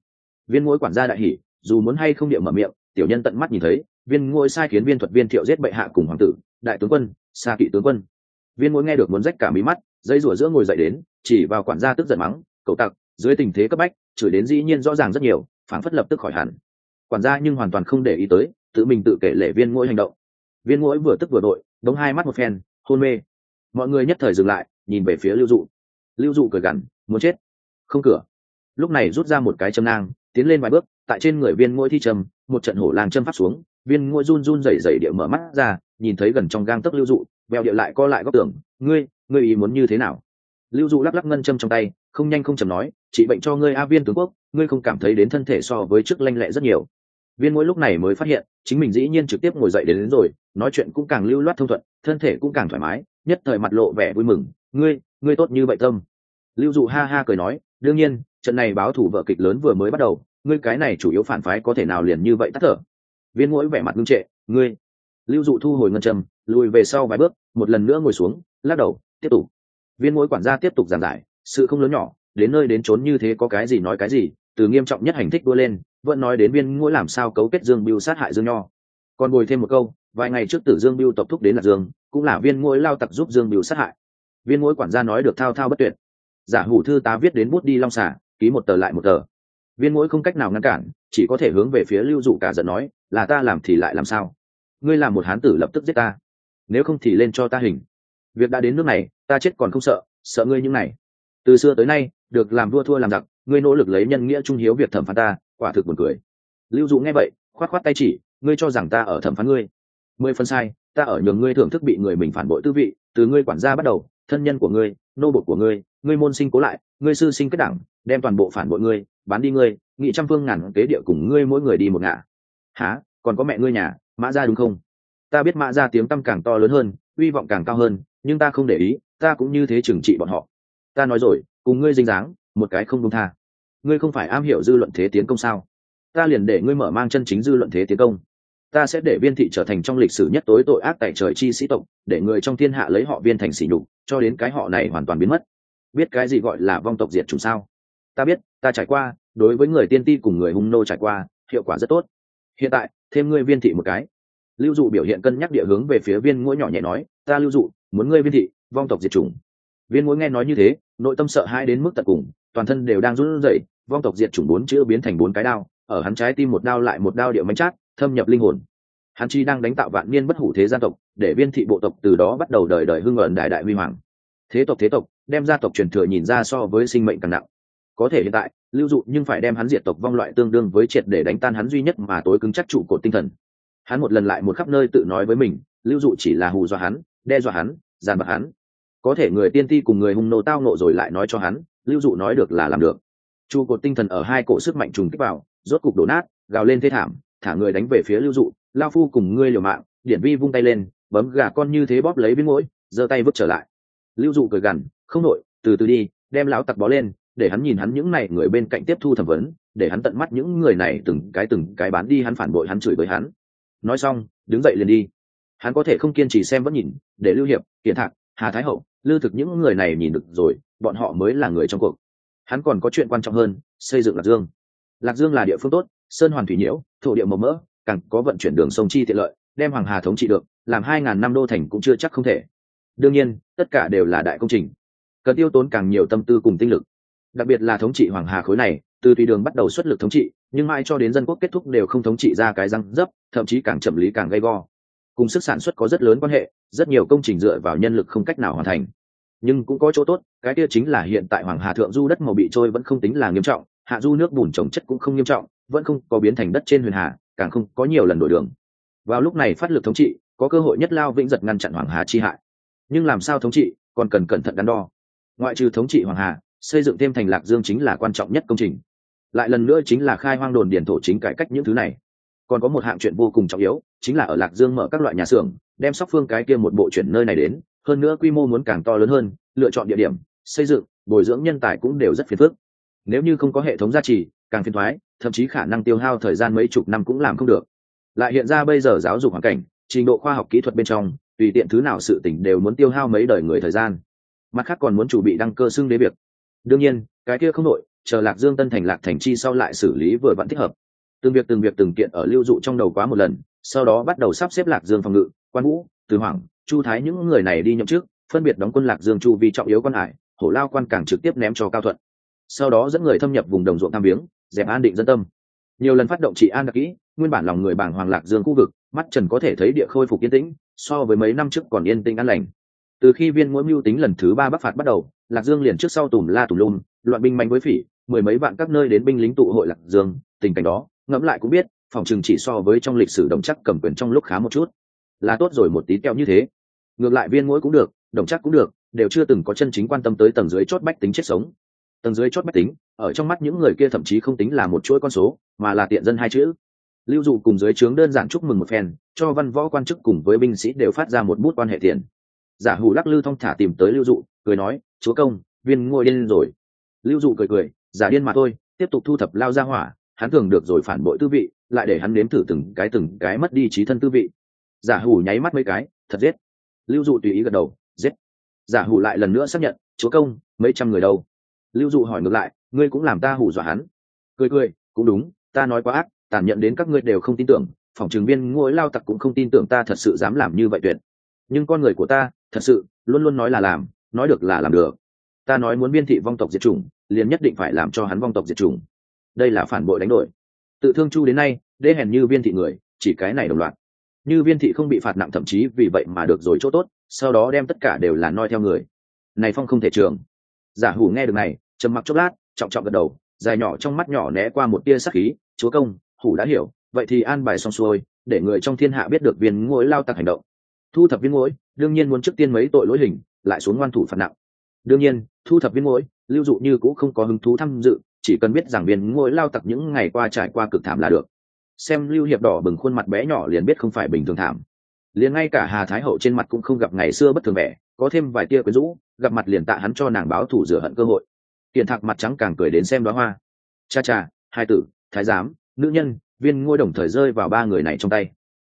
Viên ngôi quản gia đại hỉ, dù muốn hay không điệu mở miệng, tiểu nhân tận mắt nhìn thấy, viên ngôi sai khiến viên thuật viên thiệu giết bệ hạ cùng hoàng tử, đại tướng quân xa kỵ tướng quân. Viên ngôi nghe được muốn rách cả mí mắt, dây rủa giữa ngồi dậy đến, chỉ vào quản gia tức giận mắng cậu tặc, dưới tình thế cấp bách, chửi đến dĩ nhiên rõ ràng rất nhiều phản phất lập tức khỏi hẳn. Quản gia nhưng hoàn toàn không để ý tới tự mình tự kể lệ viên mũi hành động. Viên mũi vừa tức vừa đội, đống hai mắt một phen, hôn mê. Mọi người nhất thời dừng lại, nhìn về phía lưu dụ. Lưu dụ cười gằn, muốn chết? Không cửa. Lúc này rút ra một cái châm nang, tiến lên vài bước, tại trên người viên mũi thi trầm một trận hổ làng châm phát xuống, viên mũi run run rẩy rẩy địa mở mắt ra, nhìn thấy gần trong gang tấc lưu dụ vèo địa lại co lại góc tường, ngươi ngươi ý muốn như thế nào? Lưu dụ lắc lắc ngân châm trong tay, không nhanh không chầm nói trị bệnh cho ngươi a viên tướng quốc, ngươi không cảm thấy đến thân thể so với trước lanh lẹ rất nhiều viên mỗi lúc này mới phát hiện chính mình dĩ nhiên trực tiếp ngồi dậy đến, đến rồi nói chuyện cũng càng lưu loát thông thuận thân thể cũng càng thoải mái nhất thời mặt lộ vẻ vui mừng. Ngươi ngươi tốt như vậy tâm. Lưu dụ ha ha cười nói đương nhiên trận này báo thủ vợ kịch lớn vừa mới bắt đầu ngươi cái này chủ yếu phản phái có thể nào liền như vậy tắt thở? Viên mỗi vẻ mặt ngưng trệ ngươi. Lưu dụ thu hồi ngân trầm, lùi về sau vài bước một lần nữa ngồi xuống lắc đầu tiếp tục. Viên mỗi quản gia tiếp tục giảng giải sự không lớn nhỏ đến nơi đến trốn như thế có cái gì nói cái gì? Từ nghiêm trọng nhất hành thích đua lên, vẫn nói đến viên mỗi làm sao cấu kết dương biêu sát hại dương nho. Còn bồi thêm một câu, vài ngày trước tử dương biêu tộc thúc đến lạc dương, cũng là viên mỗi lao tặc giúp dương biêu sát hại. Viên mỗi quản gia nói được thao thao bất tuyệt. Giả hủ thư tá viết đến bút đi long xả, ký một tờ lại một tờ. Viên mỗi không cách nào ngăn cản, chỉ có thể hướng về phía lưu dụ cả giận nói, là ta làm thì lại làm sao? Ngươi làm một hán tử lập tức giết ta. Nếu không thì lên cho ta hình. Việc đã đến nước này, ta chết còn không sợ sợ ngươi những này. Từ xưa tới nay, được làm vua thua làm giặc ngươi nỗ lực lấy nhân nghĩa trung hiếu việc thẩm phán ta, quả thực buồn cười. Lưu dụ nghe vậy, khoát khoát tay chỉ, ngươi cho rằng ta ở thẩm phán ngươi? Mười phân sai, ta ở nhường ngươi thưởng thức bị người mình phản bội tư vị, từ ngươi quản gia bắt đầu, thân nhân của ngươi, nô bột của ngươi ngươi môn sinh cố lại, ngươi sư sinh kết đẳng đem toàn bộ phản bội ngươi, bán đi ngươi, nghị trăm phương ngàn kế địa cùng ngươi mỗi người đi một ngả. Há còn có mẹ ngươi nhà, mã ra đúng không? Ta biết mã ra tiếng tăm càng to lớn hơn, uy vọng càng cao hơn, nhưng ta không để ý, ta cũng như thế trừng trị bọn họ. Ta nói rồi, cùng ngươi dinh dáng một cái không đúng tha. Ngươi không phải am hiểu dư luận thế tiến công sao? Ta liền để ngươi mở mang chân chính dư luận thế tiến công. Ta sẽ để viên thị trở thành trong lịch sử nhất tối tội ác tại trời chi sĩ tộc, để người trong thiên hạ lấy họ viên thành sỉ nhục, cho đến cái họ này hoàn toàn biến mất. Biết cái gì gọi là vong tộc diệt chủng sao? Ta biết, ta trải qua, đối với người tiên ti cùng người hung nô trải qua, hiệu quả rất tốt. Hiện tại, thêm ngươi viên thị một cái. Lưu dụ biểu hiện cân nhắc địa hướng về phía viên mũi nhỏ nhẹ nói, ta lưu dụ, muốn ngươi viên thị, vong tộc diệt chủng. Viên mũi nghe nói như thế, nội tâm sợ hãi đến mức tận cùng toàn thân đều đang run rẩy, vong tộc diệt chủng bốn chữ biến thành bốn cái đao, ở hắn trái tim một đao lại một đao điệu mánh chát, thâm nhập linh hồn. Hắn chi đang đánh tạo vạn niên bất hủ thế gia tộc, để viên thị bộ tộc từ đó bắt đầu đời đời hưng ẩn đại đại huy hoàng. Thế tộc thế tộc, đem gia tộc truyền thừa nhìn ra so với sinh mệnh càng nặng. Có thể hiện tại, lưu dụ nhưng phải đem hắn diệt tộc vong loại tương đương với triệt để đánh tan hắn duy nhất mà tối cứng chắc trụ cột tinh thần. Hắn một lần lại một khắp nơi tự nói với mình, lưu dụ chỉ là hù dọa hắn, đe dọa hắn, giàn bạc hắn. Có thể người tiên ti cùng người hung nô tao nộ rồi lại nói cho hắn lưu dụ nói được là làm được. Trụ cột tinh thần ở hai cổ sức mạnh trùng kích vào, rốt cục đổ nát, gào lên thê thảm, thả người đánh về phía lưu dụ, lao phu cùng ngươi liều mạng. Điển vi vung tay lên, bấm gà con như thế bóp lấy biến mũi, giơ tay vứt trở lại. Lưu dụ cười gằn, không nội từ từ đi, đem lão tặc bó lên, để hắn nhìn hắn những này người bên cạnh tiếp thu thẩm vấn, để hắn tận mắt những người này từng cái từng cái bán đi hắn phản bội hắn chửi với hắn. Nói xong, đứng dậy liền đi. Hắn có thể không kiên trì xem vẫn nhìn, để lưu hiệp hiện thạc, hà thái hậu lưu thực những người này nhìn được rồi, bọn họ mới là người trong cuộc. Hắn còn có chuyện quan trọng hơn, xây dựng lạc dương. Lạc dương là địa phương tốt, sơn hoàn thủy nhiễu, thổ địa màu mỡ, càng có vận chuyển đường sông chi tiện lợi, đem hoàng hà thống trị được, làm hai ngàn năm đô thành cũng chưa chắc không thể. Đương nhiên, tất cả đều là đại công trình. Cần tiêu tốn càng nhiều tâm tư cùng tinh lực. Đặc biệt là thống trị hoàng hà khối này, từ tùy đường bắt đầu xuất lực thống trị, nhưng mãi cho đến dân quốc kết thúc đều không thống trị ra cái răng dấp, thậm chí càng chậm lý càng gay go cùng sức sản xuất có rất lớn quan hệ, rất nhiều công trình dựa vào nhân lực không cách nào hoàn thành. Nhưng cũng có chỗ tốt, cái kia chính là hiện tại hoàng hà thượng du đất màu bị trôi vẫn không tính là nghiêm trọng, hạ du nước bùn trồng chất cũng không nghiêm trọng, vẫn không có biến thành đất trên huyền hà, càng không có nhiều lần đổi đường. Vào lúc này phát lực thống trị, có cơ hội nhất lao vĩnh giật ngăn chặn hoàng hà chi hại. Nhưng làm sao thống trị, còn cần cẩn thận đắn đo. Ngoại trừ thống trị hoàng hà, xây dựng thêm thành lạc dương chính là quan trọng nhất công trình. Lại lần nữa chính là khai hoang đồn điền thổ chính cải cách những thứ này còn có một hạng chuyện vô cùng trọng yếu, chính là ở lạc dương mở các loại nhà xưởng, đem sóc phương cái kia một bộ chuyển nơi này đến, hơn nữa quy mô muốn càng to lớn hơn, lựa chọn địa điểm, xây dựng, bồi dưỡng nhân tài cũng đều rất phiền phức. Nếu như không có hệ thống gia trì, càng phiền thoái thậm chí khả năng tiêu hao thời gian mấy chục năm cũng làm không được. Lại hiện ra bây giờ giáo dục hoàn cảnh, trình độ khoa học kỹ thuật bên trong, tùy tiện thứ nào sự tỉnh đều muốn tiêu hao mấy đời người thời gian. Mặt khác còn muốn chủ bị đăng cơ xưng đế việc. Đương nhiên, cái kia không nội chờ lạc dương tân thành lạc thành chi sau lại xử lý vừa vẫn thích hợp từng việc từng việc từng kiện ở lưu dụ trong đầu quá một lần, sau đó bắt đầu sắp xếp lạc dương phòng ngự, quan vũ, từ hoàng chu thái những người này đi nhậm trước phân biệt đóng quân lạc dương chu vi trọng yếu quan hải, hổ lao quan càng trực tiếp ném cho cao thuận. Sau đó dẫn người thâm nhập vùng đồng ruộng tham biếng, dẹp an định dân tâm. Nhiều lần phát động trị an đặc kỹ, nguyên bản lòng người bảng hoàng lạc dương khu vực, mắt trần có thể thấy địa khôi phục yên tĩnh, so với mấy năm trước còn yên tĩnh an lành. Từ khi viên mỗi mưu tính lần thứ ba bắc phạt bắt đầu, lạc dương liền trước sau tùm la tùm lum, loạn binh mạnh với phỉ, mười mấy vạn các nơi đến binh lính tụ hội lạc dương, tình cảnh đó ngẫm lại cũng biết, phòng chừng chỉ so với trong lịch sử đồng chắc cầm quyền trong lúc khá một chút. Là tốt rồi một tí keo như thế. Ngược lại viên mỗi cũng được, đồng chắc cũng được, đều chưa từng có chân chính quan tâm tới tầng dưới chót bách tính chết sống. Tầng dưới chót bách tính, ở trong mắt những người kia thậm chí không tính là một chuỗi con số, mà là tiện dân hai chữ. Lưu dụ cùng dưới trướng đơn giản chúc mừng một phen, cho văn võ quan chức cùng với binh sĩ đều phát ra một bút quan hệ tiền. Giả hủ lắc lư thong thả tìm tới lưu dụ, cười nói, chúa công, viên ngôi điên rồi. Lưu dụ cười cười, giả điên mà thôi, tiếp tục thu thập lao ra hỏa hắn thường được rồi phản bội tư vị, lại để hắn nếm thử từng cái từng cái mất đi trí thân tư vị. Giả hủ nháy mắt mấy cái, thật giết. Lưu dụ tùy ý gật đầu, giết. Giả hủ lại lần nữa xác nhận, chúa công, mấy trăm người đâu? Lưu dụ hỏi ngược lại, ngươi cũng làm ta hủ dọa hắn. Cười cười, cũng đúng, ta nói quá ác, tàn nhận đến các ngươi đều không tin tưởng, phòng trường viên ngôi lao tặc cũng không tin tưởng ta thật sự dám làm như vậy tuyệt. Nhưng con người của ta, thật sự, luôn luôn nói là làm, nói được là làm được. Ta nói muốn biên thị vong tộc diệt chủng, liền nhất định phải làm cho hắn vong tộc diệt chủng đây là phản bội đánh đổi. Tự thương chu đến nay, đê hèn như viên thị người, chỉ cái này đồng loạt. Như viên thị không bị phạt nặng thậm chí vì vậy mà được rồi chỗ tốt, sau đó đem tất cả đều là noi theo người. Này phong không thể trường. Giả hủ nghe được này, trầm mặc chốc lát, trọng trọng gật đầu, dài nhỏ trong mắt nhỏ né qua một tia sắc khí, chúa công, hủ đã hiểu, vậy thì an bài xong xuôi, để người trong thiên hạ biết được viên ngôi lao tặc hành động. Thu thập viên ngôi, đương nhiên muốn trước tiên mấy tội lỗi hình, lại xuống ngoan thủ phạt nặng. Đương nhiên, thu thập viên ngôi, lưu dụ như cũng không có hứng thú tham dự chỉ cần biết rằng viên ngôi lao tặc những ngày qua trải qua cực thảm là được. Xem lưu hiệp đỏ bừng khuôn mặt bé nhỏ liền biết không phải bình thường thảm. Liền ngay cả hà thái hậu trên mặt cũng không gặp ngày xưa bất thường vẻ, có thêm vài tia quyến rũ, gặp mặt liền tạ hắn cho nàng báo thủ rửa hận cơ hội. Tiền thạc mặt trắng càng cười đến xem đoá hoa. Cha cha, hai tử, thái giám, nữ nhân, viên ngôi đồng thời rơi vào ba người này trong tay.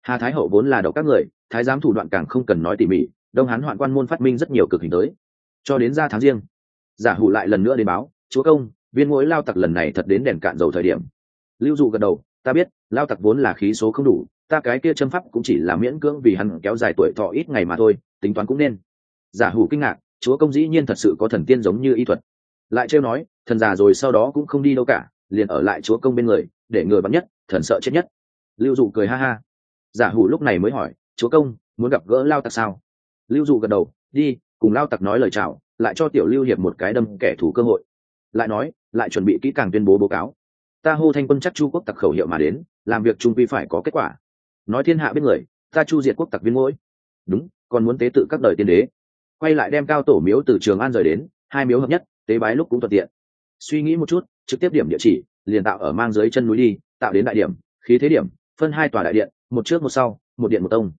Hà thái hậu vốn là đầu các người, thái giám thủ đoạn càng không cần nói tỉ mỉ, đông hán hoạn quan môn phát minh rất nhiều cực hình tới. Cho đến ra tháng riêng, giả hủ lại lần nữa đến báo, chúa công viên ngôi lao tặc lần này thật đến đèn cạn dầu thời điểm. Lưu dụ gật đầu, ta biết, lao tặc vốn là khí số không đủ, ta cái kia châm pháp cũng chỉ là miễn cưỡng vì hắn kéo dài tuổi thọ ít ngày mà thôi, tính toán cũng nên. Giả hủ kinh ngạc, chúa công dĩ nhiên thật sự có thần tiên giống như y thuật. Lại trêu nói, thần già rồi sau đó cũng không đi đâu cả, liền ở lại chúa công bên người, để người bắn nhất, thần sợ chết nhất. Lưu dụ cười ha ha. Giả hủ lúc này mới hỏi, chúa công, muốn gặp gỡ lao tặc sao? Lưu dụ gật đầu, đi, cùng lao tặc nói lời chào, lại cho tiểu lưu hiệp một cái đâm kẻ thù cơ hội lại nói, lại chuẩn bị kỹ càng tuyên bố báo cáo. Ta hô thanh quân chắc chu quốc tặc khẩu hiệu mà đến, làm việc trung quy phải có kết quả. Nói thiên hạ biết người, ta chu diệt quốc tặc viên ngôi. đúng, còn muốn tế tự các đời tiên đế. Quay lại đem cao tổ miếu từ trường an rời đến, hai miếu hợp nhất, tế bái lúc cũng thuận tiện. Suy nghĩ một chút, trực tiếp điểm địa chỉ, liền tạo ở mang dưới chân núi đi, tạo đến đại điểm, khí thế điểm, phân hai tòa đại điện, một trước một sau, một điện một tông.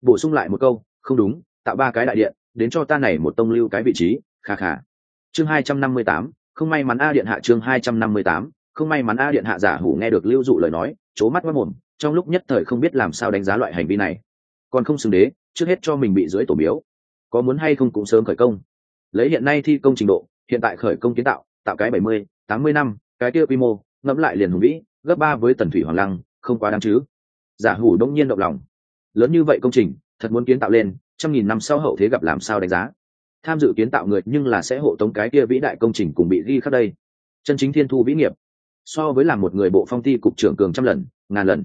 Bổ sung lại một câu, không đúng, tạo ba cái đại điện, đến cho ta này một tông lưu cái vị trí, kha kha. Chương hai trăm năm mươi tám không may mắn a điện hạ chương hai trăm năm mươi tám, không may mắn a điện hạ giả hủ nghe được lưu dụ lời nói c mắt mất mồm, trong lúc nhất thời không biết làm sao đánh giá loại hành vi này. Còn không xứng đế, trước hết cho mình bị dưới tổ miếu. Có muốn hay không cũng sớm khởi công. Lấy hiện nay thi công trình độ, hiện tại khởi công kiến tạo tạo cái bảy mươi, tám mươi năm, cái kia quy mô, ngẫm lại liền hùng vĩ, gấp ba với tần thủy hoàng lăng, không quá đáng chứ. Giả hủ đông nhiên động lòng. Lớn như vậy công trình, thật muốn kiến tạo lên, trăm nghìn năm sau hậu thế gặp làm sao đánh giá tham dự kiến tạo người nhưng là sẽ hộ tống cái kia vĩ đại công trình cùng bị ghi khắc đây. Chân chính thiên thu vĩ nghiệp. So với làm một người bộ phong thi cục trưởng cường trăm lần, ngàn lần.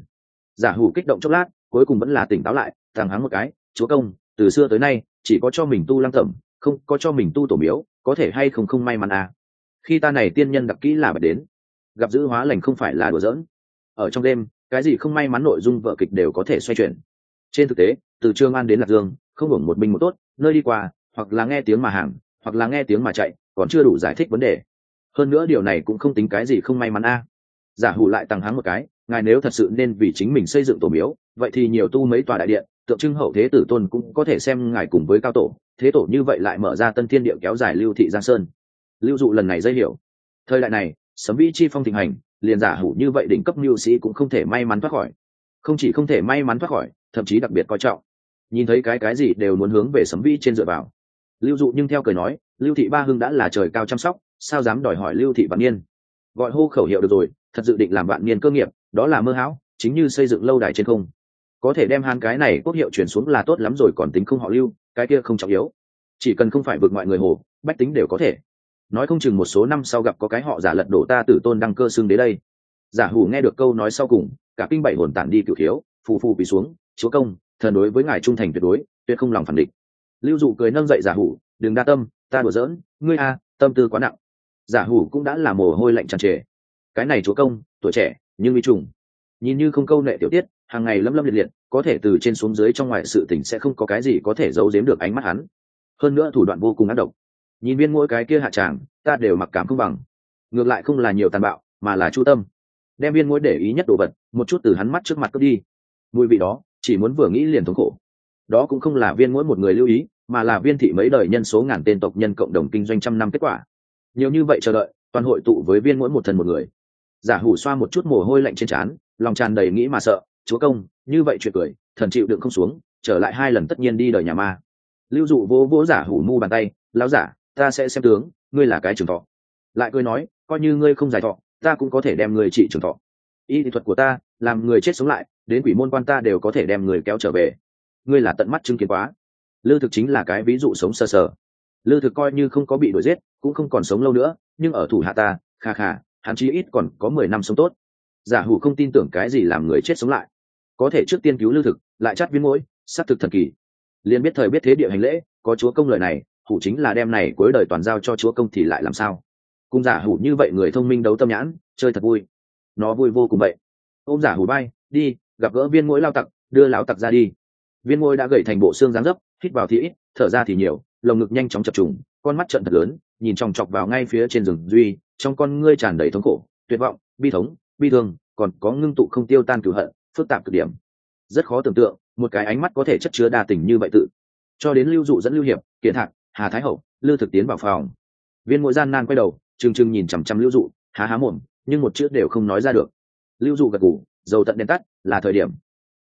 Giả hủ kích động chốc lát, cuối cùng vẫn là tỉnh táo lại thằng hắng một cái, chúa công, từ xưa tới nay, chỉ có cho mình tu lăng tẩm không, có cho mình tu tổ miếu, có thể hay không không may mắn à. khi ta này tiên nhân đặc kỹ là bật đến, gặp giữ hóa lành không phải là đùa giỡn. Ở trong đêm, cái gì không may mắn nội dung vợ kịch đều có thể xoay chuyển. Trên thực tế, từ trương an đến lạc dương, không hưởng một mình một tốt, nơi đi qua hoặc là nghe tiếng mà hàng, hoặc là nghe tiếng mà chạy, còn chưa đủ giải thích vấn đề. Hơn nữa điều này cũng không tính cái gì không may mắn a. Giả hủ lại tăng háng một cái, ngài nếu thật sự nên vì chính mình xây dựng tổ miếu, vậy thì nhiều tu mấy tòa đại điện, tượng trưng hậu thế tử tôn cũng có thể xem ngài cùng với cao tổ, thế tổ như vậy lại mở ra tân thiên địa kéo dài lưu thị giang sơn. Lưu dụ lần này dây hiểu. Thời đại này, sấm vĩ chi phong thịnh hành, liền giả hủ như vậy đỉnh cấp mưu sĩ cũng không thể may mắn thoát khỏi. Không chỉ không thể may mắn thoát khỏi, thậm chí đặc biệt coi trọng. Nhìn thấy cái cái gì đều muốn hướng về sấm vĩ trên dựa vào lưu dụ nhưng theo cười nói, lưu thị ba hưng đã là trời cao chăm sóc, sao dám đòi hỏi lưu thị vạn niên? Gọi hô khẩu hiệu được rồi, thật dự định làm vạn niên cơ nghiệp, đó là mơ hão, chính như xây dựng lâu đài trên không. Có thể đem hàn cái này quốc hiệu chuyển xuống là tốt lắm rồi, còn tính không họ lưu, cái kia không trọng yếu. Chỉ cần không phải vượt ngoại người hồ, bách tính đều có thể. Nói không chừng một số năm sau gặp có cái họ giả lật đổ ta tử tôn đăng cơ xưng đến đây. Giả hủ nghe được câu nói sau cùng, cả kinh bảy hồn tản đi cửu thiếu, phù phù bị xuống, chúa công, thần đối với ngài trung thành tuyệt đối, tuyệt không lòng phản địch lưu dụ cười nâng dậy giả hủ, đừng đa tâm, ta đùa giỡn, ngươi a, tâm tư quá nặng. Giả hủ cũng đã là mồ hôi lạnh tràn trề. Cái này chúa công, tuổi trẻ, nhưng uy trùng. Nhìn như không câu nệ tiểu tiết, hàng ngày lâm lâm liệt liệt, có thể từ trên xuống dưới trong ngoài sự tình sẽ không có cái gì có thể giấu giếm được ánh mắt hắn. Hơn nữa thủ đoạn vô cùng ác độc. Nhìn viên mỗi cái kia hạ tràng, ta đều mặc cảm không bằng. Ngược lại không là nhiều tàn bạo, mà là chu tâm. Đem viên mỗi để ý nhất đồ vật, một chút từ hắn mắt trước mặt cướp đi. Mùi vị đó, chỉ muốn vừa nghĩ liền thống khổ. Đó cũng không là viên mỗi một người lưu ý mà là viên thị mấy đời nhân số ngàn tên tộc nhân cộng đồng kinh doanh trăm năm kết quả. Nhiều như vậy chờ đợi, toàn hội tụ với viên mỗi một thần một người. Giả hủ xoa một chút mồ hôi lạnh trên trán, lòng tràn đầy nghĩ mà sợ, chúa công, như vậy chuyện cười, thần chịu đựng không xuống, trở lại hai lần tất nhiên đi đời nhà ma. Lưu dụ vô vỗ giả hủ mu bàn tay, lão giả, ta sẽ xem tướng, ngươi là cái trường thọ. Lại cười nói, coi như ngươi không giải thọ, ta cũng có thể đem người trị trường thọ. Y thị thuật của ta, làm người chết sống lại, đến quỷ môn quan ta đều có thể đem người kéo trở về. Ngươi là tận mắt chứng kiến quá lư thực chính là cái ví dụ sống sờ sờ. Lư thực coi như không có bị đuổi giết, cũng không còn sống lâu nữa, nhưng ở thủ hạ ta, kha kha, hắn chí ít còn có mười năm sống tốt. Giả hủ không tin tưởng cái gì làm người chết sống lại. Có thể trước tiên cứu lư thực, lại chắt viên mũi, xác thực thần kỳ. Liền biết thời biết thế địa hành lễ, có chúa công lời này, hủ chính là đem này cuối đời toàn giao cho chúa công thì lại làm sao? Cùng giả hủ như vậy người thông minh đấu tâm nhãn, chơi thật vui. Nó vui vô cùng vậy. Ôm giả hủ bay, đi, gặp gỡ viên mũi lao tặc, đưa lão tặc ra đi. Viên mũi đã gầy thành bộ xương dáng dấp hít vào thì ít thở ra thì nhiều lồng ngực nhanh chóng chập trùng con mắt trận thật lớn nhìn chòng chọc vào ngay phía trên rừng duy trong con ngươi tràn đầy thống khổ tuyệt vọng bi thống bi thương còn có ngưng tụ không tiêu tan cửu hận phức tạp cực điểm. Rất khó tưởng tượng một cái ánh mắt có thể chất chứa đa tình như vậy tự. Cho đến lưu dụ dẫn lưu hiệp kiện thạc hà thái hậu lưu thực tiến vào phòng. Viên mỗi gian nan quay đầu trừng trừng nhìn chằm chằm lưu dụ há há mồm nhưng một chữ đều không nói ra được. Lưu dụ gật gù, dầu tận đèn tắt là thời điểm.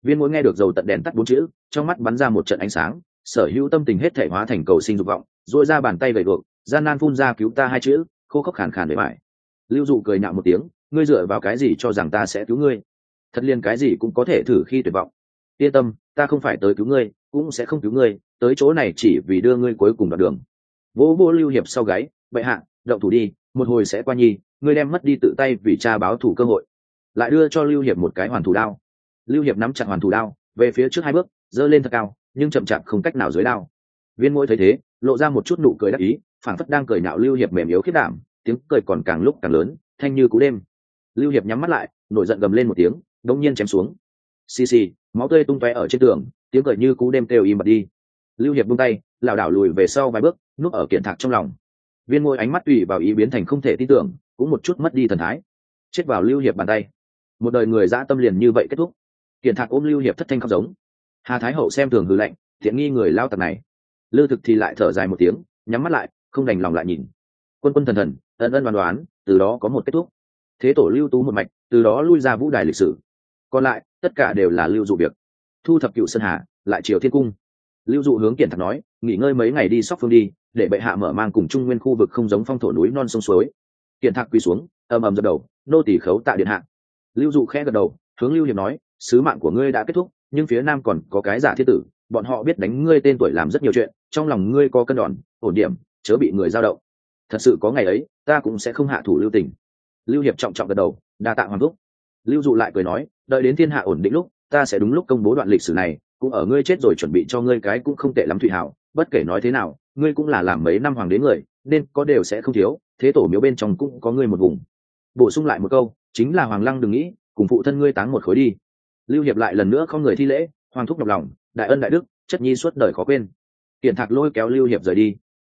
Viên mỗi nghe được dầu tận đèn tắt bốn chữ trong mắt bắn ra một trận ánh sáng sở hữu tâm tình hết thể hóa thành cầu sinh dục vọng dội ra bàn tay về được gian nan phun ra cứu ta hai chữ, khô khốc khàn khàn để bài. lưu dụ cười nhạo một tiếng, ngươi dựa vào cái gì cho rằng ta sẽ cứu ngươi? Thật liên cái gì cũng có thể thử khi tuyệt vọng. Yên tâm, ta không phải tới cứu ngươi, cũng sẽ không cứu ngươi, tới chỗ này chỉ vì đưa ngươi cuối cùng đoạn đường. Vỗ vô lưu hiệp sau gáy, bệ hạ, động thủ đi, một hồi sẽ qua nhi, ngươi đem mất đi tự tay vì cha báo thủ cơ hội. Lại đưa cho lưu hiệp một cái hoàn thủ đao. Lưu hiệp nắm chặt hoàn thủ đao, về phía trước hai bước, giơ lên thật cao nhưng chậm chạp không cách nào dưới đao. Viên mỗi thấy thế, lộ ra một chút nụ cười đắc ý, phảng phất đang cười nạo lưu hiệp mềm yếu khiết đảm, tiếng cười còn càng lúc càng lớn, thanh như cú đêm. Lưu hiệp nhắm mắt lại, nổi giận gầm lên một tiếng đông nhiên chém xuống. Xì xì, máu tươi tung tóe ở trên tường, tiếng cười như cú đêm kêu im bật đi. Lưu hiệp buông tay, lảo đảo lùi về sau vài bước, núp ở kiện thạc trong lòng. Viên ngôi ánh mắt tùy vào ý biến thành không thể tin tưởng, cũng một chút mất đi thần thái. Chết vào lưu hiệp bàn tay. Một đời người dã tâm liền như vậy kết thúc. Kiện thạc ôm lưu hiệp thất thanh khóc giống hà thái hậu xem thường hư lệnh, thiện nghi người lao tặc này. Lư thực thì lại thở dài một tiếng nhắm mắt lại không đành lòng lại nhìn. Quân quân thần thần ân ân đoán đoán từ đó có một kết thúc. Thế tổ lưu tú một mạch từ đó lui ra vũ đài lịch sử. Còn lại tất cả đều là lưu dụ việc. Thu thập cựu sơn hà lại triều thiên cung. Lưu dụ hướng kiển thạc nói nghỉ ngơi mấy ngày đi sóc phương đi để bệ hạ mở mang cùng trung nguyên khu vực không giống phong thổ núi non sông suối. Kiển thạc quỳ xuống ầm ầm dập đầu nô tỷ khấu tạ điện hạ. Lưu dụ khẽ gật đầu hướng lưu hiệp nói sứ mạng của ngươi đã kết thúc nhưng phía nam còn có cái giả thiết tử, bọn họ biết đánh ngươi tên tuổi làm rất nhiều chuyện, trong lòng ngươi có cân đòn, ổn điểm, chớ bị người giao động. Thật sự có ngày ấy, ta cũng sẽ không hạ thủ lưu tình. Lưu hiệp trọng trọng gật đầu, đa tạ hoàng thúc. Lưu dụ lại cười nói, đợi đến thiên hạ ổn định lúc, ta sẽ đúng lúc công bố đoạn lịch sử này, cũng ở ngươi chết rồi chuẩn bị cho ngươi cái cũng không tệ lắm thụy hảo, bất kể nói thế nào, ngươi cũng là làm mấy năm hoàng đế người, nên có đều sẽ không thiếu, thế tổ miếu bên trong cũng có ngươi một vùng. Bổ sung lại một câu, chính là hoàng lăng đừng nghĩ, cùng phụ thân ngươi táng một khối đi lưu hiệp lại lần nữa không người thi lễ, hoàng thúc độc lòng, đại ân đại đức, chất nhi suốt đời khó quên. Kiện thạc lôi kéo lưu hiệp rời đi.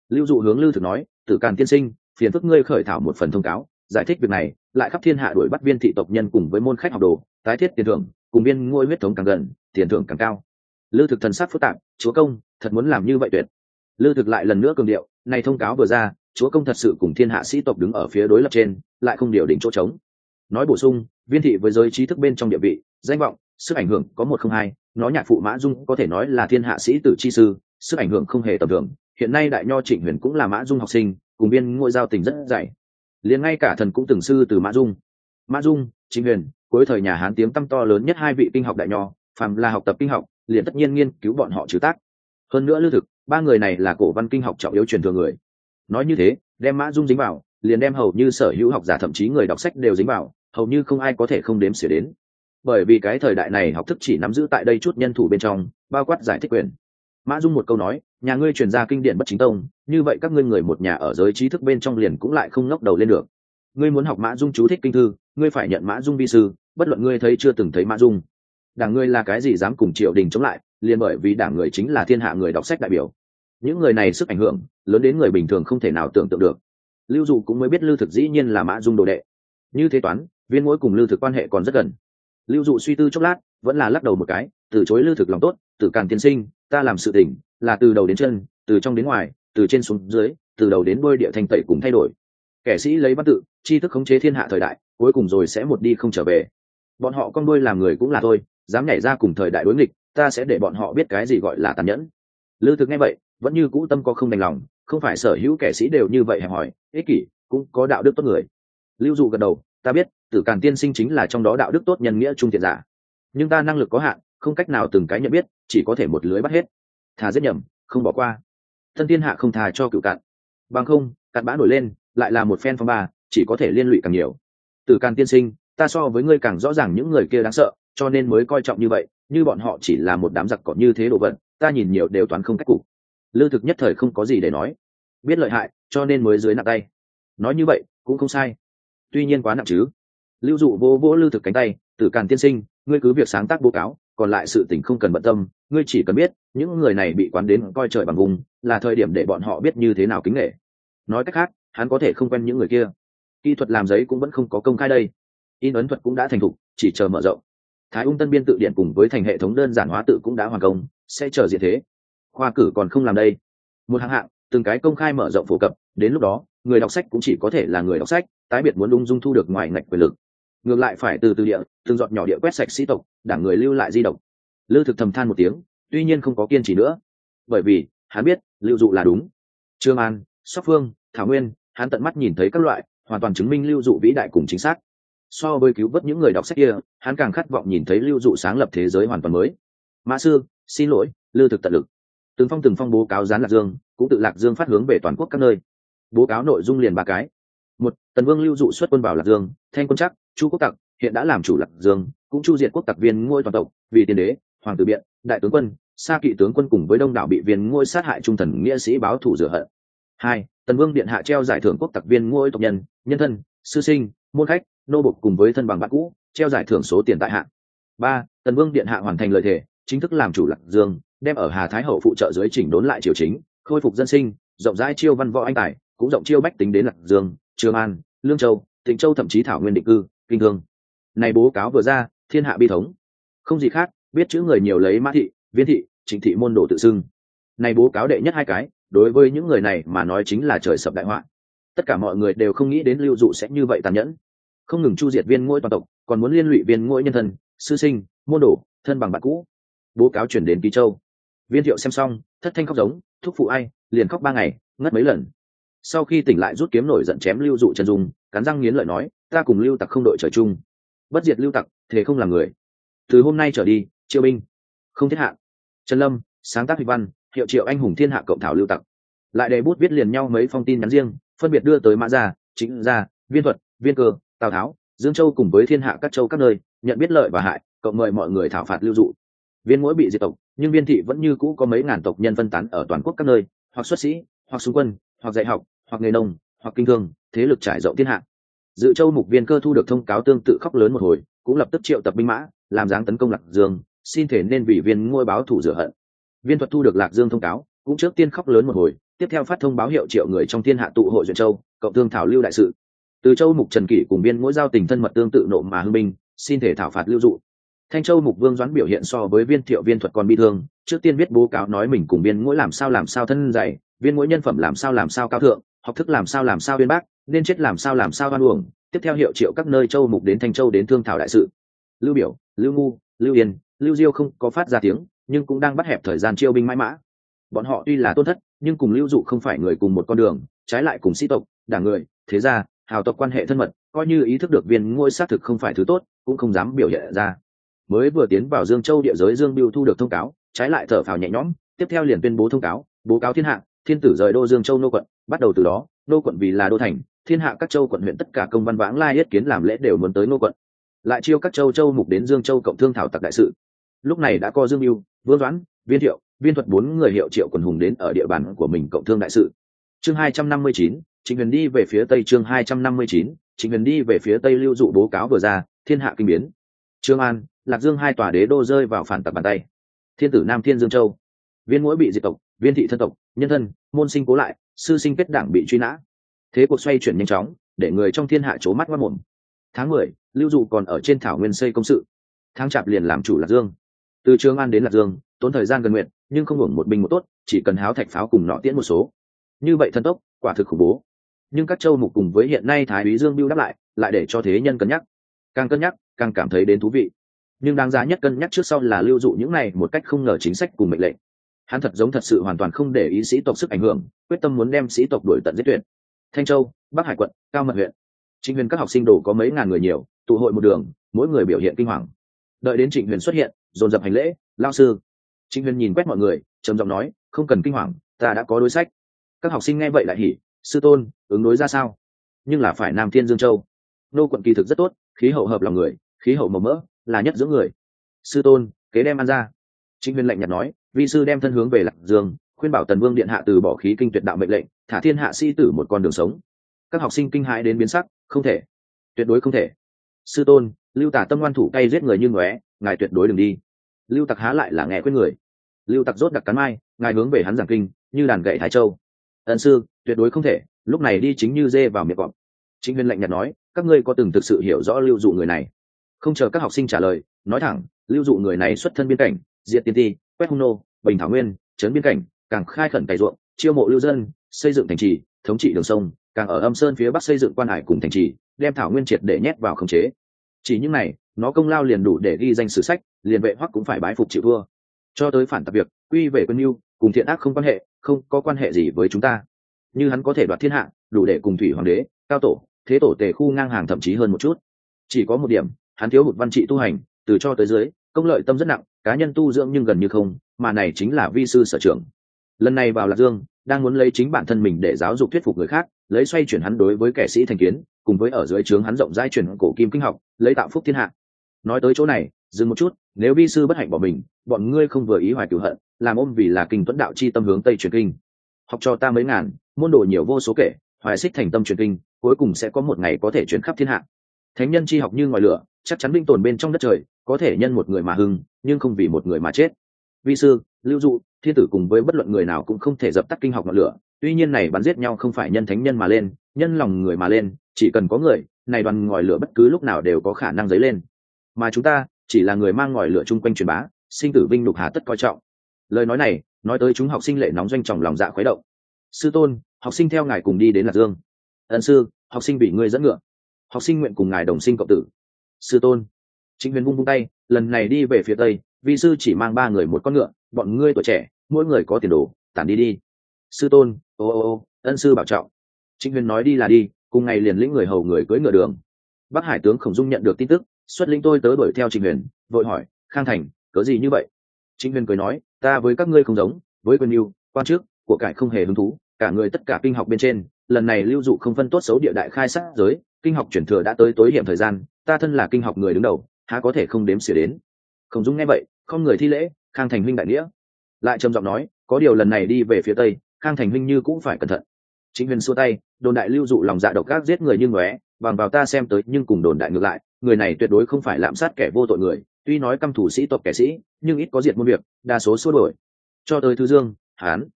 Lưu dụ hướng lưu thực nói, tử càn tiên sinh, phiền phức ngươi khởi thảo một phần thông cáo, giải thích việc này, lại khắp thiên hạ đuổi bắt viên thị tộc nhân cùng với môn khách học đồ, tái thiết tiền thưởng, cùng viên ngôi huyết thống càng gần, tiền thưởng càng cao. Lưu thực thần sát phức tạp, chúa công, thật muốn làm như vậy tuyệt. Lưu thực lại lần nữa cường điệu, này thông cáo vừa ra, chúa công thật sự cùng thiên hạ sĩ tộc đứng ở phía đối lập trên, lại không điều đỉnh chỗ trống. Nói bổ sung, viên thị với giới trí thức bên trong địa vị danh vọng, sức ảnh hưởng có một không hai, nó nhạc phụ mã dung có thể nói là thiên hạ sĩ tử chi sư, sức ảnh hưởng không hề tầm thường. Hiện nay đại nho trịnh huyền cũng là mã dung học sinh, cùng biên ngôi giao tình rất dày. Liền ngay cả thần cũng từng sư từ mã dung. Mã dung, trịnh huyền, cuối thời nhà hán tiếng tăm to lớn nhất hai vị kinh học đại nho, phàm là học tập kinh học, liền tất nhiên nghiên cứu bọn họ trừ tác. Hơn nữa lưu thực, ba người này là cổ văn kinh học trọng yếu truyền thừa người. Nói như thế, đem mã dung dính vào, liền đem hầu như sở hữu học giả thậm chí người đọc sách đều dính vào, hầu như không ai có thể không đếm xỉa đến bởi vì cái thời đại này học thức chỉ nắm giữ tại đây chút nhân thủ bên trong, bao quát giải thích quyền. Mã dung một câu nói, nhà ngươi truyền ra kinh điển bất chính tông, như vậy các ngươi người một nhà ở giới trí thức bên trong liền cũng lại không ngóc đầu lên được. Ngươi muốn học mã dung chú thích kinh thư, ngươi phải nhận mã dung vi sư, bất luận ngươi thấy chưa từng thấy mã dung. Đảng ngươi là cái gì dám cùng triều đình chống lại, liền bởi vì đảng người chính là thiên hạ người đọc sách đại biểu. Những người này sức ảnh hưởng, lớn đến người bình thường không thể nào tưởng tượng được. Lưu dụ cũng mới biết lưu thực dĩ nhiên là mã dung đồ đệ. Như thế toán, viên mỗi cùng lưu thực quan hệ còn rất gần lưu dụ suy tư chốc lát, vẫn là lắc đầu một cái, từ chối lưu thực lòng tốt từ càn tiên sinh, ta làm sự tỉnh là từ đầu đến chân, từ trong đến ngoài, từ trên xuống dưới, từ đầu đến đôi địa thành tẩy cùng thay đổi. Kẻ sĩ lấy văn tự, tri thức khống chế thiên hạ thời đại, cuối cùng rồi sẽ một đi không trở về. Bọn họ con đôi làm người cũng là thôi dám nhảy ra cùng thời đại đối nghịch, ta sẽ để bọn họ biết cái gì gọi là tàn nhẫn. Lư thực nghe vậy, vẫn như cũ tâm có không đành lòng, không phải sở hữu kẻ sĩ đều như vậy hẹp hỏi ích kỷ, cũng có đạo đức tốt người. Lưu dụ gật đầu, ta biết tử càn tiên sinh chính là trong đó đạo đức tốt nhân nghĩa trung thiện giả. Nhưng ta năng lực có hạn, không cách nào từng cái nhận biết, chỉ có thể một lưới bắt hết. Thà giết nhầm, không bỏ qua. Thân thiên hạ không thà cho cựu cạn. Bằng không, cặn bã nổi lên, lại là một phen phong ba, chỉ có thể liên lụy càng nhiều. Tử càn tiên sinh, ta so với ngươi càng rõ ràng những người kia đáng sợ, cho nên mới coi trọng như vậy, như bọn họ chỉ là một đám giặc cỏ như thế đồ vật, ta nhìn nhiều đều toán không cách cục. Lư thực nhất thời không có gì để nói. Biết lợi hại, cho nên mới dưới nặng tay. Nói như vậy, cũng không sai. Tuy nhiên quá nặng chứ lưu dụ vô vỗ lưu thực cánh tay, tử càn tiên sinh, ngươi cứ việc sáng tác báo cáo, còn lại sự tình không cần bận tâm, ngươi chỉ cần biết, những người này bị quán đến coi trời bằng vùng, là thời điểm để bọn họ biết như thế nào kính nghệ nói cách khác, hắn có thể không quen những người kia. Kỹ thuật làm giấy cũng vẫn không có công khai đây. In ấn thuật cũng đã thành thục, chỉ chờ mở rộng. Thái ung tân biên tự điện cùng với thành hệ thống đơn giản hóa tự cũng đã hoàn công, sẽ chờ diện thế. Khoa cử còn không làm đây. Một hạng hạng, từng cái công khai mở rộng phổ cập, đến lúc đó, người đọc sách cũng chỉ có thể là người đọc sách, tái biệt muốn Lung dung thu được ngoài ngạch quyền lực ngược lại phải từ từ địa, từng giọt nhỏ địa quét sạch sĩ tộc, đảng người lưu lại di động lưu thực thầm than một tiếng, tuy nhiên không có kiên trì nữa. Bởi vì, hắn biết, lưu dụ là đúng. Trương an, sóc phương, thảo nguyên, hắn tận mắt nhìn thấy các loại, hoàn toàn chứng minh lưu dụ vĩ đại cùng chính xác. So với cứu vớt những người đọc sách kia, hắn càng khát vọng nhìn thấy lưu dụ sáng lập thế giới hoàn toàn mới. Mã sư, xin lỗi lưu thực tận lực. Từng phong từng phong bố cáo gián lạc dương, cũng tự lạc dương phát hướng về toàn quốc các nơi. Bố cáo nội dung liền ba cái. Một, tần vương lưu dụ xuất quân vào lạc dương, thanh quân chắc chu quốc tặc, hiện đã làm chủ lạc dương, cũng chu diệt quốc tặc viên ngôi toàn tộc, vì tiền đế, hoàng tử biện, đại tướng quân, sa kỵ tướng quân cùng với đông đảo bị viên ngôi sát hại trung thần nghĩa sĩ báo thủ rửa hận. Hai, tần vương điện hạ treo giải thưởng quốc tặc viên ngôi tộc nhân nhân thân, sư sinh, môn khách, nô bục cùng với thân bằng bạn cũ, treo giải thưởng số tiền tại hạn ba, tần vương điện hạ hoàn thành lời thề, chính thức làm chủ lạc dương, đem ở hà thái hậu phụ trợ dưới chỉnh đốn lại triều chính, khôi phục dân sinh, rộng rãi chiêu văn võ anh tài, cũng rộng chiêu bách tính đến lạc dương, trường an, lương châu, tịnh châu thậm chí thảo nguyên định cư kinh thương. Này bố cáo vừa ra, thiên hạ bi thống. Không gì khác, biết chữ người nhiều lấy mã thị, viên thị, trịnh thị môn đồ tự xưng. Này bố cáo đệ nhất hai cái, đối với những người này mà nói chính là trời sập đại họa. Tất cả mọi người đều không nghĩ đến lưu dụ sẽ như vậy tàn nhẫn. Không ngừng chu diệt viên ngôi toàn tộc, còn muốn liên lụy viên ngôi nhân thân sư sinh, môn đồ, thân bằng bạn cũ. Bố cáo chuyển đến ký châu. Viên thiệu xem xong, thất thanh khóc giống, thúc phụ ai, liền khóc ba ngày, ngất mấy lần sau khi tỉnh lại rút kiếm nổi giận chém lưu dụ trần dung, cắn răng nghiến lợi nói, ta cùng lưu tặc không đội trời chung. Bất diệt lưu tặc thế không là người. Từ hôm nay trở đi, triệu binh, không thiết hạ. Trần lâm, sáng tác huy văn, hiệu triệu anh hùng thiên hạ cộng thảo lưu tặc. Lại đề bút viết liền nhau mấy phong tin nhắn riêng, phân biệt đưa tới mã gia chính gia, viên thuật, viên cơ, tào tháo, dương châu cùng với thiên hạ các châu các nơi, nhận biết lợi và hại, cộng mời mọi người thảo phạt lưu dụ. Viên mỗi bị diệt tộc, nhưng viên thị vẫn như cũ có mấy ngàn tộc nhân phân tán ở toàn quốc các nơi, hoặc xuất sĩ, hoặc xung quân hoặc dạy học, hoặc nghề nông, hoặc kinh thương, thế lực trải rộng thiên hạ. Dự châu mục viên cơ thu được thông cáo tương tự khóc lớn một hồi, cũng lập tức triệu tập binh mã, làm dáng tấn công lạc dương, xin thể nên vì viên ngôi báo thủ rửa hận. Viên thuật thu được lạc dương thông cáo, cũng trước tiên khóc lớn một hồi, tiếp theo phát thông báo hiệu triệu người trong thiên hạ tụ hội duyện châu, cộng thương thảo lưu đại sự. Từ châu mục trần kỷ cùng viên mỗi giao tình thân mật tương tự nộ mà hưng binh, xin thể thảo phạt lưu dụ. Thanh châu mục vương doãn biểu hiện so với viên thiệu viên thuật còn bị thương, trước tiên viết bố cáo nói mình cùng viên mỗi làm sao làm sao thân dạy viên mỗi nhân phẩm làm sao làm sao cao thượng, học thức làm sao làm sao viên bác, nên chết làm sao làm sao hoan uổng, tiếp theo hiệu triệu các nơi châu mục đến thanh châu đến thương thảo đại sự. Lưu biểu, lưu ngu, lưu yên, lưu diêu không có phát ra tiếng, nhưng cũng đang bắt hẹp thời gian chiêu binh mãi mã. Bọn họ tuy là tôn thất, nhưng cùng lưu dụ không phải người cùng một con đường, trái lại cùng sĩ tộc, đảng người, thế gia, hào tộc quan hệ thân mật, coi như ý thức được viên ngôi xác thực không phải thứ tốt, cũng không dám biểu hiện ra. Mới vừa tiến vào dương châu địa giới dương biêu thu được thông cáo, trái lại thở phào nhẹ nhõm, tiếp theo liền tuyên bố thông cáo, bố cáo thiên hạ thiên tử rời đô dương châu nô quận, bắt đầu từ đó, nô quận vì là đô thành, thiên hạ các châu quận huyện tất cả công văn vãng lai yết kiến làm lễ đều muốn tới nô quận. Lại chiêu các châu châu mục đến dương châu cộng thương thảo tặc đại sự. Lúc này đã có dương mưu, vương doãn, viên thiệu, viên thuật bốn người hiệu triệu quần hùng đến ở địa bàn của mình cộng thương đại sự. Chương hai trăm năm mươi chín chính huyền đi về phía tây chương hai trăm năm mươi chín chính huyền đi về phía tây lưu dụ bố cáo vừa ra, thiên hạ kinh biến. Trương an, lạc dương hai tòa đế đô rơi vào phản tặc bàn tay. Thiên tử nam thiên dương châu. Viên mũi bị diệt tộc viên thị thân tộc, nhân thân, môn sinh cố lại, sư sinh kết đảng bị truy nã. Thế cuộc xoay chuyển nhanh chóng, để người trong thiên hạ c mắt mất mồm. Tháng mười, lưu dụ còn ở trên thảo nguyên xây công sự. Tháng chạp liền làm chủ lạc dương. Từ trường an đến lạc dương, tốn thời gian gần nguyện, nhưng không hưởng một binh một tốt, chỉ cần háo thạch pháo cùng nọ tiễn một số. Như vậy thân tốc, quả thực khủng bố. Nhưng các châu mục cùng với hiện nay thái úy dương biêu đáp lại lại để cho thế nhân cân nhắc. Càng cân nhắc, càng cảm thấy đến thú vị. Nhưng đáng giá nhất cân nhắc trước sau là lưu dụ những này một cách không ngờ chính sách cùng mệnh lệnh hắn thật giống thật sự hoàn toàn không để ý sĩ tộc sức ảnh hưởng, quyết tâm muốn đem sĩ tộc đuổi tận giết tuyệt. Thanh châu, bắc hải quận, cao mật huyện. Trịnh huyền các học sinh đồ có mấy ngàn người nhiều, tụ hội một đường, mỗi người biểu hiện kinh hoàng. Đợi đến trịnh huyền xuất hiện, dồn dập hành lễ lao sư. Trịnh huyền nhìn quét mọi người, trầm giọng nói, không cần kinh hoàng, ta đã có đối sách. Các học sinh nghe vậy lại hỉ, sư tôn, ứng đối ra sao? Nhưng là phải nam thiên dương châu. Nô quận kỳ thực rất tốt, khí hậu hợp lòng người, khí hậu màu mỡ, là nhất giữa người. Sư tôn, kế đem ăn ra trịnh huyền lạnh nhạt nói, vi sư đem thân hướng về lạc dương, khuyên bảo tần vương điện hạ từ bỏ khí kinh tuyệt đạo mệnh lệnh, thả thiên hạ sĩ tử một con đường sống. Các học sinh kinh hãi đến biến sắc, không thể, tuyệt đối không thể. Sư tôn, lưu tả tâm ngoan thủ cay giết người như ngóe, ngài tuyệt đối đừng đi. Lưu tặc há lại là nghe quên người. Lưu tặc rốt đặc cắn mai, ngài hướng về hắn giảng kinh, như đàn gậy thái châu. Ân sư, tuyệt đối không thể, lúc này đi chính như dê vào miệng cọp. Chính huyền lạnh nhạt nói, các ngươi có từng thực sự hiểu rõ lưu dụ người này? Không chờ các học sinh trả lời, nói thẳng, lưu dụ người này xuất thân biên cảnh diệt tiên ti, quét hung nô, bình thảo nguyên, trấn biên cảnh, càng khai khẩn cày ruộng, chiêu mộ lưu dân, xây dựng thành trì, thống trị đường sông, càng ở âm sơn phía bắc xây dựng quan hải cùng thành trì, đem thảo nguyên triệt để nhét vào khống chế. Chỉ những này, nó công lao liền đủ để ghi danh sử sách, liền vệ hoắc cũng phải bái phục chịu thua. Cho tới phản tập việc, quy về quân yêu cùng thiện ác không quan hệ, không có quan hệ gì với chúng ta. Như hắn có thể đoạt thiên hạ, đủ để cùng thủy hoàng đế, cao tổ, thế tổ tề khu ngang hàng thậm chí hơn một chút. Chỉ có một điểm, hắn thiếu hụt văn trị tu hành, từ cho tới dưới công lợi tâm rất nặng, cá nhân tu dưỡng nhưng gần như không, mà này chính là vi sư sở trưởng lần này vào lạc dương, đang muốn lấy chính bản thân mình để giáo dục thuyết phục người khác, lấy xoay chuyển hắn đối với kẻ sĩ thành kiến, cùng với ở dưới trướng hắn rộng rãi chuyển cổ kim kinh học, lấy tạo phúc thiên hạ. Nói tới chỗ này, dừng một chút, nếu vi sư bất hạnh bỏ mình, bọn ngươi không vừa ý hoài cửu hận, làm ôm vì là kinh tuấn đạo chi tâm hướng tây truyền kinh. Học cho ta mấy ngàn, môn đồ nhiều vô số kể, hoài xích thành tâm truyền kinh, cuối cùng sẽ có một ngày có thể chuyển khắp thiên hạ. Thánh nhân chi học như ngoài lửa chắc chắn binh tồn bên trong đất trời, có thể nhân một người mà hưng, nhưng không vì một người mà chết. Vi sư, lưu dụ, thiên tử cùng với bất luận người nào cũng không thể dập tắt kinh học ngọn lửa, tuy nhiên này bắn giết nhau không phải nhân thánh nhân mà lên, nhân lòng người mà lên, chỉ cần có người, này đoàn ngòi lửa bất cứ lúc nào đều có khả năng dấy lên. Mà chúng ta, chỉ là người mang ngòi lửa chung quanh truyền bá, sinh tử vinh lục hà tất coi trọng. Lời nói này, nói tới chúng học sinh lệ nóng doanh tròng lòng dạ khuấy động. Sư tôn, học sinh theo ngài cùng đi đến lạc dương. Ân sư, học sinh bị ngươi dẫn ngựa. Học sinh nguyện cùng ngài đồng sinh cộng tử sư tôn. Chính huyền vung vung tay, lần này đi về phía tây, vi sư chỉ mang ba người một con ngựa, bọn ngươi tuổi trẻ, mỗi người có tiền đồ, tản đi đi. Sư tôn, ô ô ô, ân sư bảo trọng. Chính huyền nói đi là đi, cùng ngày liền lĩnh người hầu người cưỡi ngựa đường. Bắc hải tướng khổng dung nhận được tin tức, xuất lĩnh tôi tới đuổi theo trịnh huyền, vội hỏi, khang thành, cớ gì như vậy? Trịnh huyền cười nói, ta với các ngươi không giống, với quân yêu, quan trước, của cải không hề hứng thú, cả người tất cả kinh học bên trên, lần này lưu dụ không phân tốt xấu địa đại khai sát giới kinh học chuyển thừa đã tới tối hiểm thời gian, ta thân là kinh học người đứng đầu, há có thể không đếm xỉa đến? Khổng dung nghe vậy, không người thi lễ, khang thành huynh đại nghĩa. Lại trầm giọng nói, có điều lần này đi về phía tây, khang thành huynh như cũng phải cẩn thận. Chính huyền xua tay, đồn đại lưu dụ lòng dạ độc gác giết người như ngóe, bằng vào ta xem tới nhưng cùng đồn đại ngược lại, người này tuyệt đối không phải lạm sát kẻ vô tội người, tuy nói căm thủ sĩ tộc kẻ sĩ, nhưng ít có diệt môn việc, đa số xua đổi cho tới thứ dương, hán.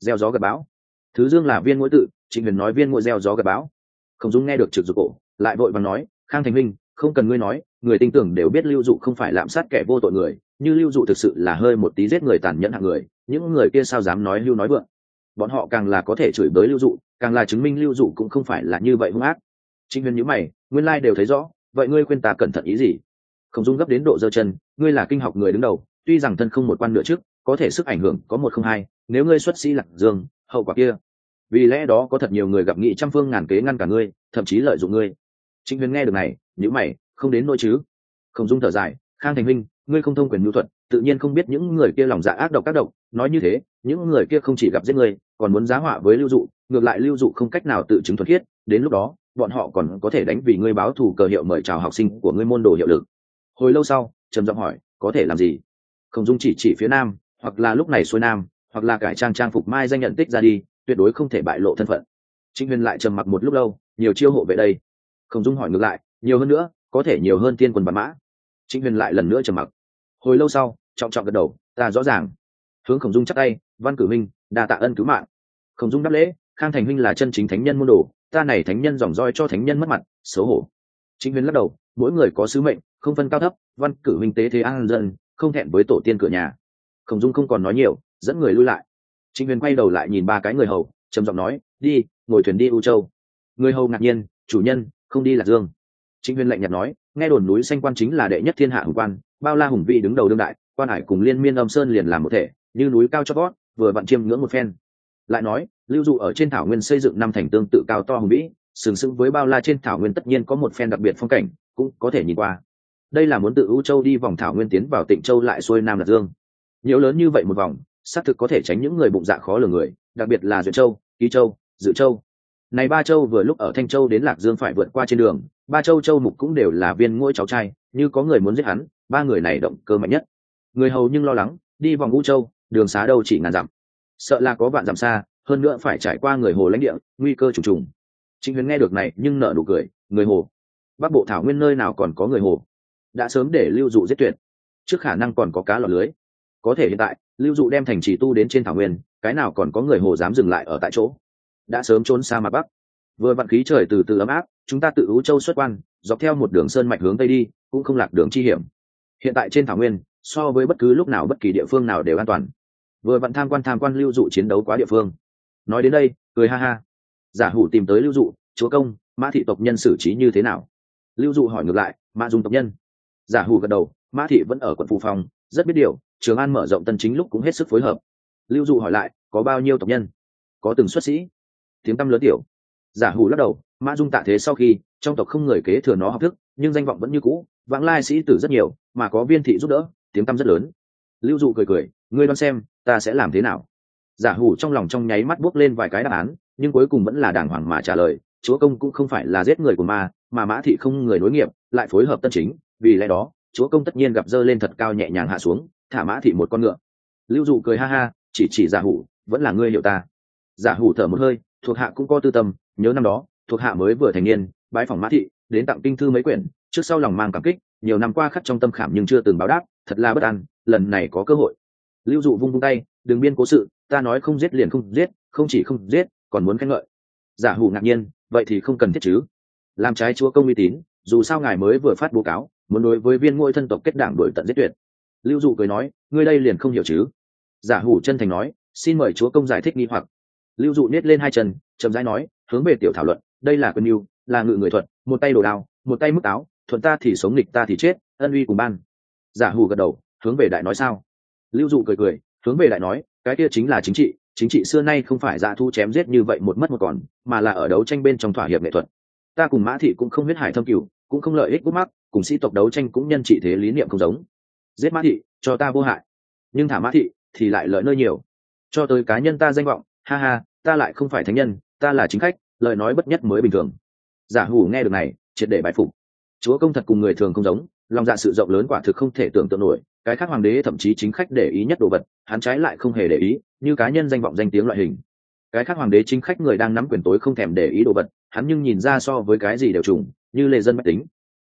Gieo gió gặp bão. Thứ dương là viên mũi tự, trịnh huyền nói viên mũi gieo gió gặp bão không dung nghe được trực dục cổ, lại vội vàng nói, khang thành minh, không cần ngươi nói, người tin tưởng đều biết lưu dụ không phải lạm sát kẻ vô tội người, như lưu dụ thực sự là hơi một tí giết người tàn nhẫn hạng người, những người kia sao dám nói lưu nói vượng? Bọn họ càng là có thể chửi bới lưu dụ, càng là chứng minh lưu dụ cũng không phải là như vậy hung ác. Trịnh huyền nhữ mày, nguyên lai đều thấy rõ, vậy ngươi khuyên ta cẩn thận ý gì? Không dung gấp đến độ giơ chân, ngươi là kinh học người đứng đầu, tuy rằng thân không một quan nửa trước, có thể sức ảnh hưởng có một không hai, nếu ngươi xuất sĩ lạc dương, hậu quả kia vì lẽ đó có thật nhiều người gặp nghị trăm phương ngàn kế ngăn cả ngươi, thậm chí lợi dụng ngươi. Trịnh huyền nghe được này nhữ mày, không đến nỗi chứ? Không dung thở dài, khang thành huynh, ngươi không thông quyền mưu thuật, tự nhiên không biết những người kia lòng dạ ác độc các độc. Nói như thế, những người kia không chỉ gặp giết ngươi, còn muốn giá họa với lưu dụ, ngược lại lưu dụ không cách nào tự chứng thuật thiết. đến lúc đó, bọn họ còn có thể đánh vì ngươi báo thù cờ hiệu mời chào học sinh của ngươi môn đồ hiệu lực. Hồi lâu sau, trầm giọng hỏi, có thể làm gì? Không dung chỉ chỉ phía nam, hoặc là lúc này xuôi nam, hoặc là cải trang trang phục mai danh nhận tích ra đi tuyệt đối không thể bại lộ thân phận. Trịnh huyền lại trầm mặc một lúc lâu, nhiều chiêu hộ vệ đây. Không dung hỏi ngược lại, nhiều hơn nữa, có thể nhiều hơn thiên quân bản mã. Trịnh huyền lại lần nữa trầm mặc. Hồi lâu sau, trọng trọng gật đầu, ta rõ ràng. Hướng khổng dung chắc tay, văn cử minh, đa tạ ân cứu mạng. Khổng dung đáp lễ, khang thành huynh là chân chính thánh nhân môn đồ, ta này thánh nhân dòng roi cho thánh nhân mất mặt, xấu hổ. Chính huyền lắc đầu, mỗi người có sứ mệnh, không phân cao thấp, văn cử huynh tế thế an dân, không thẹn với tổ tiên cửa nhà. Khổng dung không còn nói nhiều, dẫn người lui lại trịnh huyền quay đầu lại nhìn ba cái người hầu, trầm giọng nói, đi, ngồi thuyền đi u châu. Người hầu ngạc nhiên, chủ nhân, không đi lạc dương. Trịnh huyền lạnh nhạt nói, nghe đồn núi xanh quan chính là đệ nhất thiên hạ hùng quan, bao la hùng vị đứng đầu đương đại, quan hải cùng liên miên âm sơn liền làm một thể, như núi cao cho gót vừa vặn chiêm ngưỡng một phen. Lại nói, lưu dụ ở trên thảo nguyên xây dựng năm thành tương tự cao to hùng vĩ, sừng sững với bao la trên thảo nguyên tất nhiên có một phen đặc biệt phong cảnh, cũng có thể nhìn qua. Đây là muốn tự ưu châu đi vòng thảo nguyên tiến vào tịnh châu lại xuôi nam lạc dương. Nhiều lớn như vậy một vòng xác thực có thể tránh những người bụng dạ khó lường người, đặc biệt là duyệt châu, ký châu, dự châu. Này ba châu vừa lúc ở thanh châu đến lạc dương phải vượt qua trên đường, ba châu châu mục cũng đều là viên ngôi cháu trai, như có người muốn giết hắn, ba người này động cơ mạnh nhất. Người hầu nhưng lo lắng, đi vòng ngũ châu, đường xá đâu chỉ ngàn dặm. Sợ là có vạn dặm xa, hơn nữa phải trải qua người hồ lãnh địa, nguy cơ trùng trùng. Chính huyền nghe được này nhưng nợ nụ cười, người hồ. Bắc bộ thảo nguyên nơi nào còn có người hồ? Đã sớm để lưu dụ giết tuyệt. Trước khả năng còn có cá lọt lưới. Có thể hiện tại lưu dụ đem thành trì tu đến trên thảo nguyên, cái nào còn có người hồ dám dừng lại ở tại chỗ? Đã sớm trốn xa mặt bắc. Vừa vạn khí trời từ từ ấm áp, chúng ta tự ú châu xuất quan, dọc theo một đường sơn mạch hướng tây đi, cũng không lạc đường chi hiểm. Hiện tại trên thảo nguyên, so với bất cứ lúc nào bất kỳ địa phương nào đều an toàn. Vừa vặn tham quan tham quan lưu dụ chiến đấu quá địa phương. Nói đến đây, cười ha ha. Giả hủ tìm tới lưu dụ, chúa công, mã thị tộc nhân xử trí như thế nào? Lưu dụ hỏi ngược lại, mã dùng tộc nhân. Giả hủ gật đầu, mã thị vẫn ở quận phù phong rất biết điều trường an mở rộng tân chính lúc cũng hết sức phối hợp. Lưu dụ hỏi lại, có bao nhiêu tộc nhân? Có từng xuất sĩ? Tiếng tăm lớn tiểu. Giả hủ lắc đầu, mã dung tạ thế sau khi, trong tộc không người kế thừa nó học thức, nhưng danh vọng vẫn như cũ, vãng lai sĩ tử rất nhiều, mà có viên thị giúp đỡ, tiếng tăm rất lớn. Lưu dụ cười cười, ngươi đoán xem, ta sẽ làm thế nào? Giả hủ trong lòng trong nháy mắt buốc lên vài cái đáp án, nhưng cuối cùng vẫn là đàng hoàng mà trả lời, chúa công cũng không phải là giết người của ma, mà mã thị không người nối nghiệp, lại phối hợp tân chính, vì lẽ đó, chúa công tất nhiên gặp dơ lên thật cao nhẹ nhàng hạ xuống thả mã thị một con ngựa. Lưu dụ cười ha ha, chỉ chỉ giả hủ, vẫn là ngươi hiểu ta. Giả hủ thở một hơi, thuộc hạ cũng có tư tâm, nhớ năm đó, thuộc hạ mới vừa thành niên, bái phòng mã thị, đến tặng kinh thư mấy quyển, trước sau lòng mang cảm kích, nhiều năm qua khắc trong tâm khảm nhưng chưa từng báo đáp, thật là bất an, lần này có cơ hội. Lưu dụ vung vung tay, đừng biên cố sự, ta nói không giết liền không giết, không chỉ không giết, còn muốn khen ngợi. Giả hủ ngạc nhiên, vậy thì không cần thiết chứ. Làm trái chúa công uy tín, dù sao ngài mới vừa phát bố cáo, muốn đối với viên ngôi thân tộc kết đảng đổi tận giết tuyệt lưu dụ cười nói ngươi đây liền không hiểu chứ? Giả hủ chân thành nói xin mời chúa công giải thích nghi hoặc. Lưu dụ nết lên hai chân chậm rãi nói hướng về tiểu thảo luận đây là quân yêu, là ngự người thuật một tay đồ đao một tay mức táo, thuận ta thì sống nghịch ta thì chết ân uy cùng ban. Giả hủ gật đầu hướng về đại nói sao? Lưu dụ cười cười hướng về đại nói cái kia chính là chính trị chính trị xưa nay không phải dạ thu chém giết như vậy một mất một còn mà là ở đấu tranh bên trong thỏa hiệp nghệ thuật. Ta cùng mã thị cũng không huyết hải thâm cửu cũng không lợi ích bút mắc cùng sĩ tộc đấu tranh cũng nhân trị thế lý niệm không giống giết mã thị, cho ta vô hại. Nhưng thả mã thị thì lại lợi nơi nhiều. Cho tới cá nhân ta danh vọng, ha ha, ta lại không phải thánh nhân, ta là chính khách, lời nói bất nhất mới bình thường. Giả hủ nghe được này, triệt để bài phục. Chúa công thật cùng người thường không giống, lòng dạ sự rộng lớn quả thực không thể tưởng tượng nổi. Cái khác hoàng đế thậm chí chính khách để ý nhất đồ vật, hắn trái lại không hề để ý, như cá nhân danh vọng danh tiếng loại hình. Cái khác hoàng đế chính khách người đang nắm quyền tối không thèm để ý đồ vật, hắn nhưng nhìn ra so với cái gì đều trùng, như lê dân mách tính.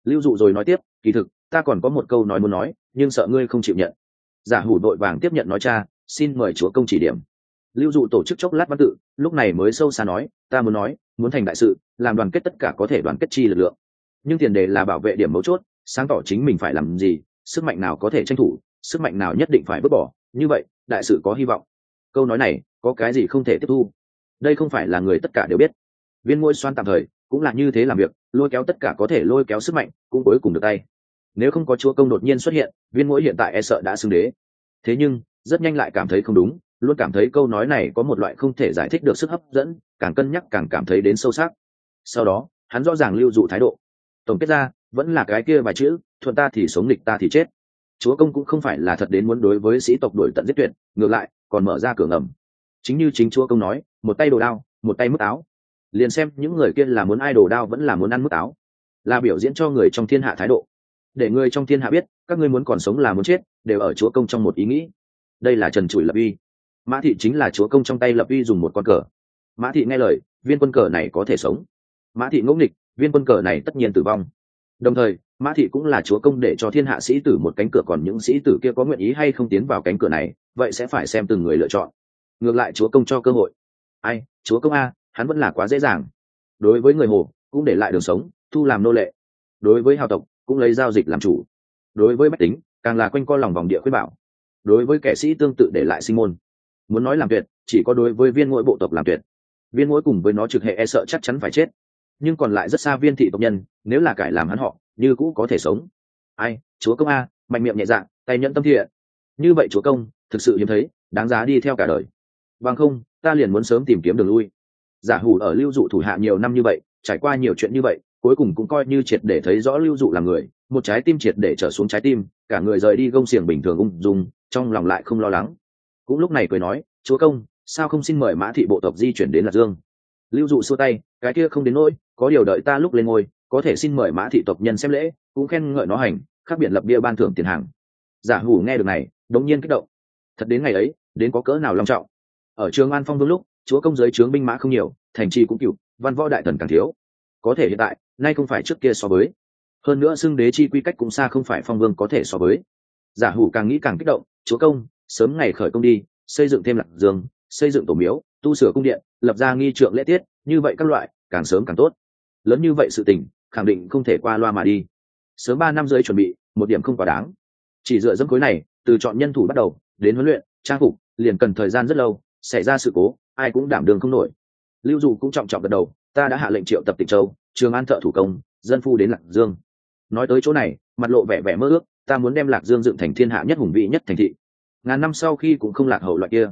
Lưu dụ rồi nói tiếp, kỳ thực ta còn có một câu nói muốn nói, nhưng sợ ngươi không chịu nhận. Giả hủ đội vàng tiếp nhận nói cha, xin mời chúa công chỉ điểm. Lưu dụ tổ chức chốc lát văn tự, lúc này mới sâu xa nói, ta muốn nói, muốn thành đại sự, làm đoàn kết tất cả có thể đoàn kết chi lực lượng. Nhưng tiền đề là bảo vệ điểm mấu chốt, sáng tỏ chính mình phải làm gì, sức mạnh nào có thể tranh thủ, sức mạnh nào nhất định phải vứt bỏ. Như vậy, đại sự có hy vọng. Câu nói này, có cái gì không thể tiếp thu? Đây không phải là người tất cả đều biết. Viên ngôi xoan tạm thời, cũng là như thế làm việc, lôi kéo tất cả có thể lôi kéo sức mạnh, cũng cuối cùng được tay nếu không có chúa công đột nhiên xuất hiện, viên mũi hiện tại e sợ đã xưng đế. Thế nhưng, rất nhanh lại cảm thấy không đúng, luôn cảm thấy câu nói này có một loại không thể giải thích được sức hấp dẫn, càng cân nhắc càng cảm thấy đến sâu sắc. Sau đó, hắn rõ ràng lưu dụ thái độ. Tổng kết ra, vẫn là cái kia vài chữ, thuận ta thì sống, nghịch ta thì chết. Chúa công cũng không phải là thật đến muốn đối với sĩ tộc đổi tận giết tuyệt, ngược lại, còn mở ra cửa ngầm. Chính như chính chúa công nói, một tay đồ đao, một tay mức áo. Liền xem những người kia là muốn ai đồ đao vẫn là muốn ăn mức áo. Là biểu diễn cho người trong thiên hạ thái độ để người trong thiên hạ biết, các ngươi muốn còn sống là muốn chết, đều ở chúa công trong một ý nghĩ. Đây là trần trụi lập uy. Mã thị chính là chúa công trong tay lập uy dùng một con cờ. Mã thị nghe lời, viên quân cờ này có thể sống. Mã thị ngẫu nghịch, viên quân cờ này tất nhiên tử vong. Đồng thời, mã thị cũng là chúa công để cho thiên hạ sĩ tử một cánh cửa, còn những sĩ tử kia có nguyện ý hay không tiến vào cánh cửa này, vậy sẽ phải xem từng người lựa chọn. Ngược lại chúa công cho cơ hội. Ai, chúa công a, hắn vẫn là quá dễ dàng. Đối với người hồ, cũng để lại đường sống, thu làm nô lệ. Đối với hào tộc cũng lấy giao dịch làm chủ. Đối với bách tính, càng là quanh co lòng vòng địa khuyết bảo. Đối với kẻ sĩ tương tự để lại sinh môn. Muốn nói làm tuyệt, chỉ có đối với viên mỗi bộ tộc làm tuyệt. Viên mỗi cùng với nó trực hệ e sợ chắc chắn phải chết. Nhưng còn lại rất xa viên thị tộc nhân, nếu là cải làm hắn họ, như cũ có thể sống. Ai, chúa công a, mạnh miệng nhẹ dạng tay nhẫn tâm thiện. Như vậy chúa công, thực sự hiếm thấy, đáng giá đi theo cả đời. Bằng không, ta liền muốn sớm tìm kiếm đường lui. Giả hủ ở lưu dụ thủ hạ nhiều năm như vậy, trải qua nhiều chuyện như vậy cuối cùng cũng coi như triệt để thấy rõ lưu dụ là người, một trái tim triệt để trở xuống trái tim, cả người rời đi gông xiềng bình thường ung dung, trong lòng lại không lo lắng. Cũng lúc này cười nói, chúa công, sao không xin mời mã thị bộ tộc di chuyển đến lạc dương? Lưu dụ xua tay, cái kia không đến nỗi, có điều đợi ta lúc lên ngôi, có thể xin mời mã thị tộc nhân xem lễ, cũng khen ngợi nó hành, khác biệt lập bia ban thưởng tiền hàng. Giả hủ nghe được này, đống nhiên kích động. Thật đến ngày ấy, đến có cỡ nào long trọng? Ở trường an phong vương lúc, chúa công giới trướng binh mã không nhiều, thành trì cũng cựu văn võ đại thần càng thiếu. Có thể hiện tại nay không phải trước kia so với. Hơn nữa xưng đế chi quy cách cũng xa không phải phong vương có thể so với. Giả hủ càng nghĩ càng kích động, chúa công, sớm ngày khởi công đi, xây dựng thêm lạc dương, xây dựng tổ miếu, tu sửa cung điện, lập ra nghi trượng lễ tiết, như vậy các loại, càng sớm càng tốt. Lớn như vậy sự tình, khẳng định không thể qua loa mà đi. Sớm ba năm dưới chuẩn bị, một điểm không quá đáng. Chỉ dựa dẫm khối này, từ chọn nhân thủ bắt đầu, đến huấn luyện, trang phục, liền cần thời gian rất lâu, xảy ra sự cố, ai cũng đảm đường không nổi. Lưu dụ cũng trọng trọng gật đầu, ta đã hạ lệnh triệu tập tịch châu trường an thợ thủ công, dân phu đến lạc dương. Nói tới chỗ này, mặt lộ vẻ vẻ mơ ước, ta muốn đem lạc dương dựng thành thiên hạ nhất hùng vị nhất thành thị. Ngàn năm sau khi cũng không lạc hậu loại kia.